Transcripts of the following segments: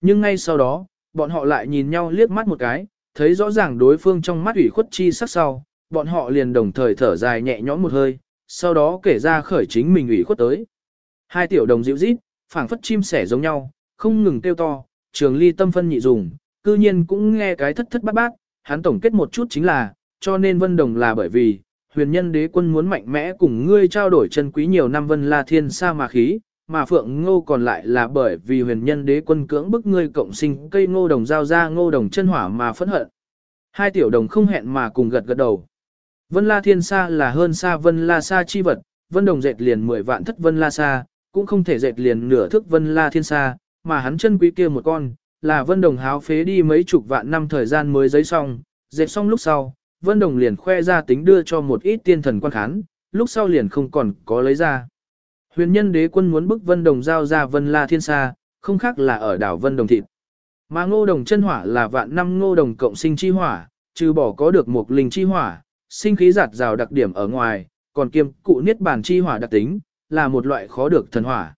Nhưng ngay sau đó, bọn họ lại nhìn nhau liếc mắt một cái, thấy rõ ràng đối phương trong mắt ủy khuất chi sắc sau, bọn họ liền đồng thời thở dài nhẹ nhõm một hơi, sau đó kể ra khởi chính mình ủy khuất tới. Hai tiểu đồng dịu rít, phảng phất chim sẻ giống nhau, không ngừng kêu to, trường ly tâm phân nhị dùng, cư nhiên cũng nghe cái thất thất bát bát, hắn tổng kết một chút chính là, cho nên vân đồng là bởi vì, huyền nhân đế quân muốn mạnh mẽ cùng ngươi trao đổi chân quý nhiều năm vân la thiên sa mà khí, mà phượng ngô còn lại là bởi vì huyền nhân đế quân cưỡng bức ngươi cộng sinh cây ngô đồng giao ra ngô đồng chân hỏa mà phẫn hận. Hai tiểu đồng không hẹn mà cùng gật gật đầu. Vân la thiên sa là hơn xa vân la sa chi vật, vân đồng dệt liền 10 vạn thất vân la sa, cũng không thể dệt liền nửa thức vân la thiên sa, mà hắn chân quý kia một con, là vân đồng háo phế đi mấy chục vạn năm thời gian mới giấy xong, dệt xong lúc sau, vân đồng liền khoe ra tính đưa cho một ít tiên thần quan khán, lúc sau liền không còn có lấy ra. Huyền nhân đế quân muốn bức vân đồng giao ra vân la thiên sa, không khác là ở đảo vân đồng thịt. Mà ngô đồng chân hỏa là vạn năm ngô đồng cộng sinh chi hỏa, trừ bỏ có được một linh chi hỏa, sinh khí giạt rào đặc điểm ở ngoài, còn kiêm cụ niết bàn chi hỏa đặc tính, là một loại khó được thần hỏa.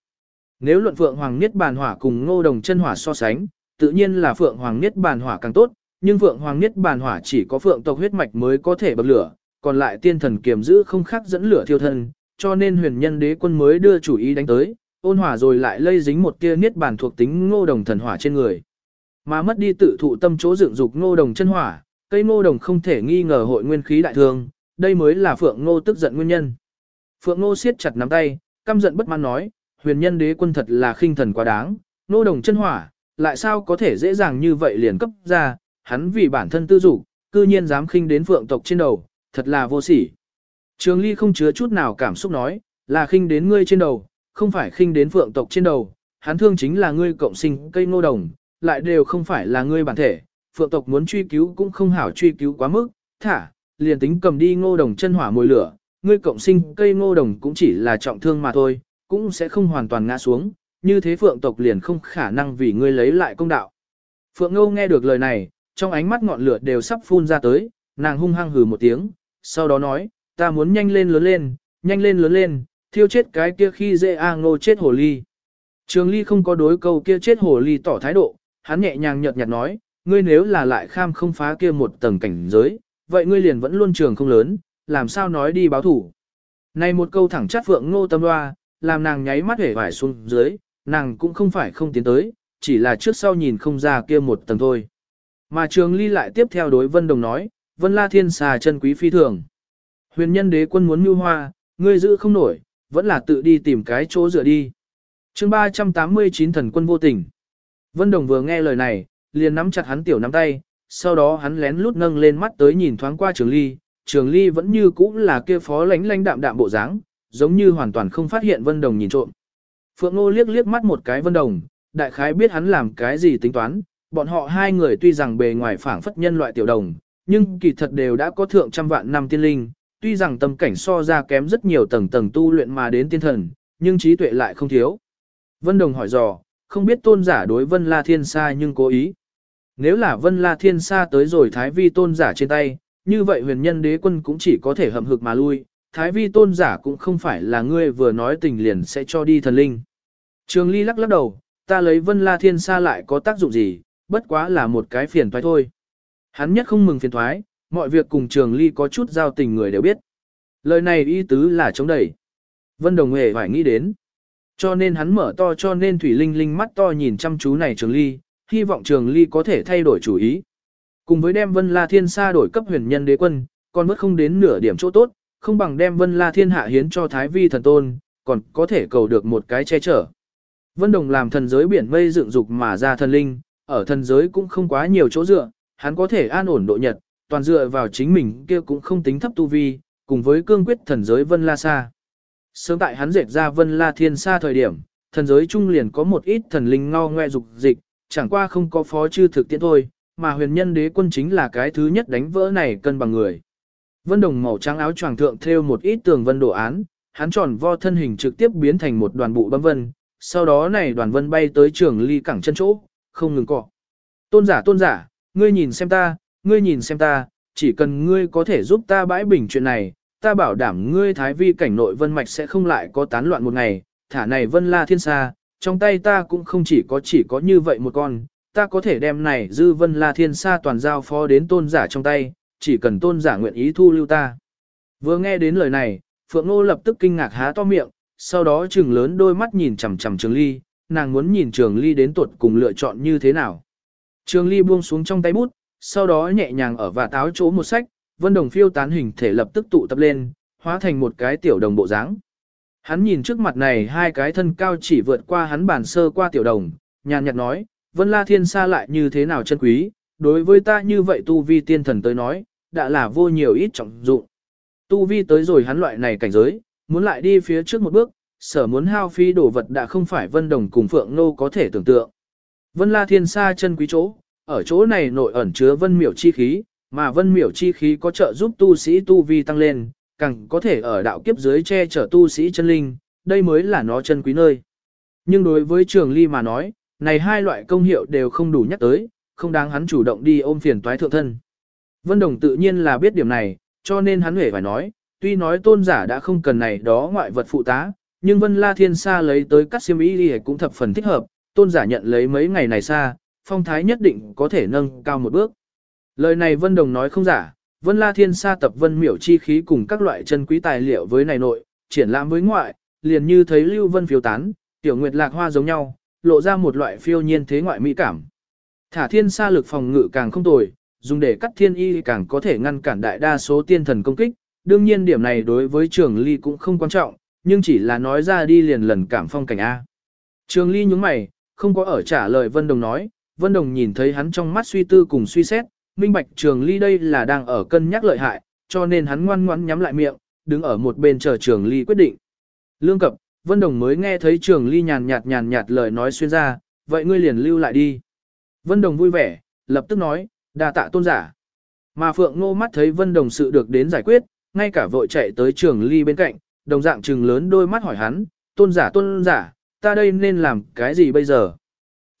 Nếu luận Phượng Hoàng Niết Bàn Hỏa cùng Ngô Đồng chân hỏa so sánh, tự nhiên là Phượng Hoàng Niết Bàn Hỏa càng tốt, nhưng Phượng Hoàng Niết Bàn Hỏa chỉ có Phượng tộc huyết mạch mới có thể bậc lửa, còn lại tiên thần kiềm giữ không khác dẫn lửa thiêu thân, cho nên huyền nhân đế quân mới đưa chủ ý đánh tới, ôn hỏa rồi lại lây dính một tia Niết Bàn thuộc tính Ngô Đồng thần hỏa trên người. Mà mất đi tự thụ tâm chỗ dựng dục Ngô Đồng chân hỏa, cây Ngô Đồng không thể nghi ngờ hội nguyên khí đại thương, đây mới là Phượng Ngô tức giận nguyên nhân. Phượng Ngô siết chặt nắm tay, căm giận bất mãn nói, huyền nhân đế quân thật là khinh thần quá đáng, Ngô đồng chân hỏa, lại sao có thể dễ dàng như vậy liền cấp ra, hắn vì bản thân tư dục, cư nhiên dám khinh đến phượng tộc trên đầu, thật là vô sỉ. Trường ly không chứa chút nào cảm xúc nói, là khinh đến ngươi trên đầu, không phải khinh đến phượng tộc trên đầu, hắn thương chính là ngươi cộng sinh cây nô đồng, lại đều không phải là ngươi bản thể, phượng tộc muốn truy cứu cũng không hảo truy cứu quá mức, thả, liền tính cầm đi ngô đồng chân hỏa mồi lửa, ngươi cộng sinh cây ngô đồng cũng chỉ là trọng thương mà thôi, cũng sẽ không hoàn toàn ngã xuống, như thế phượng tộc liền không khả năng vì ngươi lấy lại công đạo. Phượng Ngô nghe được lời này, trong ánh mắt ngọn lửa đều sắp phun ra tới, nàng hung hăng hừ một tiếng, sau đó nói, ta muốn nhanh lên lớn lên, nhanh lên lớn lên, thiêu chết cái kia khi dễ A Ngô chết hồ ly. Trường ly không có đối câu kia chết hồ ly tỏ thái độ, hắn nhẹ nhàng nhợt nhạt nói, ngươi nếu là lại kham không phá kia một tầng cảnh giới, vậy ngươi liền vẫn luôn trường không lớn, làm sao nói đi báo thủ. Này một câu thẳng chát Phượng Ngô tâm loa, làm nàng nháy mắt hể vải xuống dưới, nàng cũng không phải không tiến tới, chỉ là trước sau nhìn không ra kia một tầng thôi. Mà trường ly lại tiếp theo đối Vân Đồng nói, Vân La Thiên xà chân quý phi thường. Huyền nhân đế quân muốn mưu hoa, ngươi giữ không nổi, vẫn là tự đi tìm cái chỗ dựa đi. chương 389 thần quân vô tình. Vân Đồng vừa nghe lời này, liền nắm chặt hắn tiểu nắm tay, sau đó hắn lén lút nâng lên mắt tới nhìn thoáng qua trường ly, trường ly vẫn như cũ là kia phó lánh lánh đạm đạm bộ dáng, giống như hoàn toàn không phát hiện Vân Đồng nhìn trộm. Phượng Ngô liếc liếc mắt một cái Vân Đồng, đại khái biết hắn làm cái gì tính toán, bọn họ hai người tuy rằng bề ngoài phảng phất nhân loại tiểu đồng, nhưng kỳ thật đều đã có thượng trăm vạn năm tiên linh, tuy rằng tâm cảnh so ra kém rất nhiều tầng tầng tu luyện mà đến tiên thần, nhưng trí tuệ lại không thiếu. Vân Đồng hỏi dò, không biết tôn giả đối Vân La Thiên Sa nhưng cố ý. Nếu là Vân La Thiên Sa tới rồi Thái Vi tôn giả trên tay, như vậy huyền nhân đế quân cũng chỉ có thể hậm hực mà lui, Thái vi tôn giả cũng không phải là ngươi vừa nói tình liền sẽ cho đi thần linh. Trường ly lắc lắc đầu, ta lấy vân la thiên sa lại có tác dụng gì, bất quá là một cái phiền toái thôi. Hắn nhất không mừng phiền toái mọi việc cùng trường ly có chút giao tình người đều biết. Lời này y tứ là chống đẩy. Vân Đồng Hề phải nghĩ đến. Cho nên hắn mở to cho nên Thủy Linh Linh mắt to nhìn chăm chú này trường ly, hy vọng trường ly có thể thay đổi chủ ý. Cùng với đem Vân La Thiên Sa đổi cấp huyền nhân đế quân, còn mất không đến nửa điểm chỗ tốt, không bằng đem Vân La Thiên Hạ hiến cho Thái Vi thần tôn, còn có thể cầu được một cái che chở. Vân Đồng làm thần giới biển mây dựng dục mà ra thần linh, ở thần giới cũng không quá nhiều chỗ dựa, hắn có thể an ổn độ nhật, toàn dựa vào chính mình kia cũng không tính thấp tu vi, cùng với cương quyết thần giới Vân La Sa. Sớm tại hắn dệt ra Vân La Thiên Sa thời điểm, thần giới trung liền có một ít thần linh ngao ngoe dục dịch, chẳng qua không có phó chư thực tiễn thôi, mà huyền nhân đế quân chính là cái thứ nhất đánh vỡ này cân bằng người. Vân đồng màu trắng áo choàng thượng thêu một ít tường vân đồ án, hắn tròn vo thân hình trực tiếp biến thành một đoàn bụ bấm vân, sau đó này đoàn vân bay tới trường ly cảng chân chỗ, không ngừng cọ. Tôn giả tôn giả, ngươi nhìn xem ta, ngươi nhìn xem ta, chỉ cần ngươi có thể giúp ta bãi bình chuyện này, ta bảo đảm ngươi thái vi cảnh nội vân mạch sẽ không lại có tán loạn một ngày, thả này vân la thiên xa, trong tay ta cũng không chỉ có chỉ có như vậy một con, ta có thể đem này dư vân la thiên sa toàn giao phó đến tôn giả trong tay, chỉ cần tôn giả nguyện ý thu lưu ta. Vừa nghe đến lời này, Phượng Nô lập tức kinh ngạc há to miệng, sau đó trừng lớn đôi mắt nhìn chằm chằm Trường Ly, nàng muốn nhìn Trường Ly đến tuột cùng lựa chọn như thế nào. Trường Ly buông xuống trong tay bút, sau đó nhẹ nhàng ở và táo chỗ một sách, vân đồng phiêu tán hình thể lập tức tụ tập lên, hóa thành một cái tiểu đồng bộ dáng. Hắn nhìn trước mặt này hai cái thân cao chỉ vượt qua hắn bản sơ qua tiểu đồng, nhàn nhạt nói, vân la thiên xa lại như thế nào chân quý, đối với ta như vậy tu vi tiên thần tới nói, đã là vô nhiều ít trọng dụng. Tu vi tới rồi hắn loại này cảnh giới, muốn lại đi phía trước một bước, sở muốn hao phi đổ vật đã không phải vân đồng cùng phượng nô có thể tưởng tượng. Vân la thiên xa chân quý chỗ, ở chỗ này nội ẩn chứa vân miểu chi khí, mà vân miểu chi khí có trợ giúp tu sĩ tu vi tăng lên, càng có thể ở đạo kiếp dưới che chở tu sĩ chân linh, đây mới là nó chân quý nơi. Nhưng đối với trường ly mà nói, này hai loại công hiệu đều không đủ nhắc tới, không đáng hắn chủ động đi ôm phiền toái thượng thân. Vân Đồng tự nhiên là biết điểm này, cho nên hắn hề phải nói, tuy nói tôn giả đã không cần này đó ngoại vật phụ tá, nhưng Vân La Thiên Sa lấy tới cắt siêm ý đi cũng thập phần thích hợp, tôn giả nhận lấy mấy ngày này xa, phong thái nhất định có thể nâng cao một bước. Lời này Vân Đồng nói không giả, Vân La Thiên Sa tập Vân Miểu chi khí cùng các loại chân quý tài liệu với này nội, triển lãm với ngoại, liền như thấy Lưu Vân phiêu tán, tiểu nguyệt lạc hoa giống nhau, lộ ra một loại phiêu nhiên thế ngoại mỹ cảm. Thả Thiên Sa lực phòng ngự càng không tồi, dùng để cắt thiên y càng có thể ngăn cản đại đa số tiên thần công kích, đương nhiên điểm này đối với Trường Ly cũng không quan trọng, nhưng chỉ là nói ra đi liền lần cảm phong cảnh a. Trường Ly nhướng mày, không có ở trả lời Vân Đồng nói, Vân Đồng nhìn thấy hắn trong mắt suy tư cùng suy xét, minh bạch Trường Ly đây là đang ở cân nhắc lợi hại, cho nên hắn ngoan ngoãn nhắm lại miệng, đứng ở một bên chờ Trường Ly quyết định. Lương Cập, Vân Đồng mới nghe thấy Trường Ly nhàn nhạt nhàn nhạt lời nói xuyên ra, vậy ngươi liền lưu lại đi. Vân Đồng vui vẻ, lập tức nói, đa tạ tôn giả. Mà Phượng Ngô mắt thấy Vân Đồng sự được đến giải quyết, ngay cả vội chạy tới Trường Ly bên cạnh, đồng dạng trừng lớn đôi mắt hỏi hắn, tôn giả tôn giả, ta đây nên làm cái gì bây giờ?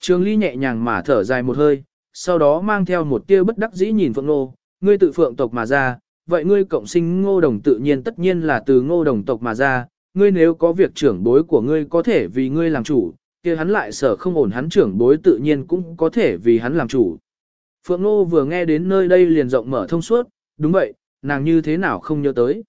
Trường Ly nhẹ nhàng mà thở dài một hơi, sau đó mang theo một tia bất đắc dĩ nhìn Phượng Ngô, ngươi tự phượng tộc mà ra, vậy ngươi cộng sinh ngô đồng tự nhiên tất nhiên là từ ngô đồng tộc mà ra, ngươi nếu có việc trưởng bối của ngươi có thể vì ngươi làm chủ, kia hắn lại sợ không ổn hắn trưởng bối tự nhiên cũng có thể vì hắn làm chủ. Phượng Ngô vừa nghe đến nơi đây liền rộng mở thông suốt, đúng vậy, nàng như thế nào không nhớ tới.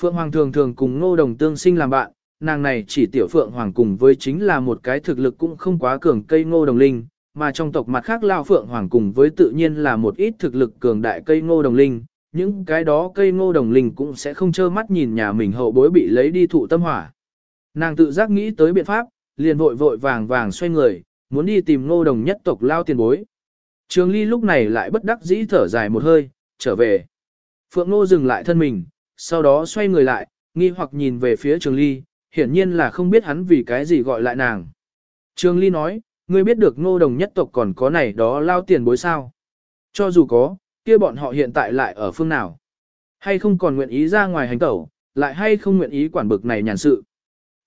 Phượng Hoàng thường thường cùng Ngô Đồng tương sinh làm bạn, nàng này chỉ tiểu Phượng Hoàng cùng với chính là một cái thực lực cũng không quá cường cây Ngô Đồng Linh, mà trong tộc mặt khác Lao Phượng Hoàng cùng với tự nhiên là một ít thực lực cường đại cây Ngô Đồng Linh, những cái đó cây Ngô Đồng Linh cũng sẽ không trơ mắt nhìn nhà mình hậu bối bị lấy đi thụ tâm hỏa. Nàng tự giác nghĩ tới biện pháp, liền vội vội vàng vàng xoay người, muốn đi tìm Ngô Đồng nhất tộc Lao tiền bối. Trường Ly lúc này lại bất đắc dĩ thở dài một hơi, trở về. Phượng Ngô dừng lại thân mình, sau đó xoay người lại, nghi hoặc nhìn về phía Trường Ly, hiển nhiên là không biết hắn vì cái gì gọi lại nàng. Trường Ly nói, ngươi biết được ngô đồng nhất tộc còn có này đó lao tiền bối sao. Cho dù có, kia bọn họ hiện tại lại ở phương nào. Hay không còn nguyện ý ra ngoài hành tẩu, lại hay không nguyện ý quản bực này nhàn sự.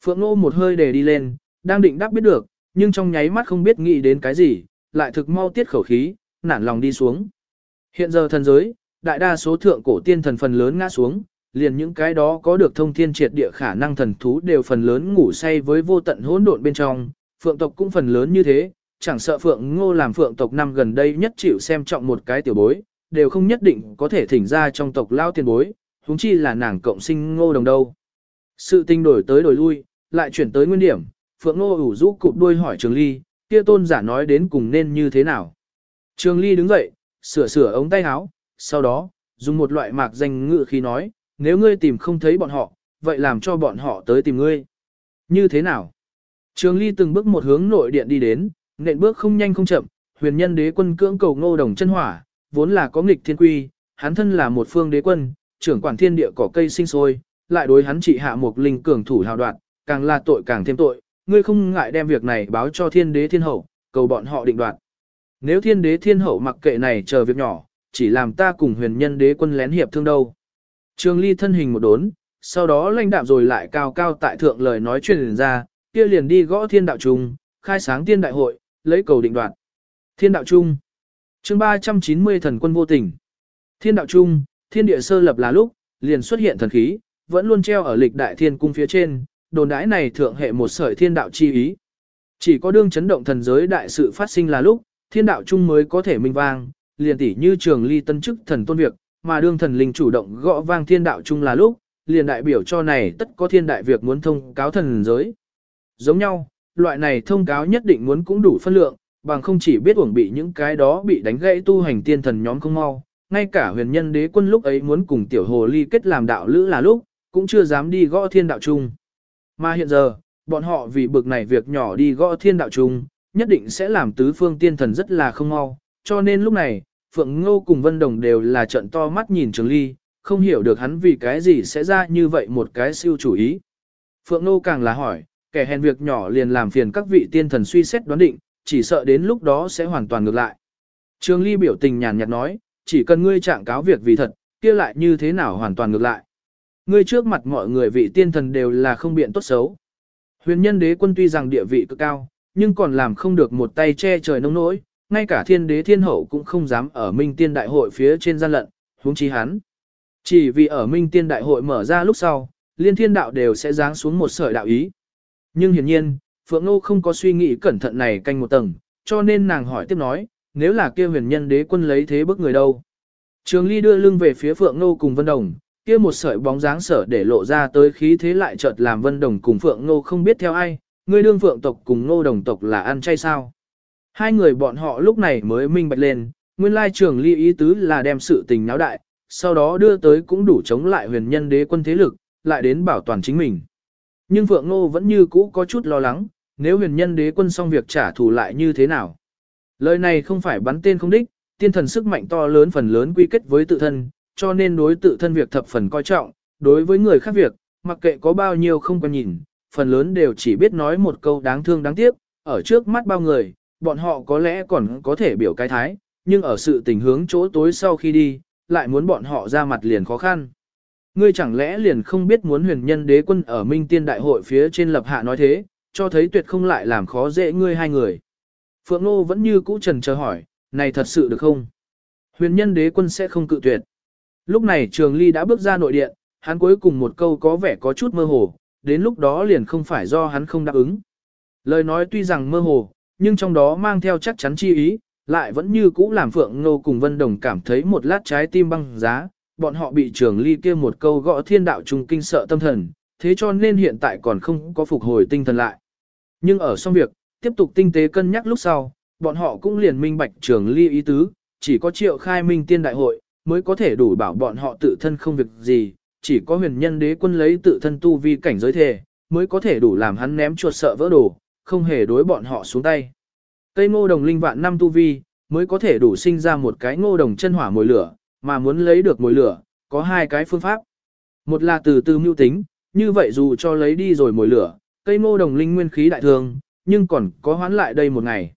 Phượng Ngô một hơi đè đi lên, đang định đáp biết được, nhưng trong nháy mắt không biết nghĩ đến cái gì, lại thực mau tiết khẩu khí, nản lòng đi xuống. Hiện giờ thần giới, đại đa số thượng cổ tiên thần phần lớn ngã xuống, liền những cái đó có được thông thiên triệt địa khả năng thần thú đều phần lớn ngủ say với vô tận hỗn độn bên trong, phượng tộc cũng phần lớn như thế, chẳng sợ phượng ngô làm phượng tộc năm gần đây nhất chịu xem trọng một cái tiểu bối, đều không nhất định có thể thỉnh ra trong tộc lao tiền bối, huống chi là nàng cộng sinh ngô đồng đâu. Sự tinh đổi tới đổi lui, lại chuyển tới nguyên điểm, phượng ngô ủ rũ cụp đuôi hỏi trường ly, kia tôn giả nói đến cùng nên như thế nào. Trường ly đứng dậy, sửa sửa ống tay áo, sau đó, dùng một loại mạc danh ngự khi nói, nếu ngươi tìm không thấy bọn họ, vậy làm cho bọn họ tới tìm ngươi. Như thế nào? Trường Ly từng bước một hướng nội điện đi đến, nện bước không nhanh không chậm, huyền nhân đế quân cưỡng cầu ngô đồng chân hỏa, vốn là có nghịch thiên quy, hắn thân là một phương đế quân, trưởng quản thiên địa cỏ cây sinh sôi, lại đối hắn trị hạ một linh cường thủ hào đoạn, càng là tội càng thêm tội, ngươi không ngại đem việc này báo cho thiên đế thiên hậu, cầu bọn họ định đoạt. Nếu thiên đế thiên hậu mặc kệ này chờ việc nhỏ, chỉ làm ta cùng huyền nhân đế quân lén hiệp thương đâu. Trường ly thân hình một đốn, sau đó lãnh đạm rồi lại cao cao tại thượng lời nói truyền ra, kia liền đi gõ thiên đạo trung, khai sáng tiên đại hội, lấy cầu định đoạt. Thiên đạo trung. Chương 390 thần quân vô tình. Thiên đạo trung, thiên địa sơ lập là lúc, liền xuất hiện thần khí, vẫn luôn treo ở lịch đại thiên cung phía trên, đồn đãi này thượng hệ một sợi thiên đạo chi ý. Chỉ có đương chấn động thần giới đại sự phát sinh là lúc, thiên đạo Trung mới có thể minh vang, liền tỷ như trường ly tân chức thần tôn việc, mà đương thần linh chủ động gõ vang thiên đạo chung là lúc, liền đại biểu cho này tất có thiên đại việc muốn thông cáo thần giới. Giống nhau, loại này thông cáo nhất định muốn cũng đủ phân lượng, bằng không chỉ biết uổng bị những cái đó bị đánh gãy tu hành tiên thần nhóm không mau, ngay cả huyền nhân đế quân lúc ấy muốn cùng tiểu hồ ly kết làm đạo lữ là lúc, cũng chưa dám đi gõ thiên đạo chung. Mà hiện giờ, bọn họ vì bực này việc nhỏ đi gõ thiên đạo chung, nhất định sẽ làm tứ phương tiên thần rất là không mau, cho nên lúc này, Phượng Ngô cùng Vân Đồng đều là trận to mắt nhìn Trường Ly, không hiểu được hắn vì cái gì sẽ ra như vậy một cái siêu chủ ý. Phượng Ngô càng là hỏi, kẻ hèn việc nhỏ liền làm phiền các vị tiên thần suy xét đoán định, chỉ sợ đến lúc đó sẽ hoàn toàn ngược lại. Trường Ly biểu tình nhàn nhạt nói, chỉ cần ngươi trạng cáo việc vì thật, kia lại như thế nào hoàn toàn ngược lại. Ngươi trước mặt mọi người vị tiên thần đều là không biện tốt xấu. Huyền nhân đế quân tuy rằng địa vị cực cao, nhưng còn làm không được một tay che trời nông nỗi, ngay cả thiên đế thiên hậu cũng không dám ở minh tiên đại hội phía trên gian lận, huống chi hắn. Chỉ vì ở minh tiên đại hội mở ra lúc sau, liên thiên đạo đều sẽ giáng xuống một sợi đạo ý. Nhưng hiển nhiên, Phượng Nô không có suy nghĩ cẩn thận này canh một tầng, cho nên nàng hỏi tiếp nói, nếu là kia huyền nhân đế quân lấy thế bức người đâu. Trường Ly đưa lưng về phía Phượng Nô cùng Vân Đồng, kia một sợi bóng dáng sở để lộ ra tới khí thế lại chợt làm Vân Đồng cùng Phượng Nô không biết theo ai, người đương Phượng tộc cùng Nô đồng tộc là ăn chay sao. Hai người bọn họ lúc này mới minh bạch lên, nguyên lai trường ly ý tứ là đem sự tình náo đại, sau đó đưa tới cũng đủ chống lại huyền nhân đế quân thế lực, lại đến bảo toàn chính mình. Nhưng Phượng Ngô vẫn như cũ có chút lo lắng, nếu huyền nhân đế quân xong việc trả thù lại như thế nào. Lời này không phải bắn tên không đích, tiên thần sức mạnh to lớn phần lớn quy kết với tự thân, cho nên đối tự thân việc thập phần coi trọng, đối với người khác việc, mặc kệ có bao nhiêu không có nhìn, phần lớn đều chỉ biết nói một câu đáng thương đáng tiếc, ở trước mắt bao người, bọn họ có lẽ còn có thể biểu cái thái, nhưng ở sự tình hướng chỗ tối sau khi đi, lại muốn bọn họ ra mặt liền khó khăn. Ngươi chẳng lẽ liền không biết muốn huyền nhân đế quân ở Minh Tiên Đại hội phía trên lập hạ nói thế, cho thấy tuyệt không lại làm khó dễ ngươi hai người. Phượng Nô vẫn như cũ trần chờ hỏi, này thật sự được không? Huyền nhân đế quân sẽ không cự tuyệt. Lúc này Trường Ly đã bước ra nội điện, hắn cuối cùng một câu có vẻ có chút mơ hồ, đến lúc đó liền không phải do hắn không đáp ứng. Lời nói tuy rằng mơ hồ, nhưng trong đó mang theo chắc chắn chi ý, lại vẫn như cũ làm Phượng Ngô cùng Vân Đồng cảm thấy một lát trái tim băng giá, bọn họ bị trường ly kia một câu gõ thiên đạo trùng kinh sợ tâm thần, thế cho nên hiện tại còn không có phục hồi tinh thần lại. Nhưng ở xong việc, tiếp tục tinh tế cân nhắc lúc sau, bọn họ cũng liền minh bạch trường ly ý tứ, chỉ có triệu khai minh tiên đại hội, mới có thể đủ bảo bọn họ tự thân không việc gì, chỉ có huyền nhân đế quân lấy tự thân tu vi cảnh giới thể, mới có thể đủ làm hắn ném chuột sợ vỡ đồ, không hề đối bọn họ xuống tay. Cây ngô đồng linh vạn năm tu vi, mới có thể đủ sinh ra một cái ngô đồng chân hỏa mồi lửa, mà muốn lấy được mồi lửa, có hai cái phương pháp. Một là từ từ mưu tính, như vậy dù cho lấy đi rồi mồi lửa, cây ngô đồng linh nguyên khí đại thường, nhưng còn có hoán lại đây một ngày.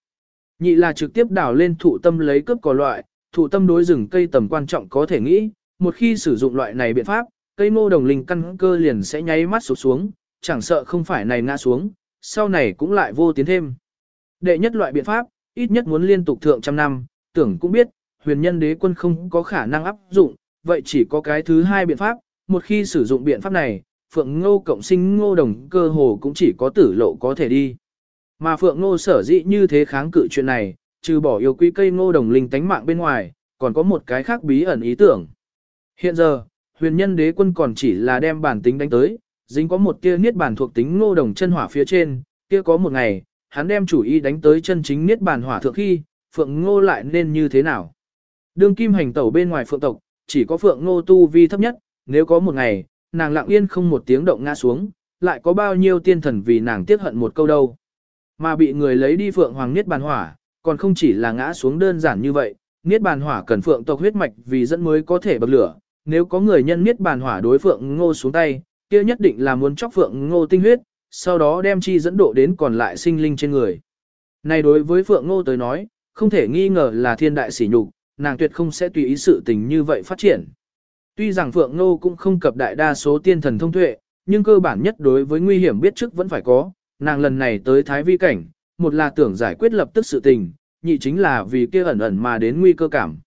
Nhị là trực tiếp đào lên thụ tâm lấy cướp cỏ loại, thụ tâm đối rừng cây tầm quan trọng có thể nghĩ, một khi sử dụng loại này biện pháp, cây ngô đồng linh căn cơ liền sẽ nháy mắt sụp xuống, chẳng sợ không phải này ngã xuống, sau này cũng lại vô tiến thêm. Đệ nhất loại biện pháp, ít nhất muốn liên tục thượng trăm năm, tưởng cũng biết, huyền nhân đế quân không có khả năng áp dụng, vậy chỉ có cái thứ hai biện pháp, một khi sử dụng biện pháp này, Phượng Ngô cộng sinh Ngô Đồng cơ hồ cũng chỉ có tử lộ có thể đi. Mà Phượng Ngô sở dĩ như thế kháng cự chuyện này, trừ bỏ yêu quý cây Ngô Đồng linh tánh mạng bên ngoài, còn có một cái khác bí ẩn ý tưởng. Hiện giờ, huyền nhân đế quân còn chỉ là đem bản tính đánh tới, dính có một tia niết bản thuộc tính Ngô Đồng chân hỏa phía trên, kia có một ngày, hắn đem chủ ý đánh tới chân chính niết bàn hỏa thượng khi, Phượng Ngô lại nên như thế nào. Đương kim hành tẩu bên ngoài Phượng tộc, chỉ có Phượng Ngô tu vi thấp nhất, nếu có một ngày, nàng lặng yên không một tiếng động ngã xuống, lại có bao nhiêu tiên thần vì nàng tiếc hận một câu đâu. Mà bị người lấy đi Phượng Hoàng niết bàn hỏa, còn không chỉ là ngã xuống đơn giản như vậy, niết bàn hỏa cần Phượng tộc huyết mạch vì dẫn mới có thể bậc lửa, nếu có người nhân niết bàn hỏa đối Phượng Ngô xuống tay, kia nhất định là muốn chóc Phượng Ngô tinh huyết, sau đó đem chi dẫn độ đến còn lại sinh linh trên người. Này đối với Phượng Ngô tới nói, không thể nghi ngờ là thiên đại sỉ nhục, nàng tuyệt không sẽ tùy ý sự tình như vậy phát triển. Tuy rằng Phượng Ngô cũng không cập đại đa số tiên thần thông tuệ, nhưng cơ bản nhất đối với nguy hiểm biết trước vẫn phải có, nàng lần này tới Thái Vi Cảnh, một là tưởng giải quyết lập tức sự tình, nhị chính là vì kia ẩn ẩn mà đến nguy cơ cảm.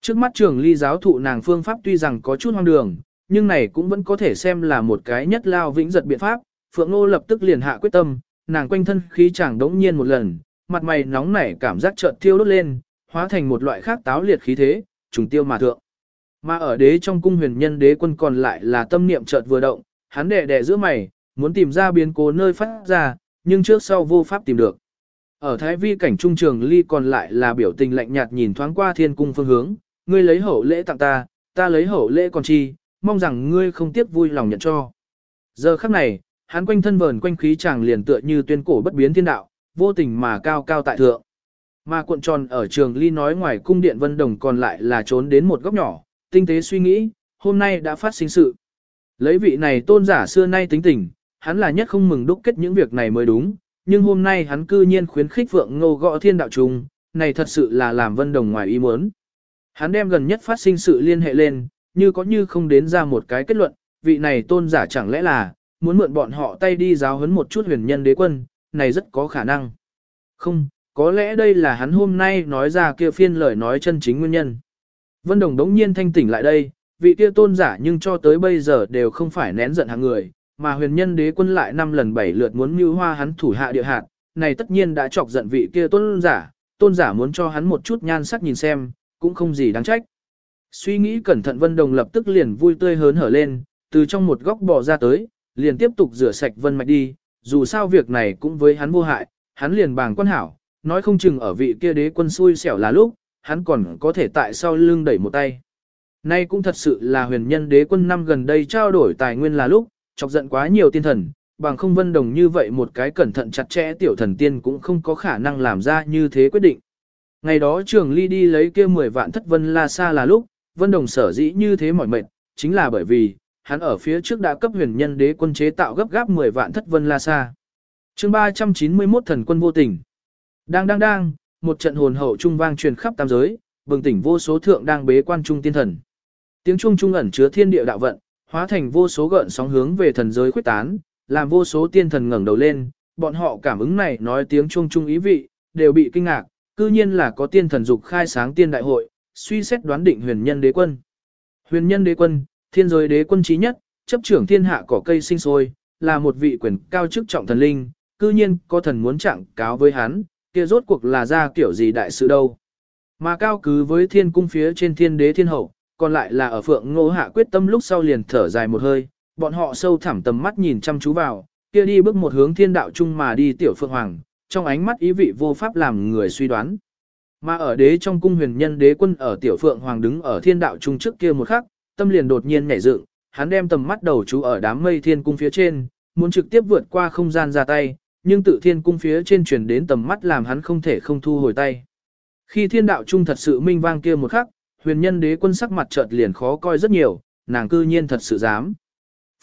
Trước mắt trường ly giáo thụ nàng phương pháp tuy rằng có chút hoang đường, nhưng này cũng vẫn có thể xem là một cái nhất lao vĩnh giật biện pháp, Phượng Ngô lập tức liền hạ quyết tâm, nàng quanh thân khí chàng đống nhiên một lần, mặt mày nóng nảy cảm giác chợt tiêu đốt lên, hóa thành một loại khác táo liệt khí thế, trùng tiêu mà thượng. Mà ở đế trong cung huyền nhân đế quân còn lại là tâm niệm chợt vừa động, hắn đè đè giữa mày, muốn tìm ra biến cố nơi phát ra, nhưng trước sau vô pháp tìm được. Ở thái vi cảnh trung trường ly còn lại là biểu tình lạnh nhạt nhìn thoáng qua thiên cung phương hướng, ngươi lấy hậu lễ tặng ta, ta lấy hậu lễ còn chi, mong rằng ngươi không tiếc vui lòng nhận cho. Giờ khắc này, hắn quanh thân vờn quanh khí chàng liền tựa như tuyên cổ bất biến thiên đạo, vô tình mà cao cao tại thượng. Mà cuộn tròn ở trường ly nói ngoài cung điện vân đồng còn lại là trốn đến một góc nhỏ, tinh tế suy nghĩ, hôm nay đã phát sinh sự. Lấy vị này tôn giả xưa nay tính tình, hắn là nhất không mừng đúc kết những việc này mới đúng, nhưng hôm nay hắn cư nhiên khuyến khích vượng ngô gõ thiên đạo trùng, này thật sự là làm vân đồng ngoài ý muốn. Hắn đem gần nhất phát sinh sự liên hệ lên, như có như không đến ra một cái kết luận, vị này tôn giả chẳng lẽ là, muốn mượn bọn họ tay đi giáo huấn một chút huyền nhân đế quân, này rất có khả năng. Không, có lẽ đây là hắn hôm nay nói ra kia phiên lời nói chân chính nguyên nhân. Vân Đồng đống nhiên thanh tỉnh lại đây, vị kia tôn giả nhưng cho tới bây giờ đều không phải nén giận hàng người, mà huyền nhân đế quân lại năm lần bảy lượt muốn mưu hoa hắn thủ hạ địa hạt, này tất nhiên đã chọc giận vị kia tôn giả, tôn giả muốn cho hắn một chút nhan sắc nhìn xem, cũng không gì đáng trách. Suy nghĩ cẩn thận Vân Đồng lập tức liền vui tươi hớn hở lên, từ trong một góc bò ra tới, liền tiếp tục rửa sạch Vân Mạch đi, dù sao việc này cũng với hắn vô hại, hắn liền bàng quan hảo, nói không chừng ở vị kia đế quân xui xẻo là lúc, hắn còn có thể tại sau lưng đẩy một tay. Nay cũng thật sự là huyền nhân đế quân năm gần đây trao đổi tài nguyên là lúc, chọc giận quá nhiều tiên thần, bằng không vân đồng như vậy một cái cẩn thận chặt chẽ tiểu thần tiên cũng không có khả năng làm ra như thế quyết định. Ngày đó trường ly đi lấy kia 10 vạn thất vân la xa là lúc, vân đồng sở dĩ như thế mỏi mệt, chính là bởi vì, hắn ở phía trước đã cấp huyền nhân đế quân chế tạo gấp gáp 10 vạn thất vân la xa. chương 391 thần quân vô tình. Đang đang đang, một trận hồn hậu trung vang truyền khắp tam giới, bừng tỉnh vô số thượng đang bế quan trung tiên thần. Tiếng trung trung ẩn chứa thiên địa đạo vận, hóa thành vô số gợn sóng hướng về thần giới khuếch tán, làm vô số tiên thần ngẩng đầu lên, bọn họ cảm ứng này nói tiếng trung trung ý vị, đều bị kinh ngạc, cư nhiên là có tiên thần dục khai sáng tiên đại hội, suy xét đoán định huyền nhân đế quân. Huyền nhân đế quân, thiên giới đế quân trí nhất, chấp trưởng thiên hạ cỏ cây sinh sôi, là một vị quyền cao chức trọng thần linh, cư nhiên có thần muốn trạng cáo với hắn, kia rốt cuộc là ra kiểu gì đại sự đâu. Mà cao cứ với thiên cung phía trên thiên đế thiên hậu, còn lại là ở phượng ngô hạ quyết tâm lúc sau liền thở dài một hơi, bọn họ sâu thẳm tầm mắt nhìn chăm chú vào, kia đi bước một hướng thiên đạo chung mà đi tiểu phượng hoàng, trong ánh mắt ý vị vô pháp làm người suy đoán. Mà ở đế trong cung huyền nhân đế quân ở tiểu phượng hoàng đứng ở thiên đạo trung trước kia một khắc, tâm liền đột nhiên nhảy dựng, hắn đem tầm mắt đầu chú ở đám mây thiên cung phía trên, muốn trực tiếp vượt qua không gian ra tay, nhưng tự thiên cung phía trên truyền đến tầm mắt làm hắn không thể không thu hồi tay. Khi thiên đạo trung thật sự minh vang kia một khắc, huyền nhân đế quân sắc mặt chợt liền khó coi rất nhiều, nàng cư nhiên thật sự dám.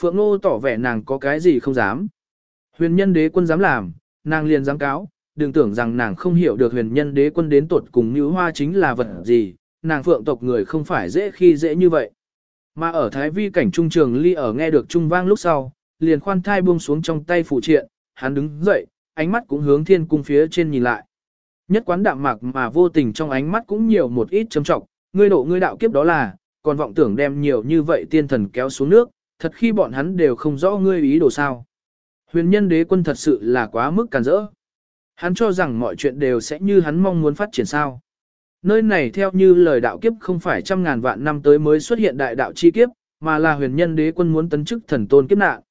Phượng Nô tỏ vẻ nàng có cái gì không dám. Huyền nhân đế quân dám làm, nàng liền dám cáo, đừng tưởng rằng nàng không hiểu được huyền nhân đế quân đến tuột cùng nữ hoa chính là vật gì, nàng phượng tộc người không phải dễ khi dễ như vậy. Mà ở thái vi cảnh trung trường ly ở nghe được trung vang lúc sau, liền khoan thai buông xuống trong tay phụ triện, hắn đứng dậy, ánh mắt cũng hướng thiên cung phía trên nhìn lại. Nhất quán đạm mạc mà vô tình trong ánh mắt cũng nhiều một ít châm trọng, ngươi độ ngươi đạo kiếp đó là, còn vọng tưởng đem nhiều như vậy tiên thần kéo xuống nước, thật khi bọn hắn đều không rõ ngươi ý đồ sao. Huyền nhân đế quân thật sự là quá mức càn rỡ. Hắn cho rằng mọi chuyện đều sẽ như hắn mong muốn phát triển sao. Nơi này theo như lời đạo kiếp không phải trăm ngàn vạn năm tới mới xuất hiện đại đạo chi kiếp, mà là huyền nhân đế quân muốn tấn chức thần tôn kiếp nạn.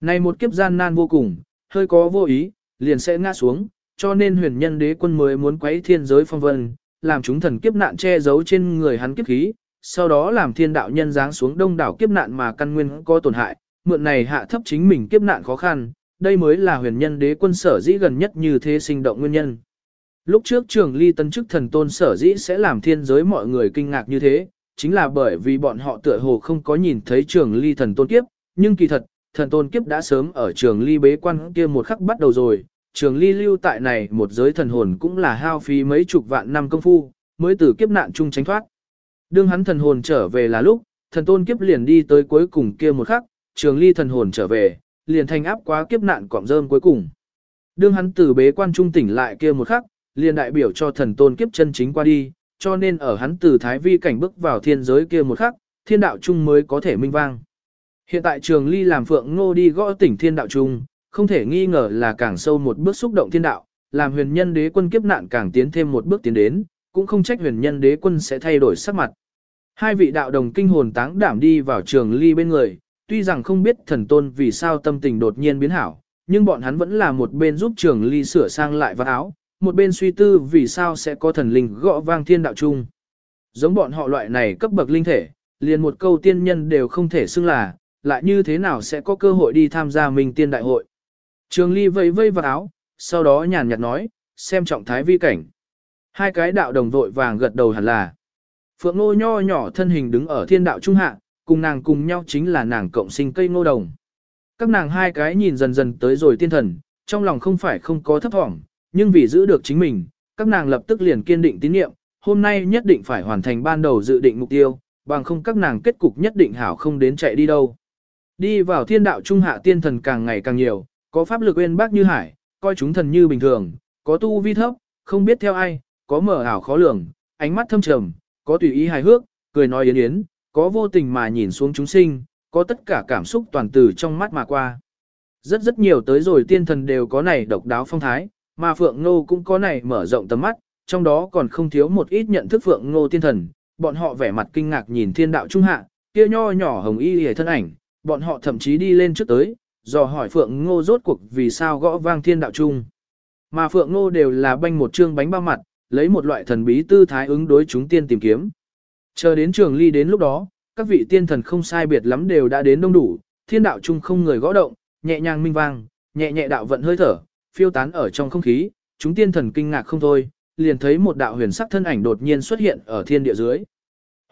Này một kiếp gian nan vô cùng, hơi có vô ý, liền sẽ ngã xuống, cho nên huyền nhân đế quân mới muốn quấy thiên giới phong vân, làm chúng thần kiếp nạn che giấu trên người hắn kiếp khí, sau đó làm thiên đạo nhân giáng xuống đông đảo kiếp nạn mà căn nguyên có tổn hại, mượn này hạ thấp chính mình kiếp nạn khó khăn, đây mới là huyền nhân đế quân sở dĩ gần nhất như thế sinh động nguyên nhân. Lúc trước trường ly tân chức thần tôn sở dĩ sẽ làm thiên giới mọi người kinh ngạc như thế, chính là bởi vì bọn họ tựa hồ không có nhìn thấy trường ly thần tôn kiếp, nhưng kỳ thật, thần tôn kiếp đã sớm ở trường ly bế quan kia một khắc bắt đầu rồi, trường ly lưu tại này một giới thần hồn cũng là hao phí mấy chục vạn năm công phu, mới từ kiếp nạn chung tránh thoát. Đương hắn thần hồn trở về là lúc, thần tôn kiếp liền đi tới cuối cùng kia một khắc, trường ly thần hồn trở về, liền thành áp quá kiếp nạn cọng rơm cuối cùng. Đương hắn từ bế quan trung tỉnh lại kia một khắc, liền đại biểu cho thần tôn kiếp chân chính qua đi, cho nên ở hắn từ thái vi cảnh bước vào thiên giới kia một khắc, thiên đạo trung mới có thể minh vang. Hiện tại trường ly làm phượng ngô đi gõ tỉnh thiên đạo trung, không thể nghi ngờ là càng sâu một bước xúc động thiên đạo, làm huyền nhân đế quân kiếp nạn càng tiến thêm một bước tiến đến, cũng không trách huyền nhân đế quân sẽ thay đổi sắc mặt. Hai vị đạo đồng kinh hồn táng đảm đi vào trường ly bên người, tuy rằng không biết thần tôn vì sao tâm tình đột nhiên biến hảo, nhưng bọn hắn vẫn là một bên giúp trường ly sửa sang lại vạt áo, một bên suy tư vì sao sẽ có thần linh gõ vang thiên đạo chung. Giống bọn họ loại này cấp bậc linh thể, liền một câu tiên nhân đều không thể xưng là, lại như thế nào sẽ có cơ hội đi tham gia minh tiên đại hội. Trường ly vây vây vào áo, sau đó nhàn nhạt nói, xem trọng thái vi cảnh. Hai cái đạo đồng vội vàng gật đầu hẳn là. Phượng Ngô nho nhỏ thân hình đứng ở thiên đạo trung hạ, cùng nàng cùng nhau chính là nàng cộng sinh cây ngô đồng. Các nàng hai cái nhìn dần dần tới rồi tiên thần, trong lòng không phải không có thấp thỏm, nhưng vì giữ được chính mình, các nàng lập tức liền kiên định tín nhiệm, hôm nay nhất định phải hoàn thành ban đầu dự định mục tiêu, bằng không các nàng kết cục nhất định hảo không đến chạy đi đâu. Đi vào thiên đạo trung hạ tiên thần càng ngày càng nhiều, có pháp lực uyên bác như hải, coi chúng thần như bình thường, có tu vi thấp, không biết theo ai, có mở ảo khó lường, ánh mắt thâm trầm, có tùy ý hài hước, cười nói yến yến, có vô tình mà nhìn xuống chúng sinh, có tất cả cảm xúc toàn từ trong mắt mà qua. Rất rất nhiều tới rồi tiên thần đều có này độc đáo phong thái, mà Phượng Ngô cũng có này mở rộng tầm mắt, trong đó còn không thiếu một ít nhận thức Phượng Ngô tiên thần, bọn họ vẻ mặt kinh ngạc nhìn thiên đạo trung hạ, kia nho nhỏ hồng y hề thân ảnh, bọn họ thậm chí đi lên trước tới, dò hỏi Phượng Ngô rốt cuộc vì sao gõ vang thiên đạo trung. Mà Phượng Ngô đều là banh một trương bánh bao mặt, lấy một loại thần bí tư thái ứng đối chúng tiên tìm kiếm. Chờ đến trường ly đến lúc đó, các vị tiên thần không sai biệt lắm đều đã đến đông đủ, thiên đạo trung không người gõ động, nhẹ nhàng minh vang, nhẹ nhẹ đạo vận hơi thở, phiêu tán ở trong không khí, chúng tiên thần kinh ngạc không thôi, liền thấy một đạo huyền sắc thân ảnh đột nhiên xuất hiện ở thiên địa dưới.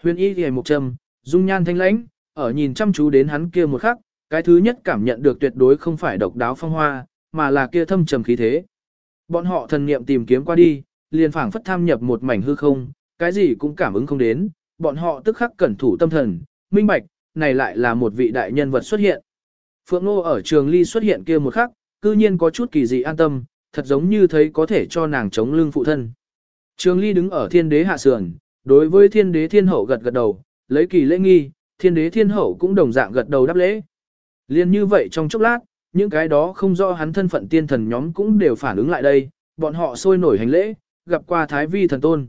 Huyền y liễu một trầm, dung nhan thanh lãnh, ở nhìn chăm chú đến hắn kia một khắc, cái thứ nhất cảm nhận được tuyệt đối không phải độc đáo phong hoa, mà là kia thâm trầm khí thế. Bọn họ thần niệm tìm kiếm qua đi, liền phảng phất tham nhập một mảnh hư không, cái gì cũng cảm ứng không đến, bọn họ tức khắc cẩn thủ tâm thần, minh bạch, này lại là một vị đại nhân vật xuất hiện. Phượng Ngô ở trường ly xuất hiện kia một khắc, cư nhiên có chút kỳ dị an tâm, thật giống như thấy có thể cho nàng chống lưng phụ thân. Trường ly đứng ở thiên đế hạ sườn, đối với thiên đế thiên hậu gật gật đầu, lấy kỳ lễ nghi, thiên đế thiên hậu cũng đồng dạng gật đầu đáp lễ. Liên như vậy trong chốc lát, những cái đó không rõ hắn thân phận tiên thần nhóm cũng đều phản ứng lại đây, bọn họ sôi nổi hành lễ, gặp qua thái vi thần tôn.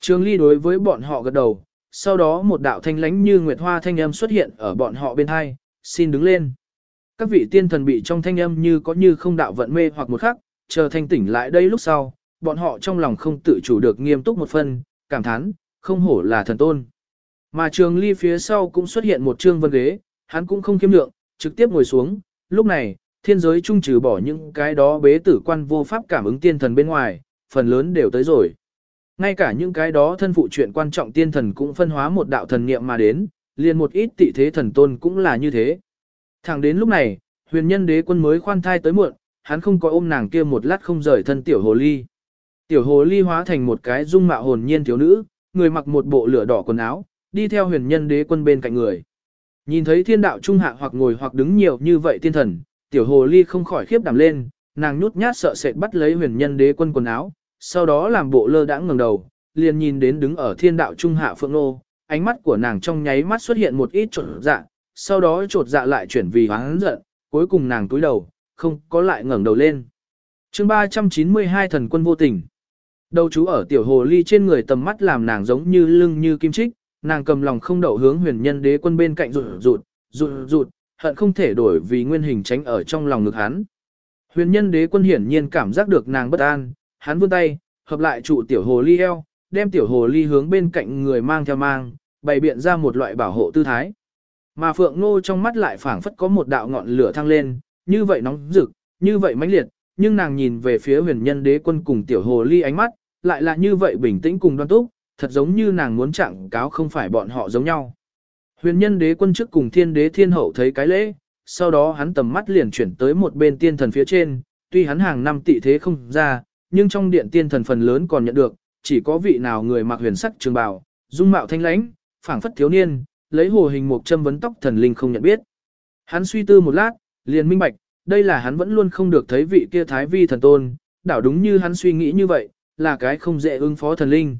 Trường ly đối với bọn họ gật đầu, sau đó một đạo thanh lánh như nguyệt hoa thanh âm xuất hiện ở bọn họ bên hai, xin đứng lên. Các vị tiên thần bị trong thanh âm như có như không đạo vận mê hoặc một khắc, chờ thanh tỉnh lại đây lúc sau, bọn họ trong lòng không tự chủ được nghiêm túc một phần, cảm thán, không hổ là thần tôn. Mà trường ly phía sau cũng xuất hiện một trương vân ghế, hắn cũng không kiêm lượng, trực tiếp ngồi xuống, lúc này, thiên giới trung trừ bỏ những cái đó bế tử quan vô pháp cảm ứng tiên thần bên ngoài, phần lớn đều tới rồi. Ngay cả những cái đó thân phụ chuyện quan trọng tiên thần cũng phân hóa một đạo thần niệm mà đến, liền một ít tị thế thần tôn cũng là như thế. Thẳng đến lúc này, huyền nhân đế quân mới khoan thai tới muộn, hắn không có ôm nàng kia một lát không rời thân tiểu hồ ly. Tiểu hồ ly hóa thành một cái dung mạo hồn nhiên thiếu nữ, người mặc một bộ lửa đỏ quần áo, đi theo huyền nhân đế quân bên cạnh người. Nhìn thấy thiên đạo trung hạ hoặc ngồi hoặc đứng nhiều như vậy tiên thần, tiểu hồ ly không khỏi khiếp đảm lên, nàng nhút nhát sợ sệt bắt lấy huyền nhân đế quân quần áo, sau đó làm bộ lơ đãng ngẩng đầu, liền nhìn đến đứng ở thiên đạo trung hạ phượng nô, ánh mắt của nàng trong nháy mắt xuất hiện một ít trột dạ, sau đó trột dạ lại chuyển vì hoáng giận, cuối cùng nàng túi đầu, không có lại ngẩng đầu lên. chương 392 thần quân vô tình. Đầu chú ở tiểu hồ ly trên người tầm mắt làm nàng giống như lưng như kim trích, nàng cầm lòng không đậu hướng huyền nhân đế quân bên cạnh rụt rụt, rụt rụt, hận không thể đổi vì nguyên hình tránh ở trong lòng ngực hắn. Huyền nhân đế quân hiển nhiên cảm giác được nàng bất an, hắn vươn tay, hợp lại trụ tiểu hồ ly eo, đem tiểu hồ ly hướng bên cạnh người mang theo mang, bày biện ra một loại bảo hộ tư thái. Mà Phượng nô trong mắt lại phảng phất có một đạo ngọn lửa thăng lên, như vậy nóng rực, như vậy mãnh liệt, nhưng nàng nhìn về phía huyền nhân đế quân cùng tiểu hồ ly ánh mắt, lại là như vậy bình tĩnh cùng đoan túc, thật giống như nàng muốn trạng cáo không phải bọn họ giống nhau. Huyền nhân đế quân trước cùng thiên đế thiên hậu thấy cái lễ, sau đó hắn tầm mắt liền chuyển tới một bên tiên thần phía trên, tuy hắn hàng năm tị thế không ra, nhưng trong điện tiên thần phần lớn còn nhận được, chỉ có vị nào người mặc huyền sắc trường bào, dung mạo thanh lãnh, phảng phất thiếu niên, lấy hồ hình một châm vấn tóc thần linh không nhận biết. Hắn suy tư một lát, liền minh bạch, đây là hắn vẫn luôn không được thấy vị kia thái vi thần tôn, đảo đúng như hắn suy nghĩ như vậy, là cái không dễ ứng phó thần linh.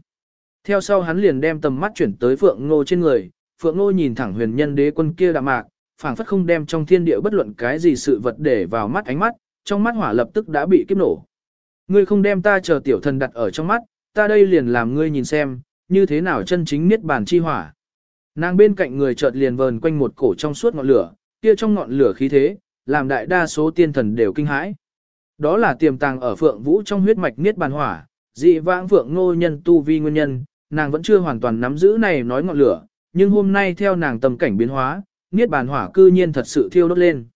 Theo sau hắn liền đem tầm mắt chuyển tới Phượng Ngô trên người, Phượng Ngô nhìn thẳng huyền nhân đế quân kia đạm mạc, phảng phất không đem trong thiên địa bất luận cái gì sự vật để vào mắt ánh mắt, trong mắt hỏa lập tức đã bị kiếp nổ. Ngươi không đem ta chờ tiểu thần đặt ở trong mắt, ta đây liền làm ngươi nhìn xem, như thế nào chân chính niết bàn chi hỏa. Nàng bên cạnh người chợt liền vờn quanh một cổ trong suốt ngọn lửa, kia trong ngọn lửa khí thế, làm đại đa số tiên thần đều kinh hãi. Đó là tiềm tàng ở phượng vũ trong huyết mạch niết bàn hỏa, dị vãng phượng ngô nhân tu vi nguyên nhân, nàng vẫn chưa hoàn toàn nắm giữ này nói ngọn lửa, nhưng hôm nay theo nàng tầm cảnh biến hóa, niết bàn hỏa cư nhiên thật sự thiêu đốt lên.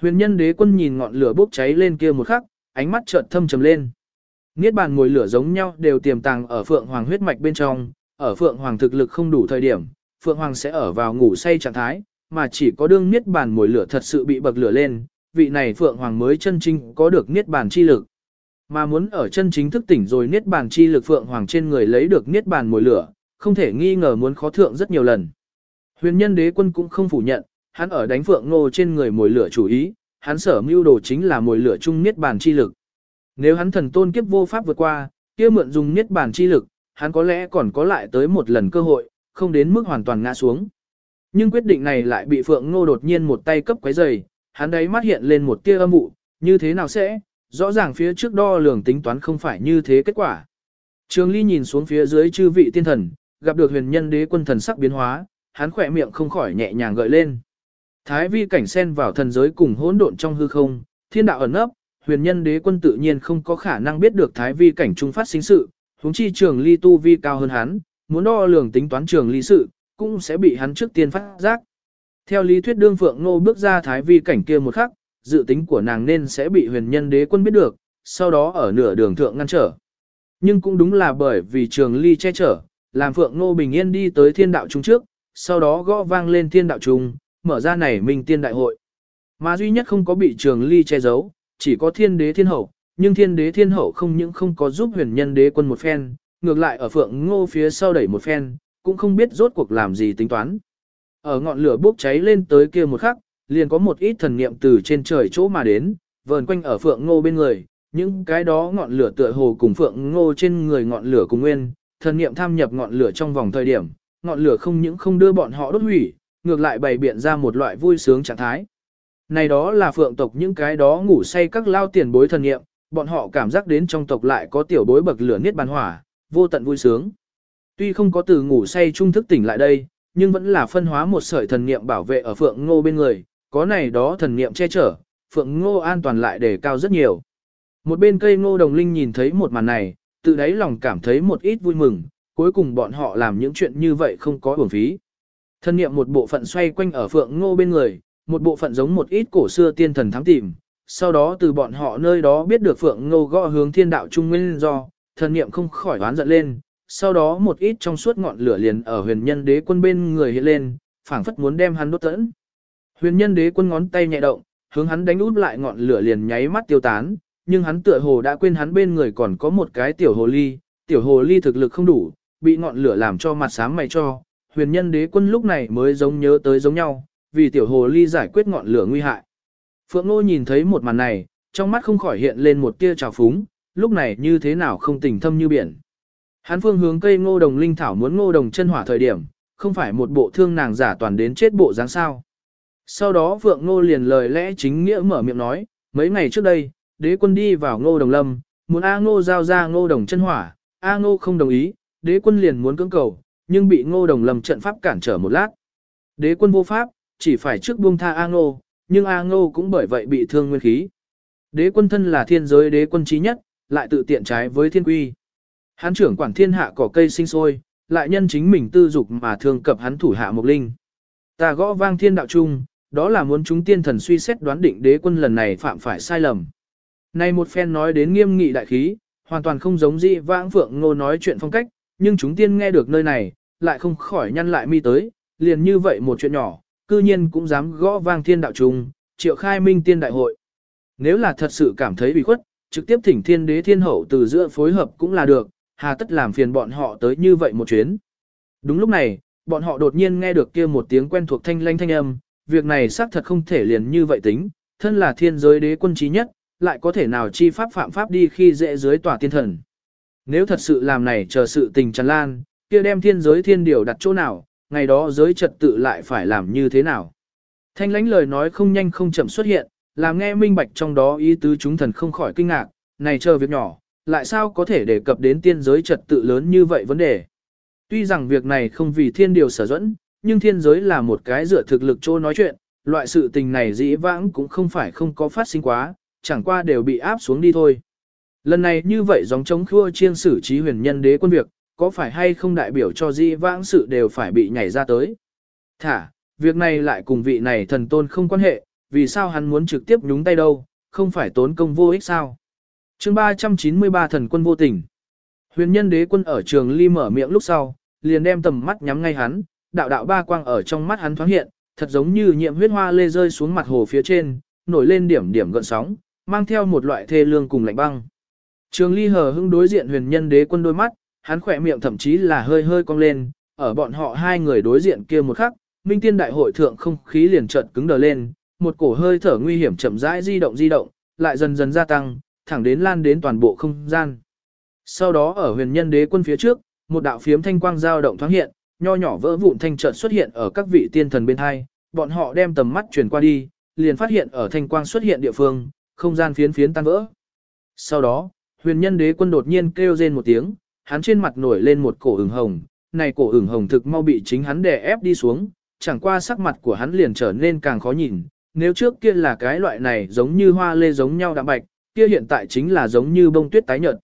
Huyền nhân đế quân nhìn ngọn lửa bốc cháy lên kia một khắc, ánh mắt chợt thâm trầm lên. Niết bàn mùi lửa giống nhau đều tiềm tàng ở phượng hoàng huyết mạch bên trong, ở phượng hoàng thực lực không đủ thời điểm, phượng hoàng sẽ ở vào ngủ say trạng thái, mà chỉ có đương niết bàn mùi lửa thật sự bị bậc lửa lên, vị này phượng hoàng mới chân chính có được niết bàn chi lực. Mà muốn ở chân chính thức tỉnh rồi niết bàn chi lực phượng hoàng trên người lấy được niết bàn mùi lửa, không thể nghi ngờ muốn khó thượng rất nhiều lần. Huyền nhân đế quân cũng không phủ nhận, hắn ở đánh phượng ngô trên người mùi lửa chủ ý, hắn sở mưu đồ chính là mồi lửa chung niết bàn chi lực. Nếu hắn thần tôn kiếp vô pháp vượt qua, kia mượn dùng niết bàn chi lực, hắn có lẽ còn có lại tới một lần cơ hội, không đến mức hoàn toàn ngã xuống. Nhưng quyết định này lại bị Phượng Ngô đột nhiên một tay cấp quấy rầy, hắn đấy mắt hiện lên một tia âm vụ, như thế nào sẽ, rõ ràng phía trước đo lường tính toán không phải như thế kết quả. Trường Ly nhìn xuống phía dưới chư vị tiên thần, gặp được huyền nhân đế quân thần sắc biến hóa, hắn khỏe miệng không khỏi nhẹ nhàng gợi lên. Thái vi cảnh sen vào thần giới cùng hỗn độn trong hư không, thiên đạo ẩn nấp, huyền nhân đế quân tự nhiên không có khả năng biết được thái vi cảnh trung phát sinh sự, huống chi trường ly tu vi cao hơn hắn, muốn đo lường tính toán trường ly sự, cũng sẽ bị hắn trước tiên phát giác. Theo lý thuyết đương phượng nô bước ra thái vi cảnh kia một khắc, dự tính của nàng nên sẽ bị huyền nhân đế quân biết được, sau đó ở nửa đường thượng ngăn trở. Nhưng cũng đúng là bởi vì trường ly che chở, làm phượng nô bình yên đi tới thiên đạo trung trước, sau đó gõ vang lên thiên đạo trung, mở ra này minh tiên đại hội. Mà duy nhất không có bị trường ly che giấu, chỉ có thiên đế thiên hậu, nhưng thiên đế thiên hậu không những không có giúp huyền nhân đế quân một phen, ngược lại ở phượng ngô phía sau đẩy một phen, cũng không biết rốt cuộc làm gì tính toán. Ở ngọn lửa bốc cháy lên tới kia một khắc, liền có một ít thần niệm từ trên trời chỗ mà đến, vờn quanh ở phượng ngô bên người, những cái đó ngọn lửa tựa hồ cùng phượng ngô trên người ngọn lửa cùng nguyên, thần niệm tham nhập ngọn lửa trong vòng thời điểm, ngọn lửa không những không đưa bọn họ đốt hủy, ngược lại bày biện ra một loại vui sướng trạng thái. Này đó là phượng tộc những cái đó ngủ say các lao tiền bối thần nghiệm, bọn họ cảm giác đến trong tộc lại có tiểu bối bậc lửa niết bàn hỏa, vô tận vui sướng. Tuy không có từ ngủ say trung thức tỉnh lại đây, nhưng vẫn là phân hóa một sợi thần niệm bảo vệ ở phượng ngô bên người, có này đó thần niệm che chở, phượng ngô an toàn lại đề cao rất nhiều. Một bên cây ngô đồng linh nhìn thấy một màn này, tự đáy lòng cảm thấy một ít vui mừng, cuối cùng bọn họ làm những chuyện như vậy không có uổng phí. Thần niệm một bộ phận xoay quanh ở phượng ngô bên người, một bộ phận giống một ít cổ xưa tiên thần thám tìm, sau đó từ bọn họ nơi đó biết được Phượng Ngô gõ hướng thiên đạo trung nguyên do, thần niệm không khỏi đoán giận lên, sau đó một ít trong suốt ngọn lửa liền ở huyền nhân đế quân bên người hiện lên, phảng phất muốn đem hắn đốt tẫn. Huyền nhân đế quân ngón tay nhẹ động, hướng hắn đánh út lại ngọn lửa liền nháy mắt tiêu tán, nhưng hắn tựa hồ đã quên hắn bên người còn có một cái tiểu hồ ly, tiểu hồ ly thực lực không đủ, bị ngọn lửa làm cho mặt sáng mày cho, huyền nhân đế quân lúc này mới giống nhớ tới giống nhau, vì tiểu hồ ly giải quyết ngọn lửa nguy hại. Phượng Nô nhìn thấy một màn này, trong mắt không khỏi hiện lên một tia trào phúng, lúc này như thế nào không tình thâm như biển. Hắn phương hướng cây ngô đồng linh thảo muốn ngô đồng chân hỏa thời điểm, không phải một bộ thương nàng giả toàn đến chết bộ dáng sao. Sau đó Phượng Ngô liền lời lẽ chính nghĩa mở miệng nói, mấy ngày trước đây, đế quân đi vào ngô đồng lâm, muốn A ngô giao ra ngô đồng chân hỏa, A ngô không đồng ý, đế quân liền muốn cưỡng cầu, nhưng bị ngô đồng lâm trận pháp cản trở một lát. Đế quân vô pháp, chỉ phải trước buông tha A Ngô, nhưng A Ngô cũng bởi vậy bị thương nguyên khí. Đế quân thân là thiên giới đế quân trí nhất, lại tự tiện trái với thiên quy. Hắn trưởng quản thiên hạ cỏ cây sinh sôi, lại nhân chính mình tư dục mà thương cập hắn thủ hạ mục linh. Ta gõ vang thiên đạo chung, đó là muốn chúng tiên thần suy xét đoán định đế quân lần này phạm phải sai lầm. Này một phen nói đến nghiêm nghị đại khí, hoàn toàn không giống dị vãng phượng ngô nói chuyện phong cách, nhưng chúng tiên nghe được nơi này, lại không khỏi nhăn lại mi tới, liền như vậy một chuyện nhỏ, cư nhiên cũng dám gõ vang thiên đạo trùng, triệu khai minh tiên đại hội. Nếu là thật sự cảm thấy bị khuất, trực tiếp thỉnh thiên đế thiên hậu từ giữa phối hợp cũng là được, hà tất làm phiền bọn họ tới như vậy một chuyến. Đúng lúc này, bọn họ đột nhiên nghe được kia một tiếng quen thuộc thanh lanh thanh âm, việc này xác thật không thể liền như vậy tính, thân là thiên giới đế quân trí nhất, lại có thể nào chi pháp phạm pháp đi khi dễ dưới tòa tiên thần. Nếu thật sự làm này chờ sự tình tràn lan, kia đem thiên giới thiên điều đặt chỗ nào, ngày đó giới trật tự lại phải làm như thế nào. Thanh lãnh lời nói không nhanh không chậm xuất hiện, làm nghe minh bạch trong đó ý tứ chúng thần không khỏi kinh ngạc, này chờ việc nhỏ, lại sao có thể đề cập đến tiên giới trật tự lớn như vậy vấn đề. Tuy rằng việc này không vì thiên điều sở dẫn, nhưng thiên giới là một cái dựa thực lực chỗ nói chuyện, loại sự tình này dĩ vãng cũng không phải không có phát sinh quá, chẳng qua đều bị áp xuống đi thôi. Lần này như vậy giống chống khua chiên xử trí huyền nhân đế quân việc, có phải hay không đại biểu cho dĩ vãng sự đều phải bị nhảy ra tới. Thả, việc này lại cùng vị này thần tôn không quan hệ, vì sao hắn muốn trực tiếp nhúng tay đâu, không phải tốn công vô ích sao. chương 393 thần quân vô tình. Huyền nhân đế quân ở trường ly mở miệng lúc sau, liền đem tầm mắt nhắm ngay hắn, đạo đạo ba quang ở trong mắt hắn thoáng hiện, thật giống như nhiệm huyết hoa lê rơi xuống mặt hồ phía trên, nổi lên điểm điểm gợn sóng, mang theo một loại thê lương cùng lạnh băng. Trường ly hờ hững đối diện huyền nhân đế quân đôi mắt, hắn khỏe miệng thậm chí là hơi hơi cong lên, ở bọn họ hai người đối diện kia một khắc, minh tiên đại hội thượng không khí liền chợt cứng đờ lên, một cổ hơi thở nguy hiểm chậm rãi di động di động, lại dần dần gia tăng, thẳng đến lan đến toàn bộ không gian. Sau đó ở huyền nhân đế quân phía trước, một đạo phiếm thanh quang dao động thoáng hiện, nho nhỏ vỡ vụn thanh chợt xuất hiện ở các vị tiên thần bên hai, bọn họ đem tầm mắt chuyển qua đi, liền phát hiện ở thanh quang xuất hiện địa phương, không gian phiến phiến tan vỡ. Sau đó, huyền nhân đế quân đột nhiên kêu rên một tiếng, hắn trên mặt nổi lên một cổ ửng hồng, này cổ ửng hồng thực mau bị chính hắn đè ép đi xuống, chẳng qua sắc mặt của hắn liền trở nên càng khó nhìn, nếu trước kia là cái loại này giống như hoa lê giống nhau đạm bạch, kia hiện tại chính là giống như bông tuyết tái nhợt.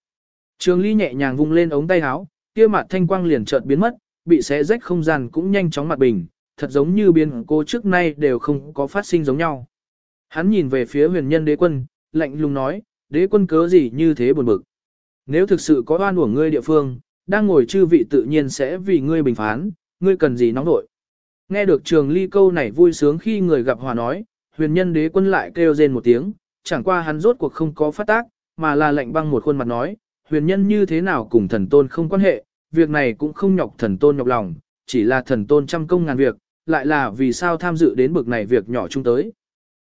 Trường Ly nhẹ nhàng vung lên ống tay áo, kia mặt thanh quang liền chợt biến mất, bị xé rách không gian cũng nhanh chóng mặt bình, thật giống như biến cô trước nay đều không có phát sinh giống nhau. Hắn nhìn về phía huyền nhân đế quân, lạnh lùng nói, đế quân cớ gì như thế buồn bực. Nếu thực sự có oan uổng ngươi địa phương, đang ngồi chư vị tự nhiên sẽ vì ngươi bình phán, ngươi cần gì nóng nội. Nghe được trường ly câu này vui sướng khi người gặp hòa nói, huyền nhân đế quân lại kêu rên một tiếng, chẳng qua hắn rốt cuộc không có phát tác, mà là lạnh băng một khuôn mặt nói, huyền nhân như thế nào cùng thần tôn không quan hệ, việc này cũng không nhọc thần tôn nhọc lòng, chỉ là thần tôn trăm công ngàn việc, lại là vì sao tham dự đến bực này việc nhỏ chung tới.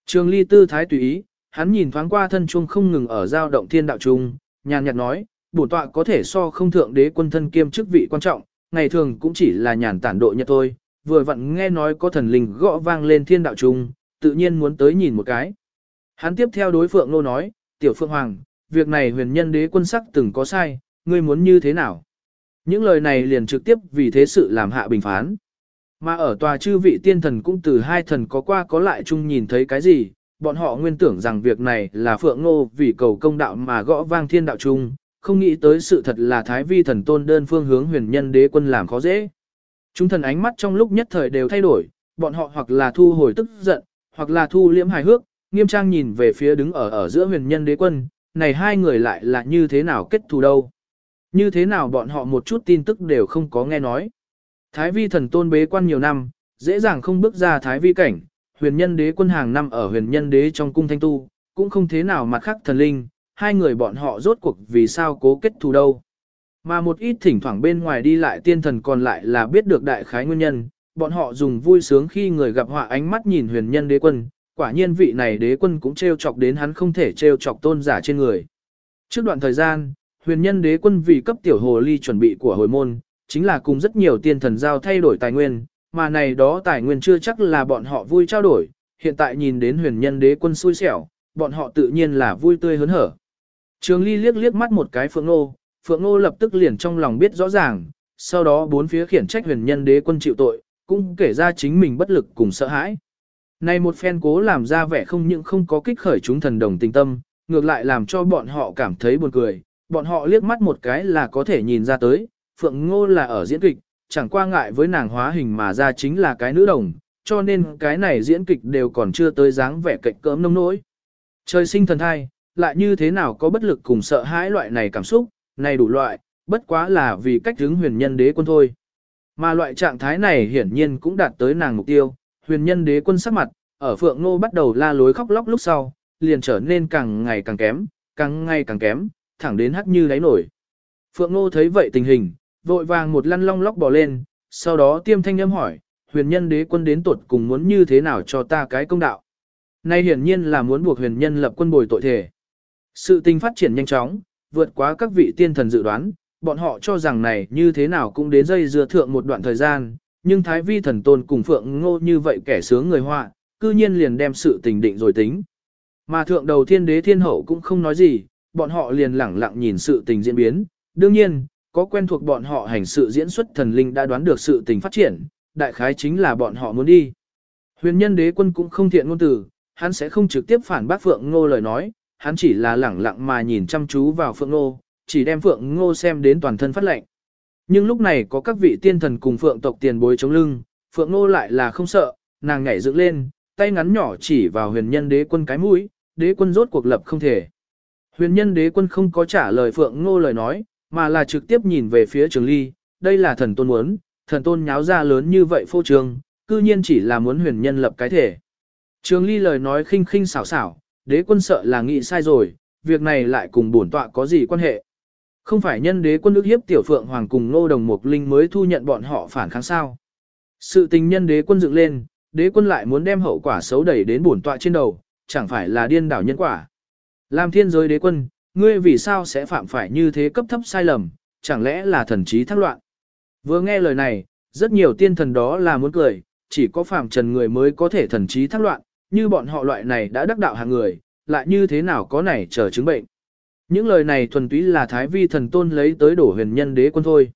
Trường ly tư thái tùy ý, hắn nhìn thoáng qua thân chuông không ngừng ở giao động thiên đạo chung, nhàn nhạt nói, bổn tọa có thể so không thượng đế quân thân kiêm chức vị quan trọng, ngày thường cũng chỉ là nhàn tản độ nhật thôi, vừa vặn nghe nói có thần linh gõ vang lên thiên đạo trung, tự nhiên muốn tới nhìn một cái. Hắn tiếp theo đối phượng nô nói, tiểu phượng hoàng, việc này huyền nhân đế quân sắc từng có sai, ngươi muốn như thế nào? Những lời này liền trực tiếp vì thế sự làm hạ bình phán. Mà ở tòa chư vị tiên thần cũng từ hai thần có qua có lại chung nhìn thấy cái gì, bọn họ nguyên tưởng rằng việc này là phượng nô vì cầu công đạo mà gõ vang thiên đạo chung, không nghĩ tới sự thật là thái vi thần tôn đơn phương hướng huyền nhân đế quân làm khó dễ. Chúng thần ánh mắt trong lúc nhất thời đều thay đổi, bọn họ hoặc là thu hồi tức giận, hoặc là thu liễm hài hước, nghiêm trang nhìn về phía đứng ở ở giữa huyền nhân đế quân, này hai người lại là như thế nào kết thù đâu. Như thế nào bọn họ một chút tin tức đều không có nghe nói. Thái vi thần tôn bế quan nhiều năm, dễ dàng không bước ra thái vi cảnh, huyền nhân đế quân hàng năm ở huyền nhân đế trong cung thanh tu, cũng không thế nào mặt khác thần linh, hai người bọn họ rốt cuộc vì sao cố kết thù đâu. Mà một ít thỉnh thoảng bên ngoài đi lại tiên thần còn lại là biết được đại khái nguyên nhân, bọn họ dùng vui sướng khi người gặp họa ánh mắt nhìn huyền nhân đế quân, quả nhiên vị này đế quân cũng trêu chọc đến hắn không thể trêu chọc tôn giả trên người. Trước đoạn thời gian, huyền nhân đế quân vì cấp tiểu hồ ly chuẩn bị của hồi môn, chính là cùng rất nhiều tiên thần giao thay đổi tài nguyên, mà này đó tài nguyên chưa chắc là bọn họ vui trao đổi, hiện tại nhìn đến huyền nhân đế quân xui xẻo, bọn họ tự nhiên là vui tươi hớn hở. Trường ly liếc liếc mắt một cái phượng nô, phượng nô lập tức liền trong lòng biết rõ ràng, sau đó bốn phía khiển trách huyền nhân đế quân chịu tội, cũng kể ra chính mình bất lực cùng sợ hãi. Này một phen cố làm ra vẻ không những không có kích khởi chúng thần đồng tình tâm, ngược lại làm cho bọn họ cảm thấy buồn cười, bọn họ liếc mắt một cái là có thể nhìn ra tới, Phượng Ngô là ở diễn kịch, chẳng qua ngại với nàng hóa hình mà ra chính là cái nữ đồng, cho nên cái này diễn kịch đều còn chưa tới dáng vẻ cạnh cỡm nông nỗi. Trời sinh thần thai, lại như thế nào có bất lực cùng sợ hãi loại này cảm xúc, này đủ loại, bất quá là vì cách hướng huyền nhân đế quân thôi. Mà loại trạng thái này hiển nhiên cũng đạt tới nàng mục tiêu, huyền nhân đế quân sắc mặt, ở phượng nô bắt đầu la lối khóc lóc lúc sau, liền trở nên càng ngày càng kém, càng ngày càng kém, thẳng đến hắt như đáy nổi. Phượng nô thấy vậy tình hình, vội vàng một lăn long lóc bỏ lên, sau đó tiêm thanh âm hỏi, huyền nhân đế quân đến tuột cùng muốn như thế nào cho ta cái công đạo. Nay hiển nhiên là muốn buộc huyền nhân lập quân bồi tội thể. Sự tình phát triển nhanh chóng, vượt quá các vị tiên thần dự đoán, bọn họ cho rằng này như thế nào cũng đến dây dưa thượng một đoạn thời gian, nhưng Thái Vi thần tôn cùng Phượng Ngô như vậy kẻ sướng người họa, cư nhiên liền đem sự tình định rồi tính. Mà thượng đầu thiên đế thiên hậu cũng không nói gì, bọn họ liền lẳng lặng nhìn sự tình diễn biến. Đương nhiên, có quen thuộc bọn họ hành sự diễn xuất thần linh đã đoán được sự tình phát triển, đại khái chính là bọn họ muốn đi. Huyền nhân đế quân cũng không thiện ngôn từ, hắn sẽ không trực tiếp phản bác Phượng Ngô lời nói, hắn chỉ là lẳng lặng mà nhìn chăm chú vào Phượng Ngô, chỉ đem Phượng Ngô xem đến toàn thân phát lệnh. Nhưng lúc này có các vị tiên thần cùng Phượng tộc tiền bối chống lưng, Phượng Ngô lại là không sợ, nàng nhảy dựng lên, tay ngắn nhỏ chỉ vào huyền nhân đế quân cái mũi, đế quân rốt cuộc lập không thể. Huyền nhân đế quân không có trả lời Phượng Ngô lời nói, mà là trực tiếp nhìn về phía Trường Ly, đây là thần tôn muốn, thần tôn nháo ra lớn như vậy phô trương, cư nhiên chỉ là muốn huyền nhân lập cái thể. Trường Ly lời nói khinh khinh xảo xảo, đế quân sợ là nghĩ sai rồi, việc này lại cùng bổn tọa có gì quan hệ. Không phải nhân đế quân ước hiếp tiểu phượng hoàng cùng nô đồng mục linh mới thu nhận bọn họ phản kháng sao. Sự tình nhân đế quân dựng lên, đế quân lại muốn đem hậu quả xấu đẩy đến bổn tọa trên đầu, chẳng phải là điên đảo nhân quả. Làm thiên giới đế quân, ngươi vì sao sẽ phạm phải như thế cấp thấp sai lầm, chẳng lẽ là thần trí thác loạn. Vừa nghe lời này, rất nhiều tiên thần đó là muốn cười, chỉ có phạm trần người mới có thể thần trí thác loạn, như bọn họ loại này đã đắc đạo hàng người, lại như thế nào có này chờ chứng bệnh. Những lời này thuần túy là thái vi thần tôn lấy tới đổ huyền nhân đế quân thôi.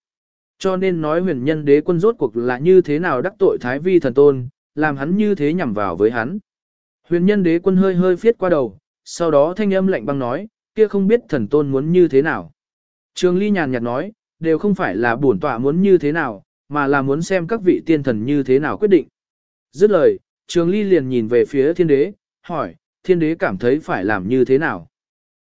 Cho nên nói huyền nhân đế quân rốt cuộc là như thế nào đắc tội thái vi thần tôn, làm hắn như thế nhằm vào với hắn. Huyền nhân đế quân hơi hơi phiết qua đầu, sau đó thanh âm lạnh băng nói, kia không biết thần tôn muốn như thế nào. Trường ly nhàn nhạt nói, đều không phải là bổn tọa muốn như thế nào, mà là muốn xem các vị tiên thần như thế nào quyết định. Dứt lời, trường ly liền nhìn về phía thiên đế, hỏi, thiên đế cảm thấy phải làm như thế nào.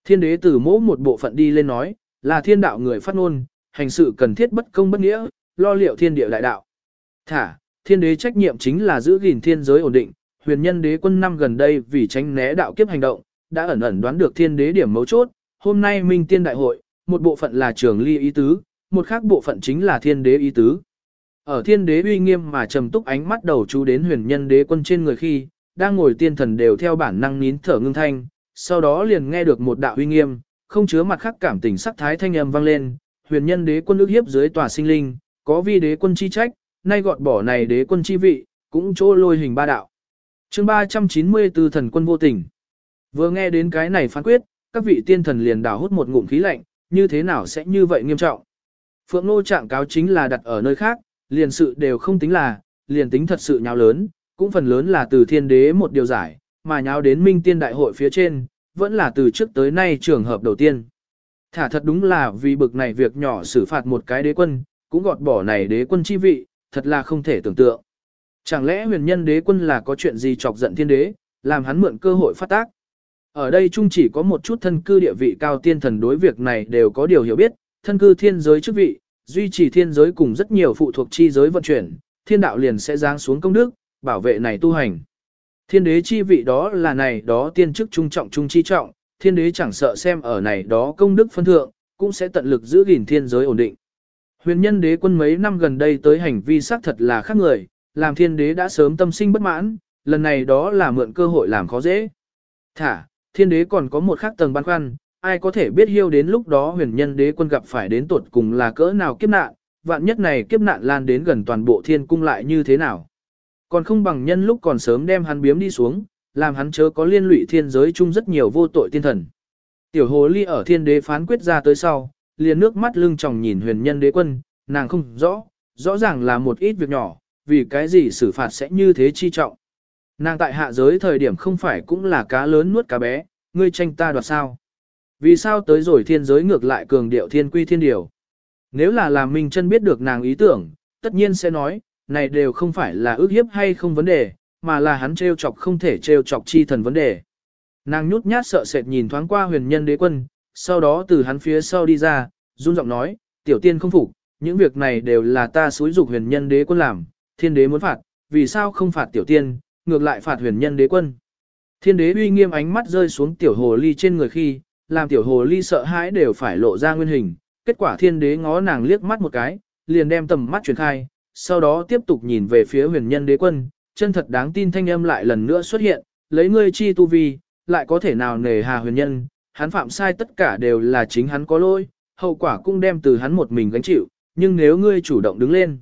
Thiên đế từ mỗ một bộ phận đi lên nói, là thiên đạo người phát ngôn, hành sự cần thiết bất công bất nghĩa, lo liệu thiên địa đại đạo. Thả, thiên đế trách nhiệm chính là giữ gìn thiên giới ổn định, huyền nhân đế quân năm gần đây vì tránh né đạo kiếp hành động, đã ẩn ẩn đoán được thiên đế điểm mấu chốt, hôm nay minh tiên đại hội, một bộ phận là trường ly ý tứ, một khác bộ phận chính là thiên đế ý tứ. Ở thiên đế uy nghiêm mà trầm túc ánh mắt đầu chú đến huyền nhân đế quân trên người khi, đang ngồi tiên thần đều theo bản năng nín thở ngưng thanh, sau đó liền nghe được một đạo uy nghiêm, không chứa mặt khác cảm tình sắc thái thanh âm vang lên, huyền nhân đế quân ước hiếp dưới tòa sinh linh, có vi đế quân chi trách, nay gọt bỏ này đế quân chi vị, cũng chỗ lôi hình ba đạo. chương 394 thần quân vô tình. Vừa nghe đến cái này phán quyết, các vị tiên thần liền đào hút một ngụm khí lạnh, như thế nào sẽ như vậy nghiêm trọng. Phượng Nô trạng cáo chính là đặt ở nơi khác, liền sự đều không tính là, liền tính thật sự nhào lớn, cũng phần lớn là từ thiên đế một điều giải, mà nháo đến minh tiên đại hội phía trên, vẫn là từ trước tới nay trường hợp đầu tiên. Thả thật đúng là vì bực này việc nhỏ xử phạt một cái đế quân, cũng gọt bỏ này đế quân chi vị, thật là không thể tưởng tượng. Chẳng lẽ huyền nhân đế quân là có chuyện gì chọc giận thiên đế, làm hắn mượn cơ hội phát tác. Ở đây chung chỉ có một chút thân cư địa vị cao tiên thần đối việc này đều có điều hiểu biết, thân cư thiên giới chức vị, duy trì thiên giới cùng rất nhiều phụ thuộc chi giới vận chuyển, thiên đạo liền sẽ giáng xuống công đức, bảo vệ này tu hành. Thiên đế chi vị đó là này đó tiên chức trung trọng trung chi trọng, thiên đế chẳng sợ xem ở này đó công đức phân thượng, cũng sẽ tận lực giữ gìn thiên giới ổn định. Huyền nhân đế quân mấy năm gần đây tới hành vi xác thật là khác người, làm thiên đế đã sớm tâm sinh bất mãn, lần này đó là mượn cơ hội làm khó dễ. Thả, thiên đế còn có một khác tầng băn khoăn, ai có thể biết hiêu đến lúc đó huyền nhân đế quân gặp phải đến tuột cùng là cỡ nào kiếp nạn, vạn nhất này kiếp nạn lan đến gần toàn bộ thiên cung lại như thế nào. Còn không bằng nhân lúc còn sớm đem hắn biếm đi xuống, làm hắn chớ có liên lụy thiên giới chung rất nhiều vô tội tiên thần. Tiểu hồ ly ở thiên đế phán quyết ra tới sau, liền nước mắt lưng tròng nhìn huyền nhân đế quân, nàng không rõ, rõ ràng là một ít việc nhỏ, vì cái gì xử phạt sẽ như thế chi trọng. Nàng tại hạ giới thời điểm không phải cũng là cá lớn nuốt cá bé, ngươi tranh ta đoạt sao. Vì sao tới rồi thiên giới ngược lại cường điệu thiên quy thiên điều. Nếu là làm Minh chân biết được nàng ý tưởng, tất nhiên sẽ nói, này đều không phải là ước hiếp hay không vấn đề, mà là hắn trêu chọc không thể trêu chọc chi thần vấn đề. Nàng nhút nhát sợ sệt nhìn thoáng qua huyền nhân đế quân, sau đó từ hắn phía sau đi ra, run giọng nói, tiểu tiên không phục, những việc này đều là ta xúi dục huyền nhân đế quân làm, thiên đế muốn phạt, vì sao không phạt tiểu tiên, ngược lại phạt huyền nhân đế quân. Thiên đế uy nghiêm ánh mắt rơi xuống tiểu hồ ly trên người khi, làm tiểu hồ ly sợ hãi đều phải lộ ra nguyên hình, kết quả thiên đế ngó nàng liếc mắt một cái, liền đem tầm mắt truyền khai, sau đó tiếp tục nhìn về phía huyền nhân đế quân, chân thật đáng tin thanh âm lại lần nữa xuất hiện, lấy ngươi chi tu vi, lại có thể nào nề hà huyền nhân, hắn phạm sai tất cả đều là chính hắn có lỗi, hậu quả cũng đem từ hắn một mình gánh chịu, nhưng nếu ngươi chủ động đứng lên.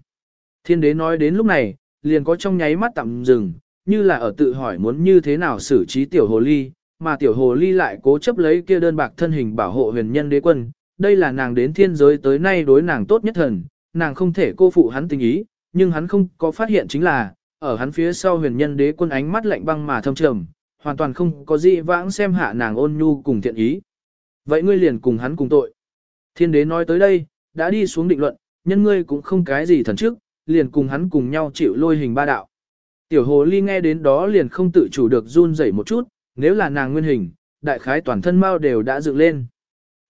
Thiên đế nói đến lúc này, liền có trong nháy mắt tạm dừng, như là ở tự hỏi muốn như thế nào xử trí tiểu hồ ly, mà tiểu hồ ly lại cố chấp lấy kia đơn bạc thân hình bảo hộ huyền nhân đế quân, đây là nàng đến thiên giới tới nay đối nàng tốt nhất thần, nàng không thể cô phụ hắn tình ý, nhưng hắn không có phát hiện chính là, ở hắn phía sau huyền nhân đế quân ánh mắt lạnh băng mà thâm trầm, hoàn toàn không có gì vãng xem hạ nàng ôn nhu cùng thiện ý. Vậy ngươi liền cùng hắn cùng tội. Thiên đế nói tới đây, đã đi xuống định luận, nhân ngươi cũng không cái gì thần trước, liền cùng hắn cùng nhau chịu lôi hình ba đạo. Tiểu hồ ly nghe đến đó liền không tự chủ được run rẩy một chút, nếu là nàng nguyên hình, đại khái toàn thân mau đều đã dựng lên.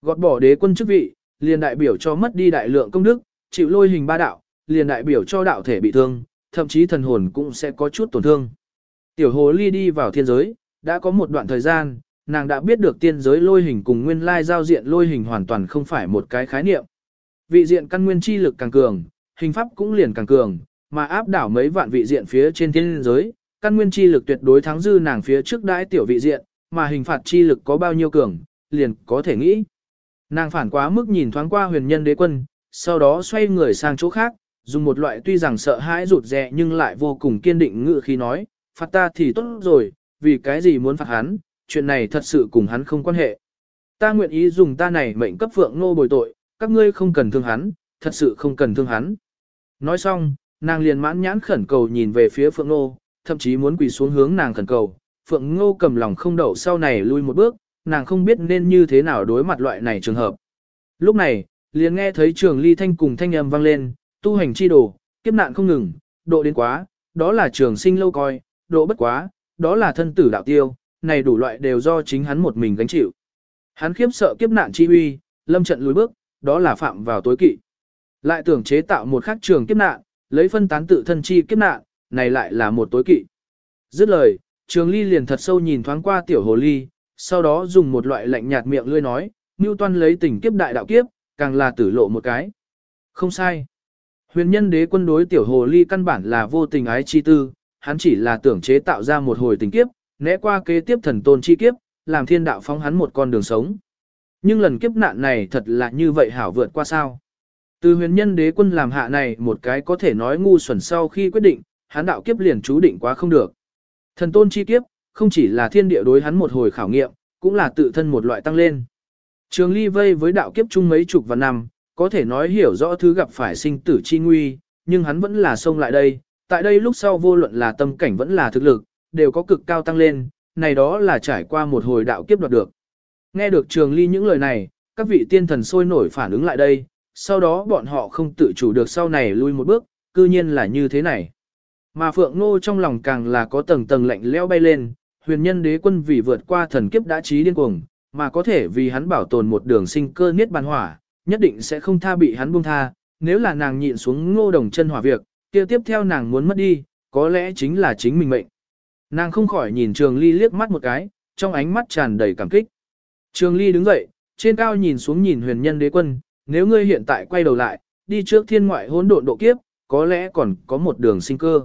Gọt bỏ đế quân chức vị, liền đại biểu cho mất đi đại lượng công đức, chịu lôi hình ba đạo, liền đại biểu cho đạo thể bị thương, thậm chí thần hồn cũng sẽ có chút tổn thương. Tiểu hồ ly đi vào thiên giới, đã có một đoạn thời gian, nàng đã biết được tiên giới lôi hình cùng nguyên lai giao diện lôi hình hoàn toàn không phải một cái khái niệm. Vị diện căn nguyên chi lực càng cường, hình pháp cũng liền càng cường, mà áp đảo mấy vạn vị diện phía trên thiên giới, căn nguyên chi lực tuyệt đối thắng dư nàng phía trước đãi tiểu vị diện, mà hình phạt chi lực có bao nhiêu cường, liền có thể nghĩ. Nàng phản quá mức nhìn thoáng qua huyền nhân đế quân, sau đó xoay người sang chỗ khác, dùng một loại tuy rằng sợ hãi rụt rè nhưng lại vô cùng kiên định ngự khi nói, phạt ta thì tốt rồi, vì cái gì muốn phạt hắn, chuyện này thật sự cùng hắn không quan hệ. Ta nguyện ý dùng ta này mệnh cấp phượng nô bồi tội, các ngươi không cần thương hắn, thật sự không cần thương hắn. Nói xong, nàng liền mãn nhãn khẩn cầu nhìn về phía phượng nô, thậm chí muốn quỳ xuống hướng nàng khẩn cầu. Phượng Ngô cầm lòng không đậu sau này lui một bước, nàng không biết nên như thế nào đối mặt loại này trường hợp. Lúc này, liền nghe thấy trường ly thanh cùng thanh âm vang lên, tu hành chi đồ, kiếp nạn không ngừng, độ đến quá, đó là trường sinh lâu coi, độ bất quá, đó là thân tử đạo tiêu, này đủ loại đều do chính hắn một mình gánh chịu. Hắn khiếp sợ kiếp nạn chi uy, lâm trận lùi bước, đó là phạm vào tối kỵ. Lại tưởng chế tạo một khắc trường kiếp nạn, lấy phân tán tự thân chi kiếp nạn, này lại là một tối kỵ. Dứt lời, trường ly liền thật sâu nhìn thoáng qua tiểu hồ ly, sau đó dùng một loại lạnh nhạt miệng lươi nói, Ngưu Toan lấy tình kiếp đại đạo kiếp, càng là tử lộ một cái. Không sai. Huyền nhân đế quân đối tiểu hồ ly căn bản là vô tình ái chi tư, hắn chỉ là tưởng chế tạo ra một hồi tình kiếp, né qua kế tiếp thần tôn chi kiếp, làm thiên đạo phóng hắn một con đường sống. Nhưng lần kiếp nạn này thật là như vậy hảo vượt qua sao. Từ huyền nhân đế quân làm hạ này một cái có thể nói ngu xuẩn sau khi quyết định, hắn đạo kiếp liền chú định quá không được. Thần tôn chi kiếp, không chỉ là thiên địa đối hắn một hồi khảo nghiệm, cũng là tự thân một loại tăng lên. Trường ly vây với đạo kiếp chung mấy chục và năm, có thể nói hiểu rõ thứ gặp phải sinh tử chi nguy, nhưng hắn vẫn là xông lại đây, tại đây lúc sau vô luận là tâm cảnh vẫn là thực lực, đều có cực cao tăng lên, này đó là trải qua một hồi đạo kiếp đoạt được. Nghe được trường ly những lời này, các vị tiên thần sôi nổi phản ứng lại đây, sau đó bọn họ không tự chủ được sau này lui một bước, cư nhiên là như thế này. Mà Phượng Nô trong lòng càng là có tầng tầng lạnh leo bay lên, huyền nhân đế quân vì vượt qua thần kiếp đã trí điên cuồng, mà có thể vì hắn bảo tồn một đường sinh cơ niết bàn hỏa, nhất định sẽ không tha bị hắn buông tha, nếu là nàng nhịn xuống ngô đồng chân hỏa việc, kia tiếp theo nàng muốn mất đi, có lẽ chính là chính mình mệnh. Nàng không khỏi nhìn Trường Ly liếc mắt một cái, trong ánh mắt tràn đầy cảm kích. Trường Ly đứng dậy, trên cao nhìn xuống nhìn huyền nhân đế quân, nếu ngươi hiện tại quay đầu lại, đi trước thiên ngoại hỗn độn độ kiếp, có lẽ còn có một đường sinh cơ.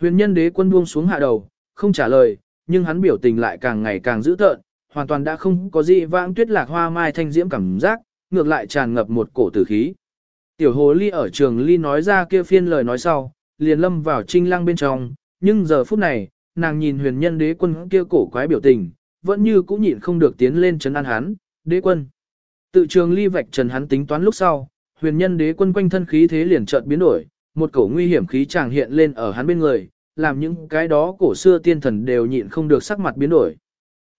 Huyền nhân đế quân buông xuống hạ đầu, không trả lời, nhưng hắn biểu tình lại càng ngày càng dữ tợn, hoàn toàn đã không có gì vãng tuyết lạc hoa mai thanh diễm cảm giác, ngược lại tràn ngập một cổ tử khí. Tiểu hồ ly ở trường ly nói ra kia phiên lời nói sau, liền lâm vào trinh lăng bên trong, nhưng giờ phút này, nàng nhìn huyền nhân đế quân kia cổ quái biểu tình, vẫn như cũng nhịn không được tiến lên chấn an hắn, đế quân. Tự trường ly vạch trần hắn tính toán lúc sau, huyền nhân đế quân quanh thân khí thế liền chợt biến đổi, một cổ nguy hiểm khí chàng hiện lên ở hắn bên người, làm những cái đó cổ xưa tiên thần đều nhịn không được sắc mặt biến đổi.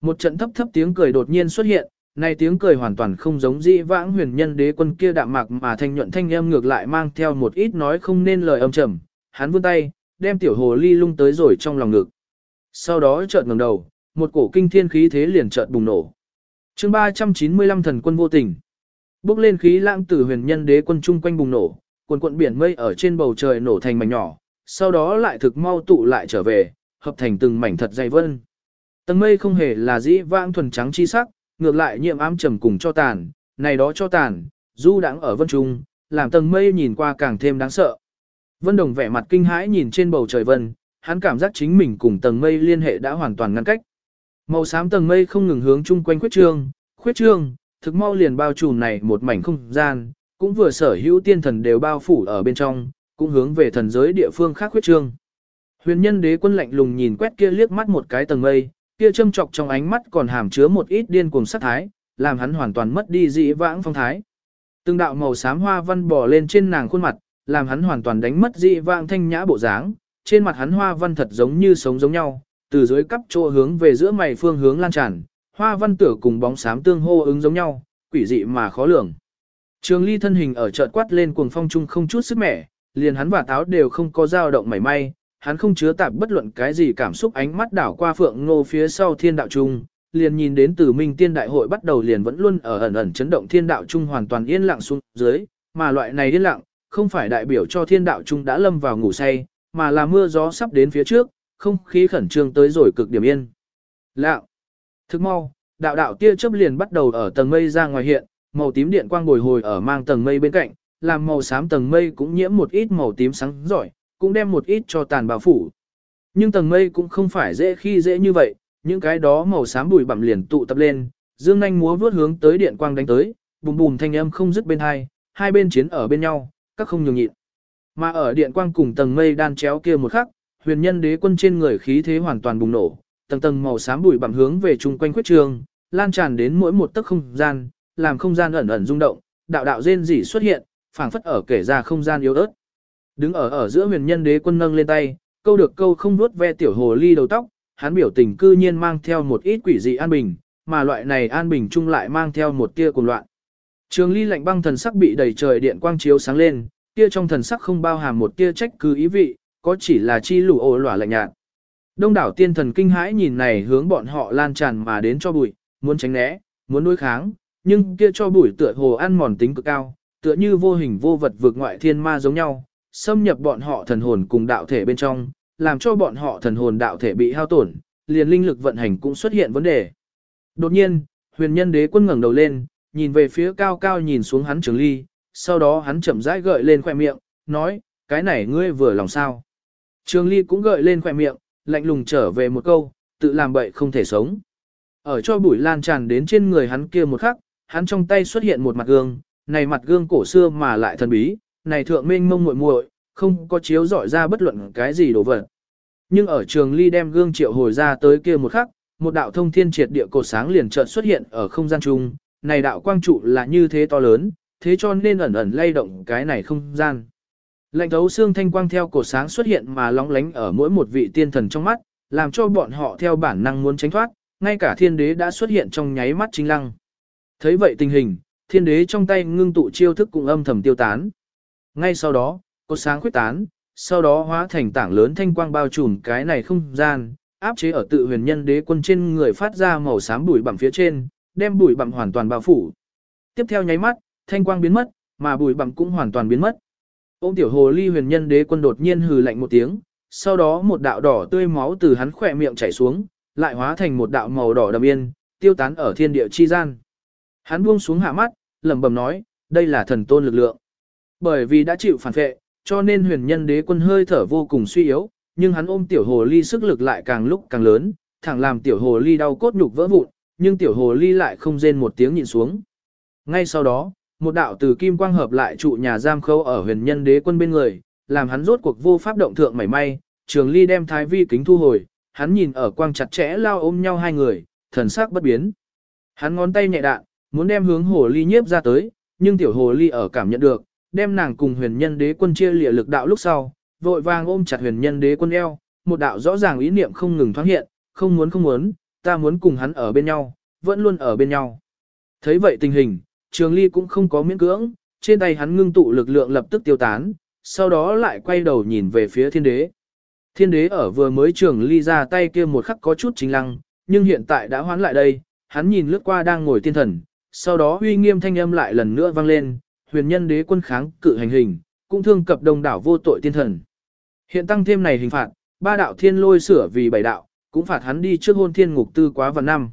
Một trận thấp thấp tiếng cười đột nhiên xuất hiện, này tiếng cười hoàn toàn không giống dĩ vãng huyền nhân đế quân kia đạm mạc mà thanh nhuận thanh âm ngược lại mang theo một ít nói không nên lời âm trầm. Hắn vươn tay, đem tiểu hồ ly lung tới rồi trong lòng ngực. Sau đó chợt ngẩng đầu, một cổ kinh thiên khí thế liền chợt bùng nổ. Chương 395 thần quân vô tình. Bước lên khí lãng từ huyền nhân đế quân chung quanh bùng nổ, quần cuộn biển mây ở trên bầu trời nổ thành mảnh nhỏ, sau đó lại thực mau tụ lại trở về, hợp thành từng mảnh thật dày vân. Tầng mây không hề là dĩ vãng thuần trắng chi sắc, ngược lại nhiệm ám trầm cùng cho tàn, này đó cho tàn, du đãng ở vân trung, làm tầng mây nhìn qua càng thêm đáng sợ. Vân Đồng vẻ mặt kinh hãi nhìn trên bầu trời vân, hắn cảm giác chính mình cùng tầng mây liên hệ đã hoàn toàn ngăn cách. Màu xám tầng mây không ngừng hướng chung quanh khuyết trương, khuyết trương, thực mau liền bao trùm này một mảnh không gian, cũng vừa sở hữu tiên thần đều bao phủ ở bên trong, cũng hướng về thần giới địa phương khác khuyết trương. Huyền nhân đế quân lạnh lùng nhìn quét kia liếc mắt một cái tầng mây, kia châm chọc trong ánh mắt còn hàm chứa một ít điên cuồng sát thái, làm hắn hoàn toàn mất đi dị vãng phong thái. Từng đạo màu xám hoa văn bò lên trên nàng khuôn mặt, làm hắn hoàn toàn đánh mất dị vãng thanh nhã bộ dáng, trên mặt hắn hoa văn thật giống như sống giống nhau, từ dưới cắp chỗ hướng về giữa mày phương hướng lan tràn, hoa văn tử cùng bóng xám tương hô ứng giống nhau, quỷ dị mà khó lường. Trường ly thân hình ở chợt quát lên cuồng phong trung không chút sức mẻ, liền hắn và táo đều không có dao động mảy may, hắn không chứa tạp bất luận cái gì cảm xúc ánh mắt đảo qua phượng ngô phía sau thiên đạo trung, liền nhìn đến từ minh tiên đại hội bắt đầu liền vẫn luôn ở ẩn ẩn chấn động thiên đạo trung hoàn toàn yên lặng xuống dưới, mà loại này yên lặng, không phải đại biểu cho thiên đạo trung đã lâm vào ngủ say, mà là mưa gió sắp đến phía trước, không khí khẩn trương tới rồi cực điểm yên. Lạo. Thức mau, đạo đạo tia chớp liền bắt đầu ở tầng mây ra ngoài hiện, màu tím điện quang bồi hồi ở mang tầng mây bên cạnh, làm màu xám tầng mây cũng nhiễm một ít màu tím sáng giỏi, cũng đem một ít cho tàn bao phủ. Nhưng tầng mây cũng không phải dễ khi dễ như vậy, những cái đó màu xám bụi bặm liền tụ tập lên, dương nhanh múa vướt hướng tới điện quang đánh tới, bùm bùm thanh âm không dứt bên hai, hai bên chiến ở bên nhau, các không nhường nhịn. Mà ở điện quang cùng tầng mây đan chéo kia một khắc, huyền nhân đế quân trên người khí thế hoàn toàn bùng nổ, tầng tầng màu xám bụi bặm hướng về chung quanh khuyết trường, lan tràn đến mỗi một tấc không gian, làm không gian ẩn ẩn rung động, đạo đạo rên rỉ xuất hiện, phảng phất ở kể ra không gian yếu ớt. Đứng ở ở giữa huyền nhân đế quân nâng lên tay, câu được câu không nuốt ve tiểu hồ ly đầu tóc, hắn biểu tình cư nhiên mang theo một ít quỷ dị an bình, mà loại này an bình chung lại mang theo một tia cuồng loạn. Trường ly lạnh băng thần sắc bị đầy trời điện quang chiếu sáng lên, tia trong thần sắc không bao hàm một tia trách cứ ý vị, có chỉ là chi lũ ổ lỏa lạnh nhạt. Đông đảo tiên thần kinh hãi nhìn này hướng bọn họ lan tràn mà đến cho bụi, muốn tránh né, muốn đối kháng, nhưng kia cho bụi tựa hồ ăn mòn tính cực cao, tựa như vô hình vô vật vượt ngoại thiên ma giống nhau, xâm nhập bọn họ thần hồn cùng đạo thể bên trong, làm cho bọn họ thần hồn đạo thể bị hao tổn, liền linh lực vận hành cũng xuất hiện vấn đề. Đột nhiên, huyền nhân đế quân ngẩng đầu lên, nhìn về phía cao cao nhìn xuống hắn trường ly, sau đó hắn chậm rãi gợi lên khoẻ miệng, nói, cái này ngươi vừa lòng sao. Trường ly cũng gợi lên khóe miệng, lạnh lùng trở về một câu, tự làm bậy không thể sống. Ở cho bụi lan tràn đến trên người hắn kia một khắc, hắn trong tay xuất hiện một mặt gương, này mặt gương cổ xưa mà lại thần bí, này thượng mênh mông muội muội, không có chiếu rọi ra bất luận cái gì đồ vật. Nhưng ở trường ly đem gương triệu hồi ra tới kia một khắc, một đạo thông thiên triệt địa cột sáng liền chợt xuất hiện ở không gian chung, này đạo quang trụ là như thế to lớn, thế cho nên ẩn ẩn lay động cái này không gian. Lạnh thấu xương thanh quang theo cổ sáng xuất hiện mà lóng lánh ở mỗi một vị tiên thần trong mắt, làm cho bọn họ theo bản năng muốn tránh thoát, ngay cả thiên đế đã xuất hiện trong nháy mắt chính lăng. Thấy vậy tình hình, thiên đế trong tay ngưng tụ chiêu thức cũng âm thầm tiêu tán. Ngay sau đó, cột sáng khuyết tán, sau đó hóa thành tảng lớn thanh quang bao trùm cái này không gian, áp chế ở tự huyền nhân đế quân trên người phát ra màu xám bụi bặm phía trên, đem bụi bặm hoàn toàn bao phủ. Tiếp theo nháy mắt, thanh quang biến mất, mà bụi bặm cũng hoàn toàn biến mất. Ông tiểu hồ ly huyền nhân đế quân đột nhiên hừ lạnh một tiếng, sau đó một đạo đỏ tươi máu từ hắn khỏe miệng chảy xuống, lại hóa thành một đạo màu đỏ đầm yên, tiêu tán ở thiên địa chi gian. Hắn buông xuống hạ mắt, lẩm bẩm nói, đây là thần tôn lực lượng. Bởi vì đã chịu phản vệ, cho nên huyền nhân đế quân hơi thở vô cùng suy yếu, nhưng hắn ôm tiểu hồ ly sức lực lại càng lúc càng lớn, thẳng làm tiểu hồ ly đau cốt nhục vỡ vụn, nhưng tiểu hồ ly lại không rên một tiếng nhìn xuống. Ngay sau đó, một đạo từ kim quang hợp lại trụ nhà giam khâu ở huyền nhân đế quân bên người, làm hắn rốt cuộc vô pháp động thượng mảy may, trường ly đem thái vi kính thu hồi, hắn nhìn ở quang chặt chẽ lao ôm nhau hai người, thần sắc bất biến. Hắn ngón tay nhẹ đạn, muốn đem hướng hồ ly nhiếp ra tới, nhưng tiểu hồ ly ở cảm nhận được, đem nàng cùng huyền nhân đế quân chia lịa lực đạo lúc sau, vội vàng ôm chặt huyền nhân đế quân eo, một đạo rõ ràng ý niệm không ngừng thoáng hiện, không muốn không muốn, ta muốn cùng hắn ở bên nhau, vẫn luôn ở bên nhau. Thấy vậy tình hình, trường ly cũng không có miễn cưỡng, trên tay hắn ngưng tụ lực lượng lập tức tiêu tán, sau đó lại quay đầu nhìn về phía thiên đế. Thiên đế ở vừa mới trường ly ra tay kia một khắc có chút chính lăng, nhưng hiện tại đã hoán lại đây, hắn nhìn lướt qua đang ngồi tiên thần, sau đó uy nghiêm thanh âm lại lần nữa vang lên, huyền nhân đế quân kháng cự hành hình, cũng thương cập đồng đảo vô tội tiên thần. Hiện tăng thêm này hình phạt, ba đạo thiên lôi sửa vì bảy đạo, cũng phạt hắn đi trước hôn thiên ngục tư quá vạn năm.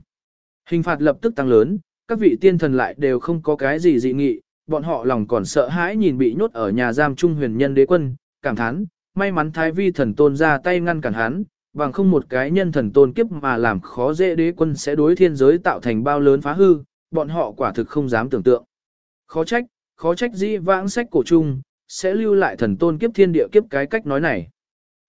Hình phạt lập tức tăng lớn, các vị tiên thần lại đều không có cái gì dị nghị, bọn họ lòng còn sợ hãi nhìn bị nhốt ở nhà giam trung huyền nhân đế quân, cảm thán, may mắn thái vi thần tôn ra tay ngăn cản hắn, bằng không một cái nhân thần tôn kiếp mà làm khó dễ đế quân sẽ đối thiên giới tạo thành bao lớn phá hư, bọn họ quả thực không dám tưởng tượng. Khó trách, khó trách dĩ vãng sách cổ trung sẽ lưu lại thần tôn kiếp thiên địa kiếp cái cách nói này.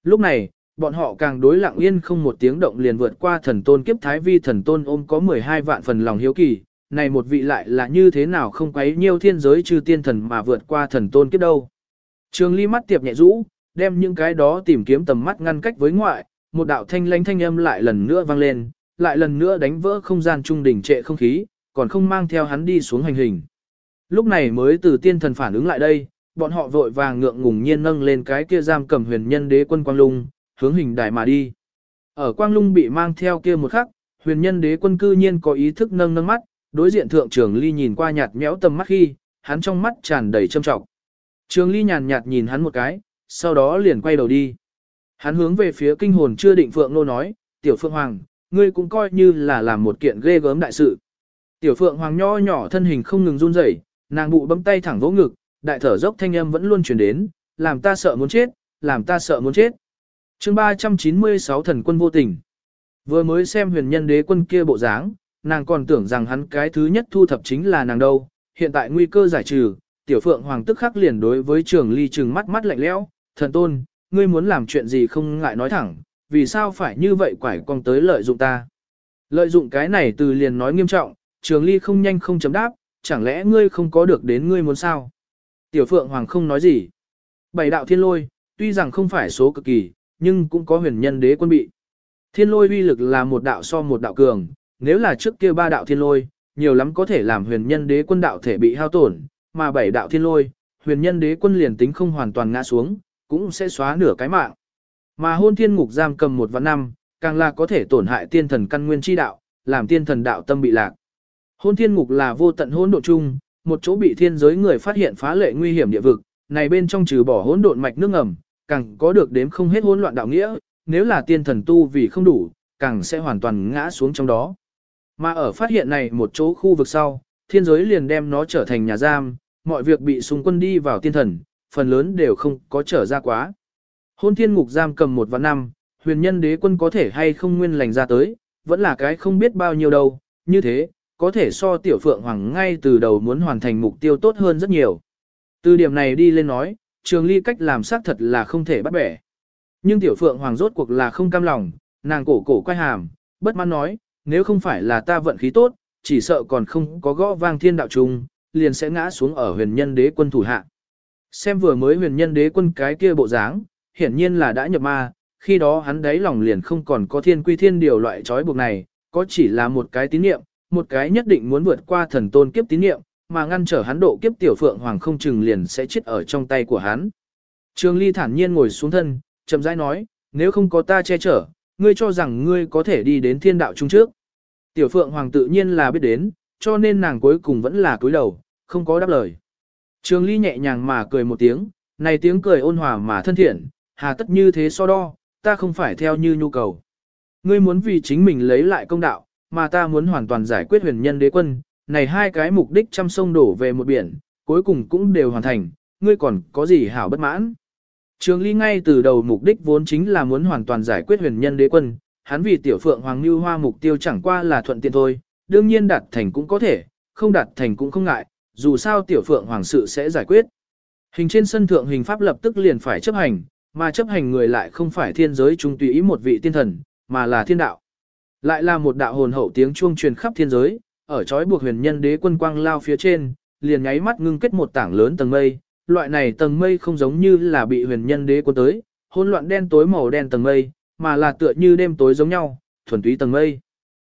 Lúc này, bọn họ càng đối lặng yên không một tiếng động liền vượt qua thần tôn kiếp thái vi thần tôn ôm có 12 vạn phần lòng hiếu kỳ, này một vị lại là như thế nào không quấy nhiêu thiên giới trừ tiên thần mà vượt qua thần tôn kiếp đâu. Trường ly mắt tiệp nhẹ rũ, đem những cái đó tìm kiếm tầm mắt ngăn cách với ngoại, một đạo thanh lãnh thanh âm lại lần nữa vang lên, lại lần nữa đánh vỡ không gian trung đỉnh trệ không khí, còn không mang theo hắn đi xuống hành hình. Lúc này mới từ tiên thần phản ứng lại đây, bọn họ vội vàng ngượng ngùng nhiên nâng lên cái kia giam cầm huyền nhân đế quân quang lung, hướng hình đài mà đi. Ở quang lung bị mang theo kia một khắc, huyền nhân đế quân cư nhiên có ý thức nâng nâng mắt, đối diện thượng trường ly nhìn qua nhạt nhẽo tầm mắt khi, hắn trong mắt tràn đầy trâm trọng. Trường ly nhàn nhạt nhìn hắn một cái, sau đó liền quay đầu đi. Hắn hướng về phía kinh hồn chưa định Phượng Nô nói, Tiểu Phượng Hoàng, ngươi cũng coi như là làm một kiện ghê gớm đại sự. Tiểu Phượng Hoàng nho nhỏ thân hình không ngừng run rẩy, nàng bụ bấm tay thẳng vỗ ngực, đại thở dốc thanh âm vẫn luôn truyền đến, làm ta sợ muốn chết, làm ta sợ muốn chết. chương 396 thần quân vô tình. Vừa mới xem huyền nhân đế quân kia bộ dáng, nàng còn tưởng rằng hắn cái thứ nhất thu thập chính là nàng đâu, hiện tại nguy cơ giải trừ, tiểu phượng hoàng tức khắc liền đối với trường ly trừng mắt mắt lạnh lẽo, thần tôn, ngươi muốn làm chuyện gì không ngại nói thẳng, vì sao phải như vậy quải con tới lợi dụng ta. Lợi dụng cái này từ liền nói nghiêm trọng, trường ly không nhanh không chấm đáp, chẳng lẽ ngươi không có được đến ngươi muốn sao? Tiểu Phượng Hoàng không nói gì. Bảy đạo thiên lôi, tuy rằng không phải số cực kỳ, nhưng cũng có huyền nhân đế quân bị. Thiên lôi uy lực là một đạo so một đạo cường, nếu là trước kia ba đạo thiên lôi, nhiều lắm có thể làm huyền nhân đế quân đạo thể bị hao tổn, mà bảy đạo thiên lôi, huyền nhân đế quân liền tính không hoàn toàn ngã xuống, cũng sẽ xóa nửa cái mạng. Mà hôn thiên ngục giam cầm một vạn năm, càng là có thể tổn hại tiên thần căn nguyên chi đạo, làm tiên thần đạo tâm bị lạc. Hôn thiên ngục là vô tận hỗn độ chung, một chỗ bị thiên giới người phát hiện phá lệ nguy hiểm địa vực, này bên trong trừ bỏ hỗn độn mạch nước ngầm, càng có được đếm không hết hỗn loạn đạo nghĩa, nếu là tiên thần tu vì không đủ, càng sẽ hoàn toàn ngã xuống trong đó. Mà ở phát hiện này một chỗ khu vực sau, thiên giới liền đem nó trở thành nhà giam, mọi việc bị xung quân đi vào tiên thần, phần lớn đều không có trở ra quá. Hôn thiên ngục giam cầm một và năm, huyền nhân đế quân có thể hay không nguyên lành ra tới, vẫn là cái không biết bao nhiêu đâu, như thế, có thể so tiểu phượng hoàng ngay từ đầu muốn hoàn thành mục tiêu tốt hơn rất nhiều. Từ điểm này đi lên nói, trường ly cách làm xác thật là không thể bắt bẻ. Nhưng tiểu phượng hoàng rốt cuộc là không cam lòng, nàng cổ cổ quay hàm, bất mãn nói, nếu không phải là ta vận khí tốt, chỉ sợ còn không có gõ vang thiên đạo trung, liền sẽ ngã xuống ở huyền nhân đế quân thủ hạ. Xem vừa mới huyền nhân đế quân cái kia bộ dáng, hiển nhiên là đã nhập ma, khi đó hắn đáy lòng liền không còn có thiên quy thiên điều loại trói buộc này, có chỉ là một cái tín niệm, một cái nhất định muốn vượt qua thần tôn kiếp tín niệm, mà ngăn trở hắn độ kiếp tiểu phượng hoàng không chừng liền sẽ chết ở trong tay của hắn. trương Ly thản nhiên ngồi xuống thân, chậm rãi nói, nếu không có ta che chở, ngươi cho rằng ngươi có thể đi đến thiên đạo trung trước. Tiểu phượng hoàng tự nhiên là biết đến, cho nên nàng cuối cùng vẫn là cúi đầu, không có đáp lời. Trường Ly nhẹ nhàng mà cười một tiếng, này tiếng cười ôn hòa mà thân thiện, hà tất như thế so đo, ta không phải theo như nhu cầu. Ngươi muốn vì chính mình lấy lại công đạo, mà ta muốn hoàn toàn giải quyết huyền nhân đế quân, này hai cái mục đích trăm sông đổ về một biển, cuối cùng cũng đều hoàn thành, ngươi còn có gì hảo bất mãn. Trường Ly ngay từ đầu mục đích vốn chính là muốn hoàn toàn giải quyết huyền nhân đế quân, hắn vì tiểu phượng hoàng lưu hoa mục tiêu chẳng qua là thuận tiện thôi, đương nhiên đạt thành cũng có thể, không đạt thành cũng không ngại, dù sao tiểu phượng hoàng sự sẽ giải quyết. Hình trên sân thượng hình pháp lập tức liền phải chấp hành, mà chấp hành người lại không phải thiên giới chúng tùy ý một vị tiên thần, mà là thiên đạo. Lại là một đạo hồn hậu tiếng chuông truyền khắp thiên giới, ở chói buộc huyền nhân đế quân quang lao phía trên, liền nháy mắt ngưng kết một tảng lớn tầng mây, loại này tầng mây không giống như là bị huyền nhân đế quân tới, hỗn loạn đen tối màu đen tầng mây, mà là tựa như đêm tối giống nhau, thuần túy tầng mây.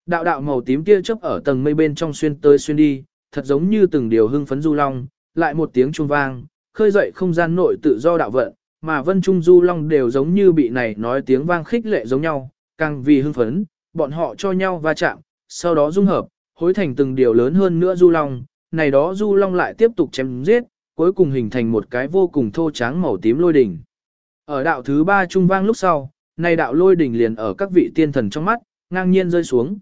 Đạo đạo màu tím kia chớp ở tầng mây bên trong xuyên tới xuyên đi, thật giống như từng điều hưng phấn du long, lại một tiếng chuông vang, khơi dậy không gian nội tự do đạo vận, mà vân trung du long đều giống như bị này nói tiếng vang khích lệ giống nhau, càng vì hưng phấn, bọn họ cho nhau va chạm, sau đó dung hợp, hối thành từng điều lớn hơn nữa du long, này đó du long lại tiếp tục chém giết, cuối cùng hình thành một cái vô cùng thô tráng màu tím lôi đỉnh. Ở đạo thứ ba trung vang lúc sau, này đạo lôi đỉnh liền ở các vị tiên thần trong mắt, ngang nhiên rơi xuống.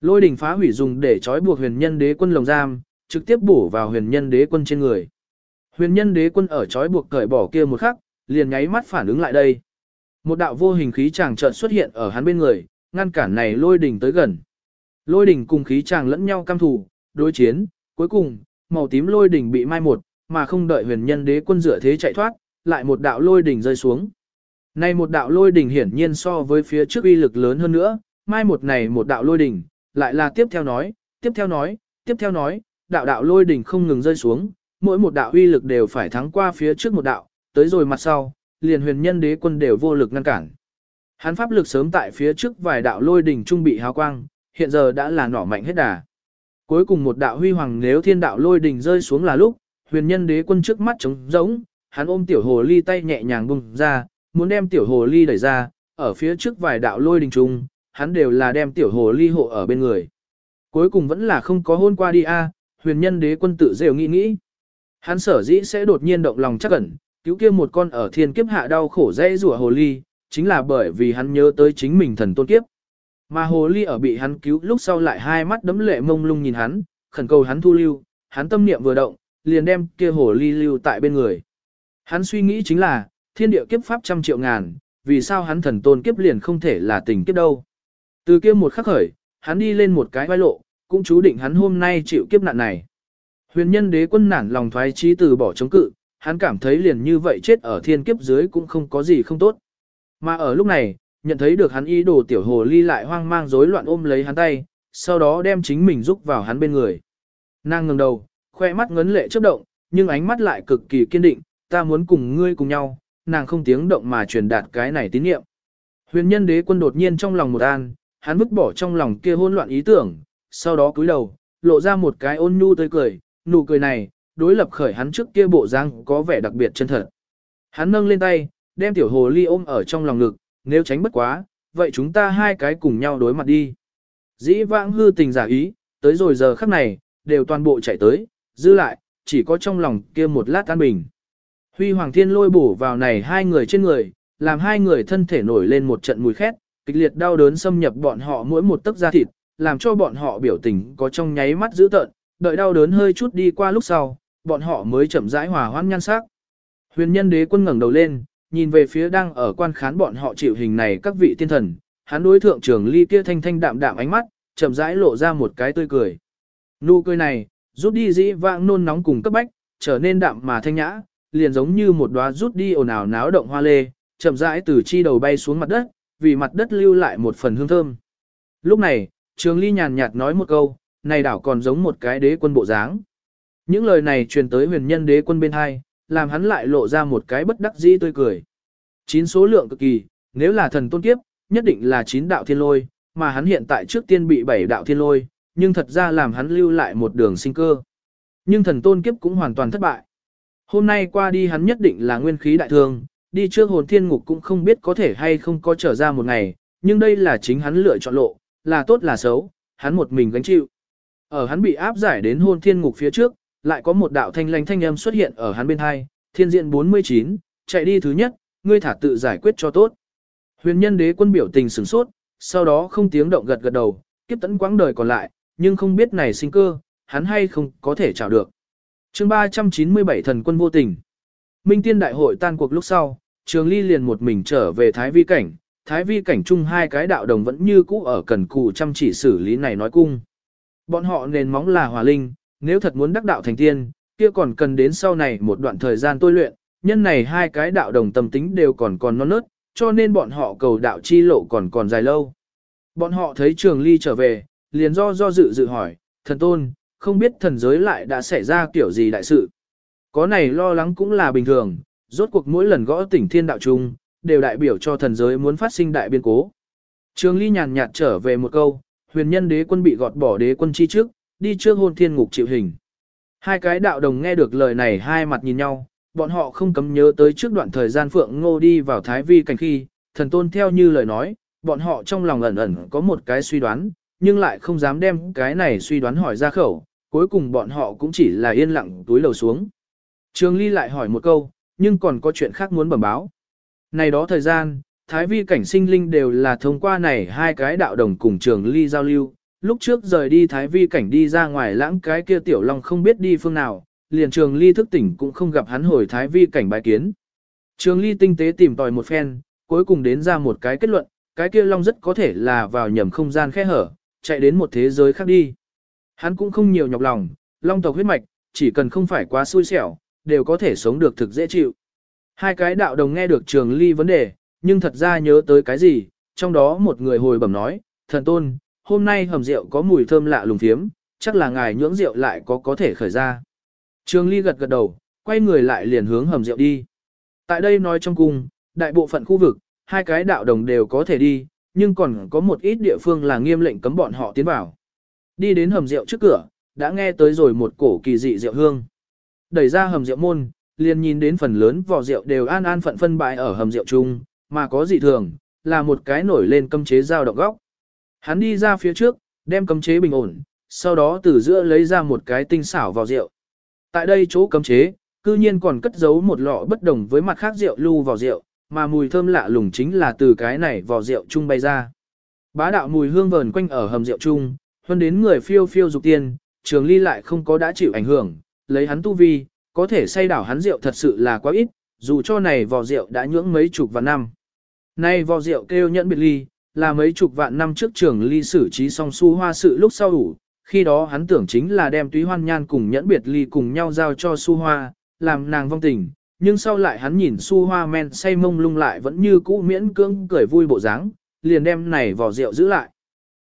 Lôi đỉnh phá hủy dùng để trói buộc huyền nhân đế quân lồng giam, trực tiếp bổ vào huyền nhân đế quân trên người. Huyền nhân đế quân ở trói buộc cởi bỏ kia một khắc, liền nháy mắt phản ứng lại đây. Một đạo vô hình khí chàng chợt xuất hiện ở hắn bên người, ngăn cản này lôi đỉnh tới gần. Lôi đỉnh cùng khí chàng lẫn nhau cam thủ, đối chiến, cuối cùng, màu tím lôi đỉnh bị mai một, mà không đợi huyền nhân đế quân dựa thế chạy thoát, lại một đạo lôi đỉnh rơi xuống. Này một đạo lôi đỉnh hiển nhiên so với phía trước uy lực lớn hơn nữa, mai một này một đạo lôi đỉnh, lại là tiếp theo nói, tiếp theo nói, tiếp theo nói, đạo đạo lôi đỉnh không ngừng rơi xuống, mỗi một đạo uy lực đều phải thắng qua phía trước một đạo, tới rồi mặt sau, liền huyền nhân đế quân đều vô lực ngăn cản. Hắn pháp lực sớm tại phía trước vài đạo lôi đỉnh trung bị hào quang, hiện giờ đã là nỏ mạnh hết đà. Cuối cùng một đạo huy hoàng nếu thiên đạo lôi đỉnh rơi xuống là lúc, huyền nhân đế quân trước mắt trống rỗng, hắn ôm tiểu hồ ly tay nhẹ nhàng bung ra, muốn đem tiểu hồ ly đẩy ra, ở phía trước vài đạo lôi đình trung, hắn đều là đem tiểu hồ ly hộ ở bên người. Cuối cùng vẫn là không có hôn qua đi a, huyền nhân đế quân tự rêu nghĩ nghĩ. Hắn sở dĩ sẽ đột nhiên động lòng chắc ẩn, cứu kia một con ở thiên kiếp hạ đau khổ dễ rủa hồ ly, chính là bởi vì hắn nhớ tới chính mình thần tôn kiếp. Mà hồ ly ở bị hắn cứu lúc sau lại hai mắt đấm lệ mông lung nhìn hắn, khẩn cầu hắn thu lưu, hắn tâm niệm vừa động, liền đem kia hồ ly lưu tại bên người. Hắn suy nghĩ chính là, thiên địa kiếp pháp trăm triệu ngàn, vì sao hắn thần tôn kiếp liền không thể là tình kiếp đâu. Từ kia một khắc khởi, hắn đi lên một cái vai lộ, cũng chú định hắn hôm nay chịu kiếp nạn này. Huyền nhân đế quân nản lòng thoái trí từ bỏ chống cự, hắn cảm thấy liền như vậy chết ở thiên kiếp dưới cũng không có gì không tốt. Mà ở lúc này, nhận thấy được hắn ý đồ tiểu hồ ly lại hoang mang rối loạn ôm lấy hắn tay, sau đó đem chính mình rúc vào hắn bên người. Nàng ngừng đầu, khoe mắt ngấn lệ chớp động, nhưng ánh mắt lại cực kỳ kiên định, ta muốn cùng ngươi cùng nhau, nàng không tiếng động mà truyền đạt cái này tín niệm. Huyền nhân đế quân đột nhiên trong lòng một an, hắn vứt bỏ trong lòng kia hỗn loạn ý tưởng, sau đó cúi đầu, lộ ra một cái ôn nhu tươi cười, nụ cười này, đối lập khởi hắn trước kia bộ dáng có vẻ đặc biệt chân thật. Hắn nâng lên tay, đem tiểu hồ ly ôm ở trong lòng ngực, nếu tránh bất quá, vậy chúng ta hai cái cùng nhau đối mặt đi. Dĩ vãng hư tình giả ý, tới rồi giờ khắc này, đều toàn bộ chạy tới, dư lại, chỉ có trong lòng kia một lát an bình. Huy Hoàng Thiên lôi bổ vào này hai người trên người, làm hai người thân thể nổi lên một trận mùi khét, kịch liệt đau đớn xâm nhập bọn họ mỗi một tấc da thịt, làm cho bọn họ biểu tình có trong nháy mắt dữ tợn, đợi đau đớn hơi chút đi qua lúc sau, bọn họ mới chậm rãi hòa hoãn nhan sắc. Huyền nhân đế quân ngẩng đầu lên, nhìn về phía đang ở quan khán bọn họ chịu hình này các vị tiên thần, hắn đối thượng trưởng ly kia thanh thanh đạm đạm ánh mắt, chậm rãi lộ ra một cái tươi cười. Nụ cười này, rút đi dĩ vãng nôn nóng cùng cấp bách, trở nên đạm mà thanh nhã, liền giống như một đóa rút đi ồn ào náo động hoa lê, chậm rãi từ chi đầu bay xuống mặt đất, vì mặt đất lưu lại một phần hương thơm. Lúc này, Trường Ly nhàn nhạt nói một câu, này đảo còn giống một cái đế quân bộ dáng. Những lời này truyền tới huyền nhân đế quân bên hai, làm hắn lại lộ ra một cái bất đắc dĩ tươi cười. Chín số lượng cực kỳ, nếu là thần tôn kiếp, nhất định là chín đạo thiên lôi, mà hắn hiện tại trước tiên bị bảy đạo thiên lôi, nhưng thật ra làm hắn lưu lại một đường sinh cơ. Nhưng thần tôn kiếp cũng hoàn toàn thất bại. Hôm nay qua đi hắn nhất định là nguyên khí đại thương, đi trước hồn thiên ngục cũng không biết có thể hay không có trở ra một ngày, nhưng đây là chính hắn lựa chọn lộ, là tốt là xấu, hắn một mình gánh chịu. Ở hắn bị áp giải đến hồn thiên ngục phía trước, lại có một đạo thanh lãnh thanh âm xuất hiện ở hắn bên hai, thiên diện 49, chạy đi thứ nhất, ngươi thả tự giải quyết cho tốt. Huyền nhân đế quân biểu tình sửng sốt, sau đó không tiếng động gật gật đầu, kiếp tấn quãng đời còn lại, nhưng không biết này sinh cơ, hắn hay không có thể chào được chương 397 thần quân vô tình. Minh tiên đại hội tan cuộc lúc sau, trường ly liền một mình trở về Thái Vi cảnh. Thái Vi cảnh chung hai cái đạo đồng vẫn như cũ ở cần cù chăm chỉ xử lý này nói cung. Bọn họ nền móng là hòa linh, nếu thật muốn đắc đạo thành tiên, kia còn cần đến sau này một đoạn thời gian tôi luyện, nhân này hai cái đạo đồng tâm tính đều còn còn non nớt, cho nên bọn họ cầu đạo chi lộ còn còn dài lâu. Bọn họ thấy trường ly trở về, liền do do dự dự hỏi, thần tôn, không biết thần giới lại đã xảy ra kiểu gì đại sự. Có này lo lắng cũng là bình thường, rốt cuộc mỗi lần gõ tỉnh thiên đạo chung, đều đại biểu cho thần giới muốn phát sinh đại biên cố. Trường Ly nhàn nhạt trở về một câu, huyền nhân đế quân bị gọt bỏ đế quân chi trước, đi trước hôn thiên ngục chịu hình. Hai cái đạo đồng nghe được lời này hai mặt nhìn nhau, bọn họ không cấm nhớ tới trước đoạn thời gian Phượng Ngô đi vào Thái Vi cảnh khi, thần tôn theo như lời nói, bọn họ trong lòng ẩn ẩn có một cái suy đoán, nhưng lại không dám đem cái này suy đoán hỏi ra khẩu, cuối cùng bọn họ cũng chỉ là yên lặng túi lầu xuống. Trường Ly lại hỏi một câu, nhưng còn có chuyện khác muốn bẩm báo. Này đó thời gian, Thái vi cảnh sinh linh đều là thông qua này hai cái đạo đồng cùng Trường Ly giao lưu, lúc trước rời đi Thái vi cảnh đi ra ngoài lãng cái kia tiểu long không biết đi phương nào, liền Trường Ly thức tỉnh cũng không gặp hắn hồi Thái vi cảnh bái kiến. Trường Ly tinh tế tìm tòi một phen, cuối cùng đến ra một cái kết luận, cái kia long rất có thể là vào nhầm không gian khe hở, chạy đến một thế giới khác đi. Hắn cũng không nhiều nhọc lòng, long tộc huyết mạch, chỉ cần không phải quá xui xẻo, đều có thể sống được thực dễ chịu. Hai cái đạo đồng nghe được trường ly vấn đề, nhưng thật ra nhớ tới cái gì, trong đó một người hồi bẩm nói, thần tôn, hôm nay hầm rượu có mùi thơm lạ lùng phiếm, chắc là ngài nhưỡng rượu lại có có thể khởi ra. Trường Ly gật gật đầu, quay người lại liền hướng hầm rượu đi. Tại đây nói trong cung, đại bộ phận khu vực, hai cái đạo đồng đều có thể đi, nhưng còn có một ít địa phương là nghiêm lệnh cấm bọn họ tiến vào. Đi đến hầm rượu trước cửa, đã nghe tới rồi một cổ kỳ dị rượu hương. Đẩy ra hầm rượu môn, liền nhìn đến phần lớn vỏ rượu đều an an phận phân bại ở hầm rượu chung, mà có dị thường, là một cái nổi lên cấm chế dao động góc. Hắn đi ra phía trước, đem cấm chế bình ổn, sau đó từ giữa lấy ra một cái tinh xảo vỏ rượu. Tại đây chỗ cấm chế, cư nhiên còn cất giấu một lọ bất đồng với mặt khác rượu lưu vỏ rượu, mà mùi thơm lạ lùng chính là từ cái này vào rượu chung bay ra. Bá đạo mùi hương vờn quanh ở hầm rượu chung, hơn đến người phiêu phiêu dục tiên, trường ly lại không có đã chịu ảnh hưởng, lấy hắn tu vi, có thể say đảo hắn rượu thật sự là quá ít, dù cho này vò rượu đã nhưỡng mấy chục vạn năm. Nay vò rượu kêu nhẫn biệt ly, là mấy chục vạn năm trước trường ly xử trí xong su hoa sự lúc sau đủ, khi đó hắn tưởng chính là đem túy hoan nhan cùng nhẫn biệt ly cùng nhau giao cho su hoa, làm nàng vong tình, nhưng sau lại hắn nhìn su hoa men say mông lung lại vẫn như cũ miễn cưỡng cười vui bộ dáng, liền đem này vò rượu giữ lại.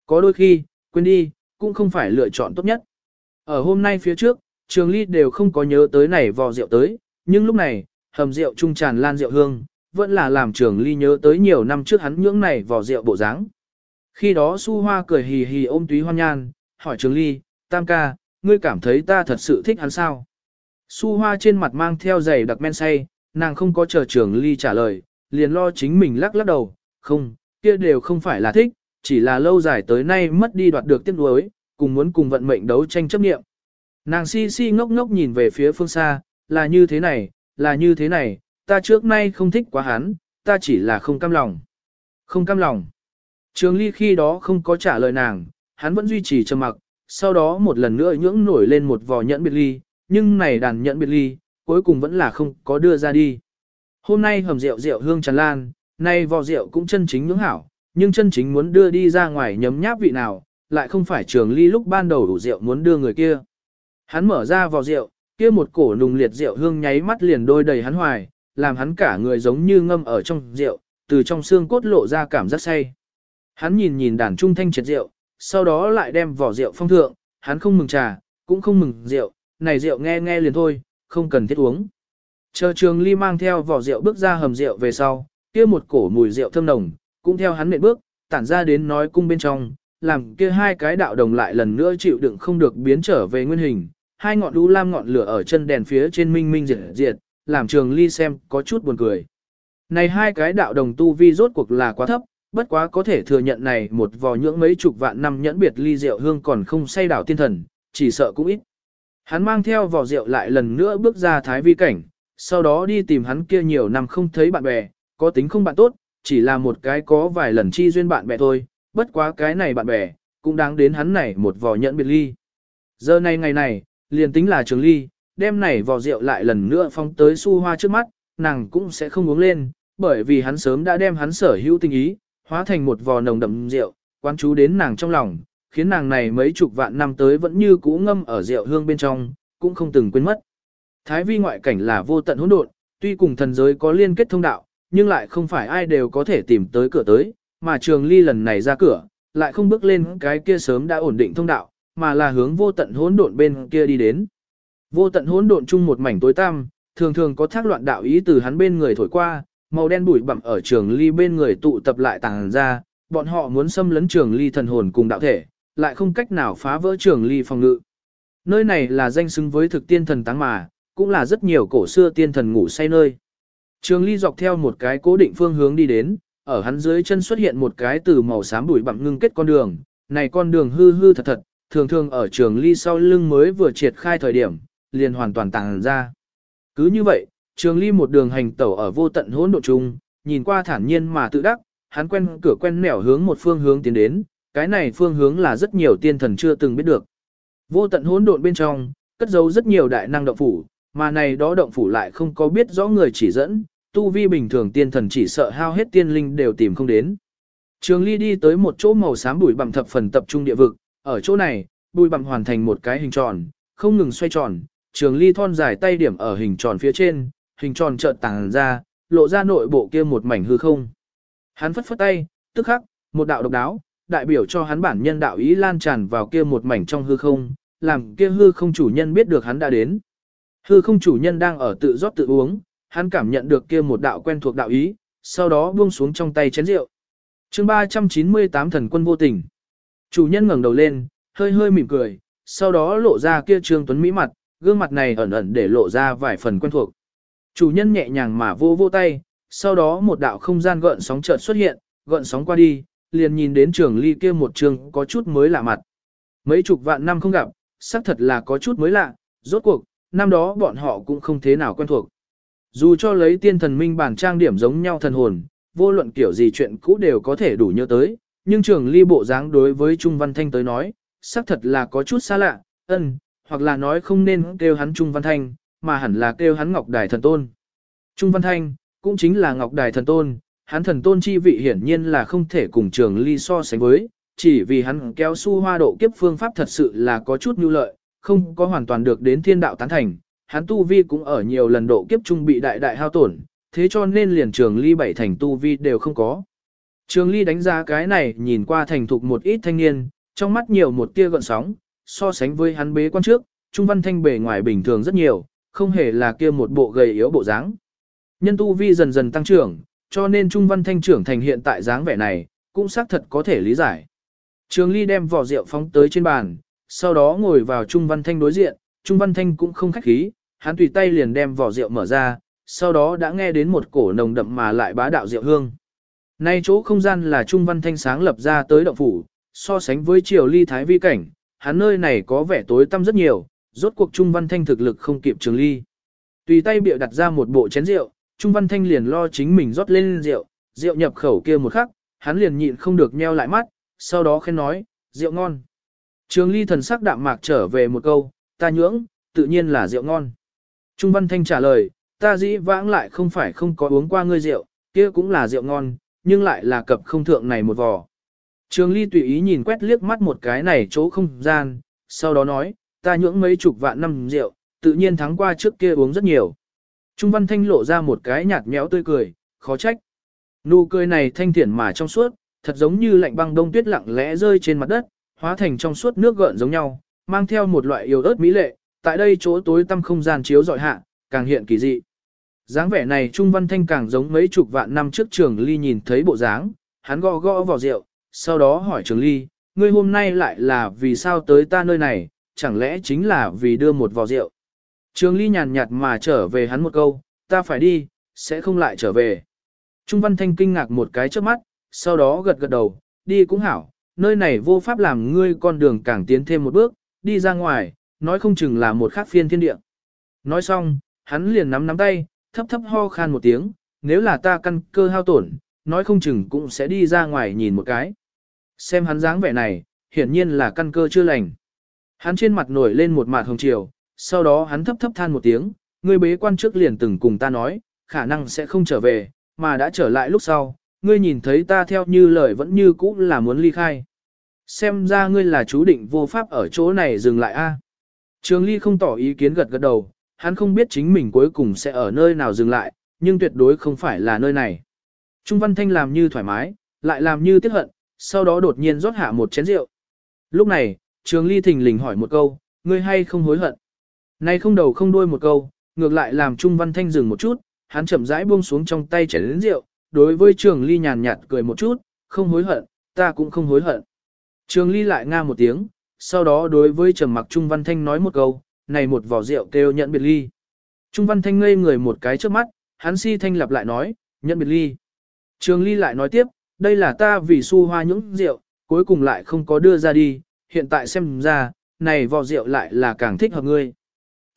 Có đôi khi, quên đi, cũng không phải lựa chọn tốt nhất. Ở hôm nay phía trước, trường ly đều không có nhớ tới này vò rượu tới, nhưng lúc này, hầm rượu trung tràn lan rượu hương, vẫn là làm trường ly nhớ tới nhiều năm trước hắn nhưỡng này vò rượu bộ dáng. Khi đó su hoa cười hì hì ôm túy hoan nhan, hỏi trường ly, tam ca, ngươi cảm thấy ta thật sự thích hắn sao? Su hoa trên mặt mang theo giày đặc men say, nàng không có chờ trường ly trả lời, liền lo chính mình lắc lắc đầu, không, kia đều không phải là thích, chỉ là lâu dài tới nay mất đi đoạt được tiếc nuối, cùng muốn cùng vận mệnh đấu tranh chấp nghiệm. Nàng si si ngốc ngốc nhìn về phía phương xa, là như thế này, là như thế này, ta trước nay không thích quá hắn, ta chỉ là không cam lòng. Không cam lòng. Trường ly khi đó không có trả lời nàng, hắn vẫn duy trì trầm mặc, sau đó một lần nữa nhưỡng nổi lên một vò nhẫn biệt ly, nhưng này đàn nhận biệt ly, cuối cùng vẫn là không có đưa ra đi. Hôm nay hầm rượu rượu hương tràn lan, nay vò rượu cũng chân chính ngưỡng hảo, nhưng chân chính muốn đưa đi ra ngoài nhấm nháp vị nào, lại không phải trường ly lúc ban đầu đủ rượu muốn đưa người kia. Hắn mở ra vò rượu, kia một cổ nùng liệt rượu hương nháy mắt liền đôi đầy hắn hoài, làm hắn cả người giống như ngâm ở trong rượu, từ trong xương cốt lộ ra cảm giác say. Hắn nhìn nhìn đàn trung thanh triệt rượu, sau đó lại đem vỏ rượu phong thượng, hắn không mừng trà, cũng không mừng rượu, này rượu nghe nghe liền thôi, không cần thiết uống. Chờ trường ly mang theo vỏ rượu bước ra hầm rượu về sau, kia một cổ mùi rượu thơm nồng, cũng theo hắn nện bước, tản ra đến nói cung bên trong, làm kia hai cái đạo đồng lại lần nữa chịu đựng không được biến trở về nguyên hình. Hai ngọn đu lam ngọn lửa ở chân đèn phía trên minh minh diệt diệt, làm trường ly xem có chút buồn cười. Này hai cái đạo đồng tu vi rốt cuộc là quá thấp, bất quá có thể thừa nhận này một vò nhưỡng mấy chục vạn năm nhẫn biệt ly rượu hương còn không say đảo tiên thần, chỉ sợ cũng ít. Hắn mang theo vò rượu lại lần nữa bước ra thái vi cảnh, sau đó đi tìm hắn kia nhiều năm không thấy bạn bè, có tính không bạn tốt, chỉ là một cái có vài lần chi duyên bạn bè thôi, bất quá cái này bạn bè, cũng đáng đến hắn này một vò nhẫn biệt ly. Giờ này ngày này, liền tính là trường ly, đem này vò rượu lại lần nữa phong tới su hoa trước mắt, nàng cũng sẽ không uống lên, bởi vì hắn sớm đã đem hắn sở hữu tình ý, hóa thành một vò nồng đậm rượu, quan chú đến nàng trong lòng, khiến nàng này mấy chục vạn năm tới vẫn như cũ ngâm ở rượu hương bên trong, cũng không từng quên mất. Thái vi ngoại cảnh là vô tận hỗn độn, tuy cùng thần giới có liên kết thông đạo, nhưng lại không phải ai đều có thể tìm tới cửa tới, mà trường ly lần này ra cửa, lại không bước lên cái kia sớm đã ổn định thông đạo, mà là hướng vô tận hỗn độn bên kia đi đến. Vô tận hỗn độn chung một mảnh tối tăm, thường thường có thác loạn đạo ý từ hắn bên người thổi qua, màu đen bụi bặm ở trường ly bên người tụ tập lại tàng ra, bọn họ muốn xâm lấn trường ly thần hồn cùng đạo thể, lại không cách nào phá vỡ trường ly phòng ngự. Nơi này là danh xứng với thực tiên thần táng mà, cũng là rất nhiều cổ xưa tiên thần ngủ say nơi. Trường ly dọc theo một cái cố định phương hướng đi đến, ở hắn dưới chân xuất hiện một cái từ màu xám bụi bặm ngưng kết con đường, này con đường hư hư thật thật, thường thường ở trường ly sau lưng mới vừa triệt khai thời điểm, liền hoàn toàn tàng ra. Cứ như vậy, trường ly một đường hành tẩu ở vô tận hỗn độn chung, nhìn qua thản nhiên mà tự đắc, hắn quen cửa quen nẻo hướng một phương hướng tiến đến, cái này phương hướng là rất nhiều tiên thần chưa từng biết được. Vô tận hỗn độn bên trong, cất giấu rất nhiều đại năng động phủ, mà này đó động phủ lại không có biết rõ người chỉ dẫn, tu vi bình thường tiên thần chỉ sợ hao hết tiên linh đều tìm không đến. Trường Ly đi tới một chỗ màu xám bụi bặm thập phần tập trung địa vực, ở chỗ này, bụi bặm hoàn thành một cái hình tròn, không ngừng xoay tròn, Trường Ly thon dài tay điểm ở hình tròn phía trên, hình tròn chợt tàng ra, lộ ra nội bộ kia một mảnh hư không. Hắn phất phất tay, tức khắc, một đạo độc đáo, đại biểu cho hắn bản nhân đạo ý lan tràn vào kia một mảnh trong hư không, làm kia hư không chủ nhân biết được hắn đã đến. Hư không chủ nhân đang ở tự rót tự uống, hắn cảm nhận được kia một đạo quen thuộc đạo ý, sau đó buông xuống trong tay chén rượu. chương 398 thần quân vô tình. Chủ nhân ngẩng đầu lên, hơi hơi mỉm cười, sau đó lộ ra kia trương tuấn mỹ mặt, gương mặt này ẩn ẩn để lộ ra vài phần quen thuộc. Chủ nhân nhẹ nhàng mà vô vô tay, sau đó một đạo không gian gợn sóng chợt xuất hiện, gợn sóng qua đi, liền nhìn đến trường ly kia một trường có chút mới lạ mặt. Mấy chục vạn năm không gặp, xác thật là có chút mới lạ, rốt cuộc, năm đó bọn họ cũng không thế nào quen thuộc. Dù cho lấy tiên thần minh bản trang điểm giống nhau thần hồn, vô luận kiểu gì chuyện cũ đều có thể đủ nhớ tới, nhưng trường ly bộ dáng đối với Trung Văn Thanh tới nói, xác thật là có chút xa lạ, ân, hoặc là nói không nên kêu hắn Trung Văn Thanh, mà hẳn là kêu hắn Ngọc Đài Thần Tôn. Trung Văn Thanh, cũng chính là Ngọc Đài Thần Tôn, hắn thần tôn chi vị hiển nhiên là không thể cùng trường ly so sánh với, chỉ vì hắn kéo su hoa độ kiếp phương pháp thật sự là có chút nhu lợi, không có hoàn toàn được đến thiên đạo tán thành, hắn tu vi cũng ở nhiều lần độ kiếp trung bị đại đại hao tổn, thế cho nên liền trường ly bảy thành tu vi đều không có. Trường ly đánh giá cái này nhìn qua thành thục một ít thanh niên, trong mắt nhiều một tia gợn sóng, so sánh với hắn bế quan trước, Trung Văn Thanh bề ngoài bình thường rất nhiều, không hề là kia một bộ gầy yếu bộ dáng. Nhân tu vi dần dần tăng trưởng, cho nên Trung Văn Thanh trưởng thành hiện tại dáng vẻ này, cũng xác thật có thể lý giải. Trường Ly đem vỏ rượu phóng tới trên bàn, sau đó ngồi vào Trung Văn Thanh đối diện, Trung Văn Thanh cũng không khách khí, hắn tùy tay liền đem vỏ rượu mở ra, sau đó đã nghe đến một cổ nồng đậm mà lại bá đạo rượu hương. Nay chỗ không gian là Trung Văn Thanh sáng lập ra tới động phủ, so sánh với triều ly thái vi cảnh, hắn nơi này có vẻ tối tăm rất nhiều, rốt cuộc Trung Văn Thanh thực lực không kịp trường ly. Tùy tay bịa đặt ra một bộ chén rượu, Trung Văn Thanh liền lo chính mình rót lên rượu, rượu nhập khẩu kia một khắc, hắn liền nhịn không được nheo lại mắt, sau đó khen nói, rượu ngon. Trường ly thần sắc đạm mạc trở về một câu, ta nhưỡng, tự nhiên là rượu ngon. Trung Văn Thanh trả lời, ta dĩ vãng lại không phải không có uống qua ngươi rượu, kia cũng là rượu ngon, nhưng lại là cập không thượng này một vò. Trường ly tùy ý nhìn quét liếc mắt một cái này chỗ không gian, sau đó nói, ta nhưỡng mấy chục vạn năm rượu, tự nhiên thắng qua trước kia uống rất nhiều. Trung Văn Thanh lộ ra một cái nhạt méo tươi cười, khó trách. Nụ cười này thanh thiện mà trong suốt, thật giống như lạnh băng đông tuyết lặng lẽ rơi trên mặt đất, hóa thành trong suốt nước gợn giống nhau, mang theo một loại yêu ớt mỹ lệ, tại đây chỗ tối tăm không gian chiếu dọi hạ, càng hiện kỳ dị. dáng vẻ này Trung Văn Thanh càng giống mấy chục vạn năm trước Trường Ly nhìn thấy bộ dáng, hắn gõ gõ vào rượu, sau đó hỏi Trường Ly, ngươi hôm nay lại là vì sao tới ta nơi này, chẳng lẽ chính là vì đưa một vò rượu. Trường Ly nhàn nhạt mà trở về hắn một câu, ta phải đi, sẽ không lại trở về. Trung Văn Thanh kinh ngạc một cái trước mắt, sau đó gật gật đầu, đi cũng hảo, nơi này vô pháp làm ngươi con đường càng tiến thêm một bước, đi ra ngoài, nói không chừng là một khác phiên thiên địa. Nói xong, hắn liền nắm nắm tay, thấp thấp ho khan một tiếng, nếu là ta căn cơ hao tổn, nói không chừng cũng sẽ đi ra ngoài nhìn một cái. Xem hắn dáng vẻ này, hiển nhiên là căn cơ chưa lành. Hắn trên mặt nổi lên một mạt hồng chiều, sau đó hắn thấp thấp than một tiếng, ngươi bế quan trước liền từng cùng ta nói, khả năng sẽ không trở về, mà đã trở lại lúc sau, ngươi nhìn thấy ta theo như lời vẫn như cũ là muốn ly khai. Xem ra ngươi là chú định vô pháp ở chỗ này dừng lại a. Trường Ly không tỏ ý kiến gật gật đầu, hắn không biết chính mình cuối cùng sẽ ở nơi nào dừng lại, nhưng tuyệt đối không phải là nơi này. Trung Văn Thanh làm như thoải mái, lại làm như tiếc hận, sau đó đột nhiên rót hạ một chén rượu. Lúc này, Trường Ly thình lình hỏi một câu, ngươi hay không hối hận? Nay không đầu không đuôi một câu, ngược lại làm Trung Văn Thanh dừng một chút, hắn chậm rãi buông xuống trong tay chén lớn rượu, đối với Trường Ly nhàn nhạt cười một chút, không hối hận, ta cũng không hối hận. Trường Ly lại nga một tiếng, sau đó đối với Trầm Mặc Trung Văn Thanh nói một câu, này một vỏ rượu kêu nhận biệt ly. Trung Văn Thanh ngây người một cái trước mắt, hắn si thanh lặp lại nói, nhận biệt ly. Trường Ly lại nói tiếp, đây là ta vì su hoa những rượu, cuối cùng lại không có đưa ra đi, hiện tại xem ra, này vỏ rượu lại là càng thích hợp ngươi.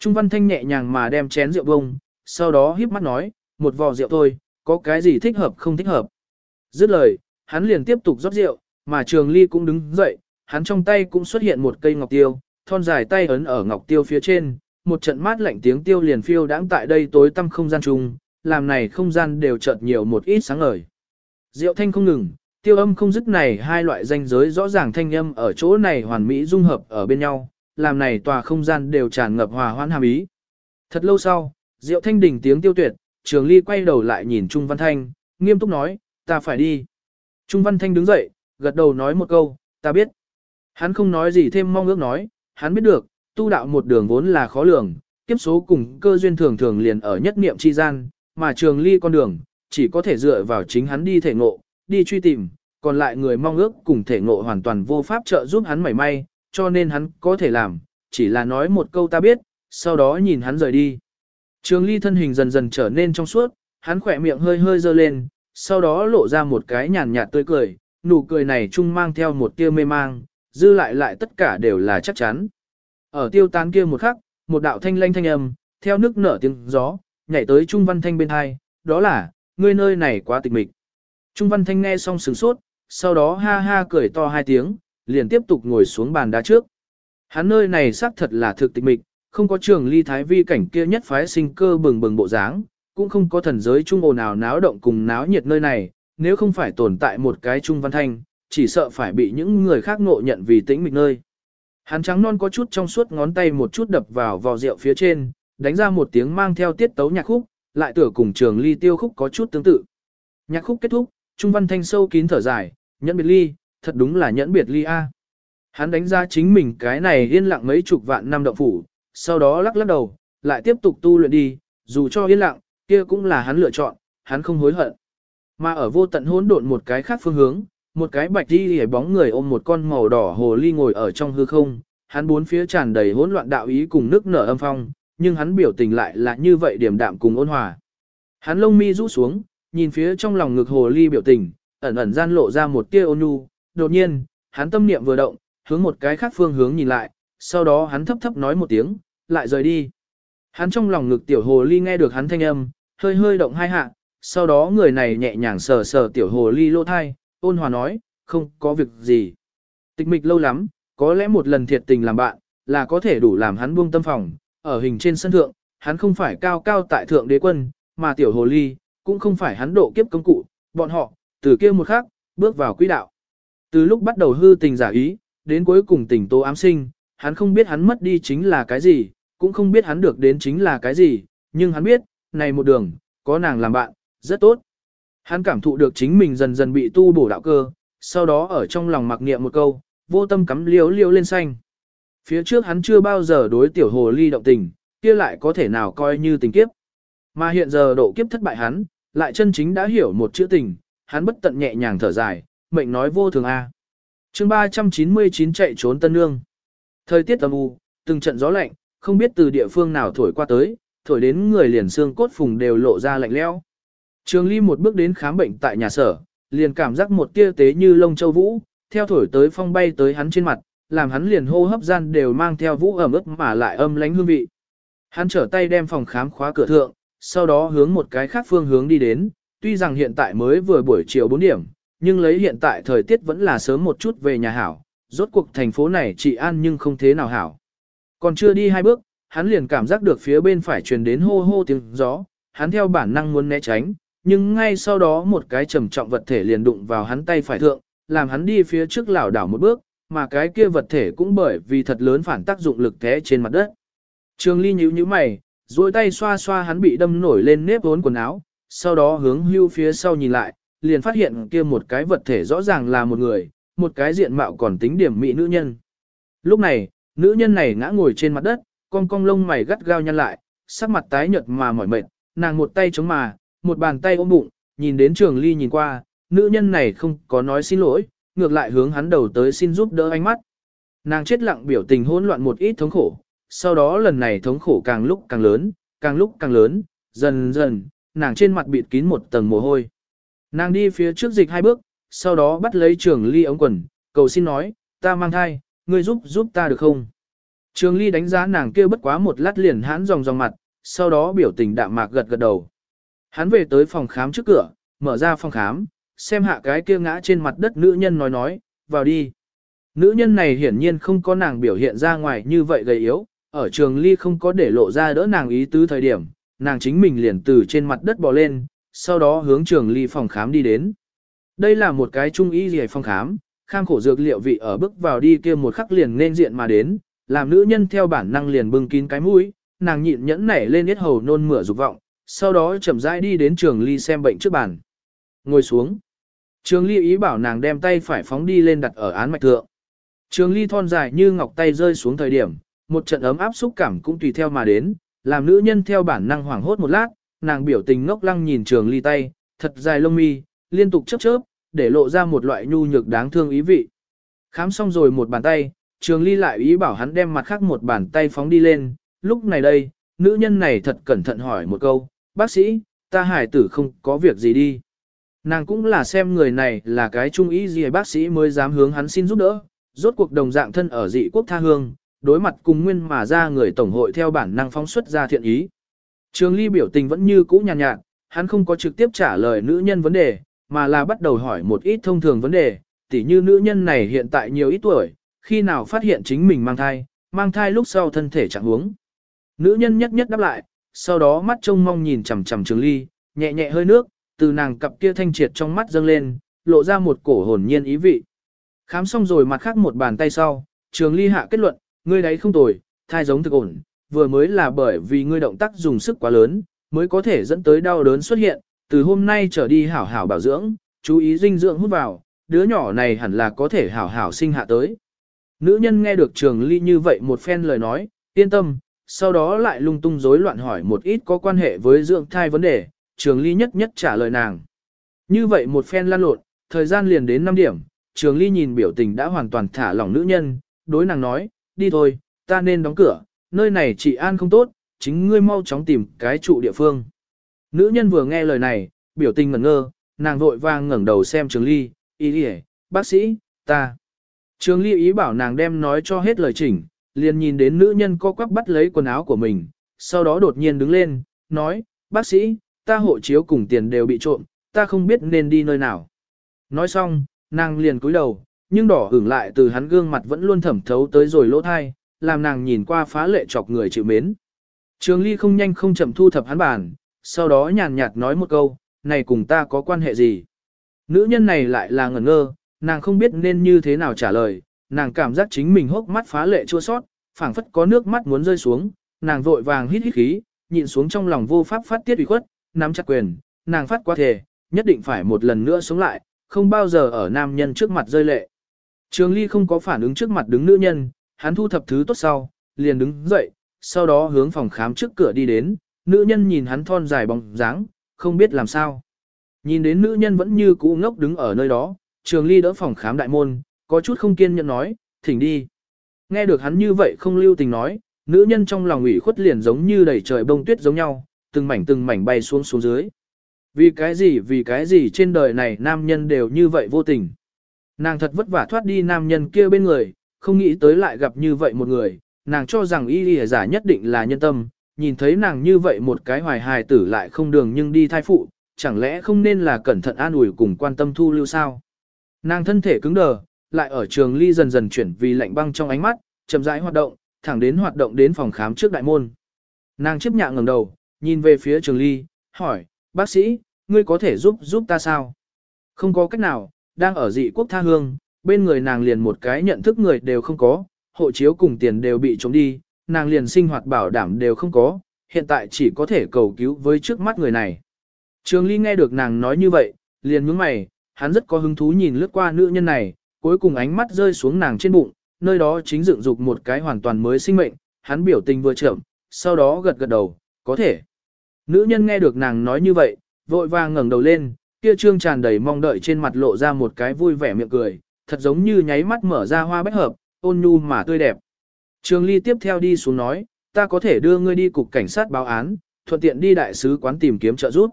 Trung Văn Thanh nhẹ nhàng mà đem chén rượu bông, sau đó híp mắt nói, một vò rượu thôi, có cái gì thích hợp không thích hợp. Dứt lời, hắn liền tiếp tục rót rượu, mà Trường Ly cũng đứng dậy, hắn trong tay cũng xuất hiện một cây ngọc tiêu, thon dài tay ấn ở ngọc tiêu phía trên, một trận mát lạnh tiếng tiêu liền phiêu đãng tại đây tối tăm không gian chung, làm này không gian đều chợt nhiều một ít sáng ngời. Rượu thanh không ngừng, tiêu âm không dứt này hai loại danh giới rõ ràng thanh âm ở chỗ này hoàn mỹ dung hợp ở bên nhau, làm này tòa không gian đều tràn ngập hòa hoãn hàm ý. Thật lâu sau, Diệu Thanh đỉnh tiếng tiêu tuyệt, Trường Ly quay đầu lại nhìn Trung Văn Thanh, nghiêm túc nói, ta phải đi. Trung Văn Thanh đứng dậy, gật đầu nói một câu, ta biết. Hắn không nói gì thêm mong ước nói, hắn biết được, tu đạo một đường vốn là khó lường, kiếp số cùng cơ duyên thường thường liền ở nhất niệm chi gian, mà trường ly con đường, chỉ có thể dựa vào chính hắn đi thể ngộ, đi truy tìm, còn lại người mong ước cùng thể ngộ hoàn toàn vô pháp trợ giúp hắn mảy may, cho nên hắn có thể làm, chỉ là nói một câu ta biết, sau đó nhìn hắn rời đi. Trường ly thân hình dần dần trở nên trong suốt, hắn khỏe miệng hơi hơi dơ lên, sau đó lộ ra một cái nhàn nhạt tươi cười, nụ cười này chung mang theo một tia mê mang, dư lại lại tất cả đều là chắc chắn. Ở tiêu tán kia một khắc, một đạo thanh lanh thanh âm, theo nước nở tiếng gió, nhảy tới Trung Văn Thanh bên hai, đó là, ngươi nơi này quá tịch mịch. Trung Văn Thanh nghe xong sửng sốt, sau đó ha ha cười to hai tiếng, liền tiếp tục ngồi xuống bàn đá trước. Hắn nơi này xác thật là thực tịch mịch, không có trường ly thái vi cảnh kia nhất phái sinh cơ bừng bừng bộ dáng, cũng không có thần giới trung ồn nào náo động cùng náo nhiệt nơi này, nếu không phải tồn tại một cái Trung Văn Thanh, chỉ sợ phải bị những người khác ngộ nhận vì tĩnh mịch nơi. Hắn trắng non có chút trong suốt ngón tay một chút đập vào vò rượu phía trên, đánh ra một tiếng mang theo tiết tấu nhạc khúc, lại tựa cùng trường ly tiêu khúc có chút tương tự. Nhạc khúc kết thúc, Trung Văn Thanh sâu kín thở dài, nhẫn biệt ly, thật đúng là nhẫn biệt ly a. Hắn đánh ra chính mình cái này yên lặng mấy chục vạn năm động phủ, sau đó lắc lắc đầu, lại tiếp tục tu luyện đi, dù cho yên lặng, kia cũng là hắn lựa chọn, hắn không hối hận. Mà ở vô tận hỗn độn một cái khác phương hướng, một cái bạch đi hề bóng người ôm một con màu đỏ hồ ly ngồi ở trong hư không, hắn bốn phía tràn đầy hỗn loạn đạo ý cùng nước nở âm phong, nhưng hắn biểu tình lại là như vậy điểm đạm cùng ôn hòa. Hắn lông mi rũ xuống, nhìn phía trong lòng ngực hồ ly biểu tình, ẩn ẩn gian lộ ra một tia ôn nhu, đột nhiên, hắn tâm niệm vừa động, hướng một cái khác phương hướng nhìn lại, sau đó hắn thấp thấp nói một tiếng, lại rời đi. Hắn trong lòng ngực tiểu hồ ly nghe được hắn thanh âm, hơi hơi động hai hạ, sau đó người này nhẹ nhàng sờ sờ tiểu hồ ly lô thai, ôn hòa nói, không có việc gì. Tịch mịch lâu lắm, có lẽ một lần thiệt tình làm bạn, là có thể đủ làm hắn buông tâm phòng, ở hình trên sân thượng, hắn không phải cao cao tại thượng đế quân, mà tiểu hồ ly, cũng không phải hắn độ kiếp công cụ, bọn họ, từ kia một khắc, bước vào quỹ đạo. Từ lúc bắt đầu hư tình giả ý, đến cuối cùng tình tố ám sinh, hắn không biết hắn mất đi chính là cái gì, cũng không biết hắn được đến chính là cái gì, nhưng hắn biết, này một đường, có nàng làm bạn, rất tốt. Hắn cảm thụ được chính mình dần dần bị tu bổ đạo cơ, sau đó ở trong lòng mặc niệm một câu, vô tâm cắm liếu liếu lên xanh. Phía trước hắn chưa bao giờ đối tiểu hồ ly động tình, kia lại có thể nào coi như tình kiếp. Mà hiện giờ độ kiếp thất bại hắn, lại chân chính đã hiểu một chữ tình, hắn bất tận nhẹ nhàng thở dài, mệnh nói vô thường a. À. Chương 399 chạy trốn Tân Nương. Thời tiết âm u, từng trận gió lạnh, không biết từ địa phương nào thổi qua tới, thổi đến người liền xương cốt phùng đều lộ ra lạnh lẽo. Trường Ly một bước đến khám bệnh tại nhà sở, liền cảm giác một tia tế như lông châu vũ, theo thổi tới phong bay tới hắn trên mặt, làm hắn liền hô hấp gian đều mang theo vũ ẩm ướt mà lại âm lãnh hương vị. Hắn trở tay đem phòng khám khóa cửa thượng, sau đó hướng một cái khác phương hướng đi đến, tuy rằng hiện tại mới vừa buổi chiều 4 điểm, nhưng lấy hiện tại thời tiết vẫn là sớm một chút về nhà hảo, rốt cuộc thành phố này chỉ an nhưng không thế nào hảo. Còn chưa đi hai bước, hắn liền cảm giác được phía bên phải truyền đến hô hô tiếng gió, hắn theo bản năng muốn né tránh, nhưng ngay sau đó một cái trầm trọng vật thể liền đụng vào hắn tay phải thượng, làm hắn đi phía trước lảo đảo một bước, mà cái kia vật thể cũng bởi vì thật lớn phản tác dụng lực thế trên mặt đất. Trường Ly nhíu nhíu mày, duỗi tay xoa xoa hắn bị đâm nổi lên nếp vốn quần áo, sau đó hướng hưu phía sau nhìn lại, liền phát hiện kia một cái vật thể rõ ràng là một người, một cái diện mạo còn tính điểm mỹ nữ nhân. Lúc này, nữ nhân này ngã ngồi trên mặt đất, con cong lông mày gắt gao nhăn lại, sắc mặt tái nhợt mà mỏi mệt, nàng một tay chống mà, một bàn tay ôm bụng, nhìn đến trường ly nhìn qua, nữ nhân này không có nói xin lỗi, ngược lại hướng hắn đầu tới xin giúp đỡ ánh mắt. Nàng chết lặng biểu tình hỗn loạn một ít thống khổ, sau đó lần này thống khổ càng lúc càng lớn, càng lúc càng lớn, dần dần, nàng trên mặt bịt kín một tầng mồ hôi. Nàng đi phía trước dịch hai bước, sau đó bắt lấy trường ly ống quần, cầu xin nói, ta mang thai, ngươi giúp giúp ta được không? Trường ly đánh giá nàng kia bất quá một lát liền hãn dòng dòng mặt, sau đó biểu tình đạm mạc gật gật đầu. Hắn về tới phòng khám trước cửa, mở ra phòng khám, xem hạ cái kia ngã trên mặt đất nữ nhân nói nói, vào đi. Nữ nhân này hiển nhiên không có nàng biểu hiện ra ngoài như vậy gầy yếu, ở trường ly không có để lộ ra đỡ nàng ý tứ thời điểm, nàng chính mình liền từ trên mặt đất bò lên, sau đó hướng trường ly phòng khám đi đến. Đây là một cái trung y gì phòng khám, kham khổ dược liệu vị ở bước vào đi kia một khắc liền nên diện mà đến, làm nữ nhân theo bản năng liền bưng kín cái mũi, nàng nhịn nhẫn nảy lên yết hầu nôn mửa dục vọng, sau đó chậm rãi đi đến trường ly xem bệnh trước bàn. Ngồi xuống. Trường ly ý bảo nàng đem tay phải phóng đi lên đặt ở án mạch thượng. Trường ly thon dài như ngọc tay rơi xuống thời điểm, một trận ấm áp xúc cảm cũng tùy theo mà đến, làm nữ nhân theo bản năng hoảng hốt một lát, nàng biểu tình ngốc lăng nhìn trường ly tay, thật dài lông mi, liên tục chớp chớp, để lộ ra một loại nhu nhược đáng thương ý vị. Khám xong rồi một bàn tay, trường ly lại ý bảo hắn đem mặt khác một bàn tay phóng đi lên, lúc này đây, nữ nhân này thật cẩn thận hỏi một câu, bác sĩ, ta hải tử không có việc gì đi. Nàng cũng là xem người này là cái trung ý gì bác sĩ mới dám hướng hắn xin giúp đỡ, rốt cuộc đồng dạng thân ở dị quốc tha hương, đối mặt cùng nguyên mà ra người tổng hội theo bản năng phóng xuất ra thiện ý. Trường ly biểu tình vẫn như cũ nhàn nhạt, nhạt, hắn không có trực tiếp trả lời nữ nhân vấn đề, mà là bắt đầu hỏi một ít thông thường vấn đề, tỉ như nữ nhân này hiện tại nhiều ít tuổi, khi nào phát hiện chính mình mang thai, mang thai lúc sau thân thể trạng huống. Nữ nhân nhất nhất đáp lại, sau đó mắt trông mong nhìn chằm chằm Trường Ly, nhẹ nhẹ hơi nước, từ nàng cặp kia thanh triệt trong mắt dâng lên, lộ ra một cổ hồn nhiên ý vị. Khám xong rồi mặt khác một bàn tay sau, Trường Ly hạ kết luận, ngươi đấy không tồi, thai giống thực ổn, vừa mới là bởi vì ngươi động tác dùng sức quá lớn, mới có thể dẫn tới đau đớn xuất hiện, từ hôm nay trở đi hảo hảo bảo dưỡng, chú ý dinh dưỡng hút vào, đứa nhỏ này hẳn là có thể hảo hảo sinh hạ tới. Nữ nhân nghe được trường ly như vậy một phen lời nói, yên tâm, sau đó lại lung tung rối loạn hỏi một ít có quan hệ với dưỡng thai vấn đề, trường ly nhất nhất trả lời nàng. Như vậy một phen lan lộn, thời gian liền đến 5 điểm, trường ly nhìn biểu tình đã hoàn toàn thả lỏng nữ nhân, đối nàng nói, đi thôi, ta nên đóng cửa, nơi này chị an không tốt, chính ngươi mau chóng tìm cái trụ địa phương. Nữ nhân vừa nghe lời này, biểu tình ngẩn ngơ, nàng vội vàng ngẩng đầu xem trường ly, ý đi bác sĩ, ta. Trường ly ý bảo nàng đem nói cho hết lời chỉnh, liền nhìn đến nữ nhân co quắp bắt lấy quần áo của mình, sau đó đột nhiên đứng lên, nói, bác sĩ, ta hộ chiếu cùng tiền đều bị trộm, ta không biết nên đi nơi nào. Nói xong, nàng liền cúi đầu, nhưng đỏ hưởng lại từ hắn gương mặt vẫn luôn thẩm thấu tới rồi lỗ thai, làm nàng nhìn qua phá lệ chọc người chịu mến. Trường ly không nhanh không chậm thu thập hắn bàn, sau đó nhàn nhạt nói một câu, này cùng ta có quan hệ gì? Nữ nhân này lại là ngẩn ngơ, nàng không biết nên như thế nào trả lời, nàng cảm giác chính mình hốc mắt phá lệ chua sót, phảng phất có nước mắt muốn rơi xuống, nàng vội vàng hít hít khí, nhịn xuống trong lòng vô pháp phát tiết ủy khuất, nắm chặt quyền, nàng phát qua thể, nhất định phải một lần nữa sống lại, không bao giờ ở nam nhân trước mặt rơi lệ. Trường Ly không có phản ứng trước mặt đứng nữ nhân, hắn thu thập thứ tốt sau, liền đứng dậy, sau đó hướng phòng khám trước cửa đi đến, nữ nhân nhìn hắn thon dài bóng dáng, không biết làm sao. Nhìn đến nữ nhân vẫn như cũ ngốc đứng ở nơi đó, Trường Ly đỡ phòng khám đại môn, có chút không kiên nhẫn nói, thỉnh đi. Nghe được hắn như vậy không lưu tình nói, nữ nhân trong lòng ủy khuất liền giống như đầy trời bông tuyết giống nhau, từng mảnh từng mảnh bay xuống xuống dưới. Vì cái gì vì cái gì trên đời này nam nhân đều như vậy vô tình. Nàng thật vất vả thoát đi nam nhân kia bên người, không nghĩ tới lại gặp như vậy một người, nàng cho rằng y lìa giả nhất định là nhân tâm, nhìn thấy nàng như vậy một cái hoài hài tử lại không đường nhưng đi thai phụ, chẳng lẽ không nên là cẩn thận an ủi cùng quan tâm thu lưu sao. Nàng thân thể cứng đờ, lại ở trường ly dần dần chuyển vì lạnh băng trong ánh mắt, chậm rãi hoạt động, thẳng đến hoạt động đến phòng khám trước đại môn. Nàng chấp nhạ ngẩng đầu, nhìn về phía trường ly, hỏi, bác sĩ, ngươi có thể giúp giúp ta sao? Không có cách nào, đang ở dị quốc tha hương, bên người nàng liền một cái nhận thức người đều không có, hộ chiếu cùng tiền đều bị trống đi, nàng liền sinh hoạt bảo đảm đều không có, hiện tại chỉ có thể cầu cứu với trước mắt người này. Trường Ly nghe được nàng nói như vậy, liền nhướng mày, hắn rất có hứng thú nhìn lướt qua nữ nhân này, cuối cùng ánh mắt rơi xuống nàng trên bụng, nơi đó chính dựng dục một cái hoàn toàn mới sinh mệnh, hắn biểu tình vừa chậm, sau đó gật gật đầu, có thể. Nữ nhân nghe được nàng nói như vậy, vội vàng ngẩng đầu lên, kia trương tràn đầy mong đợi trên mặt lộ ra một cái vui vẻ miệng cười, thật giống như nháy mắt mở ra hoa bách hợp, ôn nhu mà tươi đẹp. Trường Ly tiếp theo đi xuống nói, ta có thể đưa ngươi đi cục cảnh sát báo án, thuận tiện đi đại sứ quán tìm kiếm trợ giúp.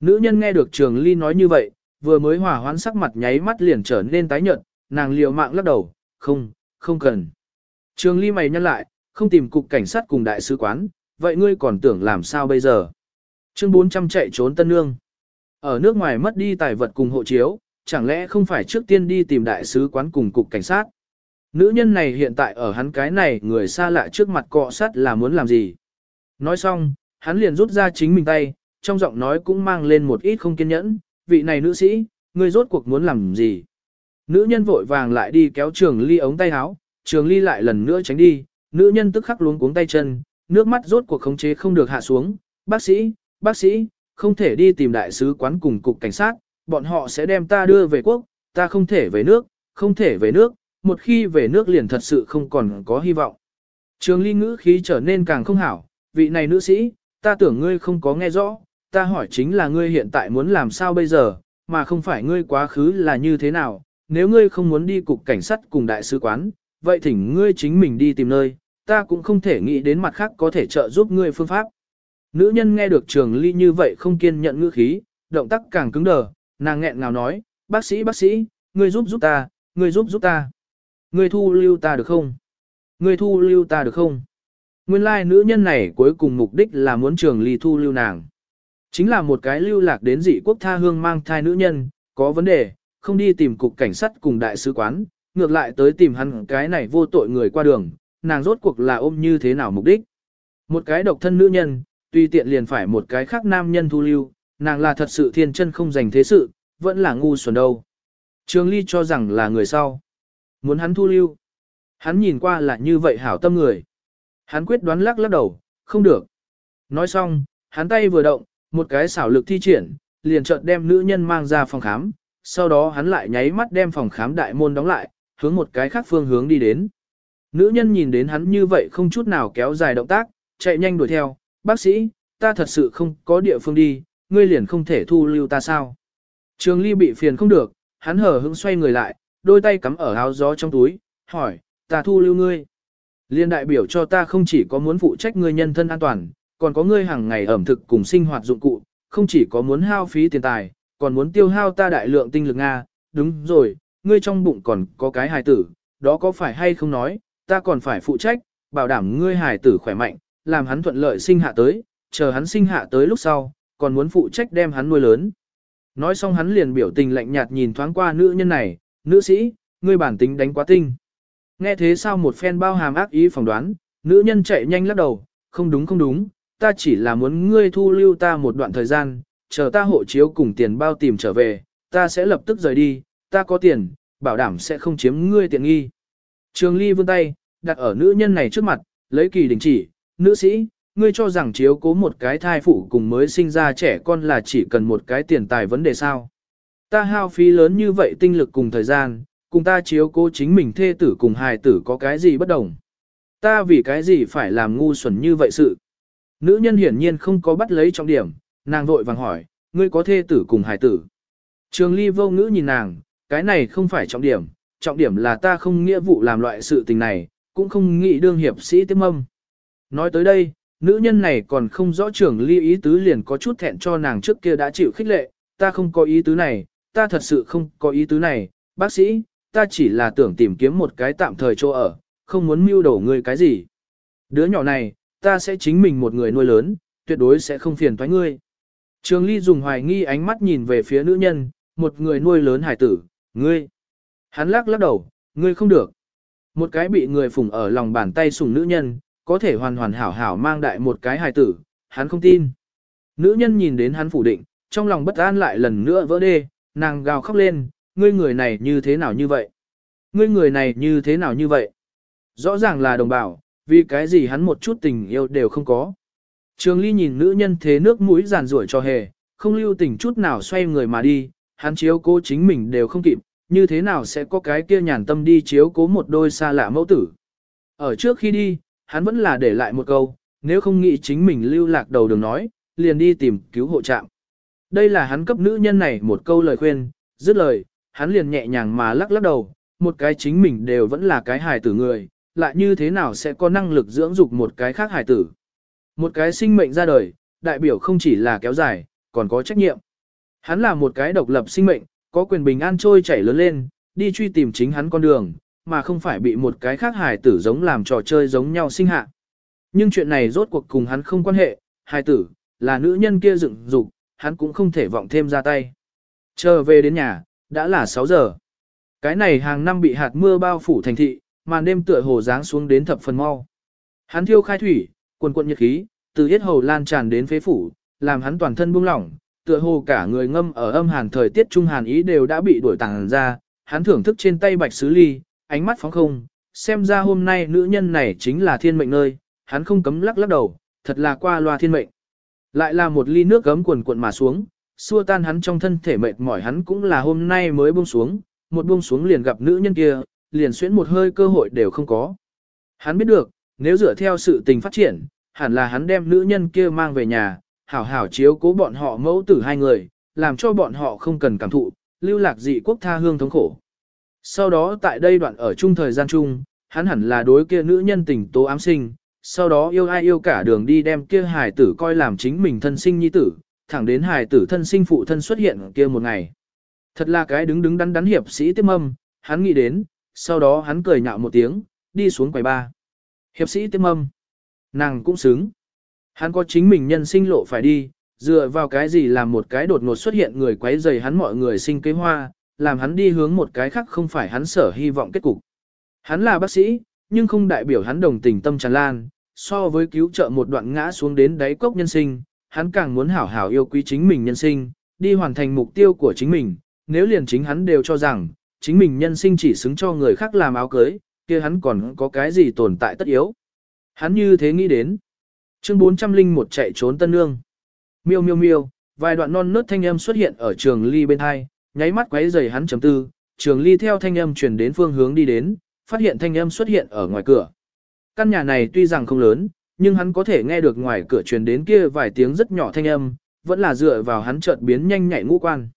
Nữ nhân nghe được Trường Ly nói như vậy, vừa mới hòa hoãn sắc mặt nháy mắt liền trở nên tái nhợt, nàng liều mạng lắc đầu, không, không cần. Trường Ly mày nhăn lại, không tìm cục cảnh sát cùng đại sứ quán, vậy ngươi còn tưởng làm sao bây giờ? Chương 400 chạy trốn Tân Nương. Ở nước ngoài mất đi tài vật cùng hộ chiếu, chẳng lẽ không phải trước tiên đi tìm đại sứ quán cùng cục cảnh sát? Nữ nhân này hiện tại ở hắn cái này người xa lạ trước mặt cọ sát là muốn làm gì? Nói xong, hắn liền rút ra chính mình tay, trong giọng nói cũng mang lên một ít không kiên nhẫn, vị này nữ sĩ, ngươi rốt cuộc muốn làm gì? Nữ nhân vội vàng lại đi kéo trường ly ống tay áo, trường ly lại lần nữa tránh đi, nữ nhân tức khắc luống cuống tay chân, nước mắt rốt cuộc khống chế không được hạ xuống, bác sĩ, bác sĩ, không thể đi tìm đại sứ quán cùng cục cảnh sát, bọn họ sẽ đem ta đưa về quốc, ta không thể về nước, không thể về nước, một khi về nước liền thật sự không còn có hy vọng. Trường ly ngữ khí trở nên càng không hảo, vị này nữ sĩ, ta tưởng ngươi không có nghe rõ, ta hỏi chính là ngươi hiện tại muốn làm sao bây giờ, mà không phải ngươi quá khứ là như thế nào, nếu ngươi không muốn đi cục cảnh sát cùng đại sứ quán, vậy thỉnh ngươi chính mình đi tìm nơi, ta cũng không thể nghĩ đến mặt khác có thể trợ giúp ngươi phương pháp. Nữ nhân nghe được trường ly như vậy không kiên nhận ngữ khí, động tác càng cứng đờ, nàng nghẹn ngào nói, bác sĩ bác sĩ, người giúp giúp ta, người giúp giúp ta. người thu lưu ta được không? người thu lưu ta được không? Nguyên lai like, nữ nhân này cuối cùng mục đích là muốn trường ly thu lưu nàng. Chính là một cái lưu lạc đến dị quốc tha hương mang thai nữ nhân, có vấn đề, không đi tìm cục cảnh sát cùng đại sứ quán, ngược lại tới tìm hắn cái này vô tội người qua đường, nàng rốt cuộc là ôm như thế nào mục đích. Một cái độc thân nữ nhân, tuy tiện liền phải một cái khác nam nhân thu lưu, nàng là thật sự thiên chân không dành thế sự, vẫn là ngu xuẩn đâu. Trường Ly cho rằng là người sau. Muốn hắn thu lưu. Hắn nhìn qua là như vậy hảo tâm người. Hắn quyết đoán lắc lắc đầu, không được. Nói xong, hắn tay vừa động, một cái xảo lực thi triển, liền chợt đem nữ nhân mang ra phòng khám, sau đó hắn lại nháy mắt đem phòng khám đại môn đóng lại, hướng một cái khác phương hướng đi đến. Nữ nhân nhìn đến hắn như vậy không chút nào kéo dài động tác, chạy nhanh đuổi theo, bác sĩ, ta thật sự không có địa phương đi, ngươi liền không thể thu lưu ta sao. Trường ly bị phiền không được, hắn hở hững xoay người lại, đôi tay cắm ở áo gió trong túi, hỏi, ta thu lưu ngươi. Liên đại biểu cho ta không chỉ có muốn phụ trách ngươi nhân thân an toàn, còn có ngươi hàng ngày ẩm thực cùng sinh hoạt dụng cụ, không chỉ có muốn hao phí tiền tài, còn muốn tiêu hao ta đại lượng tinh lực Nga, đúng rồi, ngươi trong bụng còn có cái hài tử, đó có phải hay không nói, ta còn phải phụ trách, bảo đảm ngươi hài tử khỏe mạnh, làm hắn thuận lợi sinh hạ tới, chờ hắn sinh hạ tới lúc sau, còn muốn phụ trách đem hắn nuôi lớn. Nói xong hắn liền biểu tình lạnh nhạt nhìn thoáng qua nữ nhân này, nữ sĩ, ngươi bản tính đánh quá tinh. Nghe thế sao một phen bao hàm ác ý phỏng đoán, nữ nhân chạy nhanh lắc đầu, không đúng không đúng, ta chỉ là muốn ngươi thu lưu ta một đoạn thời gian, chờ ta hộ chiếu cùng tiền bao tìm trở về, ta sẽ lập tức rời đi, ta có tiền, bảo đảm sẽ không chiếm ngươi tiện nghi. Trường Ly vươn tay, đặt ở nữ nhân này trước mặt, lấy kỳ đình chỉ, nữ sĩ, ngươi cho rằng chiếu cố một cái thai phụ cùng mới sinh ra trẻ con là chỉ cần một cái tiền tài vấn đề sao. Ta hao phí lớn như vậy tinh lực cùng thời gian, cùng ta chiếu cố chính mình thê tử cùng hài tử có cái gì bất đồng. Ta vì cái gì phải làm ngu xuẩn như vậy sự. Nữ nhân hiển nhiên không có bắt lấy trọng điểm, nàng vội vàng hỏi, ngươi có thê tử cùng hài tử. Trường ly vô ngữ nhìn nàng, cái này không phải trọng điểm, trọng điểm là ta không nghĩa vụ làm loại sự tình này, cũng không nghĩ đương hiệp sĩ tiếp mâm. Nói tới đây, nữ nhân này còn không rõ trưởng ly ý tứ liền có chút thẹn cho nàng trước kia đã chịu khích lệ, ta không có ý tứ này, ta thật sự không có ý tứ này, bác sĩ, ta chỉ là tưởng tìm kiếm một cái tạm thời chỗ ở, không muốn mưu đổ ngươi cái gì. Đứa nhỏ này, ta sẽ chính mình một người nuôi lớn, tuyệt đối sẽ không phiền toái ngươi. Trường Ly dùng hoài nghi ánh mắt nhìn về phía nữ nhân, một người nuôi lớn hải tử, ngươi. Hắn lắc lắc đầu, ngươi không được. Một cái bị người phụng ở lòng bàn tay sủng nữ nhân, có thể hoàn hoàn hảo hảo mang đại một cái hài tử, hắn không tin. Nữ nhân nhìn đến hắn phủ định, trong lòng bất an lại lần nữa vỡ đê, nàng gào khóc lên, ngươi người này như thế nào như vậy? Ngươi người này như thế nào như vậy? Rõ ràng là đồng bào, vì cái gì hắn một chút tình yêu đều không có. Trường Ly nhìn nữ nhân thế nước mũi giàn rủi cho hề, không lưu tình chút nào xoay người mà đi, hắn chiếu cố chính mình đều không kịp, như thế nào sẽ có cái kia nhàn tâm đi chiếu cố một đôi xa lạ mẫu tử. Ở trước khi đi, hắn vẫn là để lại một câu, nếu không nghĩ chính mình lưu lạc đầu đường nói, liền đi tìm cứu hộ trạm. Đây là hắn cấp nữ nhân này một câu lời khuyên, dứt lời, hắn liền nhẹ nhàng mà lắc lắc đầu, một cái chính mình đều vẫn là cái hài tử người, lại như thế nào sẽ có năng lực dưỡng dục một cái khác hài tử. Một cái sinh mệnh ra đời, đại biểu không chỉ là kéo dài, còn có trách nhiệm. Hắn là một cái độc lập sinh mệnh, có quyền bình an trôi chảy lớn lên, đi truy tìm chính hắn con đường, mà không phải bị một cái khác hài tử giống làm trò chơi giống nhau sinh hạ. Nhưng chuyện này rốt cuộc cùng hắn không quan hệ, hài tử, là nữ nhân kia dựng dục, hắn cũng không thể vọng thêm ra tay. Chờ về đến nhà, đã là 6 giờ. Cái này hàng năm bị hạt mưa bao phủ thành thị, màn đêm tựa hồ giáng xuống đến thập phần mau. Hắn thiêu khai thủy, quần quận nhiệt khí, từ hết hầu lan tràn đến phế phủ, làm hắn toàn thân buông lỏng, tựa hồ cả người ngâm ở âm hàn thời tiết trung hàn ý đều đã bị đuổi tàng ra, hắn thưởng thức trên tay bạch sứ ly, ánh mắt phóng không, xem ra hôm nay nữ nhân này chính là thiên mệnh nơi, hắn không cấm lắc lắc đầu, thật là qua loa thiên mệnh. Lại là một ly nước gấm cuồn cuộn mà xuống, xua tan hắn trong thân thể mệt mỏi hắn cũng là hôm nay mới buông xuống, một buông xuống liền gặp nữ nhân kia, liền xuyễn một hơi cơ hội đều không có. Hắn biết được, nếu dựa theo sự tình phát triển, hẳn là hắn đem nữ nhân kia mang về nhà, hảo hảo chiếu cố bọn họ mẫu tử hai người, làm cho bọn họ không cần cảm thụ, lưu lạc dị quốc tha hương thống khổ. Sau đó tại đây đoạn ở chung thời gian chung, hắn hẳn là đối kia nữ nhân tình tố ám sinh, sau đó yêu ai yêu cả đường đi đem kia hài tử coi làm chính mình thân sinh nhi tử, thẳng đến hài tử thân sinh phụ thân xuất hiện kia một ngày. Thật là cái đứng đứng đắn đắn hiệp sĩ tiếp âm, hắn nghĩ đến, sau đó hắn cười nhạo một tiếng, đi xuống quầy ba. Hiệp sĩ tiếp âm, nàng cũng xứng. Hắn có chính mình nhân sinh lộ phải đi, dựa vào cái gì làm một cái đột ngột xuất hiện người quấy rầy hắn mọi người sinh kế hoa, làm hắn đi hướng một cái khác không phải hắn sở hy vọng kết cục. Hắn là bác sĩ, nhưng không đại biểu hắn đồng tình tâm tràn lan, so với cứu trợ một đoạn ngã xuống đến đáy cốc nhân sinh, hắn càng muốn hảo hảo yêu quý chính mình nhân sinh, đi hoàn thành mục tiêu của chính mình, nếu liền chính hắn đều cho rằng, chính mình nhân sinh chỉ xứng cho người khác làm áo cưới, kia hắn còn có cái gì tồn tại tất yếu. Hắn như thế nghĩ đến. Chương 401 chạy trốn tân nương. Miêu miêu miêu, vài đoạn non nớt thanh âm xuất hiện ở trường ly bên hai, nháy mắt quấy rầy hắn chấm tư, trường ly theo thanh âm chuyển đến phương hướng đi đến, phát hiện thanh âm xuất hiện ở ngoài cửa. Căn nhà này tuy rằng không lớn, nhưng hắn có thể nghe được ngoài cửa truyền đến kia vài tiếng rất nhỏ thanh âm, vẫn là dựa vào hắn chợt biến nhanh nhạy ngũ quan.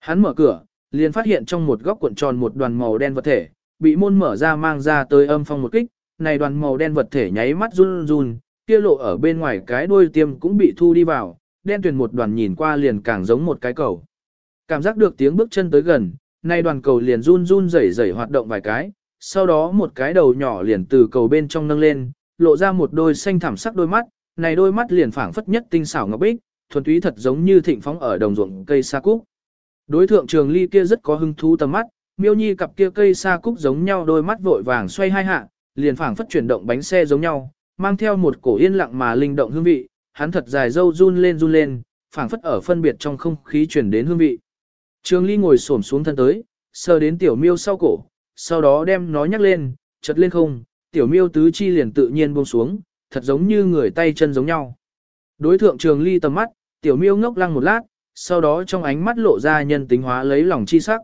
Hắn mở cửa, liền phát hiện trong một góc cuộn tròn một đoàn màu đen vật thể, bị môn mở ra mang ra tới âm phong một kích, này đoàn màu đen vật thể nháy mắt run run, kia lộ ở bên ngoài cái đuôi tiêm cũng bị thu đi vào, đen tuyền một đoàn nhìn qua liền càng giống một cái cầu. Cảm giác được tiếng bước chân tới gần, nay đoàn cầu liền run run rẩy rẩy hoạt động vài cái, sau đó một cái đầu nhỏ liền từ cầu bên trong nâng lên, lộ ra một đôi xanh thẳm sắc đôi mắt, này đôi mắt liền phảng phất nhất tinh xảo ngọc bích, thuần túy thật giống như thịnh phóng ở đồng ruộng cây sa cúc. Đối thượng trường ly kia rất có hứng thú tầm mắt, miêu nhi cặp kia cây sa cúc giống nhau đôi mắt vội vàng xoay hai hạ, liền phảng phất chuyển động bánh xe giống nhau, mang theo một cổ yên lặng mà linh động hương vị, hắn thật dài dâu run lên run lên, phảng phất ở phân biệt trong không khí chuyển đến hương vị. Trường ly ngồi xổm xuống thân tới, sờ đến tiểu miêu sau cổ, sau đó đem nó nhắc lên, chật lên không, tiểu miêu tứ chi liền tự nhiên buông xuống, thật giống như người tay chân giống nhau. Đối thượng trường ly tầm mắt, tiểu miêu ngốc lăng một lát, sau đó trong ánh mắt lộ ra nhân tính hóa lấy lòng chi sắc.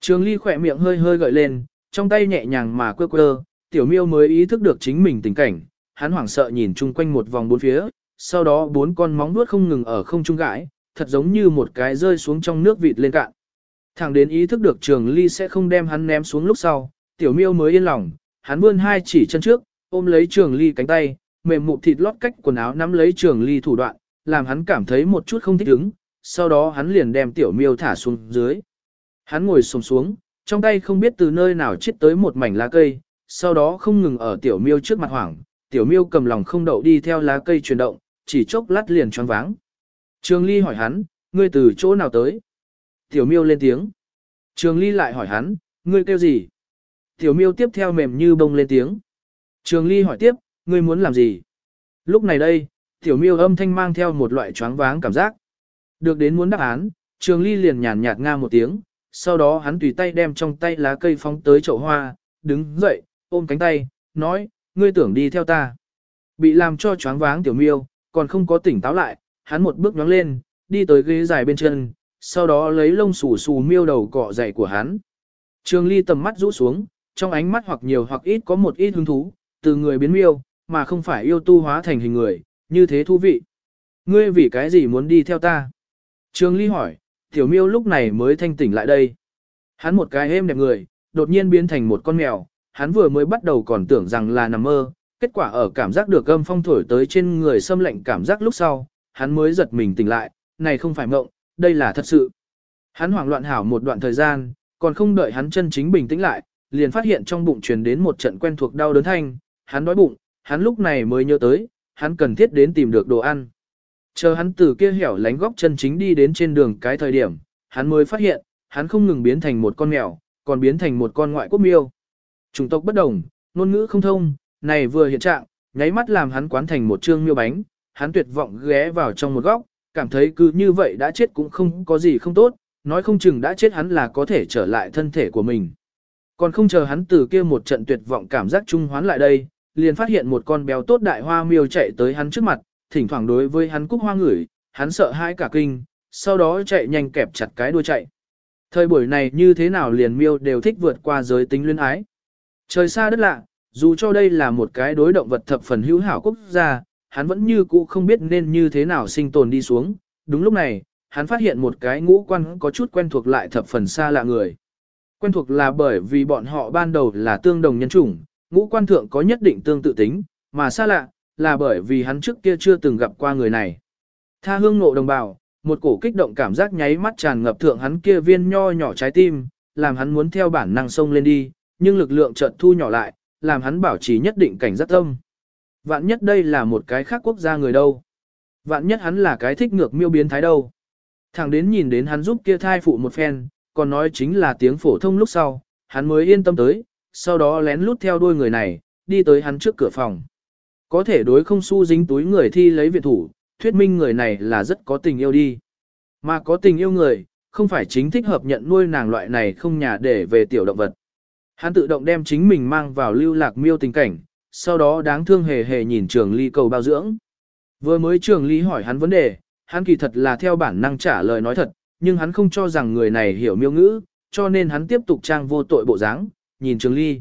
Trường ly khỏe miệng hơi hơi gợi lên, trong tay nhẹ nhàng mà quơ quơ, tiểu miêu mới ý thức được chính mình tình cảnh, hắn hoảng sợ nhìn chung quanh một vòng bốn phía, sau đó bốn con móng vuốt không ngừng ở không trung gãi, thật giống như một cái rơi xuống trong nước vịt lên cạn. Thẳng đến ý thức được trường ly sẽ không đem hắn ném xuống lúc sau, tiểu miêu mới yên lòng, hắn vươn hai chỉ chân trước, ôm lấy trường ly cánh tay, mềm mụ thịt lót cách quần áo nắm lấy trường ly thủ đoạn, làm hắn cảm thấy một chút không thích ứng, sau đó hắn liền đem tiểu miêu thả xuống dưới. Hắn ngồi xổm xuống, trong tay không biết từ nơi nào chết tới một mảnh lá cây, sau đó không ngừng ở tiểu miêu trước mặt hoảng, tiểu miêu cầm lòng không đậu đi theo lá cây chuyển động, chỉ chốc lát liền choáng váng. Trường ly hỏi hắn, ngươi từ chỗ nào tới? Tiểu miêu lên tiếng. Trường ly lại hỏi hắn, ngươi kêu gì? Tiểu miêu tiếp theo mềm như bông lên tiếng. Trường ly hỏi tiếp, ngươi muốn làm gì? Lúc này đây, tiểu miêu âm thanh mang theo một loại choáng váng cảm giác. Được đến muốn đáp án, trường ly liền nhàn nhạt nga một tiếng, sau đó hắn tùy tay đem trong tay lá cây phóng tới chậu hoa, đứng dậy, ôm cánh tay, nói, ngươi tưởng đi theo ta. Bị làm cho choáng váng tiểu miêu, còn không có tỉnh táo lại, hắn một bước nhóng lên, đi tới ghế dài bên chân, sau đó lấy lông xù xù miêu đầu cọ dậy của hắn. Trường ly tầm mắt rũ xuống, trong ánh mắt hoặc nhiều hoặc ít có một ít hứng thú, từ người biến miêu, mà không phải yêu tu hóa thành hình người, như thế thú vị. Ngươi vì cái gì muốn đi theo ta? Trường ly hỏi, tiểu miêu lúc này mới thanh tỉnh lại đây. Hắn một cái êm đẹp người, đột nhiên biến thành một con mèo, hắn vừa mới bắt đầu còn tưởng rằng là nằm mơ, kết quả ở cảm giác được âm phong thổi tới trên người xâm lệnh cảm giác lúc sau, hắn mới giật mình tỉnh lại, này không phải mộng, đây là thật sự. Hắn hoảng loạn hảo một đoạn thời gian, còn không đợi hắn chân chính bình tĩnh lại, liền phát hiện trong bụng truyền đến một trận quen thuộc đau đớn thanh, hắn đói bụng, hắn lúc này mới nhớ tới, hắn cần thiết đến tìm được đồ ăn. Chờ hắn từ kia hẻo lánh góc chân chính đi đến trên đường cái thời điểm, hắn mới phát hiện, hắn không ngừng biến thành một con mèo, còn biến thành một con ngoại quốc miêu. Chủng tộc bất đồng, ngôn ngữ không thông, này vừa hiện trạng, nháy mắt làm hắn quán thành một trương miêu bánh, hắn tuyệt vọng ghé vào trong một góc, cảm thấy cứ như vậy đã chết cũng không có gì không tốt, nói không chừng đã chết hắn là có thể trở lại thân thể của mình. Còn không chờ hắn từ kia một trận tuyệt vọng cảm giác trung hoán lại đây, liền phát hiện một con béo tốt đại hoa miêu chạy tới hắn trước mặt, thỉnh thoảng đối với hắn cúc hoa ngửi, hắn sợ hãi cả kinh, sau đó chạy nhanh kẹp chặt cái đuôi chạy. Thời buổi này như thế nào liền miêu đều thích vượt qua giới tính luyến ái. Trời xa đất lạ, dù cho đây là một cái đối động vật thập phần hữu hảo quốc gia, hắn vẫn như cũ không biết nên như thế nào sinh tồn đi xuống. Đúng lúc này, hắn phát hiện một cái ngũ quan có chút quen thuộc lại thập phần xa lạ người. Quen thuộc là bởi vì bọn họ ban đầu là tương đồng nhân chủng, ngũ quan thượng có nhất định tương tự tính, mà xa lạ, là bởi vì hắn trước kia chưa từng gặp qua người này. Tha hương Nộ đồng bào, một cổ kích động cảm giác nháy mắt tràn ngập thượng hắn kia viên nho nhỏ trái tim, làm hắn muốn theo bản năng sông lên đi, nhưng lực lượng chợt thu nhỏ lại, làm hắn bảo trì nhất định cảnh giác tâm. Vạn nhất đây là một cái khác quốc gia người đâu. Vạn nhất hắn là cái thích ngược miêu biến thái đâu. Thẳng đến nhìn đến hắn giúp kia thai phụ một phen, còn nói chính là tiếng phổ thông lúc sau, hắn mới yên tâm tới, sau đó lén lút theo đuôi người này, đi tới hắn trước cửa phòng. Có thể đối không su dính túi người thi lấy viện thủ, thuyết minh người này là rất có tình yêu đi. Mà có tình yêu người, không phải chính thích hợp nhận nuôi nàng loại này không nhà để về tiểu động vật. Hắn tự động đem chính mình mang vào lưu lạc miêu tình cảnh, sau đó đáng thương hề hề nhìn trường ly cầu bao dưỡng. Vừa mới trường ly hỏi hắn vấn đề, hắn kỳ thật là theo bản năng trả lời nói thật, nhưng hắn không cho rằng người này hiểu miêu ngữ, cho nên hắn tiếp tục trang vô tội bộ dáng, nhìn trường ly.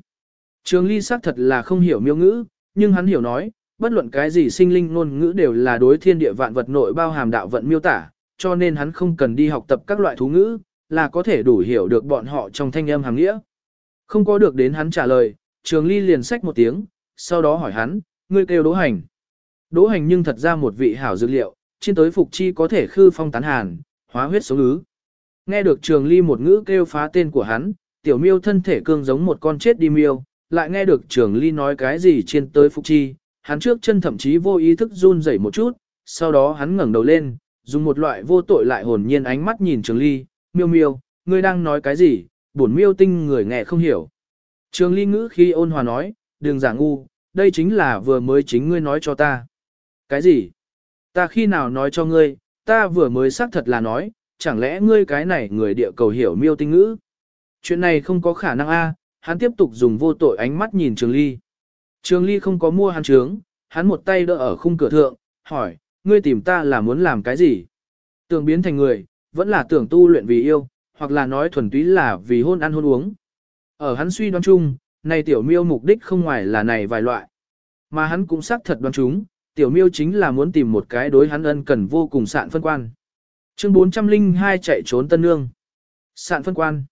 Trường ly xác thật là không hiểu miêu ngữ, nhưng hắn hiểu nói, bất luận cái gì sinh linh ngôn ngữ đều là đối thiên địa vạn vật nội bao hàm đạo vận miêu tả, cho nên hắn không cần đi học tập các loại thú ngữ, là có thể đủ hiểu được bọn họ trong thanh âm hàng nghĩa. Không có được đến hắn trả lời, trường ly liền xách một tiếng, sau đó hỏi hắn, ngươi kêu đỗ hành. Đỗ hành nhưng thật ra một vị hảo dược liệu, trên tới phục chi có thể khư phong tán hàn, hóa huyết sống ứ. Nghe được trường ly một ngữ kêu phá tên của hắn, tiểu miêu thân thể cương giống một con chết đi miêu, lại nghe được trường ly nói cái gì trên tới phục chi, hắn trước chân thậm chí vô ý thức run rẩy một chút, sau đó hắn ngẩng đầu lên, dùng một loại vô tội lại hồn nhiên ánh mắt nhìn trường ly, miêu miêu, ngươi đang nói cái gì, bổn miêu tinh người nghe không hiểu. Trường ly ngữ khi ôn hòa nói, đừng giả ngu, đây chính là vừa mới chính ngươi nói cho ta. Cái gì? Ta khi nào nói cho ngươi, ta vừa mới xác thật là nói, chẳng lẽ ngươi cái này người địa cầu hiểu miêu tinh ngữ? Chuyện này không có khả năng a. hắn tiếp tục dùng vô tội ánh mắt nhìn Trường Ly. Trường Ly không có mua hắn trướng, hắn một tay đỡ ở khung cửa thượng, hỏi, ngươi tìm ta là muốn làm cái gì? Tưởng biến thành người, vẫn là tưởng tu luyện vì yêu, hoặc là nói thuần túy là vì hôn ăn hôn uống. Ở hắn suy đoán chung, này tiểu miêu mục đích không ngoài là này vài loại. Mà hắn cũng xác thật đoán chúng, tiểu miêu chính là muốn tìm một cái đối hắn ân cần vô cùng sạn phân quan. Chương 402 chạy trốn tân nương. Sạn phân quan.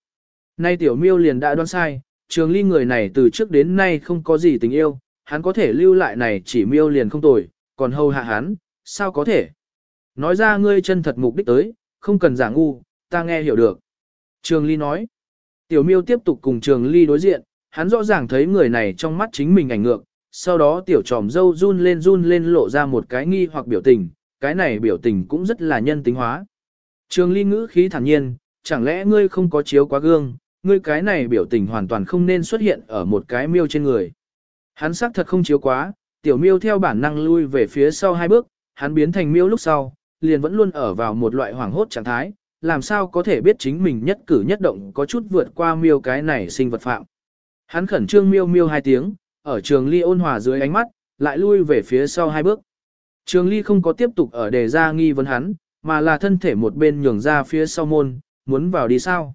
Nay tiểu miêu liền đã đoán sai, trường ly người này từ trước đến nay không có gì tình yêu, hắn có thể lưu lại này chỉ miêu liền không tồi, còn hầu hạ hắn, sao có thể? Nói ra ngươi chân thật mục đích tới, không cần giả ngu, ta nghe hiểu được. Trường ly nói. Tiểu miêu tiếp tục cùng trường ly đối diện, hắn rõ ràng thấy người này trong mắt chính mình ảnh ngược, sau đó tiểu tròm dâu run lên run lên lộ ra một cái nghi hoặc biểu tình, cái này biểu tình cũng rất là nhân tính hóa. Trường ly ngữ khí thản nhiên, chẳng lẽ ngươi không có chiếu quá gương, ngươi cái này biểu tình hoàn toàn không nên xuất hiện ở một cái miêu trên người. Hắn xác thật không chiếu quá, tiểu miêu theo bản năng lui về phía sau hai bước, hắn biến thành miêu lúc sau, liền vẫn luôn ở vào một loại hoảng hốt trạng thái, làm sao có thể biết chính mình nhất cử nhất động có chút vượt qua miêu cái này sinh vật phạm. Hắn khẩn trương miêu miêu hai tiếng, ở trường ly ôn hòa dưới ánh mắt, lại lui về phía sau hai bước. Trường ly không có tiếp tục ở đề ra nghi vấn hắn, mà là thân thể một bên nhường ra phía sau môn, muốn vào đi sao.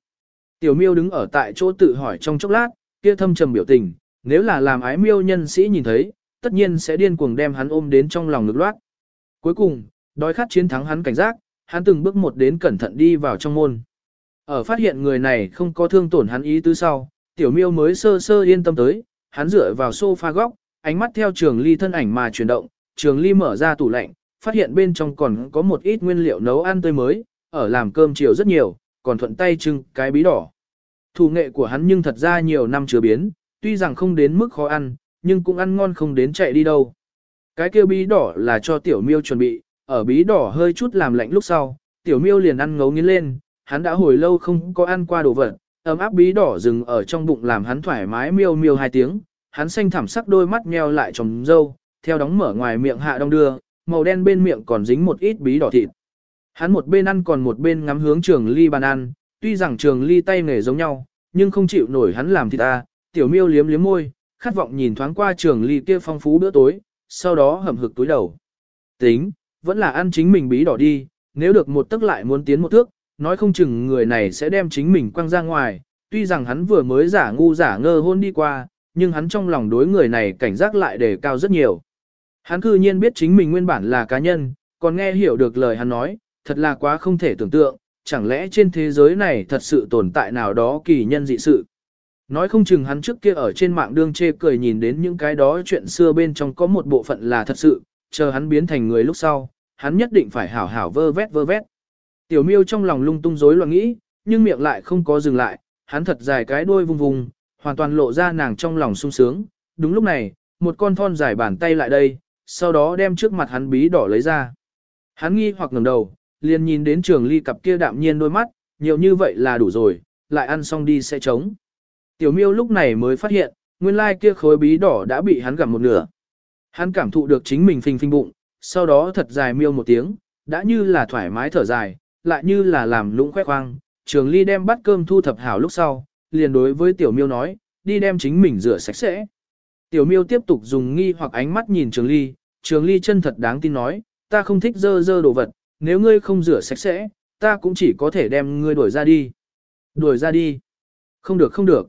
Tiểu miêu đứng ở tại chỗ tự hỏi trong chốc lát, kia thâm trầm biểu tình, nếu là làm ái miêu nhân sĩ nhìn thấy, tất nhiên sẽ điên cuồng đem hắn ôm đến trong lòng ngực loát. Cuối cùng, đói khát chiến thắng hắn cảnh giác, hắn từng bước một đến cẩn thận đi vào trong môn. Ở phát hiện người này không có thương tổn hắn ý tứ sau, tiểu miêu mới sơ sơ yên tâm tới, hắn dựa vào sofa góc, ánh mắt theo trường ly thân ảnh mà chuyển động, trường ly mở ra tủ lạnh, phát hiện bên trong còn có một ít nguyên liệu nấu ăn tươi mới, ở làm cơm chiều rất nhiều, còn thuận tay trưng cái bí đỏ. Thủ nghệ của hắn nhưng thật ra nhiều năm chưa biến, tuy rằng không đến mức khó ăn, nhưng cũng ăn ngon không đến chạy đi đâu. Cái kêu bí đỏ là cho tiểu miêu chuẩn bị, ở bí đỏ hơi chút làm lạnh lúc sau, tiểu miêu liền ăn ngấu nghiến lên, hắn đã hồi lâu không có ăn qua đồ vật, ấm áp bí đỏ dừng ở trong bụng làm hắn thoải mái miêu miêu hai tiếng, hắn xanh thảm sắc đôi mắt nheo lại trồng dâu, theo đóng mở ngoài miệng hạ đông đưa, màu đen bên miệng còn dính một ít bí đỏ thịt. Hắn một bên ăn còn một bên ngắm hướng trường ly bàn ăn, tuy rằng trường ly tay nghề giống nhau, nhưng không chịu nổi hắn làm thịt ta, tiểu miêu liếm liếm môi, khát vọng nhìn thoáng qua trường ly kia phong phú bữa tối, sau đó hầm hực túi đầu. Tính, vẫn là ăn chính mình bí đỏ đi, nếu được một tức lại muốn tiến một thước, nói không chừng người này sẽ đem chính mình quăng ra ngoài, tuy rằng hắn vừa mới giả ngu giả ngơ hôn đi qua, nhưng hắn trong lòng đối người này cảnh giác lại đề cao rất nhiều. Hắn cư nhiên biết chính mình nguyên bản là cá nhân, còn nghe hiểu được lời hắn nói, thật là quá không thể tưởng tượng, chẳng lẽ trên thế giới này thật sự tồn tại nào đó kỳ nhân dị sự. Nói không chừng hắn trước kia ở trên mạng đương chê cười nhìn đến những cái đó chuyện xưa bên trong có một bộ phận là thật sự, chờ hắn biến thành người lúc sau, hắn nhất định phải hảo hảo vơ vét vơ vét. Tiểu miêu trong lòng lung tung rối loạn nghĩ, nhưng miệng lại không có dừng lại, hắn thật dài cái đuôi vùng vùng, hoàn toàn lộ ra nàng trong lòng sung sướng. Đúng lúc này, một con thon dài bàn tay lại đây, sau đó đem trước mặt hắn bí đỏ lấy ra. Hắn nghi hoặc ngẩng đầu, liền nhìn đến trường ly cặp kia đạm nhiên đôi mắt, nhiều như vậy là đủ rồi, lại ăn xong đi sẽ trống. Tiểu miêu lúc này mới phát hiện, nguyên lai kia khối bí đỏ đã bị hắn gặm một nửa. Hắn cảm thụ được chính mình phình phình bụng, sau đó thật dài miêu một tiếng, đã như là thoải mái thở dài, lại như là làm lũng khoe khoang. Trường ly đem bát cơm thu thập hảo lúc sau, liền đối với tiểu miêu nói, đi đem chính mình rửa sạch sẽ. Tiểu miêu tiếp tục dùng nghi hoặc ánh mắt nhìn trường ly, trường ly chân thật đáng tin nói, ta không thích dơ dơ đồ vật, nếu ngươi không rửa sạch sẽ, ta cũng chỉ có thể đem ngươi đuổi ra đi. Đuổi ra đi. Không được không được.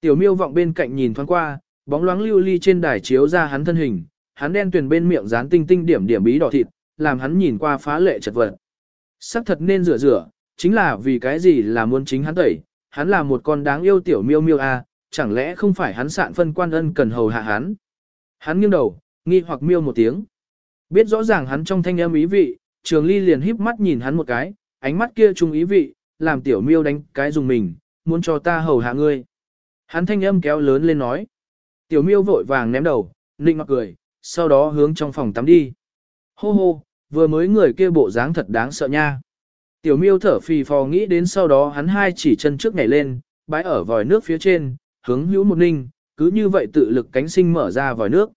Tiểu miêu vọng bên cạnh nhìn thoáng qua, bóng loáng lưu ly trên đài chiếu ra hắn thân hình, hắn đen tuyền bên miệng dán tinh tinh điểm điểm bí đỏ thịt, làm hắn nhìn qua phá lệ chật vật. Sắc thật nên rửa rửa, chính là vì cái gì là muốn chính hắn tẩy, hắn là một con đáng yêu tiểu miêu miêu a, à, chẳng lẽ không phải hắn sạn phân quan ân cần hầu hạ hắn. Hắn nghiêng đầu, nghi hoặc miêu một tiếng. Biết rõ ràng hắn trong thanh âm ý vị, trường ly liền híp mắt nhìn hắn một cái, ánh mắt kia trung ý vị, làm tiểu miêu đánh cái dùng mình, muốn cho ta hầu hạ ngươi. Hắn thanh âm kéo lớn lên nói. Tiểu miêu vội vàng ném đầu, nịnh mặt cười, sau đó hướng trong phòng tắm đi. Hô hô, vừa mới người kia bộ dáng thật đáng sợ nha. Tiểu miêu thở phì phò nghĩ đến sau đó hắn hai chỉ chân trước nhảy lên, bãi ở vòi nước phía trên, hướng hữu một ninh, cứ như vậy tự lực cánh sinh mở ra vòi nước.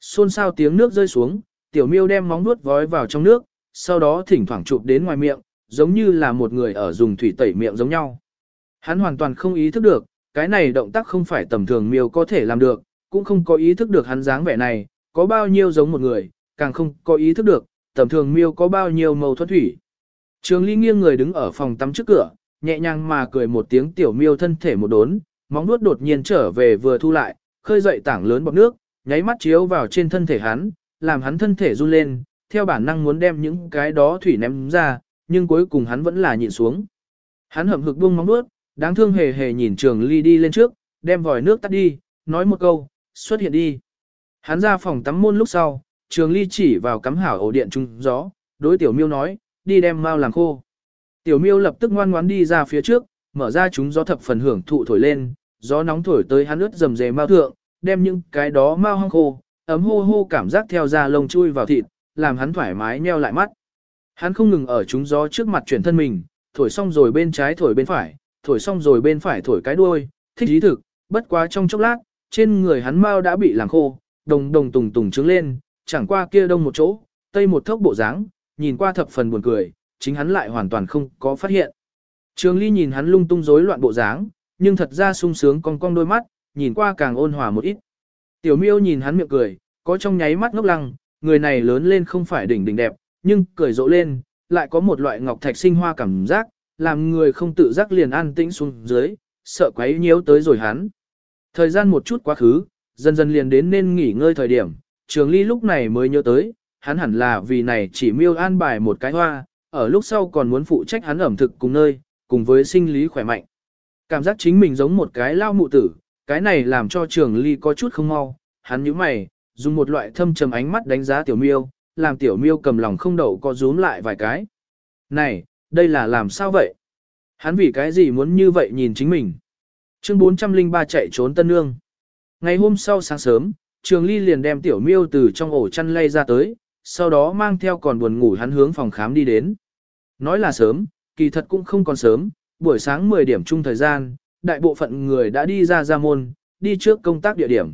Xôn xao tiếng nước rơi xuống, tiểu miêu đem móng nuốt vói vào trong nước, sau đó thỉnh thoảng chụp đến ngoài miệng, giống như là một người ở dùng thủy tẩy miệng giống nhau. Hắn hoàn toàn không ý thức được, cái này động tác không phải tầm thường miêu có thể làm được, cũng không có ý thức được hắn dáng vẻ này, có bao nhiêu giống một người, càng không có ý thức được, tầm thường miêu có bao nhiêu màu thuẫn thủy. Trường Ly nghiêng người đứng ở phòng tắm trước cửa, nhẹ nhàng mà cười một tiếng tiểu miêu thân thể một đốn, móng nuốt đột nhiên trở về vừa thu lại, khơi dậy tảng lớn bọt nước, nháy mắt chiếu vào trên thân thể hắn, làm hắn thân thể run lên, theo bản năng muốn đem những cái đó thủy ném ra, nhưng cuối cùng hắn vẫn là nhịn xuống. Hắn hậm hực buông móng nuốt, đáng thương hề hề nhìn Trường Ly đi lên trước, đem vòi nước tắt đi, nói một câu, xuất hiện đi. Hắn ra phòng tắm môn lúc sau, Trường Ly chỉ vào cắm hảo ổ điện trung gió, đối Tiểu Miêu nói, đi đem mau làm khô. Tiểu Miêu lập tức ngoan ngoãn đi ra phía trước, mở ra chúng gió thập phần hưởng thụ thổi lên, gió nóng thổi tới hắn ướt rầm rề mao thượng, đem những cái đó mau hong khô, ấm hô hô cảm giác theo da lông chui vào thịt, làm hắn thoải mái nheo lại mắt. Hắn không ngừng ở chúng gió trước mặt chuyển thân mình, thổi xong rồi bên trái thổi bên phải, thổi xong rồi bên phải thổi cái đuôi, thích ý thực, bất quá trong chốc lát, trên người hắn mau đã bị làm khô, đồng đồng tùng tùng trứng lên, chẳng qua kia đông một chỗ, tây một thốc bộ dáng, nhìn qua thập phần buồn cười, chính hắn lại hoàn toàn không có phát hiện. Trường Ly nhìn hắn lung tung rối loạn bộ dáng, nhưng thật ra sung sướng cong cong đôi mắt, nhìn qua càng ôn hòa một ít. Tiểu Miêu nhìn hắn miệng cười, có trong nháy mắt ngốc lăng, người này lớn lên không phải đỉnh đỉnh đẹp, nhưng cười rộ lên, lại có một loại ngọc thạch sinh hoa cảm giác, làm người không tự giác liền an tĩnh xuống dưới, sợ quấy nhiễu tới rồi hắn. Thời gian một chút quá khứ, dần dần liền đến nên nghỉ ngơi thời điểm, Trường Ly lúc này mới nhớ tới, hắn hẳn là vì này chỉ miêu an bài một cái hoa, ở lúc sau còn muốn phụ trách hắn ẩm thực cùng nơi, cùng với sinh lý khỏe mạnh. Cảm giác chính mình giống một cái lao mụ tử, cái này làm cho Trường Ly có chút không mau, hắn nhíu mày, dùng một loại thâm trầm ánh mắt đánh giá tiểu miêu, làm tiểu miêu cầm lòng không đậu co rúm lại vài cái. Này, đây là làm sao vậy? Hắn vì cái gì muốn như vậy nhìn chính mình? Chương 403 chạy trốn tân nương. Ngày hôm sau sáng sớm, Trường Ly liền đem tiểu miêu từ trong ổ chăn lay ra tới, sau đó mang theo còn buồn ngủ hắn hướng phòng khám đi đến. Nói là sớm, kỳ thật cũng không còn sớm, buổi sáng 10 điểm chung thời gian, đại bộ phận người đã đi ra ra môn, đi trước công tác địa điểm.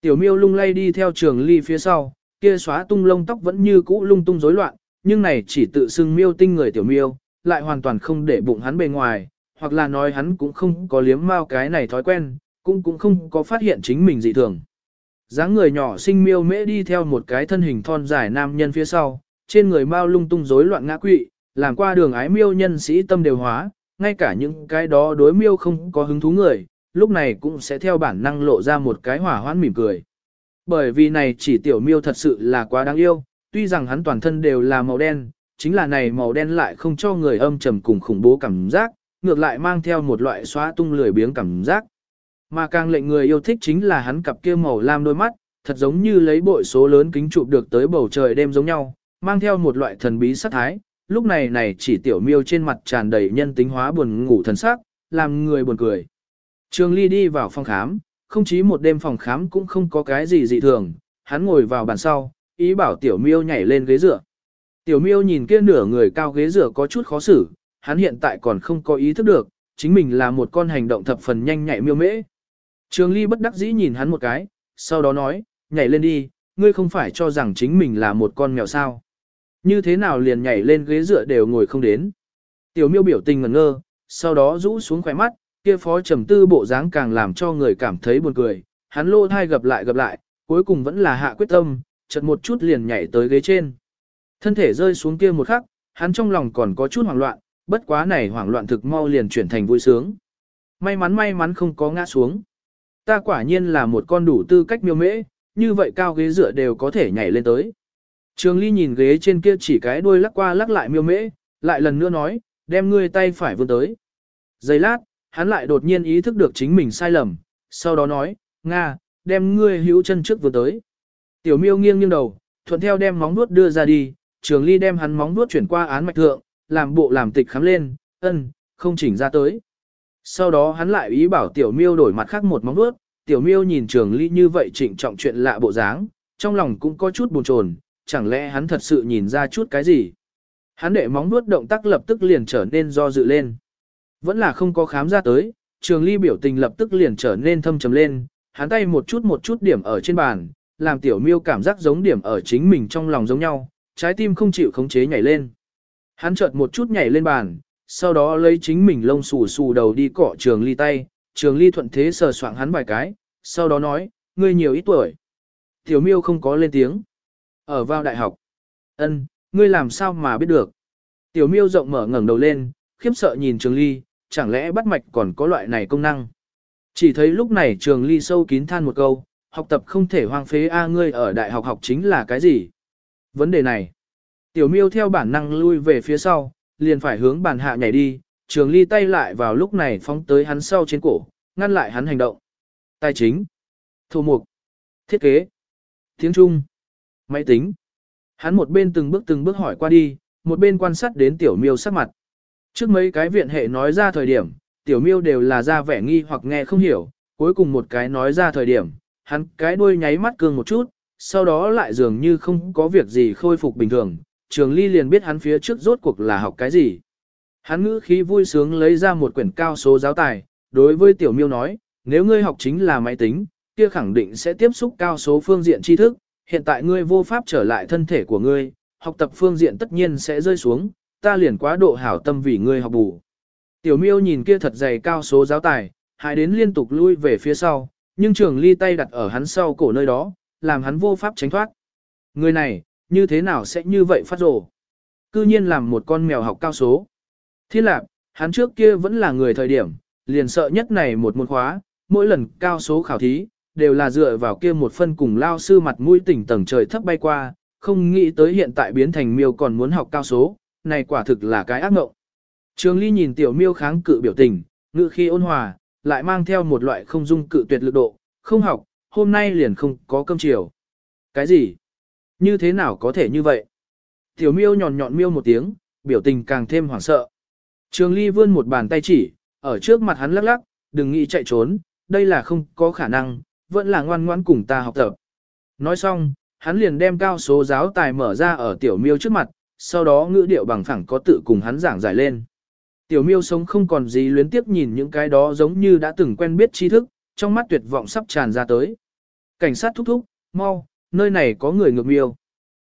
Tiểu miêu lung lay đi theo Trường Ly phía sau, kia xóa tung lông tóc vẫn như cũ lung tung rối loạn, nhưng này chỉ tự xưng miêu tinh người tiểu miêu, lại hoàn toàn không để bụng hắn bề ngoài, hoặc là nói hắn cũng không có liếm mao cái này thói quen, cũng cũng không có phát hiện chính mình dị thường dáng người nhỏ xinh miêu mễ đi theo một cái thân hình thon dài nam nhân phía sau, trên người mau lung tung rối loạn ngã quỵ, làm qua đường ái miêu nhân sĩ tâm đều hóa, ngay cả những cái đó đối miêu không có hứng thú người, lúc này cũng sẽ theo bản năng lộ ra một cái hỏa hoãn mỉm cười. Bởi vì này chỉ tiểu miêu thật sự là quá đáng yêu, tuy rằng hắn toàn thân đều là màu đen, chính là này màu đen lại không cho người âm trầm cùng khủng bố cảm giác, ngược lại mang theo một loại xóa tung lười biếng cảm giác. Mà càng lệnh người yêu thích chính là hắn cặp kia màu lam đôi mắt, thật giống như lấy bội số lớn kính chụp được tới bầu trời đêm giống nhau, mang theo một loại thần bí sát thái. Lúc này này chỉ tiểu miêu trên mặt tràn đầy nhân tính hóa buồn ngủ thần sắc, làm người buồn cười. Trường Ly đi vào phòng khám, không chí một đêm phòng khám cũng không có cái gì dị thường, hắn ngồi vào bàn sau, ý bảo tiểu miêu nhảy lên ghế dựa. Tiểu miêu nhìn kia nửa người cao ghế dựa có chút khó xử, hắn hiện tại còn không có ý thức được, chính mình là một con hành động thập phần nhanh nhạy miêu mễ. Trường Ly bất đắc dĩ nhìn hắn một cái, sau đó nói, nhảy lên đi, ngươi không phải cho rằng chính mình là một con mèo sao. Như thế nào liền nhảy lên ghế dựa đều ngồi không đến. Tiểu miêu biểu tình ngẩn ngơ, sau đó rũ xuống khỏe mắt, kia phó trầm tư bộ dáng càng làm cho người cảm thấy buồn cười. Hắn lô thai gặp lại gặp lại, cuối cùng vẫn là hạ quyết tâm, chợt một chút liền nhảy tới ghế trên. Thân thể rơi xuống kia một khắc, hắn trong lòng còn có chút hoảng loạn, bất quá này hoảng loạn thực mau liền chuyển thành vui sướng. May mắn may mắn không có ngã xuống. Ta quả nhiên là một con đủ tư cách miêu mễ, như vậy cao ghế dựa đều có thể nhảy lên tới. Trường Ly nhìn ghế trên kia chỉ cái đuôi lắc qua lắc lại miêu mễ, lại lần nữa nói, đem ngươi tay phải vươn tới. Giây lát, hắn lại đột nhiên ý thức được chính mình sai lầm, sau đó nói, Nga, đem ngươi hữu chân trước vươn tới. Tiểu miêu nghiêng nghiêng đầu, thuận theo đem móng vuốt đưa ra đi, trường ly đem hắn móng vuốt chuyển qua án mạch thượng, làm bộ làm tịch khám lên, ân, không chỉnh ra tới. Sau đó hắn lại ý bảo tiểu miêu đổi mặt khác một móng vuốt, tiểu miêu nhìn trường ly như vậy trịnh trọng chuyện lạ bộ dáng, trong lòng cũng có chút buồn chồn, chẳng lẽ hắn thật sự nhìn ra chút cái gì. Hắn để móng vuốt động tác lập tức liền trở nên do dự lên. Vẫn là không có khám ra tới, trường ly biểu tình lập tức liền trở nên thâm trầm lên, hắn tay một chút một chút điểm ở trên bàn, làm tiểu miêu cảm giác giống điểm ở chính mình trong lòng giống nhau, trái tim không chịu khống chế nhảy lên. Hắn chợt một chút nhảy lên bàn, sau đó lấy chính mình lông xù xù đầu đi cọ trường ly tay, trường ly thuận thế sờ soạng hắn vài cái, sau đó nói, ngươi nhiều ít tuổi. Tiểu miêu không có lên tiếng. Ở vào đại học. ân ngươi làm sao mà biết được. Tiểu miêu rộng mở ngẩng đầu lên, khiếp sợ nhìn trường ly, chẳng lẽ bắt mạch còn có loại này công năng. Chỉ thấy lúc này trường ly sâu kín than một câu, học tập không thể hoang phế a ngươi ở đại học học chính là cái gì? Vấn đề này, tiểu miêu theo bản năng lui về phía sau, liền phải hướng bàn hạ nhảy đi, trường ly tay lại vào lúc này phóng tới hắn sau trên cổ, ngăn lại hắn hành động. Tài chính, thủ mục, thiết kế, tiếng Trung, máy tính. Hắn một bên từng bước từng bước hỏi qua đi, một bên quan sát đến tiểu miêu sắc mặt. Trước mấy cái viện hệ nói ra thời điểm, tiểu miêu đều là ra vẻ nghi hoặc nghe không hiểu, cuối cùng một cái nói ra thời điểm, hắn cái đuôi nháy mắt cường một chút, sau đó lại dường như không có việc gì khôi phục bình thường, trường ly liền biết hắn phía trước rốt cuộc là học cái gì. Hắn ngữ khí vui sướng lấy ra một quyển cao số giáo tài, đối với tiểu miêu nói, nếu ngươi học chính là máy tính, kia khẳng định sẽ tiếp xúc cao số phương diện tri thức, hiện tại ngươi vô pháp trở lại thân thể của ngươi, học tập phương diện tất nhiên sẽ rơi xuống, ta liền quá độ hảo tâm vì ngươi học bù. Tiểu miêu nhìn kia thật dày cao số giáo tài, hại đến liên tục lui về phía sau, nhưng trường ly tay đặt ở hắn sau cổ nơi đó, làm hắn vô pháp tránh thoát. Người này, như thế nào sẽ như vậy phát rồ? Cư nhiên làm một con mèo học cao số. Thiên lạc, hắn trước kia vẫn là người thời điểm, liền sợ nhất này một môn khóa, mỗi lần cao số khảo thí, đều là dựa vào kia một phân cùng lao sư mặt mũi tỉnh tầng trời thấp bay qua, không nghĩ tới hiện tại biến thành miêu còn muốn học cao số, này quả thực là cái ác ngộng. Trường Ly nhìn tiểu miêu kháng cự biểu tình, ngữ khi ôn hòa, lại mang theo một loại không dung cự tuyệt lực độ, không học, hôm nay liền không có cơm chiều. Cái gì? Như thế nào có thể như vậy? Tiểu miêu nhọn nhọn miêu một tiếng, biểu tình càng thêm hoảng sợ. Trường Ly vươn một bàn tay chỉ, ở trước mặt hắn lắc lắc, đừng nghĩ chạy trốn, đây là không có khả năng, vẫn là ngoan ngoãn cùng ta học tập. Nói xong, hắn liền đem cao số giáo tài mở ra ở tiểu miêu trước mặt, sau đó ngữ điệu bằng phẳng có tự cùng hắn giảng giải lên. Tiểu miêu sống không còn gì luyến tiếp nhìn những cái đó giống như đã từng quen biết tri thức, trong mắt tuyệt vọng sắp tràn ra tới. Cảnh sát thúc thúc, mau, nơi này có người ngược miêu.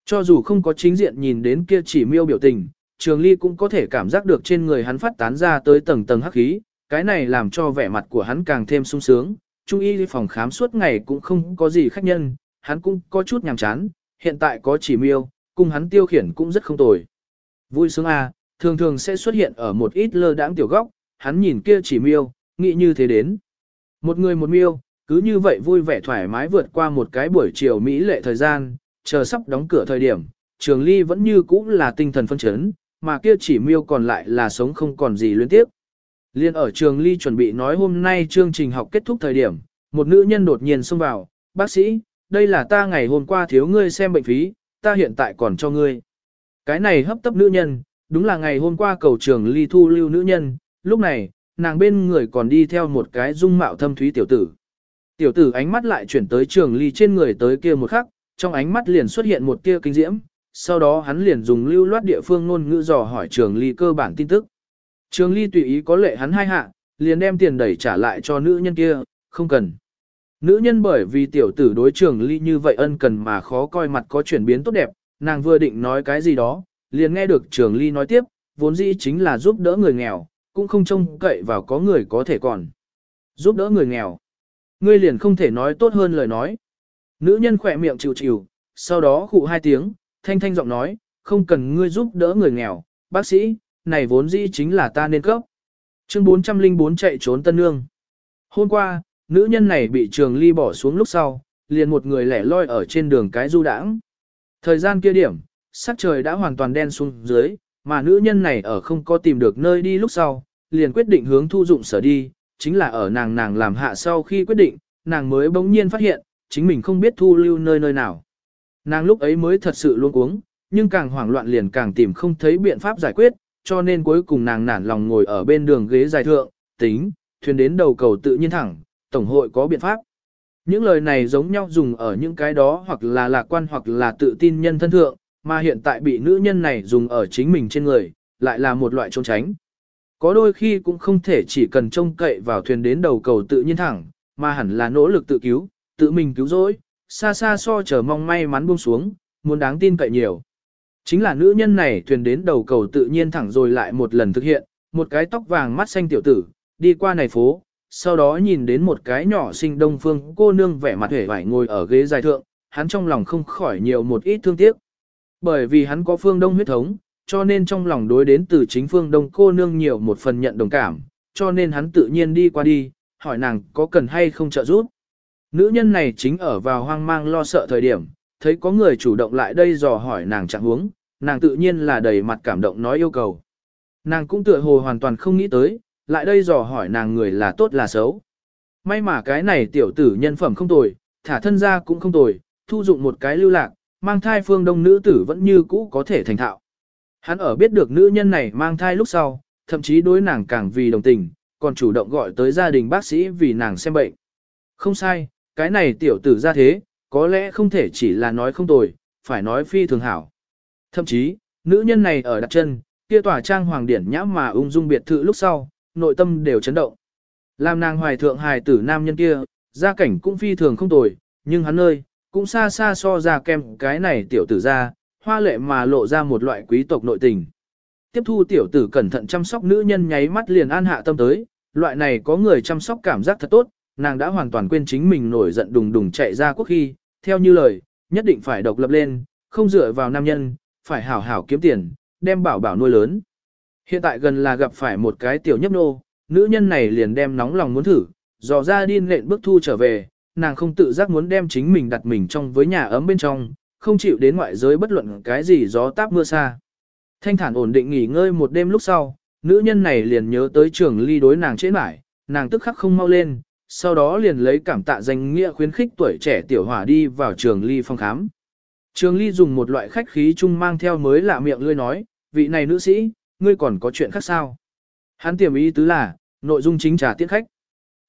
Cho dù không có chính diện nhìn đến kia chỉ miêu biểu tình, Trường Ly cũng có thể cảm giác được trên người hắn phát tán ra tới tầng tầng hắc khí, cái này làm cho vẻ mặt của hắn càng thêm sung sướng. Trung y phòng khám suốt ngày cũng không có gì khách nhân, hắn cũng có chút nhàm chán, hiện tại có chỉ miêu, cùng hắn tiêu khiển cũng rất không tồi. Vui sướng à, thường thường sẽ xuất hiện ở một ít lơ đãng tiểu góc, hắn nhìn kia chỉ miêu, nghĩ như thế đến. Một người một miêu, cứ như vậy vui vẻ thoải mái vượt qua một cái buổi chiều mỹ lệ thời gian, chờ sắp đóng cửa thời điểm, trường ly vẫn như cũ là tinh thần phân chấn, mà kia chỉ miêu còn lại là sống không còn gì liên tiếp. Liên ở trường ly chuẩn bị nói hôm nay chương trình học kết thúc thời điểm, một nữ nhân đột nhiên xông vào, bác sĩ, đây là ta ngày hôm qua thiếu ngươi xem bệnh phí, ta hiện tại còn cho ngươi. Cái này hấp tấp nữ nhân, đúng là ngày hôm qua cầu trường ly thu lưu nữ nhân, lúc này, nàng bên người còn đi theo một cái dung mạo thâm thúy tiểu tử. Tiểu tử ánh mắt lại chuyển tới trường ly trên người tới kia một khắc, trong ánh mắt liền xuất hiện một tia kinh diễm, sau đó hắn liền dùng lưu loát địa phương ngôn ngữ dò hỏi trường ly cơ bản tin tức. Trường ly tùy ý có lệ hắn hai hạ, liền đem tiền đẩy trả lại cho nữ nhân kia, không cần. Nữ nhân bởi vì tiểu tử đối trường ly như vậy ân cần mà khó coi mặt có chuyển biến tốt đẹp, nàng vừa định nói cái gì đó, liền nghe được trường ly nói tiếp, vốn dĩ chính là giúp đỡ người nghèo, cũng không trông cậy vào có người có thể còn. Giúp đỡ người nghèo. Ngươi liền không thể nói tốt hơn lời nói. Nữ nhân khỏe miệng chịu chịu, sau đó khụ hai tiếng, thanh thanh giọng nói, không cần ngươi giúp đỡ người nghèo, bác sĩ, này vốn dĩ chính là ta nên cấp. Chương 404 chạy trốn tân nương. Hôm qua, nữ nhân này bị trường ly bỏ xuống lúc sau, liền một người lẻ loi ở trên đường cái du đãng. Thời gian kia điểm, sắc trời đã hoàn toàn đen xuống dưới, mà nữ nhân này ở không có tìm được nơi đi lúc sau, liền quyết định hướng thu dụng sở đi, chính là ở nàng nàng làm hạ sau khi quyết định, nàng mới bỗng nhiên phát hiện, chính mình không biết thu lưu nơi nơi nào. Nàng lúc ấy mới thật sự luôn cuống, nhưng càng hoảng loạn liền càng tìm không thấy biện pháp giải quyết, cho nên cuối cùng nàng nản lòng ngồi ở bên đường ghế dài thượng, tính, thuyền đến đầu cầu tự nhiên thẳng, tổng hội có biện pháp. Những lời này giống nhau dùng ở những cái đó hoặc là lạc quan hoặc là tự tin nhân thân thượng, mà hiện tại bị nữ nhân này dùng ở chính mình trên người, lại là một loại trốn tránh. Có đôi khi cũng không thể chỉ cần trông cậy vào thuyền đến đầu cầu tự nhiên thẳng, mà hẳn là nỗ lực tự cứu, tự mình cứu rỗi, xa xa so chờ mong may mắn buông xuống, muốn đáng tin cậy nhiều. Chính là nữ nhân này thuyền đến đầu cầu tự nhiên thẳng rồi lại một lần thực hiện, một cái tóc vàng mắt xanh tiểu tử, đi qua này phố, sau đó nhìn đến một cái nhỏ xinh đông phương cô nương vẻ mặt hể vải ngồi ở ghế dài thượng, hắn trong lòng không khỏi nhiều một ít thương tiếc. Bởi vì hắn có phương đông huyết thống, cho nên trong lòng đối đến từ chính phương đông cô nương nhiều một phần nhận đồng cảm, cho nên hắn tự nhiên đi qua đi, hỏi nàng có cần hay không trợ giúp. Nữ nhân này chính ở vào hoang mang lo sợ thời điểm, thấy có người chủ động lại đây dò hỏi nàng trạng huống, nàng tự nhiên là đầy mặt cảm động nói yêu cầu. Nàng cũng tựa hồ hoàn toàn không nghĩ tới, lại đây dò hỏi nàng người là tốt là xấu. May mà cái này tiểu tử nhân phẩm không tồi, thả thân ra cũng không tồi, thu dụng một cái lưu lạc, mang thai phương đông nữ tử vẫn như cũ có thể thành thạo. Hắn ở biết được nữ nhân này mang thai lúc sau, thậm chí đối nàng càng vì đồng tình, còn chủ động gọi tới gia đình bác sĩ vì nàng xem bệnh. Không sai, cái này tiểu tử ra thế, có lẽ không thể chỉ là nói không tồi, phải nói phi thường hảo. Thậm chí, nữ nhân này ở đặt chân, kia tòa trang hoàng điển nhã mà ung dung biệt thự lúc sau, nội tâm đều chấn động. Làm nàng hoài thượng hài tử nam nhân kia, gia cảnh cũng phi thường không tồi, nhưng hắn ơi, cũng xa xa so ra kem cái này tiểu tử ra, hoa lệ mà lộ ra một loại quý tộc nội tình. Tiếp thu tiểu tử cẩn thận chăm sóc nữ nhân nháy mắt liền an hạ tâm tới, loại này có người chăm sóc cảm giác thật tốt, nàng đã hoàn toàn quên chính mình nổi giận đùng đùng chạy ra quốc khi, theo như lời, nhất định phải độc lập lên, không dựa vào nam nhân, phải hảo hảo kiếm tiền, đem bảo bảo nuôi lớn. Hiện tại gần là gặp phải một cái tiểu nhấp nô, nữ nhân này liền đem nóng lòng muốn thử, dò ra điên lệnh bước thu trở về, nàng không tự giác muốn đem chính mình đặt mình trong với nhà ấm bên trong, không chịu đến ngoại giới bất luận cái gì gió táp mưa xa. Thanh thản ổn định nghỉ ngơi một đêm lúc sau, nữ nhân này liền nhớ tới trường ly đối nàng chế mãi, nàng tức khắc không mau lên, sau đó liền lấy cảm tạ danh nghĩa khuyến khích tuổi trẻ tiểu hỏa đi vào trường ly phòng khám. Trường ly dùng một loại khách khí chung mang theo mới lạ miệng lươi nói, vị này nữ sĩ, ngươi còn có chuyện khác sao? Hắn tiềm ý tứ là, nội dung chính trả tiết khách.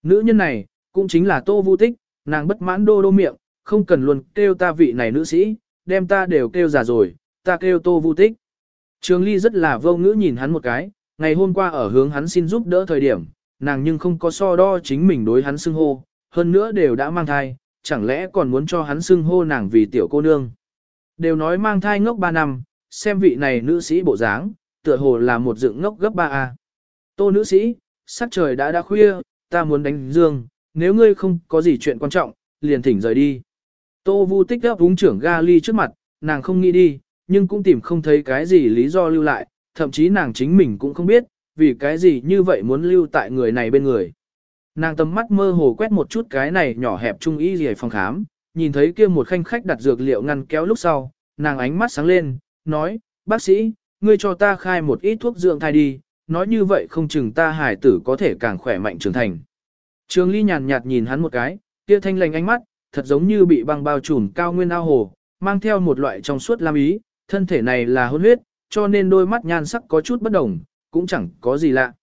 Nữ nhân này, cũng chính là tô vu tích, nàng bất mãn đô đô miệng, không cần luôn kêu ta vị này nữ sĩ, đem ta đều kêu già rồi, ta kêu tô vu tích. Trường ly rất là vô ngữ nhìn hắn một cái, ngày hôm qua ở hướng hắn xin giúp đỡ thời điểm, nàng nhưng không có so đo chính mình đối hắn xưng hô, hơn nữa đều đã mang thai, chẳng lẽ còn muốn cho hắn xưng hô nàng vì tiểu cô nương. Đều nói mang thai ngốc 3 năm, xem vị này nữ sĩ bộ dáng, tựa hồ là một dựng ngốc gấp 3A. Tô nữ sĩ, sắc trời đã đã khuya, ta muốn đánh dương, nếu ngươi không có gì chuyện quan trọng, liền thỉnh rời đi. Tô Vu tích gấp úng trưởng ga ly trước mặt, nàng không nghĩ đi, nhưng cũng tìm không thấy cái gì lý do lưu lại, thậm chí nàng chính mình cũng không biết, vì cái gì như vậy muốn lưu tại người này bên người. Nàng tầm mắt mơ hồ quét một chút cái này nhỏ hẹp trung y gì phòng khám, nhìn thấy kia một khanh khách đặt dược liệu ngăn kéo lúc sau, nàng ánh mắt sáng lên, nói, bác sĩ, ngươi cho ta khai một ít thuốc dưỡng thai đi, nói như vậy không chừng ta hài tử có thể càng khỏe mạnh trưởng thành. Trường Ly nhàn nhạt nhìn hắn một cái, kia thanh lành ánh mắt, thật giống như bị băng bao trùm cao nguyên ao hồ, mang theo một loại trong suốt lam ý, thân thể này là hôn huyết, cho nên đôi mắt nhan sắc có chút bất đồng, cũng chẳng có gì lạ.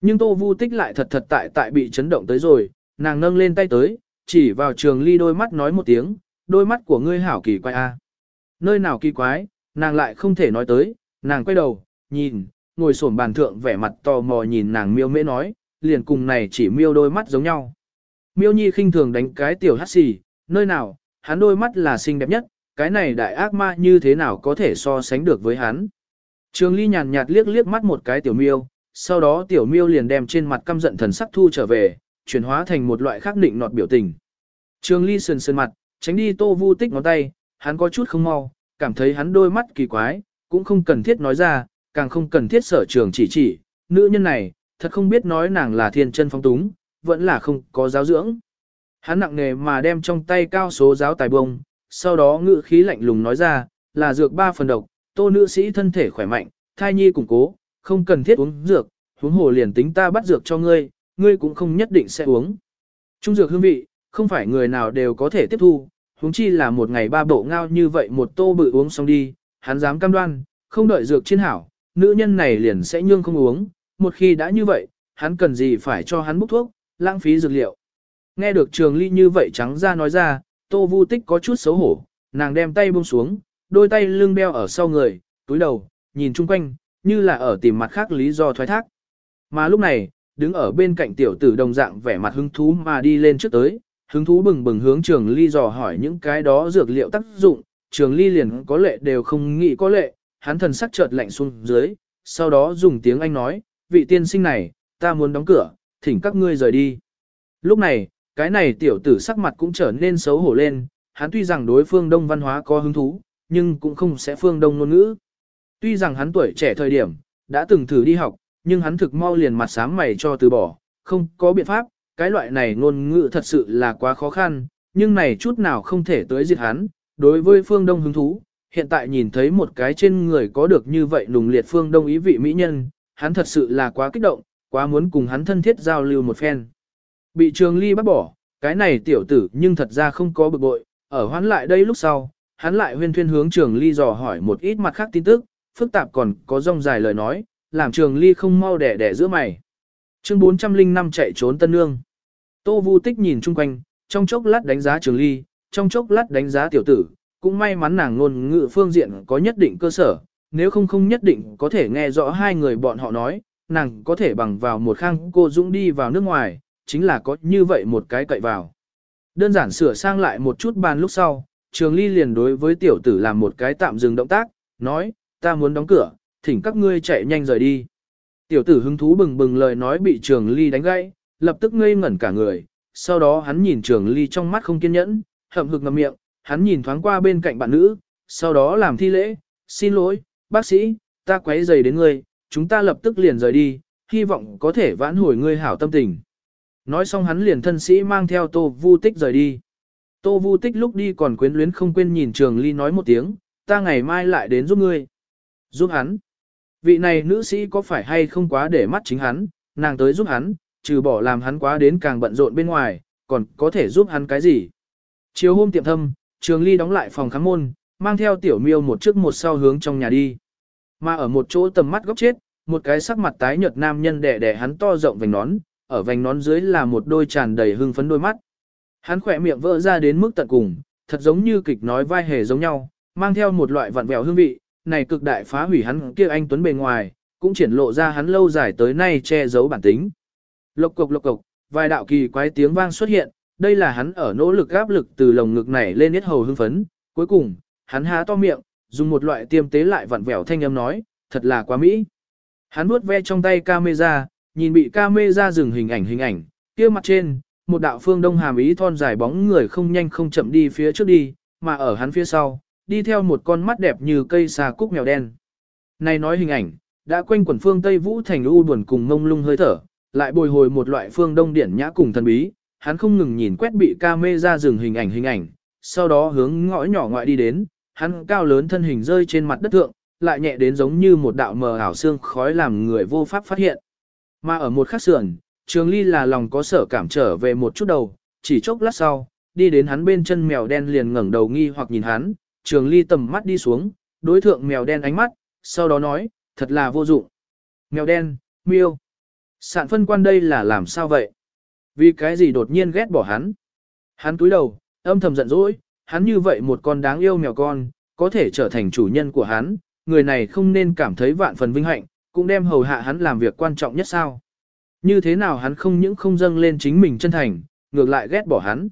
Nhưng Tô Vu Tích lại thật thật tại tại bị chấn động tới rồi, nàng nâng lên tay tới, chỉ vào trường ly đôi mắt nói một tiếng, đôi mắt của ngươi hảo kỳ quái a. Nơi nào kỳ quái, nàng lại không thể nói tới, nàng quay đầu, nhìn, ngồi xổm bàn thượng vẻ mặt tò mò nhìn nàng miêu mễ nói, liền cùng này chỉ miêu đôi mắt giống nhau. Miêu nhi khinh thường đánh cái tiểu hát xì, nơi nào, hắn đôi mắt là xinh đẹp nhất, cái này đại ác ma như thế nào có thể so sánh được với hắn. Trường ly nhàn nhạt liếc liếc mắt một cái tiểu miêu, sau đó tiểu miêu liền đem trên mặt căm giận thần sắc thu trở về, chuyển hóa thành một loại khác định nọt biểu tình. Trường ly sườn sườn mặt, tránh đi tô vu tích ngón tay, hắn có chút không mau, cảm thấy hắn đôi mắt kỳ quái, cũng không cần thiết nói ra, càng không cần thiết sở trường chỉ chỉ, nữ nhân này, thật không biết nói nàng là thiên chân phong túng, vẫn là không có giáo dưỡng. Hắn nặng nề mà đem trong tay cao số giáo tài bông, sau đó ngự khí lạnh lùng nói ra, là dược ba phần độc, tô nữ sĩ thân thể khỏe mạnh, thai nhi củng cố, không cần thiết uống dược, huống hồ liền tính ta bắt dược cho ngươi, ngươi cũng không nhất định sẽ uống. Trung dược hương vị, không phải người nào đều có thể tiếp thu, huống chi là một ngày ba bộ ngao như vậy một tô bự uống xong đi, hắn dám cam đoan, không đợi dược trên hảo, nữ nhân này liền sẽ nhương không uống, một khi đã như vậy, hắn cần gì phải cho hắn bốc thuốc, lãng phí dược liệu. Nghe được trường ly như vậy trắng ra nói ra, tô vu tích có chút xấu hổ, nàng đem tay buông xuống, đôi tay lưng beo ở sau người, túi đầu, nhìn chung quanh, như là ở tìm mặt khác lý do thoái thác. Mà lúc này, đứng ở bên cạnh tiểu tử đồng dạng vẻ mặt hứng thú mà đi lên trước tới, hứng thú bừng bừng hướng trường ly dò hỏi những cái đó dược liệu tác dụng, trường ly liền có lệ đều không nghĩ có lệ, hắn thần sắc chợt lạnh xuống dưới, sau đó dùng tiếng Anh nói, vị tiên sinh này, ta muốn đóng cửa, thỉnh các ngươi rời đi. Lúc này, cái này tiểu tử sắc mặt cũng trở nên xấu hổ lên, hắn tuy rằng đối phương đông văn hóa có hứng thú, nhưng cũng không sẽ phương đông ngôn ngữ. Tuy rằng hắn tuổi trẻ thời điểm, đã từng thử đi học, nhưng hắn thực mau liền mặt sám mày cho từ bỏ, không có biện pháp, cái loại này ngôn ngữ thật sự là quá khó khăn, nhưng này chút nào không thể tới diệt hắn, đối với phương đông hứng thú, hiện tại nhìn thấy một cái trên người có được như vậy nùng liệt phương đông ý vị mỹ nhân, hắn thật sự là quá kích động, quá muốn cùng hắn thân thiết giao lưu một phen. Bị trường ly bắt bỏ, cái này tiểu tử nhưng thật ra không có bực bội, ở hoán lại đây lúc sau, hắn lại huyên thuyên hướng trường ly dò hỏi một ít mặt khác tin tức, phức tạp còn có rong dài lời nói, làm trường ly không mau đẻ đẻ giữa mày. Chương 405 chạy trốn tân nương. Tô Vu Tích nhìn chung quanh, trong chốc lát đánh giá trường ly, trong chốc lát đánh giá tiểu tử, cũng may mắn nàng ngôn ngữ phương diện có nhất định cơ sở, nếu không không nhất định có thể nghe rõ hai người bọn họ nói, nàng có thể bằng vào một khang cô dũng đi vào nước ngoài, chính là có như vậy một cái cậy vào. Đơn giản sửa sang lại một chút bàn lúc sau, Trường Ly liền đối với tiểu tử làm một cái tạm dừng động tác, nói, ta muốn đóng cửa, thỉnh các ngươi chạy nhanh rời đi. Tiểu tử hứng thú bừng bừng lời nói bị Trường Ly đánh gãy, lập tức ngây ngẩn cả người, sau đó hắn nhìn Trường Ly trong mắt không kiên nhẫn, hậm hực ngậm miệng, hắn nhìn thoáng qua bên cạnh bạn nữ, sau đó làm thi lễ, xin lỗi, bác sĩ, ta quấy rầy đến ngươi, chúng ta lập tức liền rời đi, hy vọng có thể vãn hồi ngươi hảo tâm tình. Nói xong hắn liền thân sĩ mang theo Tô Vu Tích rời đi. Tô Vu Tích lúc đi còn quyến luyến không quên nhìn Trường Ly nói một tiếng, ta ngày mai lại đến giúp ngươi. Giúp hắn. Vị này nữ sĩ có phải hay không quá để mắt chính hắn, nàng tới giúp hắn, trừ bỏ làm hắn quá đến càng bận rộn bên ngoài, còn có thể giúp hắn cái gì. Chiều hôm tiệm thâm, Trường Ly đóng lại phòng khám môn, mang theo tiểu miêu một trước một sau hướng trong nhà đi. Mà ở một chỗ tầm mắt góc chết, một cái sắc mặt tái nhợt nam nhân đẻ đẻ hắn to rộng vành nón, ở vành nón dưới là một đôi tràn đầy hưng phấn đôi mắt. Hắn khỏe miệng vỡ ra đến mức tận cùng, thật giống như kịch nói vai hề giống nhau, mang theo một loại vặn vẹo hương vị, này cực đại phá hủy hắn kia anh tuấn bề ngoài, cũng triển lộ ra hắn lâu dài tới nay che giấu bản tính. Lộc cộc lộc cộc, vài đạo kỳ quái tiếng vang xuất hiện, đây là hắn ở nỗ lực áp lực từ lồng ngực này lên hết hầu hưng phấn, cuối cùng, hắn há to miệng, dùng một loại tiêm tế lại vặn vẹo thanh âm nói, thật là quá mỹ. Hắn vuốt ve trong tay camera, nhìn bị camera dừng hình ảnh hình ảnh, kia mặt trên, một đạo phương đông hàm ý thon dài bóng người không nhanh không chậm đi phía trước đi, mà ở hắn phía sau, đi theo một con mắt đẹp như cây xà cúc mèo đen. Này nói hình ảnh, đã quanh quần phương Tây Vũ thành u buồn cùng ngông lung hơi thở, lại bồi hồi một loại phương Đông điển nhã cùng thần bí, hắn không ngừng nhìn quét bị ca mê ra rừng hình ảnh hình ảnh, sau đó hướng ngõ nhỏ ngoại đi đến, hắn cao lớn thân hình rơi trên mặt đất thượng, lại nhẹ đến giống như một đạo mờ ảo xương khói làm người vô pháp phát hiện. Mà ở một khắc sườn, Trường Ly là lòng có sở cảm trở về một chút đầu, chỉ chốc lát sau, đi đến hắn bên chân mèo đen liền ngẩng đầu nghi hoặc nhìn hắn, Trường Ly tầm mắt đi xuống, đối thượng mèo đen ánh mắt, sau đó nói, thật là vô dụng. Mèo đen, miêu. Sạn phân quan đây là làm sao vậy? Vì cái gì đột nhiên ghét bỏ hắn? Hắn túi đầu, âm thầm giận dỗi, hắn như vậy một con đáng yêu mèo con, có thể trở thành chủ nhân của hắn, người này không nên cảm thấy vạn phần vinh hạnh, cũng đem hầu hạ hắn làm việc quan trọng nhất sao. Như thế nào hắn không những không dâng lên chính mình chân thành, ngược lại ghét bỏ hắn.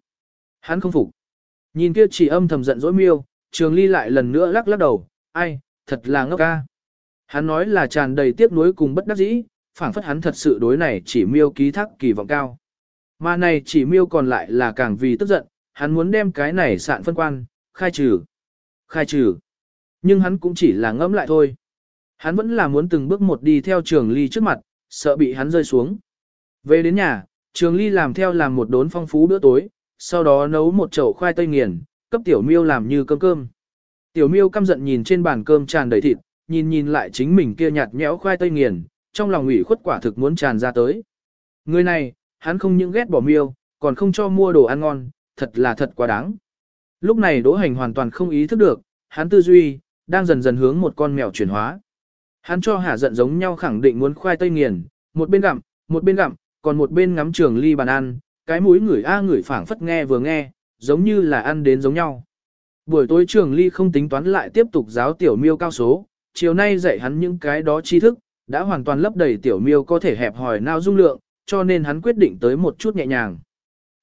Hắn không phục. Nhìn kia chỉ âm thầm giận dỗi miêu, trường ly lại lần nữa lắc lắc đầu, ai, thật là ngốc ca. Hắn nói là tràn đầy tiếc nuối cùng bất đắc dĩ, phảng phất hắn thật sự đối này chỉ miêu ký thác kỳ vọng cao. Mà này chỉ miêu còn lại là càng vì tức giận, hắn muốn đem cái này sạn phân quan, khai trừ. Khai trừ. Nhưng hắn cũng chỉ là ngẫm lại thôi. Hắn vẫn là muốn từng bước một đi theo trường ly trước mặt, sợ bị hắn rơi xuống. Về đến nhà, trường ly làm theo làm một đốn phong phú bữa tối, sau đó nấu một chậu khoai tây nghiền, cấp tiểu miêu làm như cơm cơm. Tiểu miêu căm giận nhìn trên bàn cơm tràn đầy thịt, nhìn nhìn lại chính mình kia nhạt nhẽo khoai tây nghiền, trong lòng ủy khuất quả thực muốn tràn ra tới. Người này, hắn không những ghét bỏ miêu, còn không cho mua đồ ăn ngon, thật là thật quá đáng. Lúc này Đỗ Hành hoàn toàn không ý thức được, hắn tư duy, đang dần dần hướng một con mèo chuyển hóa. Hắn cho hạ giận giống nhau khẳng định muốn khoai tây nghiền, một bên gặm, một bên gặm, còn một bên ngắm trường ly bàn ăn, cái mũi người a người phảng phất nghe vừa nghe, giống như là ăn đến giống nhau. Buổi tối trường ly không tính toán lại tiếp tục giáo tiểu miêu cao số, chiều nay dạy hắn những cái đó tri thức, đã hoàn toàn lấp đầy tiểu miêu có thể hẹp hỏi nao dung lượng, cho nên hắn quyết định tới một chút nhẹ nhàng.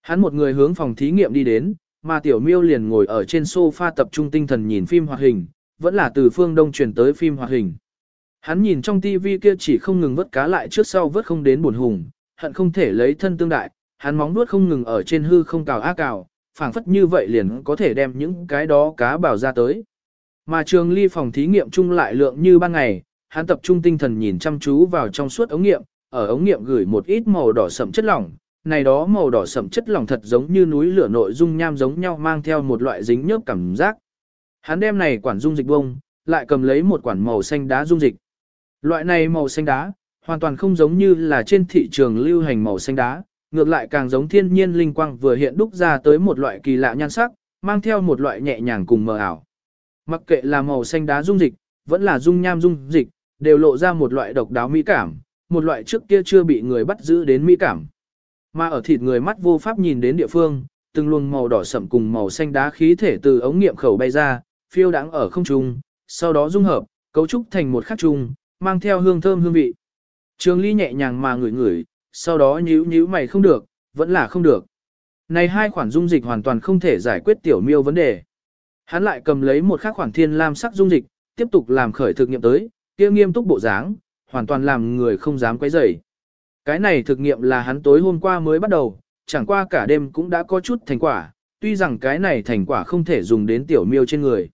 Hắn một người hướng phòng thí nghiệm đi đến, mà tiểu miêu liền ngồi ở trên sofa tập trung tinh thần nhìn phim hoạt hình, vẫn là từ phương đông truyền tới phim hoạt hình. Hắn nhìn trong tivi kia chỉ không ngừng vớt cá lại trước sau vớt không đến buồn hùng, hận không thể lấy thân tương đại, hắn móng nuốt không ngừng ở trên hư không cào á cào, phảng phất như vậy liền có thể đem những cái đó cá bảo ra tới. Mà trường ly phòng thí nghiệm chung lại lượng như ban ngày, hắn tập trung tinh thần nhìn chăm chú vào trong suốt ống nghiệm, ở ống nghiệm gửi một ít màu đỏ sậm chất lỏng, này đó màu đỏ sậm chất lỏng thật giống như núi lửa nội dung nham giống nhau mang theo một loại dính nhớp cảm giác. Hắn đem này quản dung dịch bông, lại cầm lấy một quản màu xanh đá dung dịch. Loại này màu xanh đá, hoàn toàn không giống như là trên thị trường lưu hành màu xanh đá, ngược lại càng giống thiên nhiên linh quang vừa hiện đúc ra tới một loại kỳ lạ nhan sắc, mang theo một loại nhẹ nhàng cùng mờ ảo. Mặc kệ là màu xanh đá dung dịch, vẫn là dung nham dung dịch, đều lộ ra một loại độc đáo mỹ cảm, một loại trước kia chưa bị người bắt giữ đến mỹ cảm. Mà ở thịt người mắt vô pháp nhìn đến địa phương, từng luồng màu đỏ sậm cùng màu xanh đá khí thể từ ống nghiệm khẩu bay ra, phiêu đáng ở không trung, sau đó dung hợp, cấu trúc thành một khắc trung, mang theo hương thơm hương vị. Trường Ly nhẹ nhàng mà ngửi ngửi, sau đó nhíu nhíu mày không được, vẫn là không được. Này hai khoản dung dịch hoàn toàn không thể giải quyết tiểu miêu vấn đề. Hắn lại cầm lấy một khắc khoản thiên lam sắc dung dịch, tiếp tục làm khởi thực nghiệm tới, kia nghiêm túc bộ dáng, hoàn toàn làm người không dám quấy rầy. Cái này thực nghiệm là hắn tối hôm qua mới bắt đầu, chẳng qua cả đêm cũng đã có chút thành quả, tuy rằng cái này thành quả không thể dùng đến tiểu miêu trên người.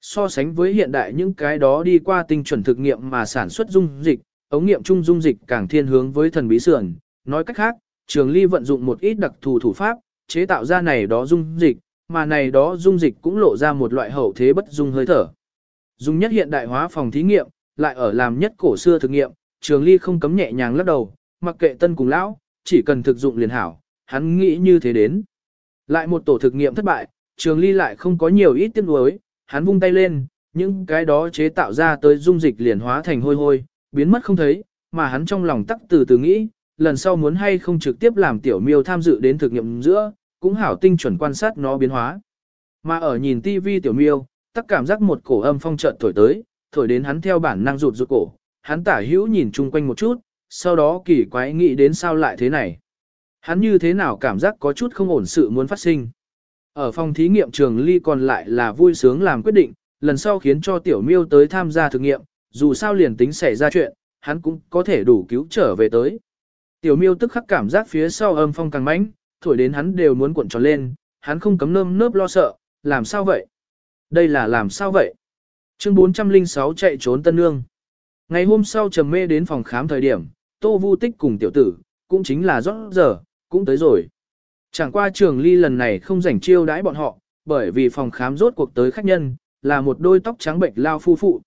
So sánh với hiện đại những cái đó đi qua tinh chuẩn thực nghiệm mà sản xuất dung dịch, ống nghiệm chung dung dịch càng thiên hướng với thần bí sườn. Nói cách khác, trường ly vận dụng một ít đặc thù thủ pháp, chế tạo ra này đó dung dịch, mà này đó dung dịch cũng lộ ra một loại hậu thế bất dung hơi thở. Dung nhất hiện đại hóa phòng thí nghiệm, lại ở làm nhất cổ xưa thực nghiệm, trường ly không cấm nhẹ nhàng lắc đầu, mặc kệ tân cùng lão, chỉ cần thực dụng liền hảo, hắn nghĩ như thế đến. Lại một tổ thực nghiệm thất bại, trường ly lại không có nhiều ít tiếc nuối, hắn vung tay lên, những cái đó chế tạo ra tới dung dịch liền hóa thành hôi hôi, biến mất không thấy, mà hắn trong lòng tắc từ từ nghĩ, lần sau muốn hay không trực tiếp làm tiểu miêu tham dự đến thực nghiệm giữa, cũng hảo tinh chuẩn quan sát nó biến hóa. Mà ở nhìn tivi tiểu miêu, tắc cảm giác một cổ âm phong chợt thổi tới, thổi đến hắn theo bản năng rụt rụt cổ, hắn tả hữu nhìn chung quanh một chút, sau đó kỳ quái nghĩ đến sao lại thế này. Hắn như thế nào cảm giác có chút không ổn sự muốn phát sinh. Ở phòng thí nghiệm trường ly còn lại là vui sướng làm quyết định, lần sau khiến cho tiểu miêu tới tham gia thực nghiệm, dù sao liền tính xảy ra chuyện, hắn cũng có thể đủ cứu trở về tới. Tiểu miêu tức khắc cảm giác phía sau âm phong càng mãnh, thổi đến hắn đều muốn cuộn tròn lên, hắn không cấm nơm nớp lo sợ, làm sao vậy? Đây là làm sao vậy? Chương 406 chạy trốn tân nương. Ngày hôm sau trầm mê đến phòng khám thời điểm, Tô Vu Tích cùng tiểu tử, cũng chính là rót giờ, cũng tới rồi. Chẳng qua trường ly lần này không rảnh chiêu đãi bọn họ, bởi vì phòng khám rốt cuộc tới khách nhân, là một đôi tóc trắng bệnh lao phu phụ.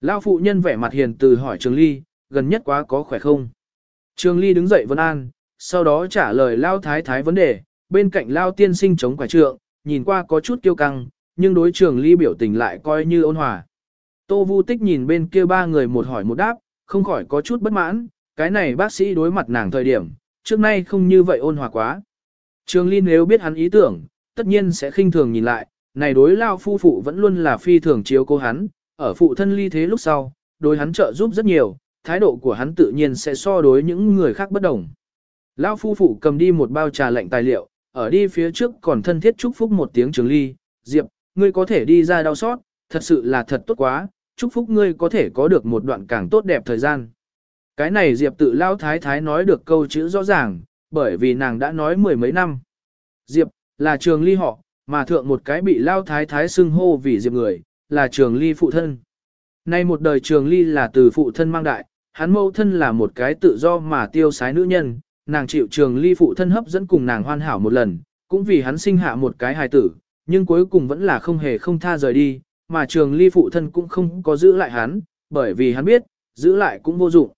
Lao phụ nhân vẻ mặt hiền từ hỏi trường ly, gần nhất quá có khỏe không? Trường ly đứng dậy vân an, sau đó trả lời lao thái thái vấn đề, bên cạnh lao tiên sinh chống quả trượng, nhìn qua có chút kiêu căng, nhưng đối trường ly biểu tình lại coi như ôn hòa. Tô Vu Tích nhìn bên kia ba người một hỏi một đáp, không khỏi có chút bất mãn, cái này bác sĩ đối mặt nàng thời điểm, trước nay không như vậy ôn hòa quá. Trường Ly nếu biết hắn ý tưởng, tất nhiên sẽ khinh thường nhìn lại, này đối lao phu phụ vẫn luôn là phi thường chiếu cố hắn, ở phụ thân ly thế lúc sau, đối hắn trợ giúp rất nhiều, thái độ của hắn tự nhiên sẽ so đối những người khác bất đồng. Lao phu phụ cầm đi một bao trà lạnh tài liệu, ở đi phía trước còn thân thiết chúc phúc một tiếng Trường Ly, Diệp, ngươi có thể đi ra đau xót, thật sự là thật tốt quá, chúc phúc ngươi có thể có được một đoạn càng tốt đẹp thời gian. Cái này Diệp tự lao thái thái nói được câu chữ rõ ràng, bởi vì nàng đã nói mười mấy năm. Diệp, là trường ly họ, mà thượng một cái bị lao thái thái xưng hô vì Diệp người, là trường ly phụ thân. Nay một đời trường ly là từ phụ thân mang đại, hắn mẫu thân là một cái tự do mà tiêu sái nữ nhân, nàng chịu trường ly phụ thân hấp dẫn cùng nàng hoàn hảo một lần, cũng vì hắn sinh hạ một cái hài tử, nhưng cuối cùng vẫn là không hề không tha rời đi, mà trường ly phụ thân cũng không có giữ lại hắn, bởi vì hắn biết, giữ lại cũng vô dụng.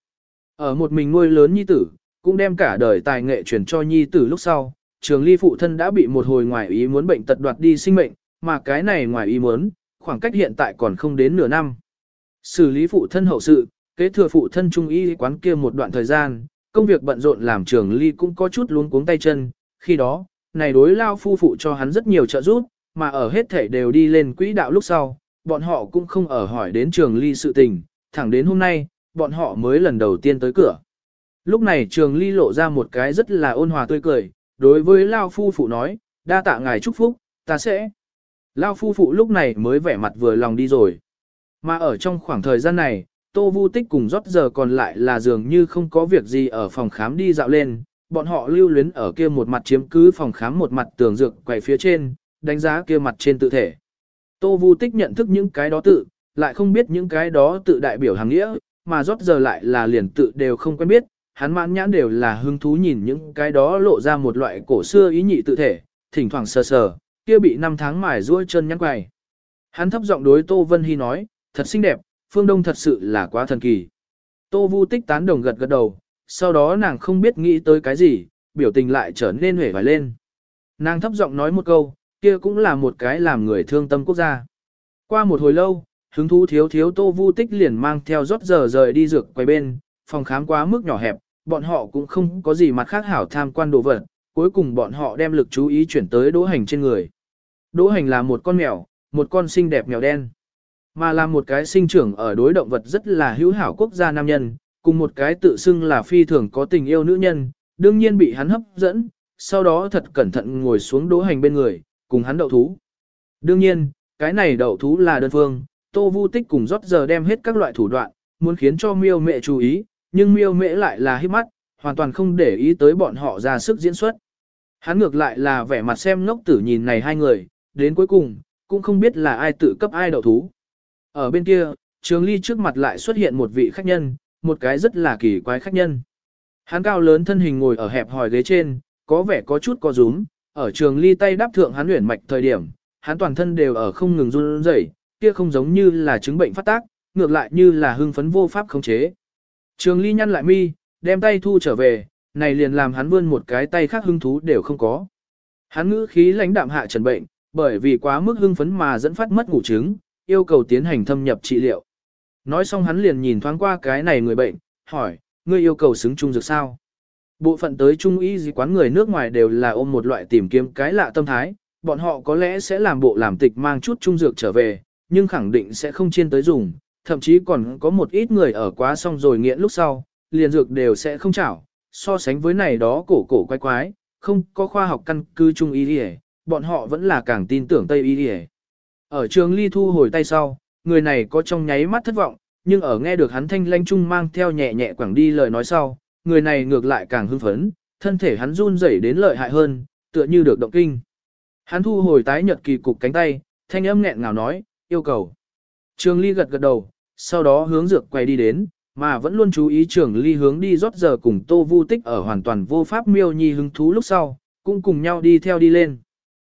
Ở một mình nuôi lớn nhi tử, cũng đem cả đời tài nghệ truyền cho nhi tử lúc sau, trường ly phụ thân đã bị một hồi ngoài ý muốn bệnh tật đoạt đi sinh mệnh, mà cái này ngoài ý muốn, khoảng cách hiện tại còn không đến nửa năm. Xử lý phụ thân hậu sự, kế thừa phụ thân trung y quán kia một đoạn thời gian, công việc bận rộn làm trường ly cũng có chút luống cuống tay chân, khi đó, này đối lao phu phụ cho hắn rất nhiều trợ giúp, mà ở hết thể đều đi lên quỹ đạo lúc sau, bọn họ cũng không ở hỏi đến trường ly sự tình, thẳng đến hôm nay, bọn họ mới lần đầu tiên tới cửa. Lúc này trường ly lộ ra một cái rất là ôn hòa tươi cười, đối với Lao Phu Phụ nói, đa tạ ngài chúc phúc, ta sẽ. Lao Phu Phụ lúc này mới vẻ mặt vừa lòng đi rồi. Mà ở trong khoảng thời gian này, Tô Vu Tích cùng rót giờ còn lại là dường như không có việc gì ở phòng khám đi dạo lên, bọn họ lưu luyến ở kia một mặt chiếm cứ phòng khám một mặt tường dược quay phía trên, đánh giá kia mặt trên tự thể. Tô Vu Tích nhận thức những cái đó tự, lại không biết những cái đó tự đại biểu hàng nghĩa, mà rót giờ lại là liền tự đều không quen biết, hắn mãn nhãn đều là hứng thú nhìn những cái đó lộ ra một loại cổ xưa ý nhị tự thể, thỉnh thoảng sờ sờ, kia bị năm tháng mài ruôi chân nhăn quài. Hắn thấp giọng đối Tô Vân Hy nói, thật xinh đẹp, phương đông thật sự là quá thần kỳ. Tô Vu Tích tán đồng gật gật đầu, sau đó nàng không biết nghĩ tới cái gì, biểu tình lại trở nên hể vải lên. Nàng thấp giọng nói một câu, kia cũng là một cái làm người thương tâm quốc gia. Qua một hồi lâu, hứng thú thiếu thiếu Tô Vu Tích liền mang theo rót giờ rời đi dược quay bên, phòng khám quá mức nhỏ hẹp, bọn họ cũng không có gì mặt khác hảo tham quan đồ vật, cuối cùng bọn họ đem lực chú ý chuyển tới đỗ hành trên người. Đỗ hành là một con mèo, một con xinh đẹp mèo đen, mà là một cái sinh trưởng ở đối động vật rất là hữu hảo quốc gia nam nhân, cùng một cái tự xưng là phi thường có tình yêu nữ nhân, đương nhiên bị hắn hấp dẫn, sau đó thật cẩn thận ngồi xuống đỗ hành bên người, cùng hắn đậu thú. Đương nhiên, cái này đậu thú là đơn phương, Tô Vu Tích cùng rót giờ đem hết các loại thủ đoạn, muốn khiến cho miêu mẹ chú ý, nhưng miêu Mẹ lại là hít mắt, hoàn toàn không để ý tới bọn họ ra sức diễn xuất. Hắn ngược lại là vẻ mặt xem ngốc tử nhìn này hai người, đến cuối cùng, cũng không biết là ai tự cấp ai đầu thú. Ở bên kia, trường ly trước mặt lại xuất hiện một vị khách nhân, một cái rất là kỳ quái khách nhân. Hắn cao lớn thân hình ngồi ở hẹp hòi ghế trên, có vẻ có chút co rúm, ở trường ly tay đáp thượng hắn luyện mạch thời điểm, hắn toàn thân đều ở không ngừng run rẩy, kia không giống như là chứng bệnh phát tác, ngược lại như là hưng phấn vô pháp khống chế. Trường ly nhăn lại mi, đem tay thu trở về, này liền làm hắn vươn một cái tay khác hứng thú đều không có. Hắn ngữ khí lãnh đạm hạ trần bệnh, bởi vì quá mức hưng phấn mà dẫn phát mất ngủ chứng, yêu cầu tiến hành thâm nhập trị liệu. Nói xong hắn liền nhìn thoáng qua cái này người bệnh, hỏi, ngươi yêu cầu xứng chung dược sao? Bộ phận tới trung y gì quán người nước ngoài đều là ôm một loại tìm kiếm cái lạ tâm thái, bọn họ có lẽ sẽ làm bộ làm tịch mang chút trung dược trở về, nhưng khẳng định sẽ không chiên tới dùng, thậm chí còn có một ít người ở quá xong rồi nghiện lúc sau, liền dược đều sẽ không chảo, so sánh với này đó cổ cổ quái quái, không có khoa học căn cứ trung y đi bọn họ vẫn là càng tin tưởng Tây y đi Ở trường ly thu hồi tay sau, người này có trong nháy mắt thất vọng, nhưng ở nghe được hắn thanh lanh trung mang theo nhẹ nhẹ quảng đi lời nói sau, người này ngược lại càng hưng phấn, thân thể hắn run rẩy đến lợi hại hơn, tựa như được động kinh. Hắn thu hồi tái nhật kỳ cục cánh tay, thanh âm nghẹn ngào nói, yêu cầu. Trường ly gật gật đầu, sau đó hướng dược quay đi đến, mà vẫn luôn chú ý trường ly hướng đi rót giờ cùng Tô Vu Tích ở hoàn toàn vô pháp miêu nhi hứng thú lúc sau, cũng cùng nhau đi theo đi lên.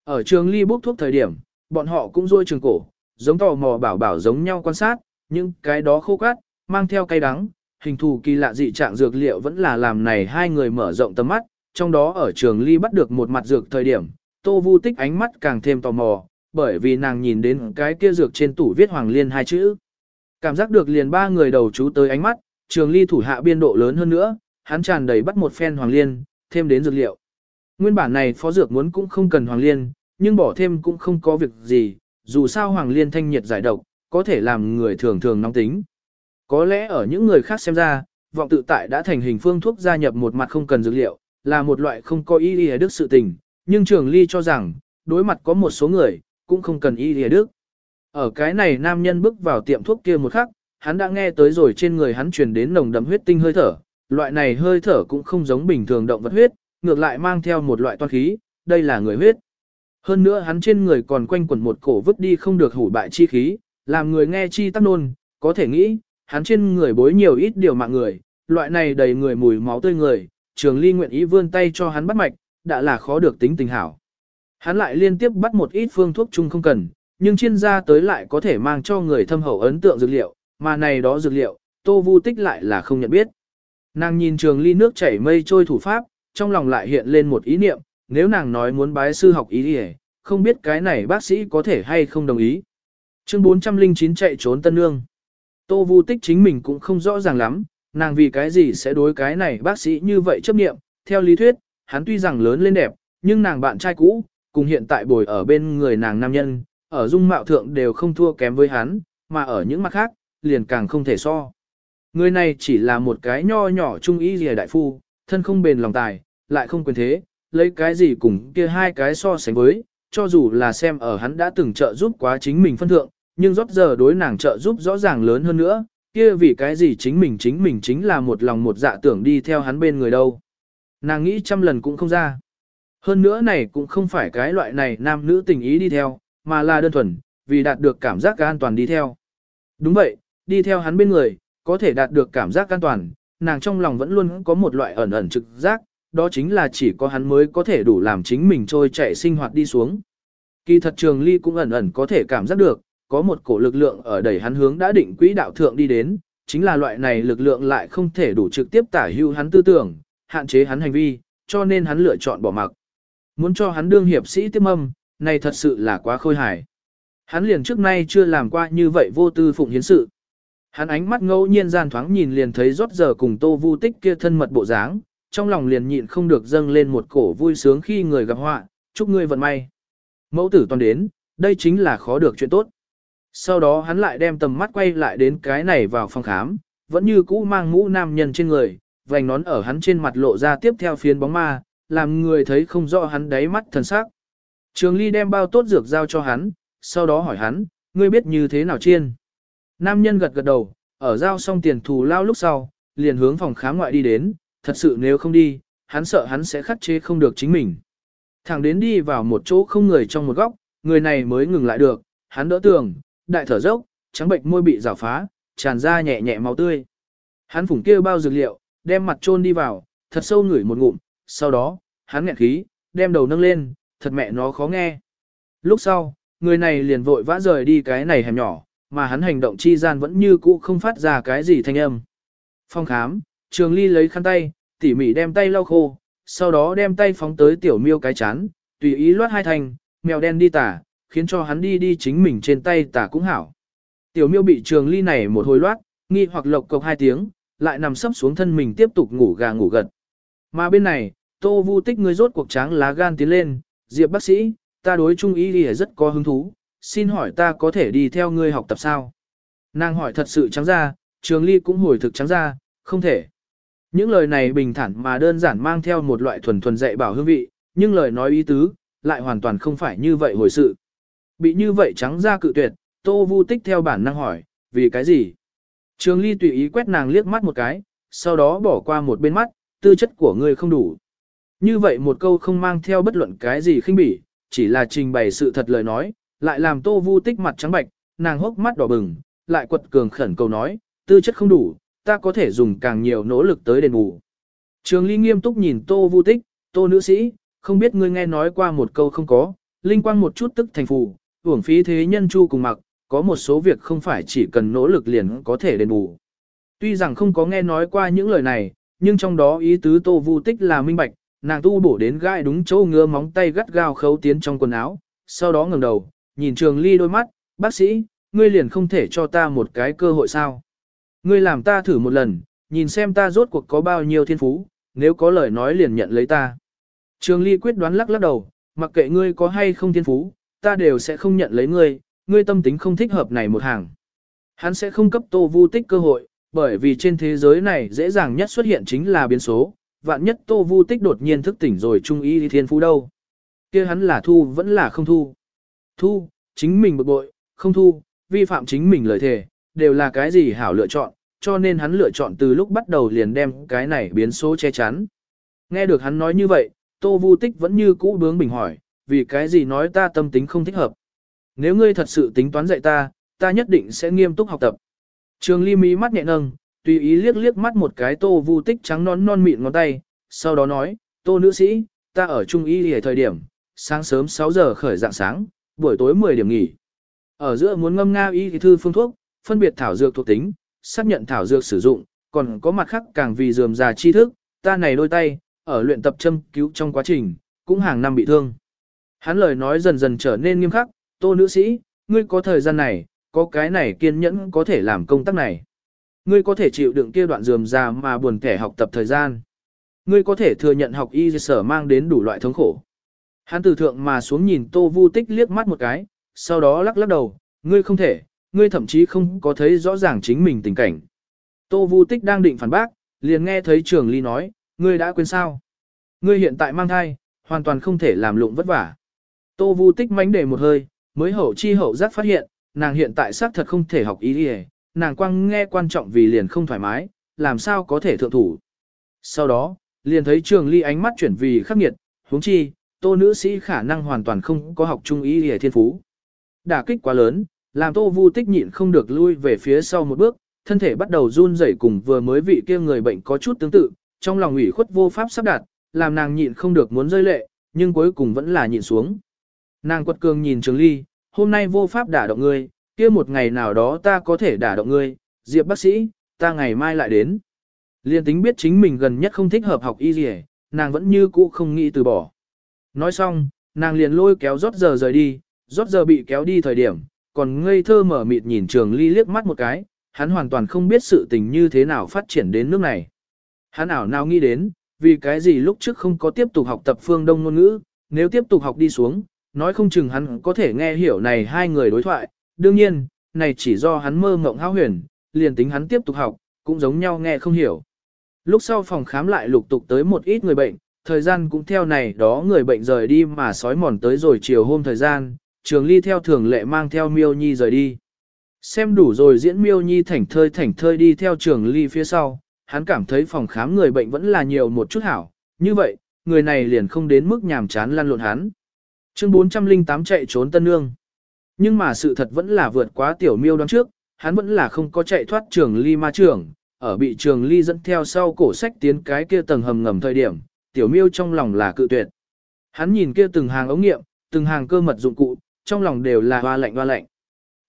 Ở trường ly bốc thuốc thời điểm, bọn họ cũng rôi trường cổ, giống tò mò bảo bảo giống nhau quan sát, nhưng cái đó khô cát, mang theo cay đắng, hình thù kỳ lạ dị trạng dược liệu vẫn là làm này hai người mở rộng tầm mắt, trong đó ở trường ly bắt được một mặt dược thời điểm, Tô Vu Tích ánh mắt càng thêm tò mò, bởi vì nàng nhìn đến cái kia dược trên tủ viết Hoàng Liên hai chữ. Cảm giác được liền ba người đầu chú tới ánh mắt, trường ly thủ hạ biên độ lớn hơn nữa, hắn tràn đầy bắt một phen Hoàng Liên, thêm đến dược liệu. Nguyên bản này phó dược muốn cũng không cần Hoàng Liên, nhưng bỏ thêm cũng không có việc gì, dù sao Hoàng Liên thanh nhiệt giải độc, có thể làm người thường thường nóng tính. Có lẽ ở những người khác xem ra, vọng tự tại đã thành hình phương thuốc gia nhập một mặt không cần dược liệu, là một loại không có ý ý đức sự tình, nhưng trường ly cho rằng, đối mặt có một số người, cũng không cần y lìa đức. Ở cái này nam nhân bước vào tiệm thuốc kia một khắc, hắn đã nghe tới rồi trên người hắn truyền đến nồng đậm huyết tinh hơi thở, loại này hơi thở cũng không giống bình thường động vật huyết, ngược lại mang theo một loại toan khí, đây là người huyết. Hơn nữa hắn trên người còn quanh quẩn một cổ vứt đi không được hủ bại chi khí, làm người nghe chi tắc nôn, có thể nghĩ, hắn trên người bối nhiều ít điều mạng người, loại này đầy người mùi máu tươi người, trường ly nguyện ý vươn tay cho hắn bắt mạch, đã là khó được tính tình hảo. Hắn lại liên tiếp bắt một ít phương thuốc chung không cần, nhưng chuyên gia tới lại có thể mang cho người thâm hậu ấn tượng dược liệu, mà này đó dược liệu, tô vu tích lại là không nhận biết. Nàng nhìn trường ly nước chảy mây trôi thủ pháp, trong lòng lại hiện lên một ý niệm, nếu nàng nói muốn bái sư học ý đi không biết cái này bác sĩ có thể hay không đồng ý. Chương 409 chạy trốn Tân Nương. Tô Vu Tích chính mình cũng không rõ ràng lắm, nàng vì cái gì sẽ đối cái này bác sĩ như vậy chấp niệm theo lý thuyết, hắn tuy rằng lớn lên đẹp, nhưng nàng bạn trai cũ, cùng hiện tại bồi ở bên người nàng nam nhân, ở dung mạo thượng đều không thua kém với hắn, mà ở những mặt khác, liền càng không thể so. Người này chỉ là một cái nho nhỏ trung ý gì đại phu, thân không bền lòng tài, lại không quyền thế, lấy cái gì cùng kia hai cái so sánh với, cho dù là xem ở hắn đã từng trợ giúp quá chính mình phân thượng, nhưng rót giờ đối nàng trợ giúp rõ ràng lớn hơn nữa, kia vì cái gì chính mình chính mình chính là một lòng một dạ tưởng đi theo hắn bên người đâu. Nàng nghĩ trăm lần cũng không ra. Hơn nữa này cũng không phải cái loại này nam nữ tình ý đi theo, mà là đơn thuần, vì đạt được cảm giác an toàn đi theo. Đúng vậy, đi theo hắn bên người, có thể đạt được cảm giác an toàn, nàng trong lòng vẫn luôn có một loại ẩn ẩn trực giác, đó chính là chỉ có hắn mới có thể đủ làm chính mình trôi chạy sinh hoạt đi xuống. Kỳ thật trường ly cũng ẩn ẩn có thể cảm giác được, có một cổ lực lượng ở đẩy hắn hướng đã định quỹ đạo thượng đi đến, chính là loại này lực lượng lại không thể đủ trực tiếp tả hưu hắn tư tưởng, hạn chế hắn hành vi, cho nên hắn lựa chọn bỏ mặc. Muốn cho hắn đương hiệp sĩ tiếp âm, này thật sự là quá khôi hài. Hắn liền trước nay chưa làm qua như vậy vô tư phụng hiến sự. Hắn ánh mắt ngẫu nhiên gian thoáng nhìn liền thấy rót giờ cùng tô vu tích kia thân mật bộ dáng, trong lòng liền nhịn không được dâng lên một cổ vui sướng khi người gặp họa, chúc ngươi vận may. Mẫu tử toàn đến, đây chính là khó được chuyện tốt. Sau đó hắn lại đem tầm mắt quay lại đến cái này vào phòng khám, vẫn như cũ mang mũ nam nhân trên người, vành nón ở hắn trên mặt lộ ra tiếp theo phiến bóng ma, làm người thấy không rõ hắn đáy mắt thần sắc. Trường Ly đem bao tốt dược giao cho hắn, sau đó hỏi hắn, ngươi biết như thế nào chiên? Nam nhân gật gật đầu, ở giao xong tiền thù lao lúc sau, liền hướng phòng khám ngoại đi đến, thật sự nếu không đi, hắn sợ hắn sẽ khắc chế không được chính mình. Thẳng đến đi vào một chỗ không người trong một góc, người này mới ngừng lại được, hắn đỡ tường, đại thở dốc, trắng bệnh môi bị rào phá, tràn ra nhẹ nhẹ máu tươi. Hắn phủng kia bao dược liệu, đem mặt chôn đi vào, thật sâu ngửi một ngụm, sau đó, hắn nghẹn khí, đem đầu nâng lên, thật mẹ nó khó nghe. Lúc sau, người này liền vội vã rời đi cái này hẻm nhỏ, mà hắn hành động chi gian vẫn như cũ không phát ra cái gì thanh âm. Phong khám, trường ly lấy khăn tay, tỉ mỉ đem tay lau khô, sau đó đem tay phóng tới tiểu miêu cái chán, tùy ý loát hai thành, mèo đen đi tả, khiến cho hắn đi đi chính mình trên tay tả cũng hảo. Tiểu miêu bị trường ly này một hồi loát, nghi hoặc lộc cộc hai tiếng, lại nằm sấp xuống thân mình tiếp tục ngủ gà ngủ gật. Mà bên này, tô vu tích người rốt cuộc tráng lá gan tiến lên, diệp bác sĩ, ta đối trung ý đi rất có hứng thú, xin hỏi ta có thể đi theo ngươi học tập sao? Nàng hỏi thật sự trắng ra, trường ly cũng hồi thực trắng ra, không thể. Những lời này bình thản mà đơn giản mang theo một loại thuần thuần dạy bảo hương vị, nhưng lời nói ý tứ, lại hoàn toàn không phải như vậy hồi sự. Bị như vậy trắng ra cự tuyệt, Tô Vu Tích theo bản năng hỏi, vì cái gì? Trường Ly tùy ý quét nàng liếc mắt một cái, sau đó bỏ qua một bên mắt, tư chất của ngươi không đủ. Như vậy một câu không mang theo bất luận cái gì khinh bỉ, chỉ là trình bày sự thật lời nói, lại làm Tô Vu Tích mặt trắng bạch, nàng hốc mắt đỏ bừng, lại quật cường khẩn cầu nói, tư chất không đủ, ta có thể dùng càng nhiều nỗ lực tới đền bù. Trường Ly nghiêm túc nhìn Tô Vu Tích, Tô nữ sĩ, không biết ngươi nghe nói qua một câu không có, linh quang một chút tức thành phù, uổng phí thế nhân chu cùng mặc, có một số việc không phải chỉ cần nỗ lực liền có thể đền bù. Tuy rằng không có nghe nói qua những lời này, nhưng trong đó ý tứ Tô Vu Tích là minh bạch, nàng tu bổ đến gai đúng chỗ ngứa móng tay gắt gao khấu tiến trong quần áo, sau đó ngẩng đầu, nhìn Trường Ly đôi mắt, "Bác sĩ, ngươi liền không thể cho ta một cái cơ hội sao? Ngươi làm ta thử một lần, nhìn xem ta rốt cuộc có bao nhiêu thiên phú, nếu có lời nói liền nhận lấy ta." Trường Ly quyết đoán lắc lắc đầu, mặc kệ ngươi có hay không thiên phú, ta đều sẽ không nhận lấy ngươi, ngươi tâm tính không thích hợp này một hàng. Hắn sẽ không cấp Tô Vu Tích cơ hội, bởi vì trên thế giới này dễ dàng nhất xuất hiện chính là biến số, vạn nhất Tô Vu Tích đột nhiên thức tỉnh rồi trung ý thiên phú đâu. kia hắn là thu vẫn là không thu. Thu, chính mình bực bội, không thu, vi phạm chính mình lời thề, đều là cái gì hảo lựa chọn, cho nên hắn lựa chọn từ lúc bắt đầu liền đem cái này biến số che chắn. Nghe được hắn nói như vậy, Tô Vu Tích vẫn như cũ bướng bình hỏi, vì cái gì nói ta tâm tính không thích hợp. Nếu ngươi thật sự tính toán dạy ta, ta nhất định sẽ nghiêm túc học tập. Trường Ly mí mắt nhẹ nâng, tùy ý liếc liếc mắt một cái Tô Vu Tích trắng non non mịn ngón tay, sau đó nói, Tô nữ sĩ, ta ở trung y hề thời điểm, sáng sớm 6 giờ khởi dạng sáng, buổi tối 10 điểm nghỉ. Ở giữa muốn ngâm nga y thư phương thuốc, phân biệt thảo dược thuộc tính, xác nhận thảo dược sử dụng, còn có mặt khác càng vì dườm già tri thức, ta này đôi tay, ở luyện tập châm cứu trong quá trình, cũng hàng năm bị thương. Hắn lời nói dần dần trở nên nghiêm khắc, tô nữ sĩ, ngươi có thời gian này, có cái này kiên nhẫn có thể làm công tác này. Ngươi có thể chịu đựng kia đoạn dườm già mà buồn kẻ học tập thời gian. Ngươi có thể thừa nhận học y sở mang đến đủ loại thống khổ. Hắn từ thượng mà xuống nhìn Tô Vu Tích liếc mắt một cái, sau đó lắc lắc đầu, ngươi không thể, ngươi thậm chí không có thấy rõ ràng chính mình tình cảnh. Tô Vu Tích đang định phản bác, liền nghe thấy Trường Ly nói, ngươi đã quên sao? Ngươi hiện tại mang thai, hoàn toàn không thể làm lụng vất vả. Tô Vu Tích mánh để một hơi, mới hậu chi hậu giác phát hiện, nàng hiện tại xác thật không thể học y đi nàng quang nghe quan trọng vì liền không thoải mái, làm sao có thể thượng thủ. Sau đó, liền thấy Trường Ly ánh mắt chuyển vì khắc nghiệt, huống chi, Tô nữ sĩ khả năng hoàn toàn không có học trung ý hề thiên phú. Đả kích quá lớn, làm Tô Vu Tích nhịn không được lui về phía sau một bước, thân thể bắt đầu run rẩy cùng vừa mới vị kia người bệnh có chút tương tự, trong lòng ủy khuất vô pháp sắp đặt, làm nàng nhịn không được muốn rơi lệ, nhưng cuối cùng vẫn là nhịn xuống. Nàng quật cường nhìn Trường Ly, hôm nay vô pháp đả động ngươi, kia một ngày nào đó ta có thể đả động ngươi, Diệp bác sĩ, ta ngày mai lại đến. Liên tính biết chính mình gần nhất không thích hợp học y gì, nàng vẫn như cũ không nghĩ từ bỏ. Nói xong, nàng liền lôi kéo rót giờ rời đi, rót giờ bị kéo đi thời điểm, còn ngây thơ mở mịt nhìn trường ly liếc mắt một cái, hắn hoàn toàn không biết sự tình như thế nào phát triển đến nước này. Hắn ảo nào nghĩ đến, vì cái gì lúc trước không có tiếp tục học tập phương đông ngôn ngữ, nếu tiếp tục học đi xuống, nói không chừng hắn có thể nghe hiểu này hai người đối thoại, đương nhiên, này chỉ do hắn mơ mộng hao huyền, liền tính hắn tiếp tục học, cũng giống nhau nghe không hiểu. Lúc sau phòng khám lại lục tục tới một ít người bệnh, thời gian cũng theo này đó người bệnh rời đi mà sói mòn tới rồi chiều hôm thời gian, trường ly theo thường lệ mang theo miêu nhi rời đi. Xem đủ rồi diễn miêu nhi thảnh thơi thảnh thơi đi theo trường ly phía sau, hắn cảm thấy phòng khám người bệnh vẫn là nhiều một chút hảo, như vậy, người này liền không đến mức nhàm chán lăn lộn hắn. Chương 408 chạy trốn tân nương. Nhưng mà sự thật vẫn là vượt quá tiểu miêu đoán trước, hắn vẫn là không có chạy thoát trường ly ma trường ở bị trường ly dẫn theo sau cổ sách tiến cái kia tầng hầm ngầm thời điểm, tiểu miêu trong lòng là cự tuyệt. Hắn nhìn kia từng hàng ống nghiệm, từng hàng cơ mật dụng cụ, trong lòng đều là hoa lạnh hoa lạnh.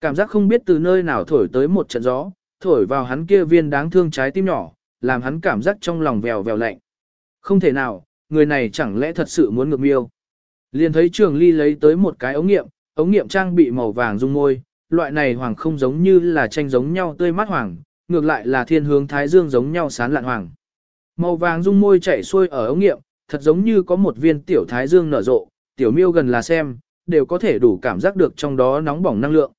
Cảm giác không biết từ nơi nào thổi tới một trận gió, thổi vào hắn kia viên đáng thương trái tim nhỏ, làm hắn cảm giác trong lòng vèo vèo lạnh. Không thể nào, người này chẳng lẽ thật sự muốn ngược miêu. Liền thấy trường ly lấy tới một cái ống nghiệm, ống nghiệm trang bị màu vàng dung môi, loại này hoàng không giống như là tranh giống nhau tươi mát hoàng, ngược lại là thiên hướng thái dương giống nhau sán lạn hoàng. Màu vàng dung môi chảy xuôi ở ống nghiệm, thật giống như có một viên tiểu thái dương nở rộ, tiểu miêu gần là xem, đều có thể đủ cảm giác được trong đó nóng bỏng năng lượng.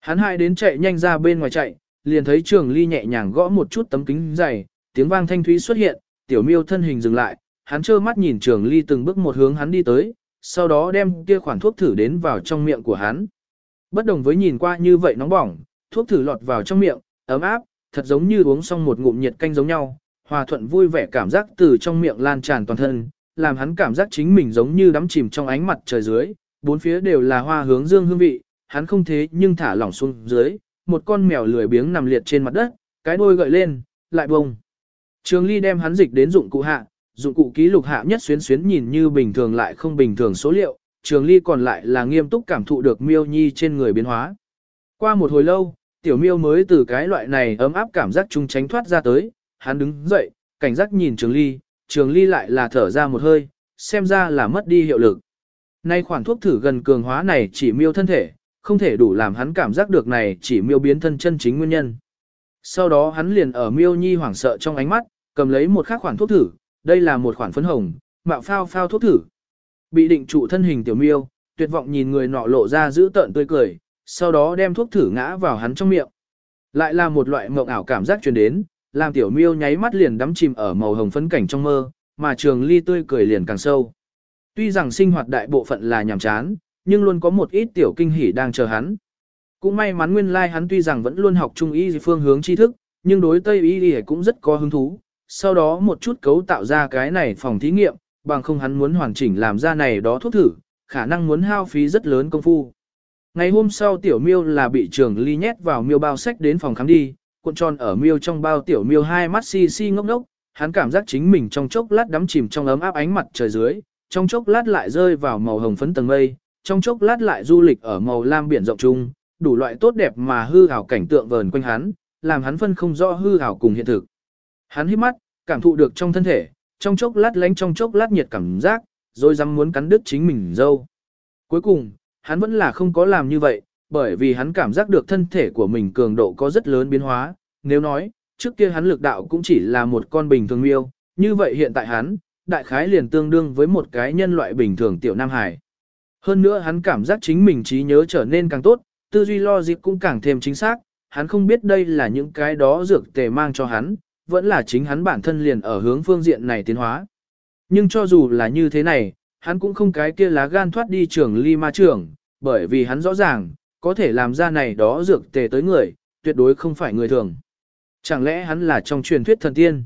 Hắn hai đến chạy nhanh ra bên ngoài chạy, liền thấy trường ly nhẹ nhàng gõ một chút tấm kính dày, tiếng vang thanh thúy xuất hiện, tiểu miêu thân hình dừng lại, hắn trơ mắt nhìn trường ly từng bước một hướng hắn đi tới, sau đó đem kia khoản thuốc thử đến vào trong miệng của hắn. Bất đồng với nhìn qua như vậy nóng bỏng, thuốc thử lọt vào trong miệng, ấm áp, thật giống như uống xong một ngụm nhiệt canh giống nhau, hòa thuận vui vẻ cảm giác từ trong miệng lan tràn toàn thân, làm hắn cảm giác chính mình giống như đắm chìm trong ánh mặt trời dưới, bốn phía đều là hoa hướng dương hương vị, hắn không thế nhưng thả lỏng xuống dưới, một con mèo lười biếng nằm liệt trên mặt đất, cái đuôi gợi lên, lại bông. Trường Ly đem hắn dịch đến dụng cụ hạ, dụng cụ ký lục hạ nhất xuyến xuyến nhìn như bình thường lại không bình thường số liệu, Trường Ly còn lại là nghiêm túc cảm thụ được Miêu Nhi trên người biến hóa. Qua một hồi lâu, tiểu Miêu mới từ cái loại này ấm áp cảm giác trung tránh thoát ra tới, hắn đứng dậy, cảnh giác nhìn Trường Ly, Trường Ly lại là thở ra một hơi, xem ra là mất đi hiệu lực. Nay khoản thuốc thử gần cường hóa này chỉ Miêu thân thể, không thể đủ làm hắn cảm giác được này chỉ Miêu biến thân chân chính nguyên nhân. Sau đó hắn liền ở Miêu Nhi hoảng sợ trong ánh mắt, cầm lấy một khác khoản thuốc thử, đây là một khoản phấn hồng, mạo phao phao thuốc thử. Bị định trụ thân hình tiểu miêu, tuyệt vọng nhìn người nọ lộ ra giữ tợn tươi cười, sau đó đem thuốc thử ngã vào hắn trong miệng. Lại là một loại mộng ảo cảm giác truyền đến, làm tiểu miêu nháy mắt liền đắm chìm ở màu hồng phấn cảnh trong mơ, mà trường ly tươi cười liền càng sâu. Tuy rằng sinh hoạt đại bộ phận là nhàm chán, nhưng luôn có một ít tiểu kinh hỉ đang chờ hắn. Cũng may mắn nguyên lai like hắn tuy rằng vẫn luôn học trung y phương hướng tri thức, nhưng đối Tây y cũng rất có hứng thú. Sau đó một chút cấu tạo ra cái này phòng thí nghiệm, bằng không hắn muốn hoàn chỉnh làm ra này đó thuốc thử, khả năng muốn hao phí rất lớn công phu. Ngày hôm sau tiểu miêu là bị trường ly nhét vào miêu bao sách đến phòng khám đi, cuộn tròn ở miêu trong bao tiểu miêu hai mắt si si ngốc ngốc, hắn cảm giác chính mình trong chốc lát đắm chìm trong ấm áp ánh mặt trời dưới, trong chốc lát lại rơi vào màu hồng phấn tầng mây, trong chốc lát lại du lịch ở màu lam biển rộng trung, đủ loại tốt đẹp mà hư ảo cảnh tượng vờn quanh hắn, làm hắn phân không rõ hư ảo cùng hiện thực. Hắn hít mắt, cảm thụ được trong thân thể, trong chốc lát lánh trong chốc lát nhiệt cảm giác, rồi dám muốn cắn đứt chính mình dâu. Cuối cùng, hắn vẫn là không có làm như vậy, bởi vì hắn cảm giác được thân thể của mình cường độ có rất lớn biến hóa. Nếu nói, trước kia hắn lực đạo cũng chỉ là một con bình thường miêu, như vậy hiện tại hắn, đại khái liền tương đương với một cái nhân loại bình thường tiểu Nam Hải. Hơn nữa hắn cảm giác chính mình trí nhớ trở nên càng tốt, tư duy lo dịp cũng càng thêm chính xác, hắn không biết đây là những cái đó dược tề mang cho hắn, vẫn là chính hắn bản thân liền ở hướng phương diện này tiến hóa. Nhưng cho dù là như thế này, hắn cũng không cái kia lá gan thoát đi trường ly ma trường, bởi vì hắn rõ ràng, có thể làm ra này đó dược tề tới người, tuyệt đối không phải người thường. Chẳng lẽ hắn là trong truyền thuyết thần tiên?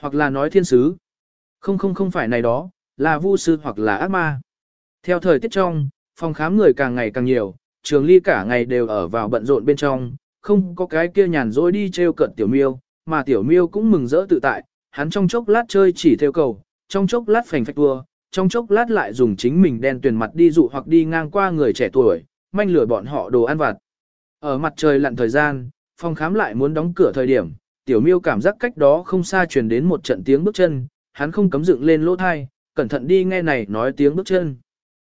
Hoặc là nói thiên sứ? Không không không phải này đó, là vu sư hoặc là ác ma. Theo thời tiết trong, phòng khám người càng ngày càng nhiều, trường ly cả ngày đều ở vào bận rộn bên trong, không có cái kia nhàn rỗi đi treo cận tiểu miêu, mà tiểu miêu cũng mừng rỡ tự tại, hắn trong chốc lát chơi chỉ theo cầu, trong chốc lát phành phách tua, trong chốc lát lại dùng chính mình đen tuyền mặt đi dụ hoặc đi ngang qua người trẻ tuổi, manh lửa bọn họ đồ ăn vặt. Ở mặt trời lặn thời gian, phòng khám lại muốn đóng cửa thời điểm, tiểu miêu cảm giác cách đó không xa truyền đến một trận tiếng bước chân, hắn không cấm dựng lên lỗ thai, cẩn thận đi nghe này nói tiếng bước chân.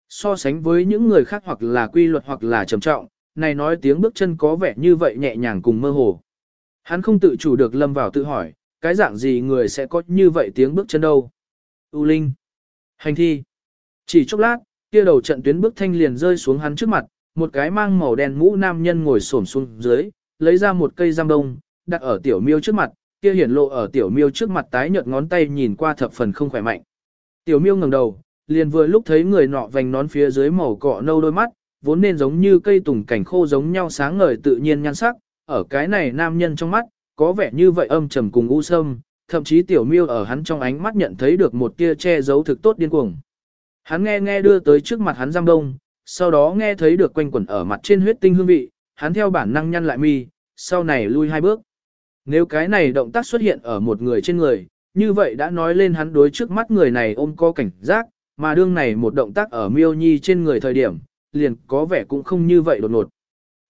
So sánh với những người khác hoặc là quy luật hoặc là trầm trọng, này nói tiếng bước chân có vẻ như vậy nhẹ nhàng cùng mơ hồ. Hắn không tự chủ được lâm vào tự hỏi, cái dạng gì người sẽ có như vậy tiếng bước chân đâu. U Linh. Hành thi. Chỉ chốc lát, kia đầu trận tuyến bước thanh liền rơi xuống hắn trước mặt, một cái mang màu đen mũ nam nhân ngồi xổm xuống dưới, lấy ra một cây giam đông, đặt ở tiểu miêu trước mặt, kia hiển lộ ở tiểu miêu trước mặt tái nhợt ngón tay nhìn qua thập phần không khỏe mạnh. Tiểu miêu ngẩng đầu, liền vừa lúc thấy người nọ vành nón phía dưới màu cọ nâu đôi mắt, vốn nên giống như cây tùng cảnh khô giống nhau sáng ngời tự nhiên nhan sắc, ở cái này nam nhân trong mắt, có vẻ như vậy âm trầm cùng u sâm, thậm chí tiểu miêu ở hắn trong ánh mắt nhận thấy được một tia che giấu thực tốt điên cuồng. Hắn nghe nghe đưa tới trước mặt hắn giam đông, sau đó nghe thấy được quanh quẩn ở mặt trên huyết tinh hương vị, hắn theo bản năng nhăn lại mi, sau này lui hai bước. Nếu cái này động tác xuất hiện ở một người trên người, như vậy đã nói lên hắn đối trước mắt người này ôm co cảnh giác, mà đương này một động tác ở miêu nhi trên người thời điểm, liền có vẻ cũng không như vậy đột ngột.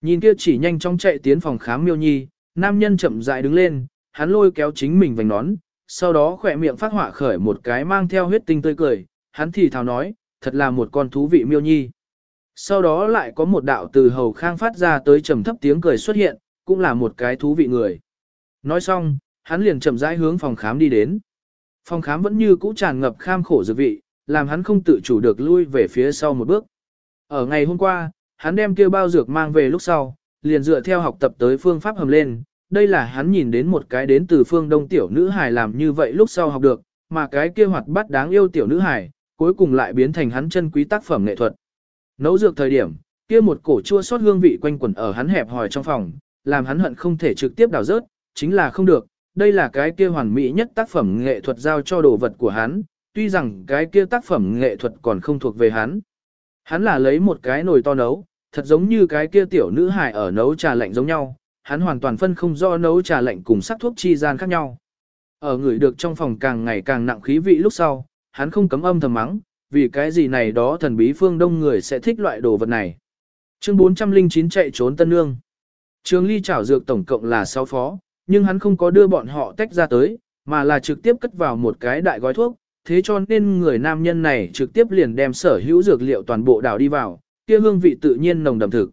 Nhìn kia chỉ nhanh chóng chạy tiến phòng khám miêu nhi, nam nhân chậm rãi đứng lên, hắn lôi kéo chính mình vành nón, sau đó khỏe miệng phát họa khởi một cái mang theo huyết tinh tươi cười, hắn thì thào nói, thật là một con thú vị miêu nhi. Sau đó lại có một đạo từ hầu khang phát ra tới trầm thấp tiếng cười xuất hiện, cũng là một cái thú vị người. Nói xong, hắn liền chậm rãi hướng phòng khám đi đến. Phòng khám vẫn như cũ tràn ngập kham khổ dược vị, làm hắn không tự chủ được lui về phía sau một bước. Ở ngày hôm qua, hắn đem kia bao dược mang về lúc sau, liền dựa theo học tập tới phương pháp hầm lên, đây là hắn nhìn đến một cái đến từ phương đông tiểu nữ hài làm như vậy lúc sau học được, mà cái kia hoạt bát đáng yêu tiểu nữ hài, cuối cùng lại biến thành hắn chân quý tác phẩm nghệ thuật. Nấu dược thời điểm, kia một cổ chua sót hương vị quanh quẩn ở hắn hẹp hòi trong phòng, làm hắn hận không thể trực tiếp đào rớt, chính là không được, đây là cái kia hoàn mỹ nhất tác phẩm nghệ thuật giao cho đồ vật của hắn, tuy rằng cái kia tác phẩm nghệ thuật còn không thuộc về hắn. Hắn là lấy một cái nồi to nấu, thật giống như cái kia tiểu nữ hài ở nấu trà lạnh giống nhau, hắn hoàn toàn phân không rõ nấu trà lạnh cùng sắc thuốc chi gian khác nhau. Ở người được trong phòng càng ngày càng nặng khí vị lúc sau, hắn không cấm âm thầm mắng, vì cái gì này đó thần bí phương đông người sẽ thích loại đồ vật này. Chương 409 chạy trốn Tân Nương. Trường ly chảo dược tổng cộng là 6 phó, nhưng hắn không có đưa bọn họ tách ra tới, mà là trực tiếp cất vào một cái đại gói thuốc, thế cho nên người nam nhân này trực tiếp liền đem sở hữu dược liệu toàn bộ đảo đi vào, kia hương vị tự nhiên nồng đậm thực.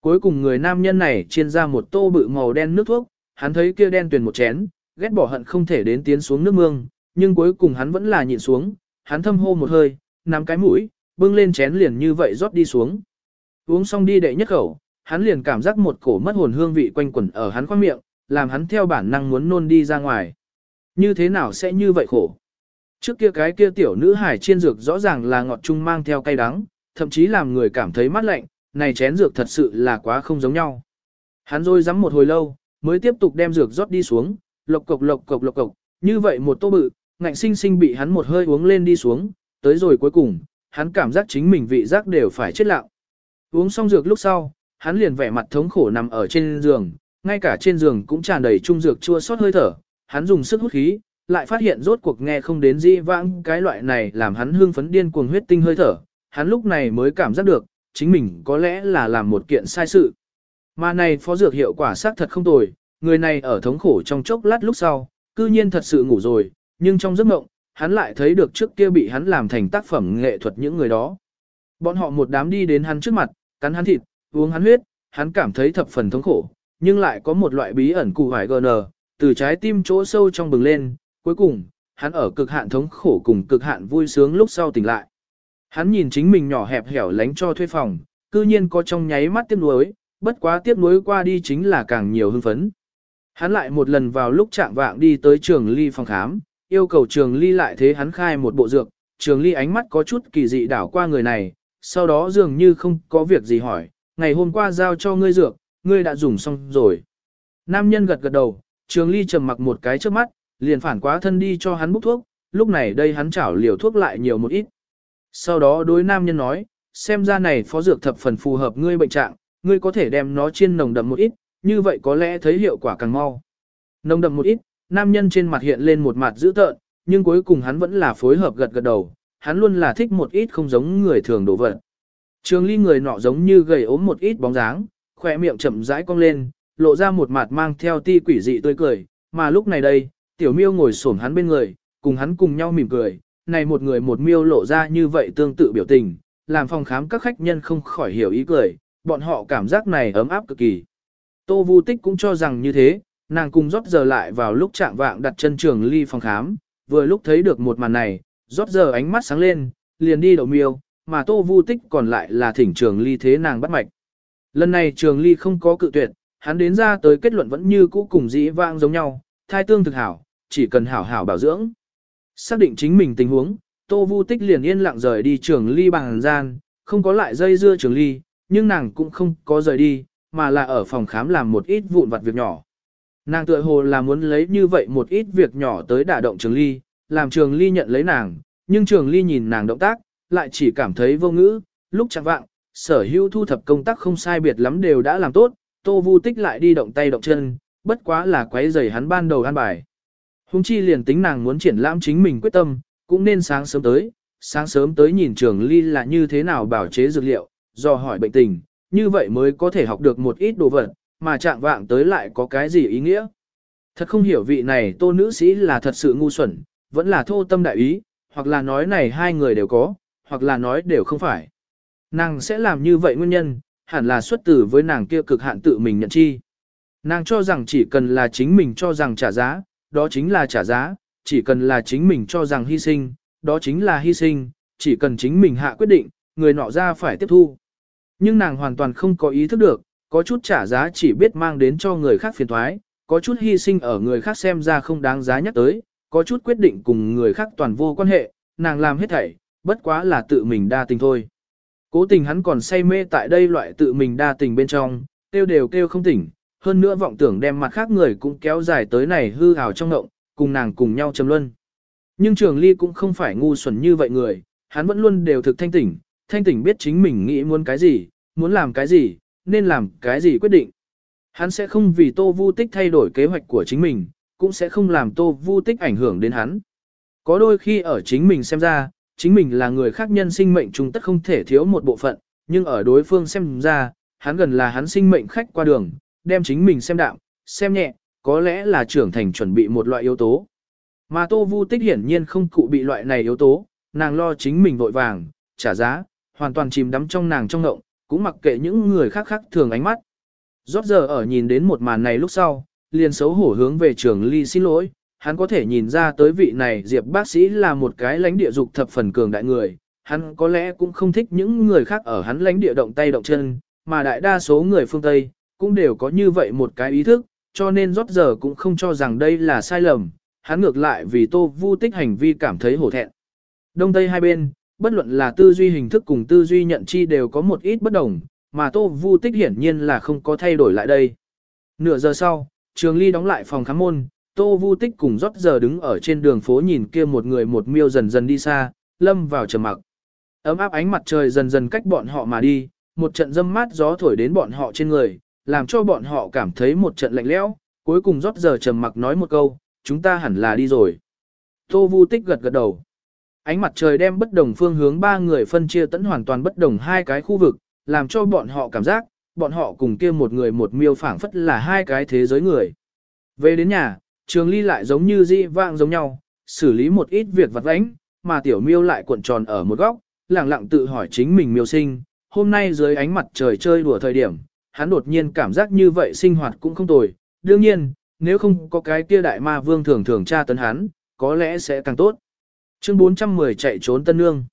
Cuối cùng người nam nhân này chiên ra một tô bự màu đen nước thuốc, hắn thấy kia đen tuyền một chén, ghét bỏ hận không thể đến tiến xuống nước mương, nhưng cuối cùng hắn vẫn là nhịn xuống, hắn thâm hô một hơi, nắm cái mũi, bưng lên chén liền như vậy rót đi xuống. Uống xong đi đệ nhất khẩu, hắn liền cảm giác một cổ mất hồn hương vị quanh quẩn ở hắn khoang miệng, làm hắn theo bản năng muốn nôn đi ra ngoài. Như thế nào sẽ như vậy khổ? Trước kia cái kia tiểu nữ hải chiên dược rõ ràng là ngọt chung mang theo cay đắng, thậm chí làm người cảm thấy mát lạnh, này chén dược thật sự là quá không giống nhau. Hắn rồi rắm một hồi lâu, mới tiếp tục đem dược rót đi xuống, lộc cộc lộc cộc lộc cộc, như vậy một tô bự, ngạnh sinh sinh bị hắn một hơi uống lên đi xuống, tới rồi cuối cùng, hắn cảm giác chính mình vị giác đều phải chết lặng. Uống xong dược lúc sau, hắn liền vẻ mặt thống khổ nằm ở trên giường, ngay cả trên giường cũng tràn đầy trung dược chua xót hơi thở, hắn dùng sức hút khí, lại phát hiện rốt cuộc nghe không đến di vãng cái loại này làm hắn hương phấn điên cuồng huyết tinh hơi thở, hắn lúc này mới cảm giác được, chính mình có lẽ là làm một kiện sai sự. Mà này phó dược hiệu quả xác thật không tồi, người này ở thống khổ trong chốc lát lúc sau, cư nhiên thật sự ngủ rồi, nhưng trong giấc mộng, hắn lại thấy được trước kia bị hắn làm thành tác phẩm nghệ thuật những người đó. Bọn họ một đám đi đến hắn trước mặt, cắn hắn thịt, uống hắn huyết, hắn cảm thấy thập phần thống khổ, nhưng lại có một loại bí ẩn cụ hoài nờ từ trái tim chỗ sâu trong bừng lên, cuối cùng, hắn ở cực hạn thống khổ cùng cực hạn vui sướng lúc sau tỉnh lại. Hắn nhìn chính mình nhỏ hẹp hẻo lánh cho thuê phòng, cư nhiên có trong nháy mắt tiếc nuối, bất quá tiếc nuối qua đi chính là càng nhiều hưng phấn. Hắn lại một lần vào lúc trạng vạng đi tới trường ly phòng khám, yêu cầu trường ly lại thế hắn khai một bộ dược, trường ly ánh mắt có chút kỳ dị đảo qua người này, sau đó dường như không có việc gì hỏi, ngày hôm qua giao cho ngươi dược, ngươi đã dùng xong rồi. Nam nhân gật gật đầu, trường ly trầm mặc một cái trước mắt, liền phản quá thân đi cho hắn bút thuốc, lúc này đây hắn chảo liều thuốc lại nhiều một ít. Sau đó đối nam nhân nói, xem ra này phó dược thập phần phù hợp ngươi bệnh trạng, ngươi có thể đem nó chiên nồng đậm một ít, như vậy có lẽ thấy hiệu quả càng mau. Nồng đậm một ít, nam nhân trên mặt hiện lên một mặt dữ tợn, nhưng cuối cùng hắn vẫn là phối hợp gật gật đầu, hắn luôn là thích một ít không giống người thường đổ vật. Trường ly người nọ giống như gầy ốm một ít bóng dáng, khỏe miệng chậm rãi cong lên, lộ ra một mặt mang theo ti quỷ dị tươi cười, mà lúc này đây, tiểu miêu ngồi xổm hắn bên người, cùng hắn cùng nhau mỉm cười, này một người một miêu lộ ra như vậy tương tự biểu tình, làm phòng khám các khách nhân không khỏi hiểu ý cười, bọn họ cảm giác này ấm áp cực kỳ. Tô Vu Tích cũng cho rằng như thế, nàng cùng rót giờ lại vào lúc trạng vạng đặt chân trường ly phòng khám, vừa lúc thấy được một màn này, rót giờ ánh mắt sáng lên, liền đi đậu miêu, mà Tô Vu Tích còn lại là thỉnh trường ly thế nàng bắt mạch. Lần này trường ly không có cự tuyệt, hắn đến ra tới kết luận vẫn như cũ cùng dĩ vãng giống nhau, thai tương thực hảo, chỉ cần hảo hảo bảo dưỡng. Xác định chính mình tình huống, Tô Vu Tích liền yên lặng rời đi trường ly bằng gian, không có lại dây dưa trường ly, nhưng nàng cũng không có rời đi, mà là ở phòng khám làm một ít vụn vặt việc nhỏ. Nàng tựa hồ là muốn lấy như vậy một ít việc nhỏ tới đả động trường ly, làm trường ly nhận lấy nàng, nhưng trường ly nhìn nàng động tác, lại chỉ cảm thấy vô ngữ, lúc chẳng vạng, sở hữu thu thập công tác không sai biệt lắm đều đã làm tốt, tô vu tích lại đi động tay động chân, bất quá là quấy rầy hắn ban đầu an bài. Hùng chi liền tính nàng muốn triển lãm chính mình quyết tâm, cũng nên sáng sớm tới, sáng sớm tới nhìn trường ly là như thế nào bảo chế dược liệu, do hỏi bệnh tình, như vậy mới có thể học được một ít đồ vật, mà trạng vạng tới lại có cái gì ý nghĩa. Thật không hiểu vị này tô nữ sĩ là thật sự ngu xuẩn, vẫn là thô tâm đại ý, hoặc là nói này hai người đều có, hoặc là nói đều không phải. Nàng sẽ làm như vậy nguyên nhân, hẳn là xuất tử với nàng kia cực hạn tự mình nhận chi. Nàng cho rằng chỉ cần là chính mình cho rằng trả giá, đó chính là trả giá, chỉ cần là chính mình cho rằng hy sinh, đó chính là hy sinh, chỉ cần chính mình hạ quyết định, người nọ ra phải tiếp thu. Nhưng nàng hoàn toàn không có ý thức được, có chút trả giá chỉ biết mang đến cho người khác phiền thoái, có chút hy sinh ở người khác xem ra không đáng giá nhắc tới, có chút quyết định cùng người khác toàn vô quan hệ, nàng làm hết thảy, bất quá là tự mình đa tình thôi. Cố tình hắn còn say mê tại đây loại tự mình đa tình bên trong, kêu đều kêu không tỉnh, hơn nữa vọng tưởng đem mặt khác người cũng kéo dài tới này hư hào trong ngộng, cùng nàng cùng nhau trầm luân. Nhưng trường ly cũng không phải ngu xuẩn như vậy người, hắn vẫn luôn đều thực thanh tỉnh, thanh tỉnh biết chính mình nghĩ muốn cái gì, muốn làm cái gì, nên làm cái gì quyết định. Hắn sẽ không vì Tô Vu Tích thay đổi kế hoạch của chính mình, cũng sẽ không làm Tô Vu Tích ảnh hưởng đến hắn. Có đôi khi ở chính mình xem ra, chính mình là người khác nhân sinh mệnh chúng tất không thể thiếu một bộ phận, nhưng ở đối phương xem ra, hắn gần là hắn sinh mệnh khách qua đường, đem chính mình xem đạm, xem nhẹ, có lẽ là trưởng thành chuẩn bị một loại yếu tố. Mà Tô Vu Tích hiển nhiên không cụ bị loại này yếu tố, nàng lo chính mình vội vàng, trả giá, hoàn toàn chìm đắm trong nàng trong ngộng, cũng mặc kệ những người khác khác thường ánh mắt. Rốt giờ ở nhìn đến một màn này lúc sau, liền xấu hổ hướng về trường ly xin lỗi, hắn có thể nhìn ra tới vị này Diệp bác sĩ là một cái lãnh địa dục thập phần cường đại người, hắn có lẽ cũng không thích những người khác ở hắn lãnh địa động tay động chân, mà đại đa số người phương Tây cũng đều có như vậy một cái ý thức, cho nên rót giờ cũng không cho rằng đây là sai lầm, hắn ngược lại vì Tô Vu Tích hành vi cảm thấy hổ thẹn. Đông Tây hai bên, bất luận là tư duy hình thức cùng tư duy nhận chi đều có một ít bất đồng, mà Tô Vu Tích hiển nhiên là không có thay đổi lại đây. Nửa giờ sau, Trường Ly đóng lại phòng khám môn, Tô Vu Tích cùng rót giờ đứng ở trên đường phố nhìn kia một người một miêu dần dần đi xa, lâm vào trầm mặc. Ấm áp ánh mặt trời dần dần cách bọn họ mà đi, một trận dâm mát gió thổi đến bọn họ trên người, làm cho bọn họ cảm thấy một trận lạnh lẽo. Cuối cùng rót giờ trầm mặc nói một câu, chúng ta hẳn là đi rồi. Tô Vu Tích gật gật đầu. Ánh mặt trời đem bất đồng phương hướng ba người phân chia tẫn hoàn toàn bất đồng hai cái khu vực, làm cho bọn họ cảm giác, bọn họ cùng kia một người một miêu phảng phất là hai cái thế giới người. Về đến nhà, trường ly lại giống như dị vang giống nhau, xử lý một ít việc vặt vãnh, mà tiểu miêu lại cuộn tròn ở một góc, lặng lặng tự hỏi chính mình miêu sinh, hôm nay dưới ánh mặt trời chơi đùa thời điểm, hắn đột nhiên cảm giác như vậy sinh hoạt cũng không tồi, đương nhiên, nếu không có cái kia đại ma vương thường thường tra tấn hắn, có lẽ sẽ càng tốt. Chương 410 chạy trốn Tân Nương.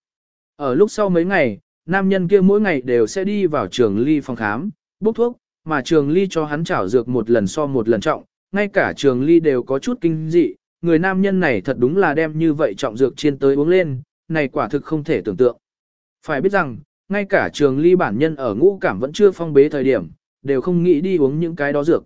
Ở lúc sau mấy ngày, nam nhân kia mỗi ngày đều sẽ đi vào trường ly phòng khám, bốc thuốc, mà trường ly cho hắn chảo dược một lần so một lần trọng, ngay cả trường ly đều có chút kinh dị, người nam nhân này thật đúng là đem như vậy trọng dược chiên tới uống lên, này quả thực không thể tưởng tượng. Phải biết rằng, ngay cả trường ly bản nhân ở ngũ cảm vẫn chưa phong bế thời điểm, đều không nghĩ đi uống những cái đó dược.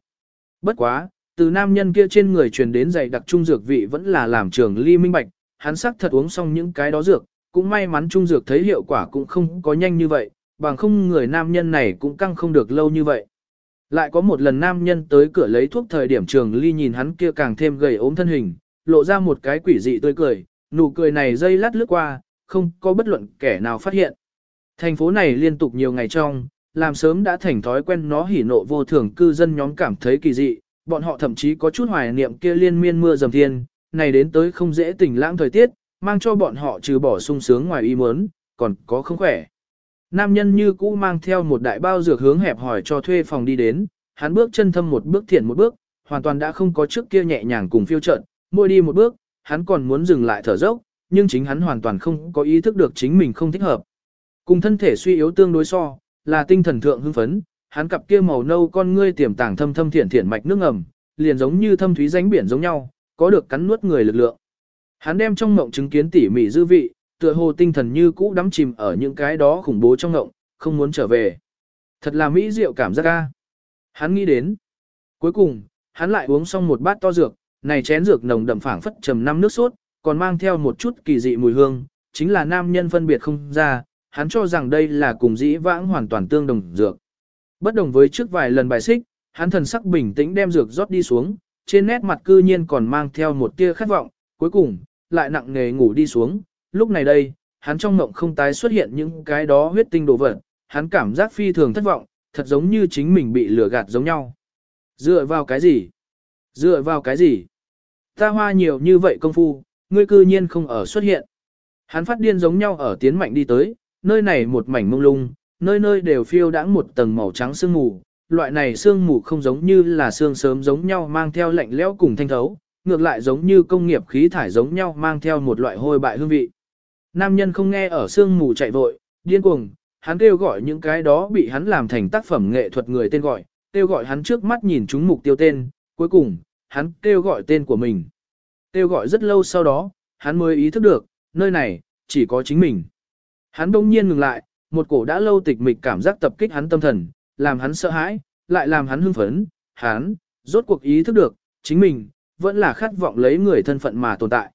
Bất quá, từ nam nhân kia trên người truyền đến dày đặc trung dược vị vẫn là làm trường ly minh bạch, hắn sắc thật uống xong những cái đó dược, cũng may mắn trung dược thấy hiệu quả cũng không có nhanh như vậy, bằng không người nam nhân này cũng căng không được lâu như vậy. Lại có một lần nam nhân tới cửa lấy thuốc thời điểm trường ly nhìn hắn kia càng thêm gầy ốm thân hình, lộ ra một cái quỷ dị tươi cười, nụ cười này dây lát lướt qua, không có bất luận kẻ nào phát hiện. Thành phố này liên tục nhiều ngày trong, làm sớm đã thành thói quen nó hỉ nộ vô thường cư dân nhóm cảm thấy kỳ dị, bọn họ thậm chí có chút hoài niệm kia liên miên mưa dầm thiên, này đến tới không dễ tỉnh lãng thời tiết, mang cho bọn họ trừ bỏ sung sướng ngoài ý muốn, còn có không khỏe. Nam nhân như cũ mang theo một đại bao dược hướng hẹp hỏi cho thuê phòng đi đến, hắn bước chân thâm một bước thiện một bước, hoàn toàn đã không có trước kia nhẹ nhàng cùng phiêu trận, môi đi một bước, hắn còn muốn dừng lại thở dốc, nhưng chính hắn hoàn toàn không có ý thức được chính mình không thích hợp. Cùng thân thể suy yếu tương đối so, là tinh thần thượng hưng phấn, hắn cặp kia màu nâu con ngươi tiềm tàng thâm thâm thiện thiện mạch nước ngầm, liền giống như thâm thúy ránh biển giống nhau, có được cắn nuốt người lực lượng. Hắn đem trong ngộng chứng kiến tỉ mỉ dư vị, tựa hồ tinh thần như cũ đắm chìm ở những cái đó khủng bố trong ngộng, không muốn trở về. Thật là mỹ diệu cảm giác ca. Hắn nghĩ đến. Cuối cùng, hắn lại uống xong một bát to dược, này chén dược nồng đậm phảng phất trầm năm nước sốt, còn mang theo một chút kỳ dị mùi hương, chính là nam nhân phân biệt không ra, hắn cho rằng đây là cùng dĩ vãng hoàn toàn tương đồng dược. Bất đồng với trước vài lần bài xích, hắn thần sắc bình tĩnh đem dược rót đi xuống, trên nét mặt cư nhiên còn mang theo một tia khát vọng, cuối cùng, lại nặng nề ngủ đi xuống, lúc này đây, hắn trong mộng không tái xuất hiện những cái đó huyết tinh đồ vật, hắn cảm giác phi thường thất vọng, thật giống như chính mình bị lừa gạt giống nhau. Dựa vào cái gì? Dựa vào cái gì? Ta hoa nhiều như vậy công phu, ngươi cư nhiên không ở xuất hiện. Hắn phát điên giống nhau ở tiến mạnh đi tới, nơi này một mảnh mông lung, nơi nơi đều phiêu đãng một tầng màu trắng sương mù. Loại này sương mù không giống như là sương sớm giống nhau mang theo lạnh lẽo cùng thanh thấu, ngược lại giống như công nghiệp khí thải giống nhau mang theo một loại hôi bại hương vị. Nam nhân không nghe ở sương mù chạy vội, điên cuồng, hắn kêu gọi những cái đó bị hắn làm thành tác phẩm nghệ thuật người tên gọi, kêu gọi hắn trước mắt nhìn chúng mục tiêu tên, cuối cùng, hắn kêu gọi tên của mình. Kêu gọi rất lâu sau đó, hắn mới ý thức được, nơi này, chỉ có chính mình. Hắn đông nhiên ngừng lại, một cổ đã lâu tịch mịch cảm giác tập kích hắn tâm thần, làm hắn sợ hãi, lại làm hắn hưng phấn, hắn, rốt cuộc ý thức được, chính mình, vẫn là khát vọng lấy người thân phận mà tồn tại.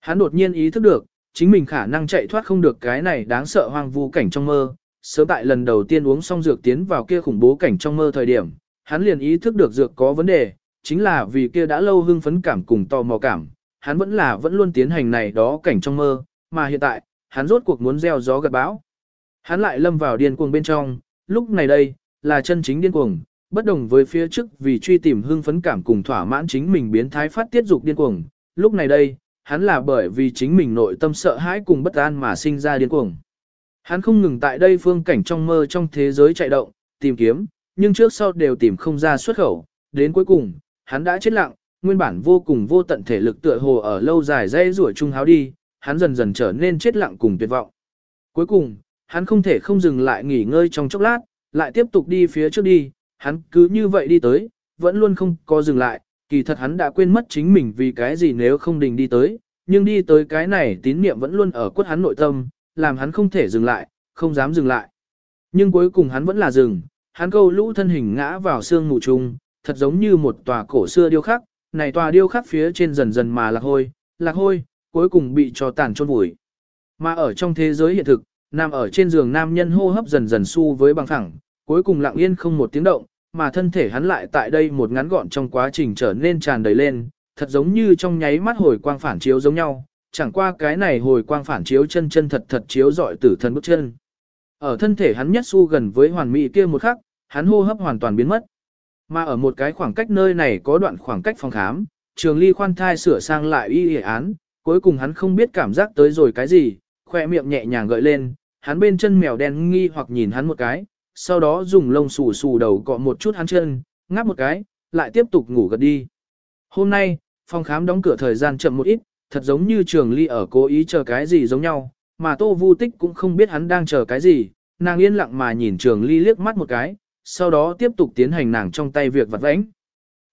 Hắn đột nhiên ý thức được, chính mình khả năng chạy thoát không được cái này đáng sợ hoang vu cảnh trong mơ. Sớm tại lần đầu tiên uống xong dược tiến vào kia khủng bố cảnh trong mơ thời điểm, hắn liền ý thức được dược có vấn đề, chính là vì kia đã lâu hưng phấn cảm cùng tò mò cảm, hắn vẫn là vẫn luôn tiến hành này đó cảnh trong mơ, mà hiện tại, hắn rốt cuộc muốn gieo gió gặt bão. Hắn lại lâm vào điên cuồng bên trong, lúc này đây, là chân chính điên cuồng, bất đồng với phía trước vì truy tìm hưng phấn cảm cùng thỏa mãn chính mình biến thái phát tiết dục điên cuồng, lúc này đây, hắn là bởi vì chính mình nội tâm sợ hãi cùng bất an mà sinh ra điên cuồng. Hắn không ngừng tại đây phương cảnh trong mơ trong thế giới chạy động, tìm kiếm, nhưng trước sau đều tìm không ra xuất khẩu, đến cuối cùng, hắn đã chết lặng, nguyên bản vô cùng vô tận thể lực tựa hồ ở lâu dài dây rủa trung háo đi, hắn dần dần trở nên chết lặng cùng tuyệt vọng. Cuối cùng, hắn không thể không dừng lại nghỉ ngơi trong chốc lát, lại tiếp tục đi phía trước đi, hắn cứ như vậy đi tới, vẫn luôn không có dừng lại, kỳ thật hắn đã quên mất chính mình vì cái gì nếu không đình đi tới, nhưng đi tới cái này tín niệm vẫn luôn ở quất hắn nội tâm, làm hắn không thể dừng lại, không dám dừng lại. Nhưng cuối cùng hắn vẫn là dừng, hắn câu lũ thân hình ngã vào xương mù trùng, thật giống như một tòa cổ xưa điêu khắc, này tòa điêu khắc phía trên dần dần mà lạc hôi, lạc hôi, cuối cùng bị cho tàn chôn vùi. Mà ở trong thế giới hiện thực, nằm ở trên giường nam nhân hô hấp dần dần su với bằng phẳng, cuối cùng lặng yên không một tiếng động, mà thân thể hắn lại tại đây một ngắn gọn trong quá trình trở nên tràn đầy lên, thật giống như trong nháy mắt hồi quang phản chiếu giống nhau, chẳng qua cái này hồi quang phản chiếu chân chân thật thật chiếu dọi tử thần bước chân. Ở thân thể hắn nhất su gần với hoàn mỹ kia một khắc, hắn hô hấp hoàn toàn biến mất. Mà ở một cái khoảng cách nơi này có đoạn khoảng cách phòng khám, trường ly khoan thai sửa sang lại y y án, cuối cùng hắn không biết cảm giác tới rồi cái gì, khoe miệng nhẹ nhàng gợi lên, hắn bên chân mèo đen nghi hoặc nhìn hắn một cái, sau đó dùng lông xù xù đầu cọ một chút hắn chân, ngáp một cái, lại tiếp tục ngủ gật đi. Hôm nay, phòng khám đóng cửa thời gian chậm một ít, thật giống như trường ly ở cố ý chờ cái gì giống nhau, mà tô vu tích cũng không biết hắn đang chờ cái gì, nàng yên lặng mà nhìn trường ly liếc mắt một cái, sau đó tiếp tục tiến hành nàng trong tay việc vặt vãnh.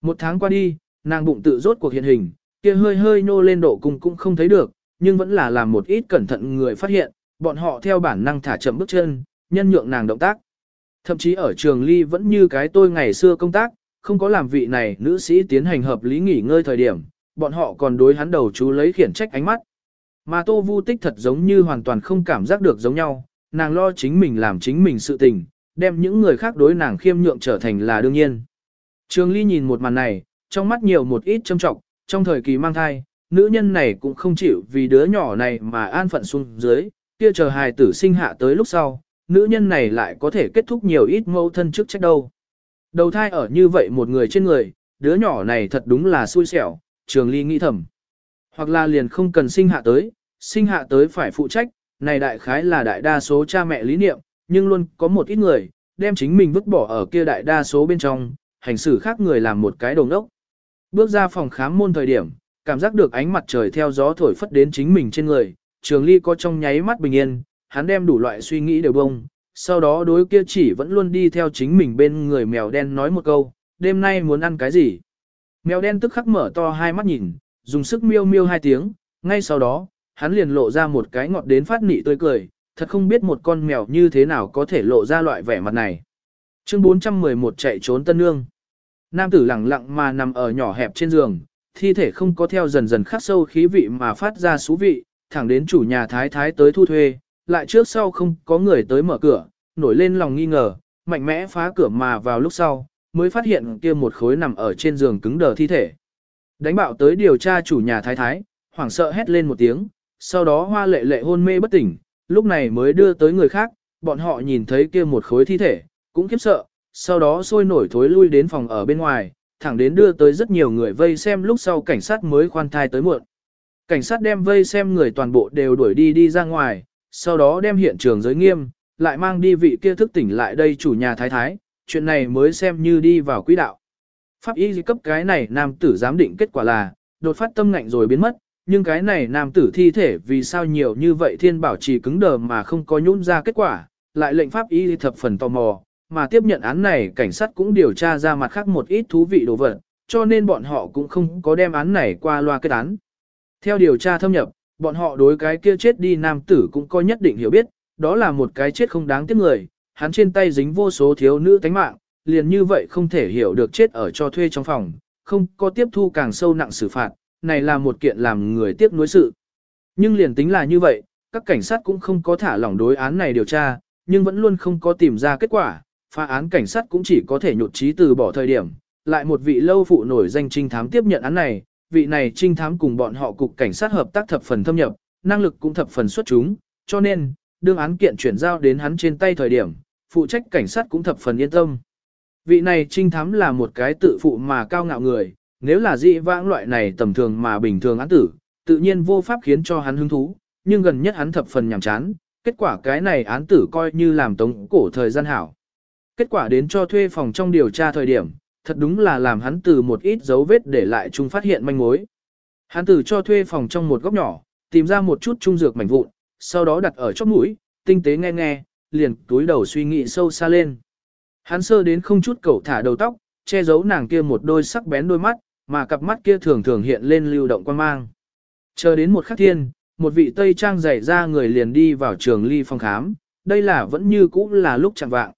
Một tháng qua đi, nàng bụng tự rốt cuộc hiện hình, kia hơi hơi nô lên độ cung cũng không thấy được, nhưng vẫn là làm một ít cẩn thận người phát hiện, bọn họ theo bản năng thả chậm bước chân, nhân nhượng nàng động tác. Thậm chí ở trường ly vẫn như cái tôi ngày xưa công tác, không có làm vị này nữ sĩ tiến hành hợp lý nghỉ ngơi thời điểm, bọn họ còn đối hắn đầu chú lấy khiển trách ánh mắt. Mà Tô Vu Tích thật giống như hoàn toàn không cảm giác được giống nhau, nàng lo chính mình làm chính mình sự tình, đem những người khác đối nàng khiêm nhượng trở thành là đương nhiên. Trường Ly nhìn một màn này, trong mắt nhiều một ít châm trọng, trong thời kỳ mang thai, nữ nhân này cũng không chịu vì đứa nhỏ này mà an phận xuống dưới, kia chờ hài tử sinh hạ tới lúc sau, nữ nhân này lại có thể kết thúc nhiều ít mâu thân trước trách đâu. Đầu thai ở như vậy một người trên người, đứa nhỏ này thật đúng là xui xẻo, trường ly nghĩ thầm. Hoặc là liền không cần sinh hạ tới, sinh hạ tới phải phụ trách, này đại khái là đại đa số cha mẹ lý niệm, nhưng luôn có một ít người, đem chính mình vứt bỏ ở kia đại đa số bên trong, hành xử khác người làm một cái đồng đốc. Bước ra phòng khám môn thời điểm, cảm giác được ánh mặt trời theo gió thổi phất đến chính mình trên người, trường ly có trong nháy mắt bình yên, hắn đem đủ loại suy nghĩ đều bông, sau đó đối kia chỉ vẫn luôn đi theo chính mình bên người mèo đen nói một câu, đêm nay muốn ăn cái gì. Mèo đen tức khắc mở to hai mắt nhìn, dùng sức miêu miêu hai tiếng, ngay sau đó, hắn liền lộ ra một cái ngọt đến phát nị tươi cười, thật không biết một con mèo như thế nào có thể lộ ra loại vẻ mặt này. Chương 411 chạy trốn tân nương. Nam tử lẳng lặng mà nằm ở nhỏ hẹp trên giường, thi thể không có theo dần dần khắc sâu khí vị mà phát ra xú vị, thẳng đến chủ nhà thái thái tới thu thuê, lại trước sau không có người tới mở cửa, nổi lên lòng nghi ngờ, mạnh mẽ phá cửa mà vào lúc sau, mới phát hiện kia một khối nằm ở trên giường cứng đờ thi thể. Đánh bạo tới điều tra chủ nhà thái thái, hoảng sợ hét lên một tiếng, sau đó hoa lệ lệ hôn mê bất tỉnh, lúc này mới đưa tới người khác, bọn họ nhìn thấy kia một khối thi thể, cũng khiếp sợ, sau đó sôi nổi thối lui đến phòng ở bên ngoài, thẳng đến đưa tới rất nhiều người vây xem lúc sau cảnh sát mới khoan thai tới muộn. Cảnh sát đem vây xem người toàn bộ đều đuổi đi đi ra ngoài, sau đó đem hiện trường giới nghiêm, lại mang đi vị kia thức tỉnh lại đây chủ nhà thái thái, chuyện này mới xem như đi vào quỹ đạo. Pháp y cấp cái này nam tử giám định kết quả là, đột phát tâm ngạnh rồi biến mất, nhưng cái này nam tử thi thể vì sao nhiều như vậy thiên bảo trì cứng đờ mà không có nhún ra kết quả, lại lệnh pháp y thập phần tò mò, mà tiếp nhận án này cảnh sát cũng điều tra ra mặt khác một ít thú vị đồ vật, cho nên bọn họ cũng không có đem án này qua loa kết án. Theo điều tra thâm nhập, bọn họ đối cái kia chết đi nam tử cũng có nhất định hiểu biết, đó là một cái chết không đáng tiếc người, hắn trên tay dính vô số thiếu nữ tánh mạng, liền như vậy không thể hiểu được chết ở cho thuê trong phòng, không có tiếp thu càng sâu nặng xử phạt, này là một kiện làm người tiếc nuối sự. Nhưng liền tính là như vậy, các cảnh sát cũng không có thả lỏng đối án này điều tra, nhưng vẫn luôn không có tìm ra kết quả, phá án cảnh sát cũng chỉ có thể nhột trí từ bỏ thời điểm, lại một vị lâu phụ nổi danh trinh thám tiếp nhận án này, vị này trinh thám cùng bọn họ cục cảnh sát hợp tác thập phần thâm nhập, năng lực cũng thập phần xuất chúng, cho nên, đương án kiện chuyển giao đến hắn trên tay thời điểm, phụ trách cảnh sát cũng thập phần yên tâm. Vị này trinh thám là một cái tự phụ mà cao ngạo người, nếu là dị vãng loại này tầm thường mà bình thường án tử, tự nhiên vô pháp khiến cho hắn hứng thú, nhưng gần nhất hắn thập phần nhàm chán, kết quả cái này án tử coi như làm tống cổ thời gian hảo. Kết quả đến cho thuê phòng trong điều tra thời điểm, thật đúng là làm hắn từ một ít dấu vết để lại chung phát hiện manh mối. Hắn từ cho thuê phòng trong một góc nhỏ, tìm ra một chút trung dược mảnh vụn, sau đó đặt ở chóp mũi, tinh tế nghe nghe, liền túi đầu suy nghĩ sâu xa lên. Hắn sơ đến không chút cẩu thả đầu tóc, che giấu nàng kia một đôi sắc bén đôi mắt, mà cặp mắt kia thường thường hiện lên lưu động quan mang. Chờ đến một khắc thiên, một vị Tây Trang dày ra người liền đi vào trường ly phòng khám, đây là vẫn như cũ là lúc chẳng vạng.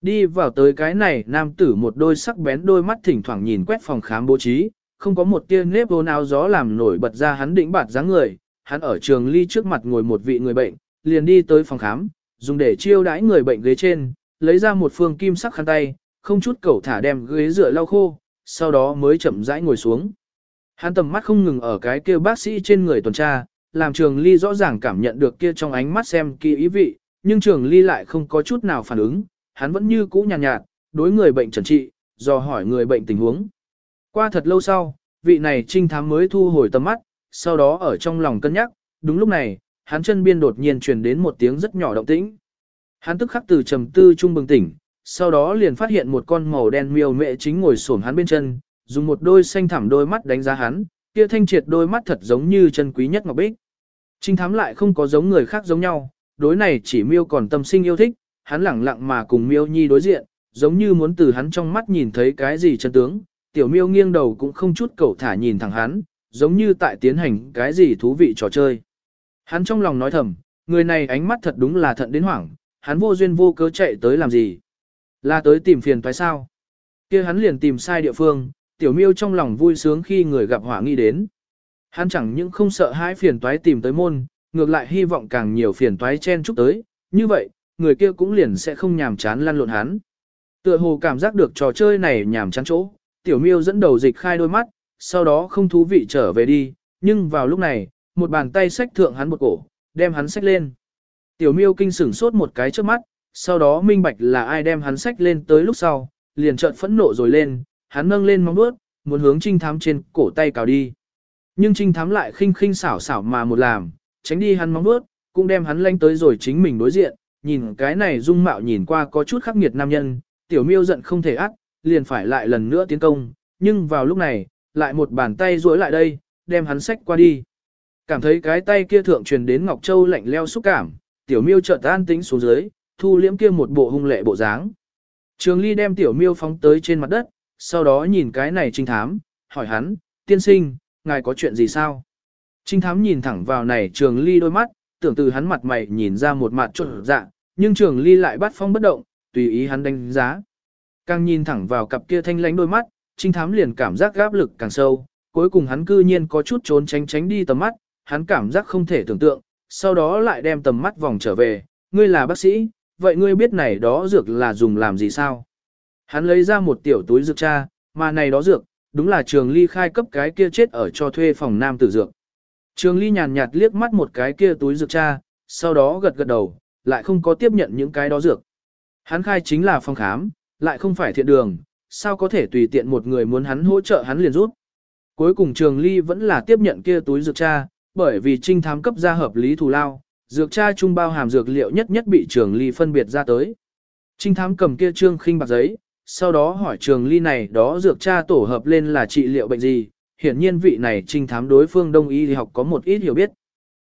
Đi vào tới cái này nam tử một đôi sắc bén đôi mắt thỉnh thoảng nhìn quét phòng khám bố trí, không có một tia nếp hôn nào gió làm nổi bật ra hắn đỉnh bạt dáng người, hắn ở trường ly trước mặt ngồi một vị người bệnh, liền đi tới phòng khám, dùng để chiêu đãi người bệnh ghế trên, lấy ra một phương kim sắc khăn tay, không chút cẩu thả đem ghế rửa lau khô, sau đó mới chậm rãi ngồi xuống. Hắn tầm mắt không ngừng ở cái kia bác sĩ trên người tuần tra, làm trường ly rõ ràng cảm nhận được kia trong ánh mắt xem kỳ ý vị, nhưng trường ly lại không có chút nào phản ứng, hắn vẫn như cũ nhàn nhạt, nhạt, đối người bệnh trần trị, do hỏi người bệnh tình huống. Qua thật lâu sau, vị này trinh thám mới thu hồi tầm mắt, sau đó ở trong lòng cân nhắc, đúng lúc này, hắn chân biên đột nhiên truyền đến một tiếng rất nhỏ động tĩnh. Hắn tức khắc từ trầm tư trung bừng tỉnh, sau đó liền phát hiện một con màu đen miêu mẹ chính ngồi xổm hắn bên chân, dùng một đôi xanh thẳm đôi mắt đánh giá hắn, kia thanh triệt đôi mắt thật giống như chân quý nhất ngọc bích. Trinh thám lại không có giống người khác giống nhau, đối này chỉ miêu còn tâm sinh yêu thích, hắn lẳng lặng mà cùng miêu nhi đối diện, giống như muốn từ hắn trong mắt nhìn thấy cái gì chân tướng, tiểu miêu nghiêng đầu cũng không chút cầu thả nhìn thẳng hắn, giống như tại tiến hành cái gì thú vị trò chơi. Hắn trong lòng nói thầm, người này ánh mắt thật đúng là thận đến hoảng, hắn vô duyên vô cớ chạy tới làm gì. Là tới tìm phiền phải sao? kia hắn liền tìm sai địa phương, tiểu miêu trong lòng vui sướng khi người gặp hỏa nghi đến. Hắn chẳng những không sợ hãi phiền toái tìm tới môn, ngược lại hy vọng càng nhiều phiền toái chen chúc tới, như vậy, người kia cũng liền sẽ không nhàm chán lăn lộn hắn. Tựa hồ cảm giác được trò chơi này nhàm chán chỗ, tiểu miêu dẫn đầu dịch khai đôi mắt, sau đó không thú vị trở về đi, nhưng vào lúc này, một bàn tay xách thượng hắn một cổ, đem hắn xách lên. Tiểu miêu kinh sửng sốt một cái trước mắt, sau đó minh bạch là ai đem hắn xách lên tới lúc sau, liền trợn phẫn nộ rồi lên, hắn nâng lên móng bước, muốn hướng trinh thám trên cổ tay cào đi. Nhưng trinh thám lại khinh khinh xảo xảo mà một làm, tránh đi hắn móng bước, cũng đem hắn lanh tới rồi chính mình đối diện, nhìn cái này dung mạo nhìn qua có chút khắc nghiệt nam nhân, tiểu miêu giận không thể ác, liền phải lại lần nữa tiến công, nhưng vào lúc này, lại một bàn tay duỗi lại đây, đem hắn sách qua đi. Cảm thấy cái tay kia thượng truyền đến Ngọc Châu lạnh leo xúc cảm, tiểu miêu chợt an tĩnh xuống dưới, thu liễm kia một bộ hung lệ bộ dáng. Trường Ly đem tiểu miêu phóng tới trên mặt đất, sau đó nhìn cái này trinh thám, hỏi hắn, tiên sinh, ngài có chuyện gì sao? Trinh thám nhìn thẳng vào này trường Ly đôi mắt, tưởng từ hắn mặt mày nhìn ra một mặt trộn dạ, nhưng trường Ly lại bắt phong bất động, tùy ý hắn đánh giá. Càng nhìn thẳng vào cặp kia thanh lãnh đôi mắt, trinh thám liền cảm giác gáp lực càng sâu, cuối cùng hắn cư nhiên có chút trốn tránh tránh đi tầm mắt, hắn cảm giác không thể tưởng tượng, sau đó lại đem tầm mắt vòng trở về, ngươi là bác sĩ, vậy ngươi biết này đó dược là dùng làm gì sao? Hắn lấy ra một tiểu túi dược cha, mà này đó dược, đúng là trường ly khai cấp cái kia chết ở cho thuê phòng nam tử dược. Trường ly nhàn nhạt liếc mắt một cái kia túi dược cha, sau đó gật gật đầu, lại không có tiếp nhận những cái đó dược. Hắn khai chính là phòng khám, lại không phải thiện đường, sao có thể tùy tiện một người muốn hắn hỗ trợ hắn liền rút. Cuối cùng trường ly vẫn là tiếp nhận kia túi dược cha, bởi vì trinh thám cấp ra hợp lý thù lao, dược cha trung bao hàm dược liệu nhất nhất bị trường ly phân biệt ra tới. Trinh thám cầm kia trương khinh bạc giấy, sau đó hỏi trường ly này đó dược cha tổ hợp lên là trị liệu bệnh gì, hiển nhiên vị này trinh thám đối phương đông y thì học có một ít hiểu biết.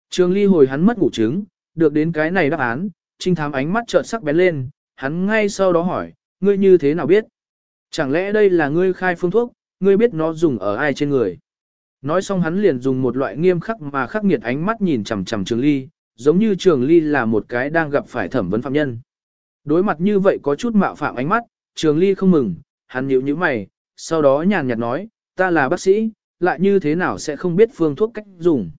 Trường ly hồi hắn mất ngủ trứng, được đến cái này đáp án, trinh thám ánh mắt trợn sắc bén lên, hắn ngay sau đó hỏi, ngươi như thế nào biết? Chẳng lẽ đây là ngươi khai phương thuốc, ngươi biết nó dùng ở ai trên người? Nói xong hắn liền dùng một loại nghiêm khắc mà khắc nghiệt ánh mắt nhìn chằm chằm Trường Ly, giống như Trường Ly là một cái đang gặp phải thẩm vấn phạm nhân. Đối mặt như vậy có chút mạo phạm ánh mắt, Trường Ly không mừng, hắn nhíu nhíu mày, sau đó nhàn nhạt nói, ta là bác sĩ, lại như thế nào sẽ không biết phương thuốc cách dùng.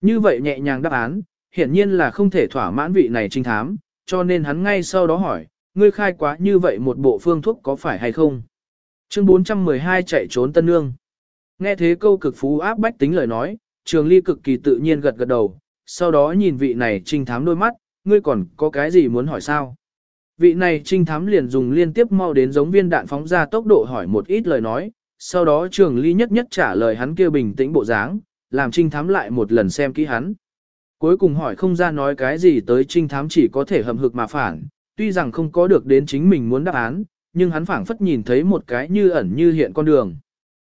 Như vậy nhẹ nhàng đáp án, hiển nhiên là không thể thỏa mãn vị này trinh thám, cho nên hắn ngay sau đó hỏi, ngươi khai quá như vậy một bộ phương thuốc có phải hay không? Chương 412 chạy trốn tân nương. Nghe thế câu cực phú áp bách tính lời nói, trường ly cực kỳ tự nhiên gật gật đầu, sau đó nhìn vị này trinh thám đôi mắt, ngươi còn có cái gì muốn hỏi sao? Vị này trinh thám liền dùng liên tiếp mau đến giống viên đạn phóng ra tốc độ hỏi một ít lời nói, sau đó trường ly nhất nhất trả lời hắn kia bình tĩnh bộ dáng, làm trinh thám lại một lần xem kỹ hắn. Cuối cùng hỏi không ra nói cái gì tới trinh thám chỉ có thể hầm hực mà phản, tuy rằng không có được đến chính mình muốn đáp án, nhưng hắn phảng phất nhìn thấy một cái như ẩn như hiện con đường.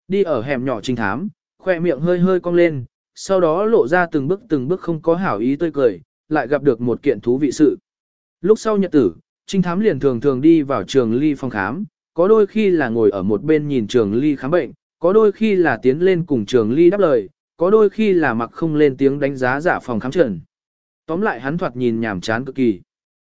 Đi ở hẻm nhỏ trinh thám, khoe miệng hơi hơi cong lên, sau đó lộ ra từng bước từng bước không có hảo ý tươi cười, lại gặp được một kiện thú vị sự. Lúc sau nhật tử, trinh thám liền thường thường đi vào trường ly phòng khám, có đôi khi là ngồi ở một bên nhìn trường ly khám bệnh, có đôi khi là tiến lên cùng trường ly đáp lời, có đôi khi là mặc không lên tiếng đánh giá giả phòng khám trần. Tóm lại hắn thoạt nhìn nhảm chán cực kỳ.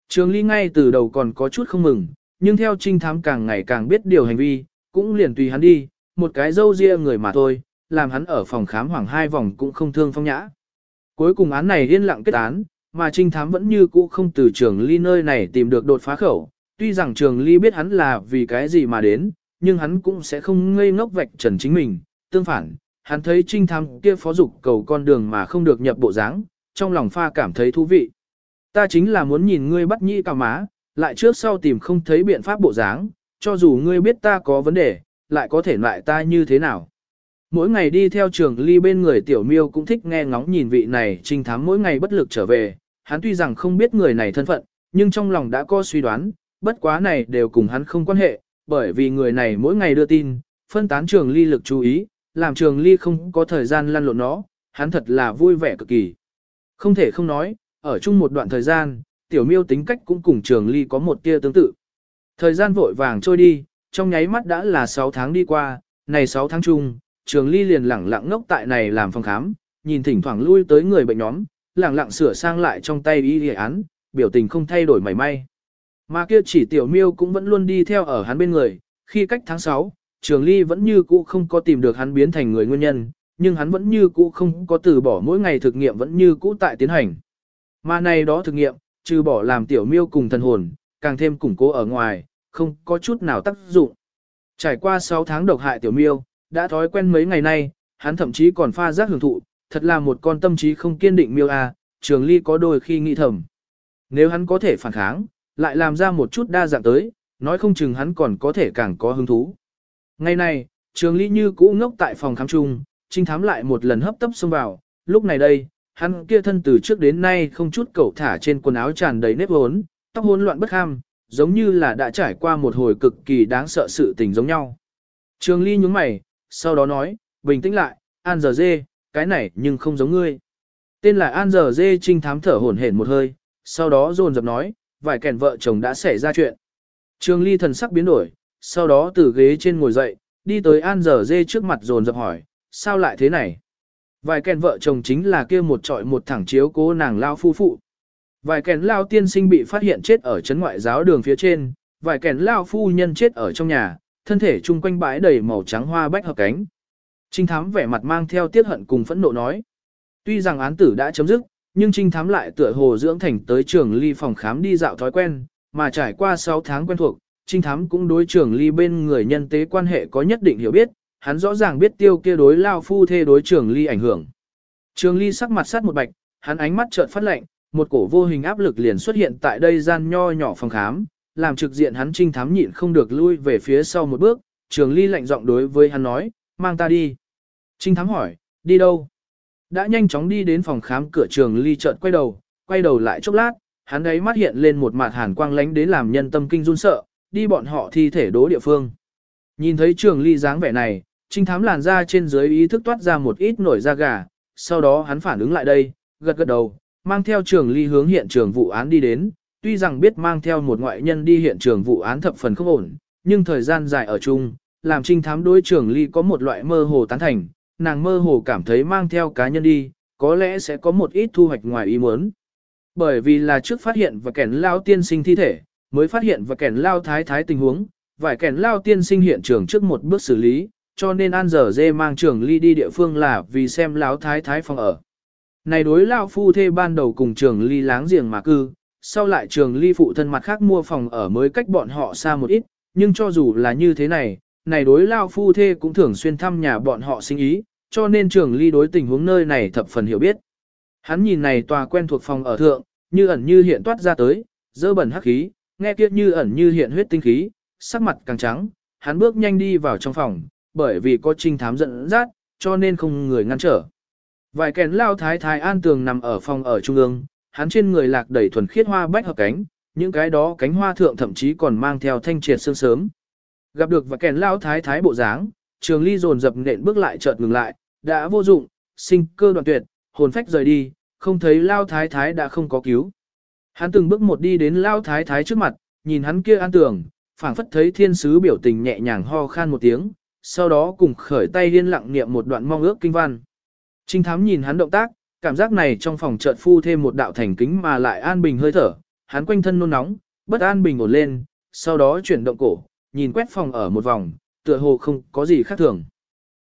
Trường ly ngay từ đầu còn có chút không mừng, nhưng theo trinh thám càng ngày càng biết điều hành vi, cũng liền tùy hắn đi, một cái dâu ria người mà thôi, làm hắn ở phòng khám hoảng hai vòng cũng không thương phong nhã. Cuối cùng án này yên lặng kết án, mà trinh thám vẫn như cũ không từ trường ly nơi này tìm được đột phá khẩu, tuy rằng trường ly biết hắn là vì cái gì mà đến, nhưng hắn cũng sẽ không ngây ngốc vạch trần chính mình, tương phản, hắn thấy trinh thám kia phó dục cầu con đường mà không được nhập bộ dáng, trong lòng pha cảm thấy thú vị. Ta chính là muốn nhìn ngươi bắt nhĩ cào má, lại trước sau tìm không thấy biện pháp bộ dáng, cho dù ngươi biết ta có vấn đề, lại có thể loại ta như thế nào. Mỗi ngày đi theo trường ly bên người tiểu miêu cũng thích nghe ngóng nhìn vị này trinh thám mỗi ngày bất lực trở về, hắn tuy rằng không biết người này thân phận, nhưng trong lòng đã có suy đoán, bất quá này đều cùng hắn không quan hệ, bởi vì người này mỗi ngày đưa tin, phân tán trường ly lực chú ý, làm trường ly không có thời gian lăn lộn nó, hắn thật là vui vẻ cực kỳ. Không thể không nói, ở chung một đoạn thời gian, tiểu miêu tính cách cũng cùng trường ly có một tia tương tự. Thời gian vội vàng trôi đi, trong nháy mắt đã là 6 tháng đi qua, này 6 tháng chung, trường ly liền lẳng lặng ngốc tại này làm phòng khám, nhìn thỉnh thoảng lui tới người bệnh nhóm, lẳng lặng sửa sang lại trong tay y y án, biểu tình không thay đổi mảy may. Mà kia chỉ tiểu miêu cũng vẫn luôn đi theo ở hắn bên người, khi cách tháng 6, trường ly vẫn như cũ không có tìm được hắn biến thành người nguyên nhân, nhưng hắn vẫn như cũ không có từ bỏ mỗi ngày thực nghiệm vẫn như cũ tại tiến hành. Mà này đó thực nghiệm, trừ bỏ làm tiểu miêu cùng thần hồn, càng thêm củng cố ở ngoài, không có chút nào tác dụng. Trải qua 6 tháng độc hại tiểu miêu, đã thói quen mấy ngày nay, hắn thậm chí còn pha giác hưởng thụ, thật là một con tâm trí không kiên định miêu a, trường ly có đôi khi nghĩ thầm. Nếu hắn có thể phản kháng, lại làm ra một chút đa dạng tới, nói không chừng hắn còn có thể càng có hứng thú. Ngày này, trường ly như cũ ngốc tại phòng khám chung, trinh thám lại một lần hấp tấp xông vào, lúc này đây, hắn kia thân từ trước đến nay không chút cẩu thả trên quần áo tràn đầy nếp hốn, tóc hỗn loạn bất ham, giống như là đã trải qua một hồi cực kỳ đáng sợ sự tình giống nhau. Trường ly nhúng mày, sau đó nói, bình tĩnh lại, An giờ dê, cái này nhưng không giống ngươi. Tên là An giờ dê trinh thám thở hổn hển một hơi, sau đó dồn dập nói, vài kẻn vợ chồng đã xảy ra chuyện. Trường ly thần sắc biến đổi, sau đó từ ghế trên ngồi dậy, đi tới An giờ dê trước mặt dồn dập hỏi, sao lại thế này? Vài kèn vợ chồng chính là kia một trọi một thẳng chiếu cố nàng lao phu phụ. Vài kèn lao tiên sinh bị phát hiện chết ở trấn ngoại giáo đường phía trên, vài kèn lao phu nhân chết ở trong nhà, thân thể chung quanh bãi đầy màu trắng hoa bách hợp cánh. Trinh thám vẻ mặt mang theo tiết hận cùng phẫn nộ nói. Tuy rằng án tử đã chấm dứt, nhưng trinh thám lại tựa hồ dưỡng thành tới trường ly phòng khám đi dạo thói quen, mà trải qua 6 tháng quen thuộc, trinh thám cũng đối trường ly bên người nhân tế quan hệ có nhất định hiểu biết, hắn rõ ràng biết tiêu kia đối lao phu thê đối trường ly ảnh hưởng. Trường ly sắc mặt sát một bạch, hắn ánh mắt chợt phát lạnh, một cổ vô hình áp lực liền xuất hiện tại đây gian nho nhỏ phòng khám, làm trực diện hắn trinh thám nhịn không được lui về phía sau một bước, trường ly lạnh giọng đối với hắn nói, mang ta đi. Trinh thám hỏi, đi đâu? Đã nhanh chóng đi đến phòng khám cửa trường ly chợt quay đầu, quay đầu lại chốc lát, hắn ấy mắt hiện lên một mặt hàn quang lánh đến làm nhân tâm kinh run sợ, đi bọn họ thi thể đố địa phương. Nhìn thấy trường ly dáng vẻ này, trinh thám làn ra trên dưới ý thức toát ra một ít nổi da gà, sau đó hắn phản ứng lại đây, gật gật đầu, mang theo trường ly hướng hiện trường vụ án đi đến, tuy rằng biết mang theo một ngoại nhân đi hiện trường vụ án thập phần không ổn, nhưng thời gian dài ở chung, làm trinh thám đối trường ly có một loại mơ hồ tán thành, nàng mơ hồ cảm thấy mang theo cá nhân đi, có lẽ sẽ có một ít thu hoạch ngoài ý muốn. Bởi vì là trước phát hiện và kẻn lao tiên sinh thi thể, mới phát hiện và kẻn lao thái thái tình huống, vài kẻn lao tiên sinh hiện trường trước một bước xử lý, cho nên An giờ dê mang trường ly đi địa phương là vì xem lão thái thái phòng ở. Này đối lao phu thê ban đầu cùng trường ly láng giềng mà cư, sau lại trường ly phụ thân mặt khác mua phòng ở mới cách bọn họ xa một ít, nhưng cho dù là như thế này, này đối lao phu thê cũng thường xuyên thăm nhà bọn họ sinh ý, cho nên trường ly đối tình huống nơi này thập phần hiểu biết. Hắn nhìn này tòa quen thuộc phòng ở thượng, như ẩn như hiện toát ra tới, dơ bẩn hắc khí, nghe kia như ẩn như hiện huyết tinh khí, sắc mặt càng trắng, hắn bước nhanh đi vào trong phòng, bởi vì có trinh thám dẫn dắt, cho nên không người ngăn trở. Vài kèn lao thái thái an tường nằm ở phòng ở trung ương, hắn trên người lạc đầy thuần khiết hoa bách hợp cánh, những cái đó cánh hoa thượng thậm chí còn mang theo thanh triệt sương sớm. Gặp được và kèn lao thái thái bộ dáng, trường ly dồn dập nện bước lại chợt ngừng lại, đã vô dụng, sinh cơ đoạn tuyệt, hồn phách rời đi, không thấy lao thái thái đã không có cứu. Hắn từng bước một đi đến lao thái thái trước mặt, nhìn hắn kia an tường, phảng phất thấy thiên sứ biểu tình nhẹ nhàng ho khan một tiếng, sau đó cùng khởi tay liên lặng niệm một đoạn mong ước kinh văn. Trinh thám nhìn hắn động tác, cảm giác này trong phòng chợt phu thêm một đạo thành kính mà lại an bình hơi thở, hắn quanh thân nôn nóng, bất an bình ổn lên, sau đó chuyển động cổ, nhìn quét phòng ở một vòng, tựa hồ không có gì khác thường.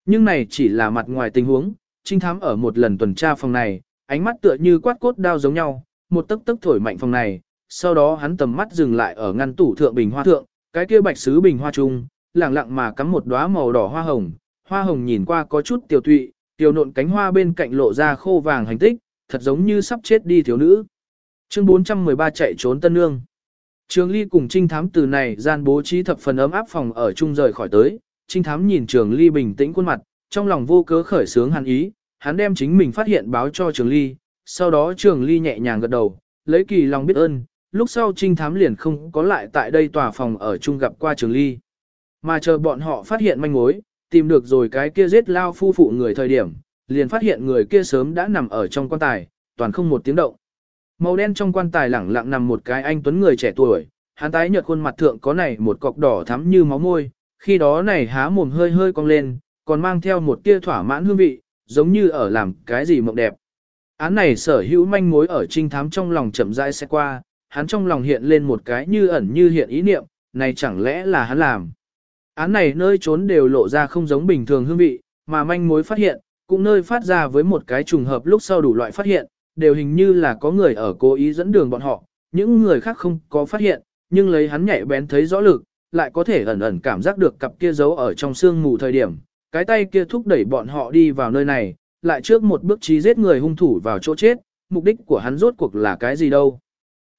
Nhưng này chỉ là mặt ngoài tình huống, trinh thám ở một lần tuần tra phòng này, ánh mắt tựa như quát cốt đao giống nhau, một tấc tấc thổi mạnh phòng này, sau đó hắn tầm mắt dừng lại ở ngăn tủ thượng bình hoa thượng, cái kia bạch sứ bình hoa trung, lẳng lặng mà cắm một đóa màu đỏ hoa hồng, hoa hồng nhìn qua có chút tiểu tụy, tiểu nộn cánh hoa bên cạnh lộ ra khô vàng hành tích, thật giống như sắp chết đi thiếu nữ. Chương 413 chạy trốn tân nương. Trường Ly cùng Trinh Thám từ này gian bố trí thập phần ấm áp phòng ở chung rời khỏi tới, Trinh Thám nhìn Trường Ly bình tĩnh khuôn mặt, trong lòng vô cớ khởi sướng hàn ý, hắn đem chính mình phát hiện báo cho Trường Ly, sau đó Trường Ly nhẹ nhàng gật đầu, lấy kỳ lòng biết ơn, lúc sau Trinh Thám liền không có lại tại đây tòa phòng ở chung gặp qua Trường Ly. Mà chờ bọn họ phát hiện manh mối, tìm được rồi cái kia giết lao phu phụ người thời điểm, liền phát hiện người kia sớm đã nằm ở trong quan tài, toàn không một tiếng động. Màu đen trong quan tài lẳng lặng nằm một cái anh tuấn người trẻ tuổi, hắn tái nhợt khuôn mặt thượng có này một cọc đỏ thắm như máu môi, khi đó này há mồm hơi hơi cong lên, còn mang theo một tia thỏa mãn hương vị, giống như ở làm cái gì mộng đẹp. Án này sở hữu manh mối ở trinh thám trong lòng chậm rãi sẽ qua, hắn trong lòng hiện lên một cái như ẩn như hiện ý niệm, này chẳng lẽ là hắn làm. Án này nơi trốn đều lộ ra không giống bình thường hương vị, mà manh mối phát hiện, cũng nơi phát ra với một cái trùng hợp lúc sau đủ loại phát hiện, đều hình như là có người ở cố ý dẫn đường bọn họ, những người khác không có phát hiện, nhưng lấy hắn nhạy bén thấy rõ lực, lại có thể ẩn ẩn cảm giác được cặp kia giấu ở trong xương mù thời điểm, cái tay kia thúc đẩy bọn họ đi vào nơi này, lại trước một bước trí giết người hung thủ vào chỗ chết, mục đích của hắn rốt cuộc là cái gì đâu.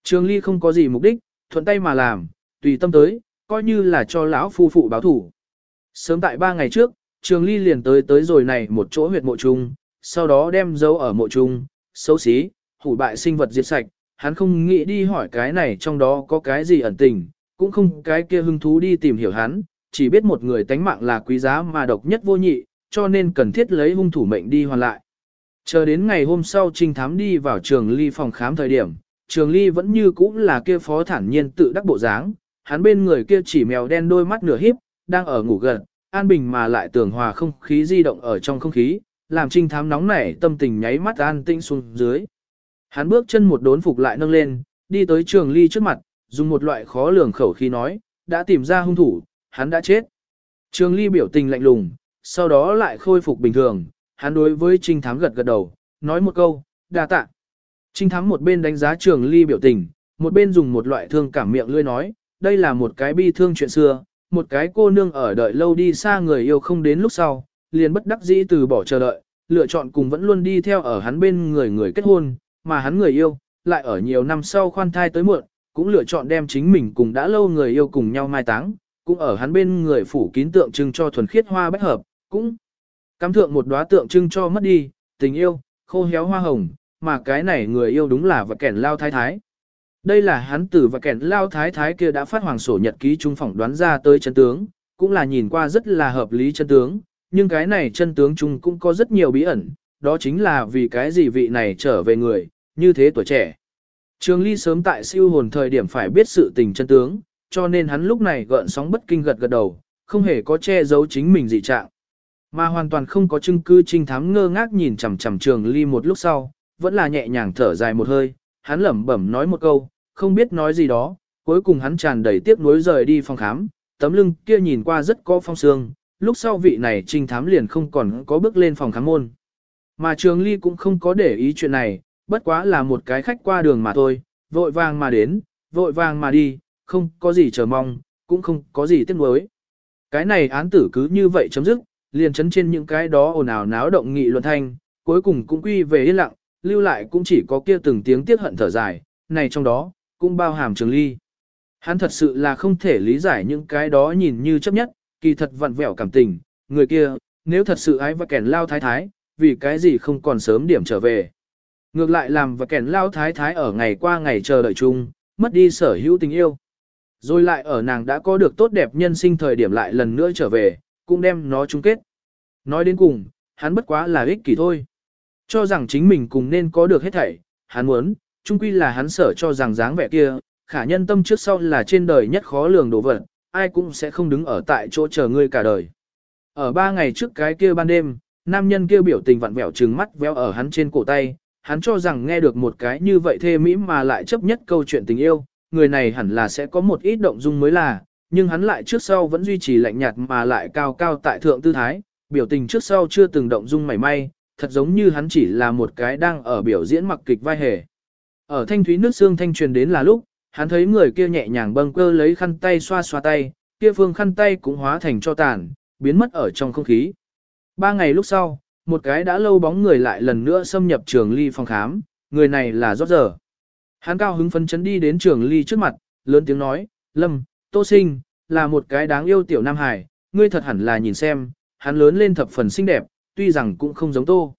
Trường Ly không có gì mục đích, thuận tay mà làm, tùy tâm tới, coi như là cho lão phu phụ báo thủ. Sớm tại ba ngày trước, Trường Ly liền tới tới rồi này một chỗ huyệt mộ trung, sau đó đem dấu ở mộ trung, xấu xí, hủ bại sinh vật diệt sạch, hắn không nghĩ đi hỏi cái này trong đó có cái gì ẩn tình, cũng không cái kia hứng thú đi tìm hiểu hắn, chỉ biết một người tánh mạng là quý giá mà độc nhất vô nhị, cho nên cần thiết lấy hung thủ mệnh đi hoàn lại. Chờ đến ngày hôm sau trinh thám đi vào trường ly phòng khám thời điểm, trường ly vẫn như cũ là kia phó thản nhiên tự đắc bộ dáng, hắn bên người kia chỉ mèo đen đôi mắt nửa híp, đang ở ngủ gần, an bình mà lại tường hòa không khí di động ở trong không khí, làm trinh thám nóng nảy tâm tình nháy mắt an tinh xuống dưới. Hắn bước chân một đốn phục lại nâng lên, đi tới trường ly trước mặt, dùng một loại khó lường khẩu khí nói, đã tìm ra hung thủ, hắn đã chết. Trường ly biểu tình lạnh lùng, sau đó lại khôi phục bình thường, hắn đối với trinh thám gật gật đầu, nói một câu, đa tạ. Trinh thám một bên đánh giá trường ly biểu tình, một bên dùng một loại thương cảm miệng lươi nói, đây là một cái bi thương chuyện xưa, một cái cô nương ở đợi lâu đi xa người yêu không đến lúc sau, liền bất đắc dĩ từ bỏ chờ đợi, lựa chọn cùng vẫn luôn đi theo ở hắn bên người người kết hôn, mà hắn người yêu, lại ở nhiều năm sau khoan thai tới muộn, cũng lựa chọn đem chính mình cùng đã lâu người yêu cùng nhau mai táng, cũng ở hắn bên người phủ kín tượng trưng cho thuần khiết hoa bách hợp, cũng cắm thượng một đóa tượng trưng cho mất đi, tình yêu, khô héo hoa hồng, mà cái này người yêu đúng là vật kẻn lao thái thái. Đây là hắn tử và kẻn lao thái thái kia đã phát hoàng sổ nhật ký trung phỏng đoán ra tới chân tướng, cũng là nhìn qua rất là hợp lý chân tướng, nhưng cái này chân tướng chung cũng có rất nhiều bí ẩn, đó chính là vì cái gì vị này trở về người, như thế tuổi trẻ. Trường Ly sớm tại siêu hồn thời điểm phải biết sự tình chân tướng, cho nên hắn lúc này gợn sóng bất kinh gật gật đầu, không hề có che giấu chính mình dị trạng. Mà hoàn toàn không có chứng cứ trinh thám ngơ ngác nhìn chằm chằm Trường Ly một lúc sau, vẫn là nhẹ nhàng thở dài một hơi, hắn lẩm bẩm nói một câu, không biết nói gì đó, cuối cùng hắn tràn đầy tiếc nuối rời đi phòng khám, tấm lưng kia nhìn qua rất có phong sương, lúc sau vị này trinh thám liền không còn có bước lên phòng khám môn. Mà Trường Ly cũng không có để ý chuyện này, bất quá là một cái khách qua đường mà thôi, vội vàng mà đến, vội vàng mà đi, không có gì chờ mong, cũng không có gì tiếc nuối. Cái này án tử cứ như vậy chấm dứt, liền chấn trên những cái đó ồn ào náo động nghị luận thanh, cuối cùng cũng quy về yên lặng, lưu lại cũng chỉ có kia từng tiếng tiếc hận thở dài, này trong đó, cũng bao hàm trường ly. Hắn thật sự là không thể lý giải những cái đó nhìn như chấp nhất, kỳ thật vặn vẹo cảm tình, người kia, nếu thật sự ái và kẻn lao thái thái, vì cái gì không còn sớm điểm trở về. Ngược lại làm và kẻn lao thái thái ở ngày qua ngày chờ đợi chung, mất đi sở hữu tình yêu. Rồi lại ở nàng đã có được tốt đẹp nhân sinh thời điểm lại lần nữa trở về, cũng đem nó chung kết. Nói đến cùng, hắn bất quá là ích kỷ thôi. Cho rằng chính mình cùng nên có được hết thảy, hắn muốn, chung quy là hắn sở cho rằng dáng vẻ kia, khả nhân tâm trước sau là trên đời nhất khó lường đồ vật, ai cũng sẽ không đứng ở tại chỗ chờ ngươi cả đời. Ở ba ngày trước cái kia ban đêm, nam nhân kia biểu tình vặn vẹo trừng mắt véo ở hắn trên cổ tay, hắn cho rằng nghe được một cái như vậy thê mỹ mà lại chấp nhất câu chuyện tình yêu, người này hẳn là sẽ có một ít động dung mới là, nhưng hắn lại trước sau vẫn duy trì lạnh nhạt mà lại cao cao tại thượng tư thái, biểu tình trước sau chưa từng động dung mảy may, thật giống như hắn chỉ là một cái đang ở biểu diễn mặc kịch vai hề. Ở thanh thúy nước xương thanh truyền đến là lúc, hắn thấy người kia nhẹ nhàng bâng cơ lấy khăn tay xoa xoa tay, kia phương khăn tay cũng hóa thành cho tàn, biến mất ở trong không khí. Ba ngày lúc sau, một cái đã lâu bóng người lại lần nữa xâm nhập trường ly phòng khám, người này là rót giờ. Hắn cao hứng phấn chấn đi đến trường ly trước mặt, lớn tiếng nói, Lâm, Tô Sinh, là một cái đáng yêu tiểu Nam Hải, ngươi thật hẳn là nhìn xem, hắn lớn lên thập phần xinh đẹp, tuy rằng cũng không giống Tô.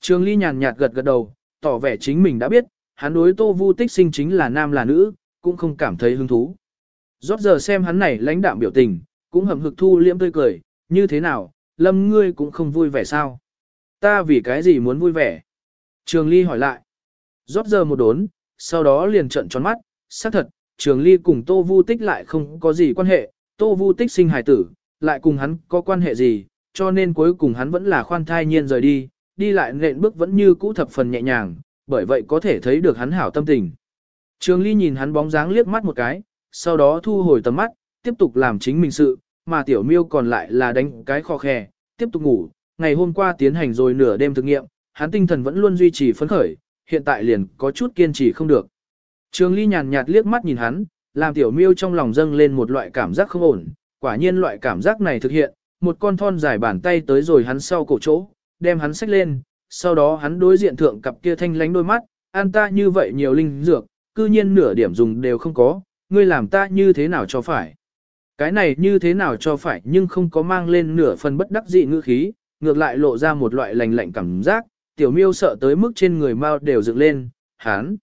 Trường ly nhàn nhạt gật gật đầu, tỏ vẻ chính mình đã biết, hắn đối Tô Vu Tích sinh chính là nam là nữ, cũng không cảm thấy hứng thú. Rốt giờ xem hắn này lãnh đạm biểu tình, cũng hầm hực thu liễm tươi cười, như thế nào, Lâm ngươi cũng không vui vẻ sao? Ta vì cái gì muốn vui vẻ? Trường Ly hỏi lại. Rốt giờ một đốn, sau đó liền trợn tròn mắt, xác thật, Trường Ly cùng Tô Vu Tích lại không có gì quan hệ, Tô Vu Tích sinh hài tử, lại cùng hắn có quan hệ gì, cho nên cuối cùng hắn vẫn là khoan thai nhiên rời đi, đi lại nện bước vẫn như cũ thập phần nhẹ nhàng, bởi vậy có thể thấy được hắn hảo tâm tình. Trường Ly nhìn hắn bóng dáng liếc mắt một cái, sau đó thu hồi tầm mắt, tiếp tục làm chính mình sự, mà tiểu miêu còn lại là đánh cái kho khe, tiếp tục ngủ. Ngày hôm qua tiến hành rồi nửa đêm thực nghiệm, hắn tinh thần vẫn luôn duy trì phấn khởi, hiện tại liền có chút kiên trì không được. Trường Ly nhàn nhạt liếc mắt nhìn hắn, làm tiểu miêu trong lòng dâng lên một loại cảm giác không ổn, quả nhiên loại cảm giác này thực hiện, một con thon dài bàn tay tới rồi hắn sau cổ chỗ, đem hắn xách lên, sau đó hắn đối diện thượng cặp kia thanh lánh đôi mắt, an ta như vậy nhiều linh dược, cư nhiên nửa điểm dùng đều không có, ngươi làm ta như thế nào cho phải. Cái này như thế nào cho phải nhưng không có mang lên nửa phần bất đắc dị ngữ khí, ngược lại lộ ra một loại lành lạnh cảm giác, tiểu miêu sợ tới mức trên người mau đều dựng lên, hán.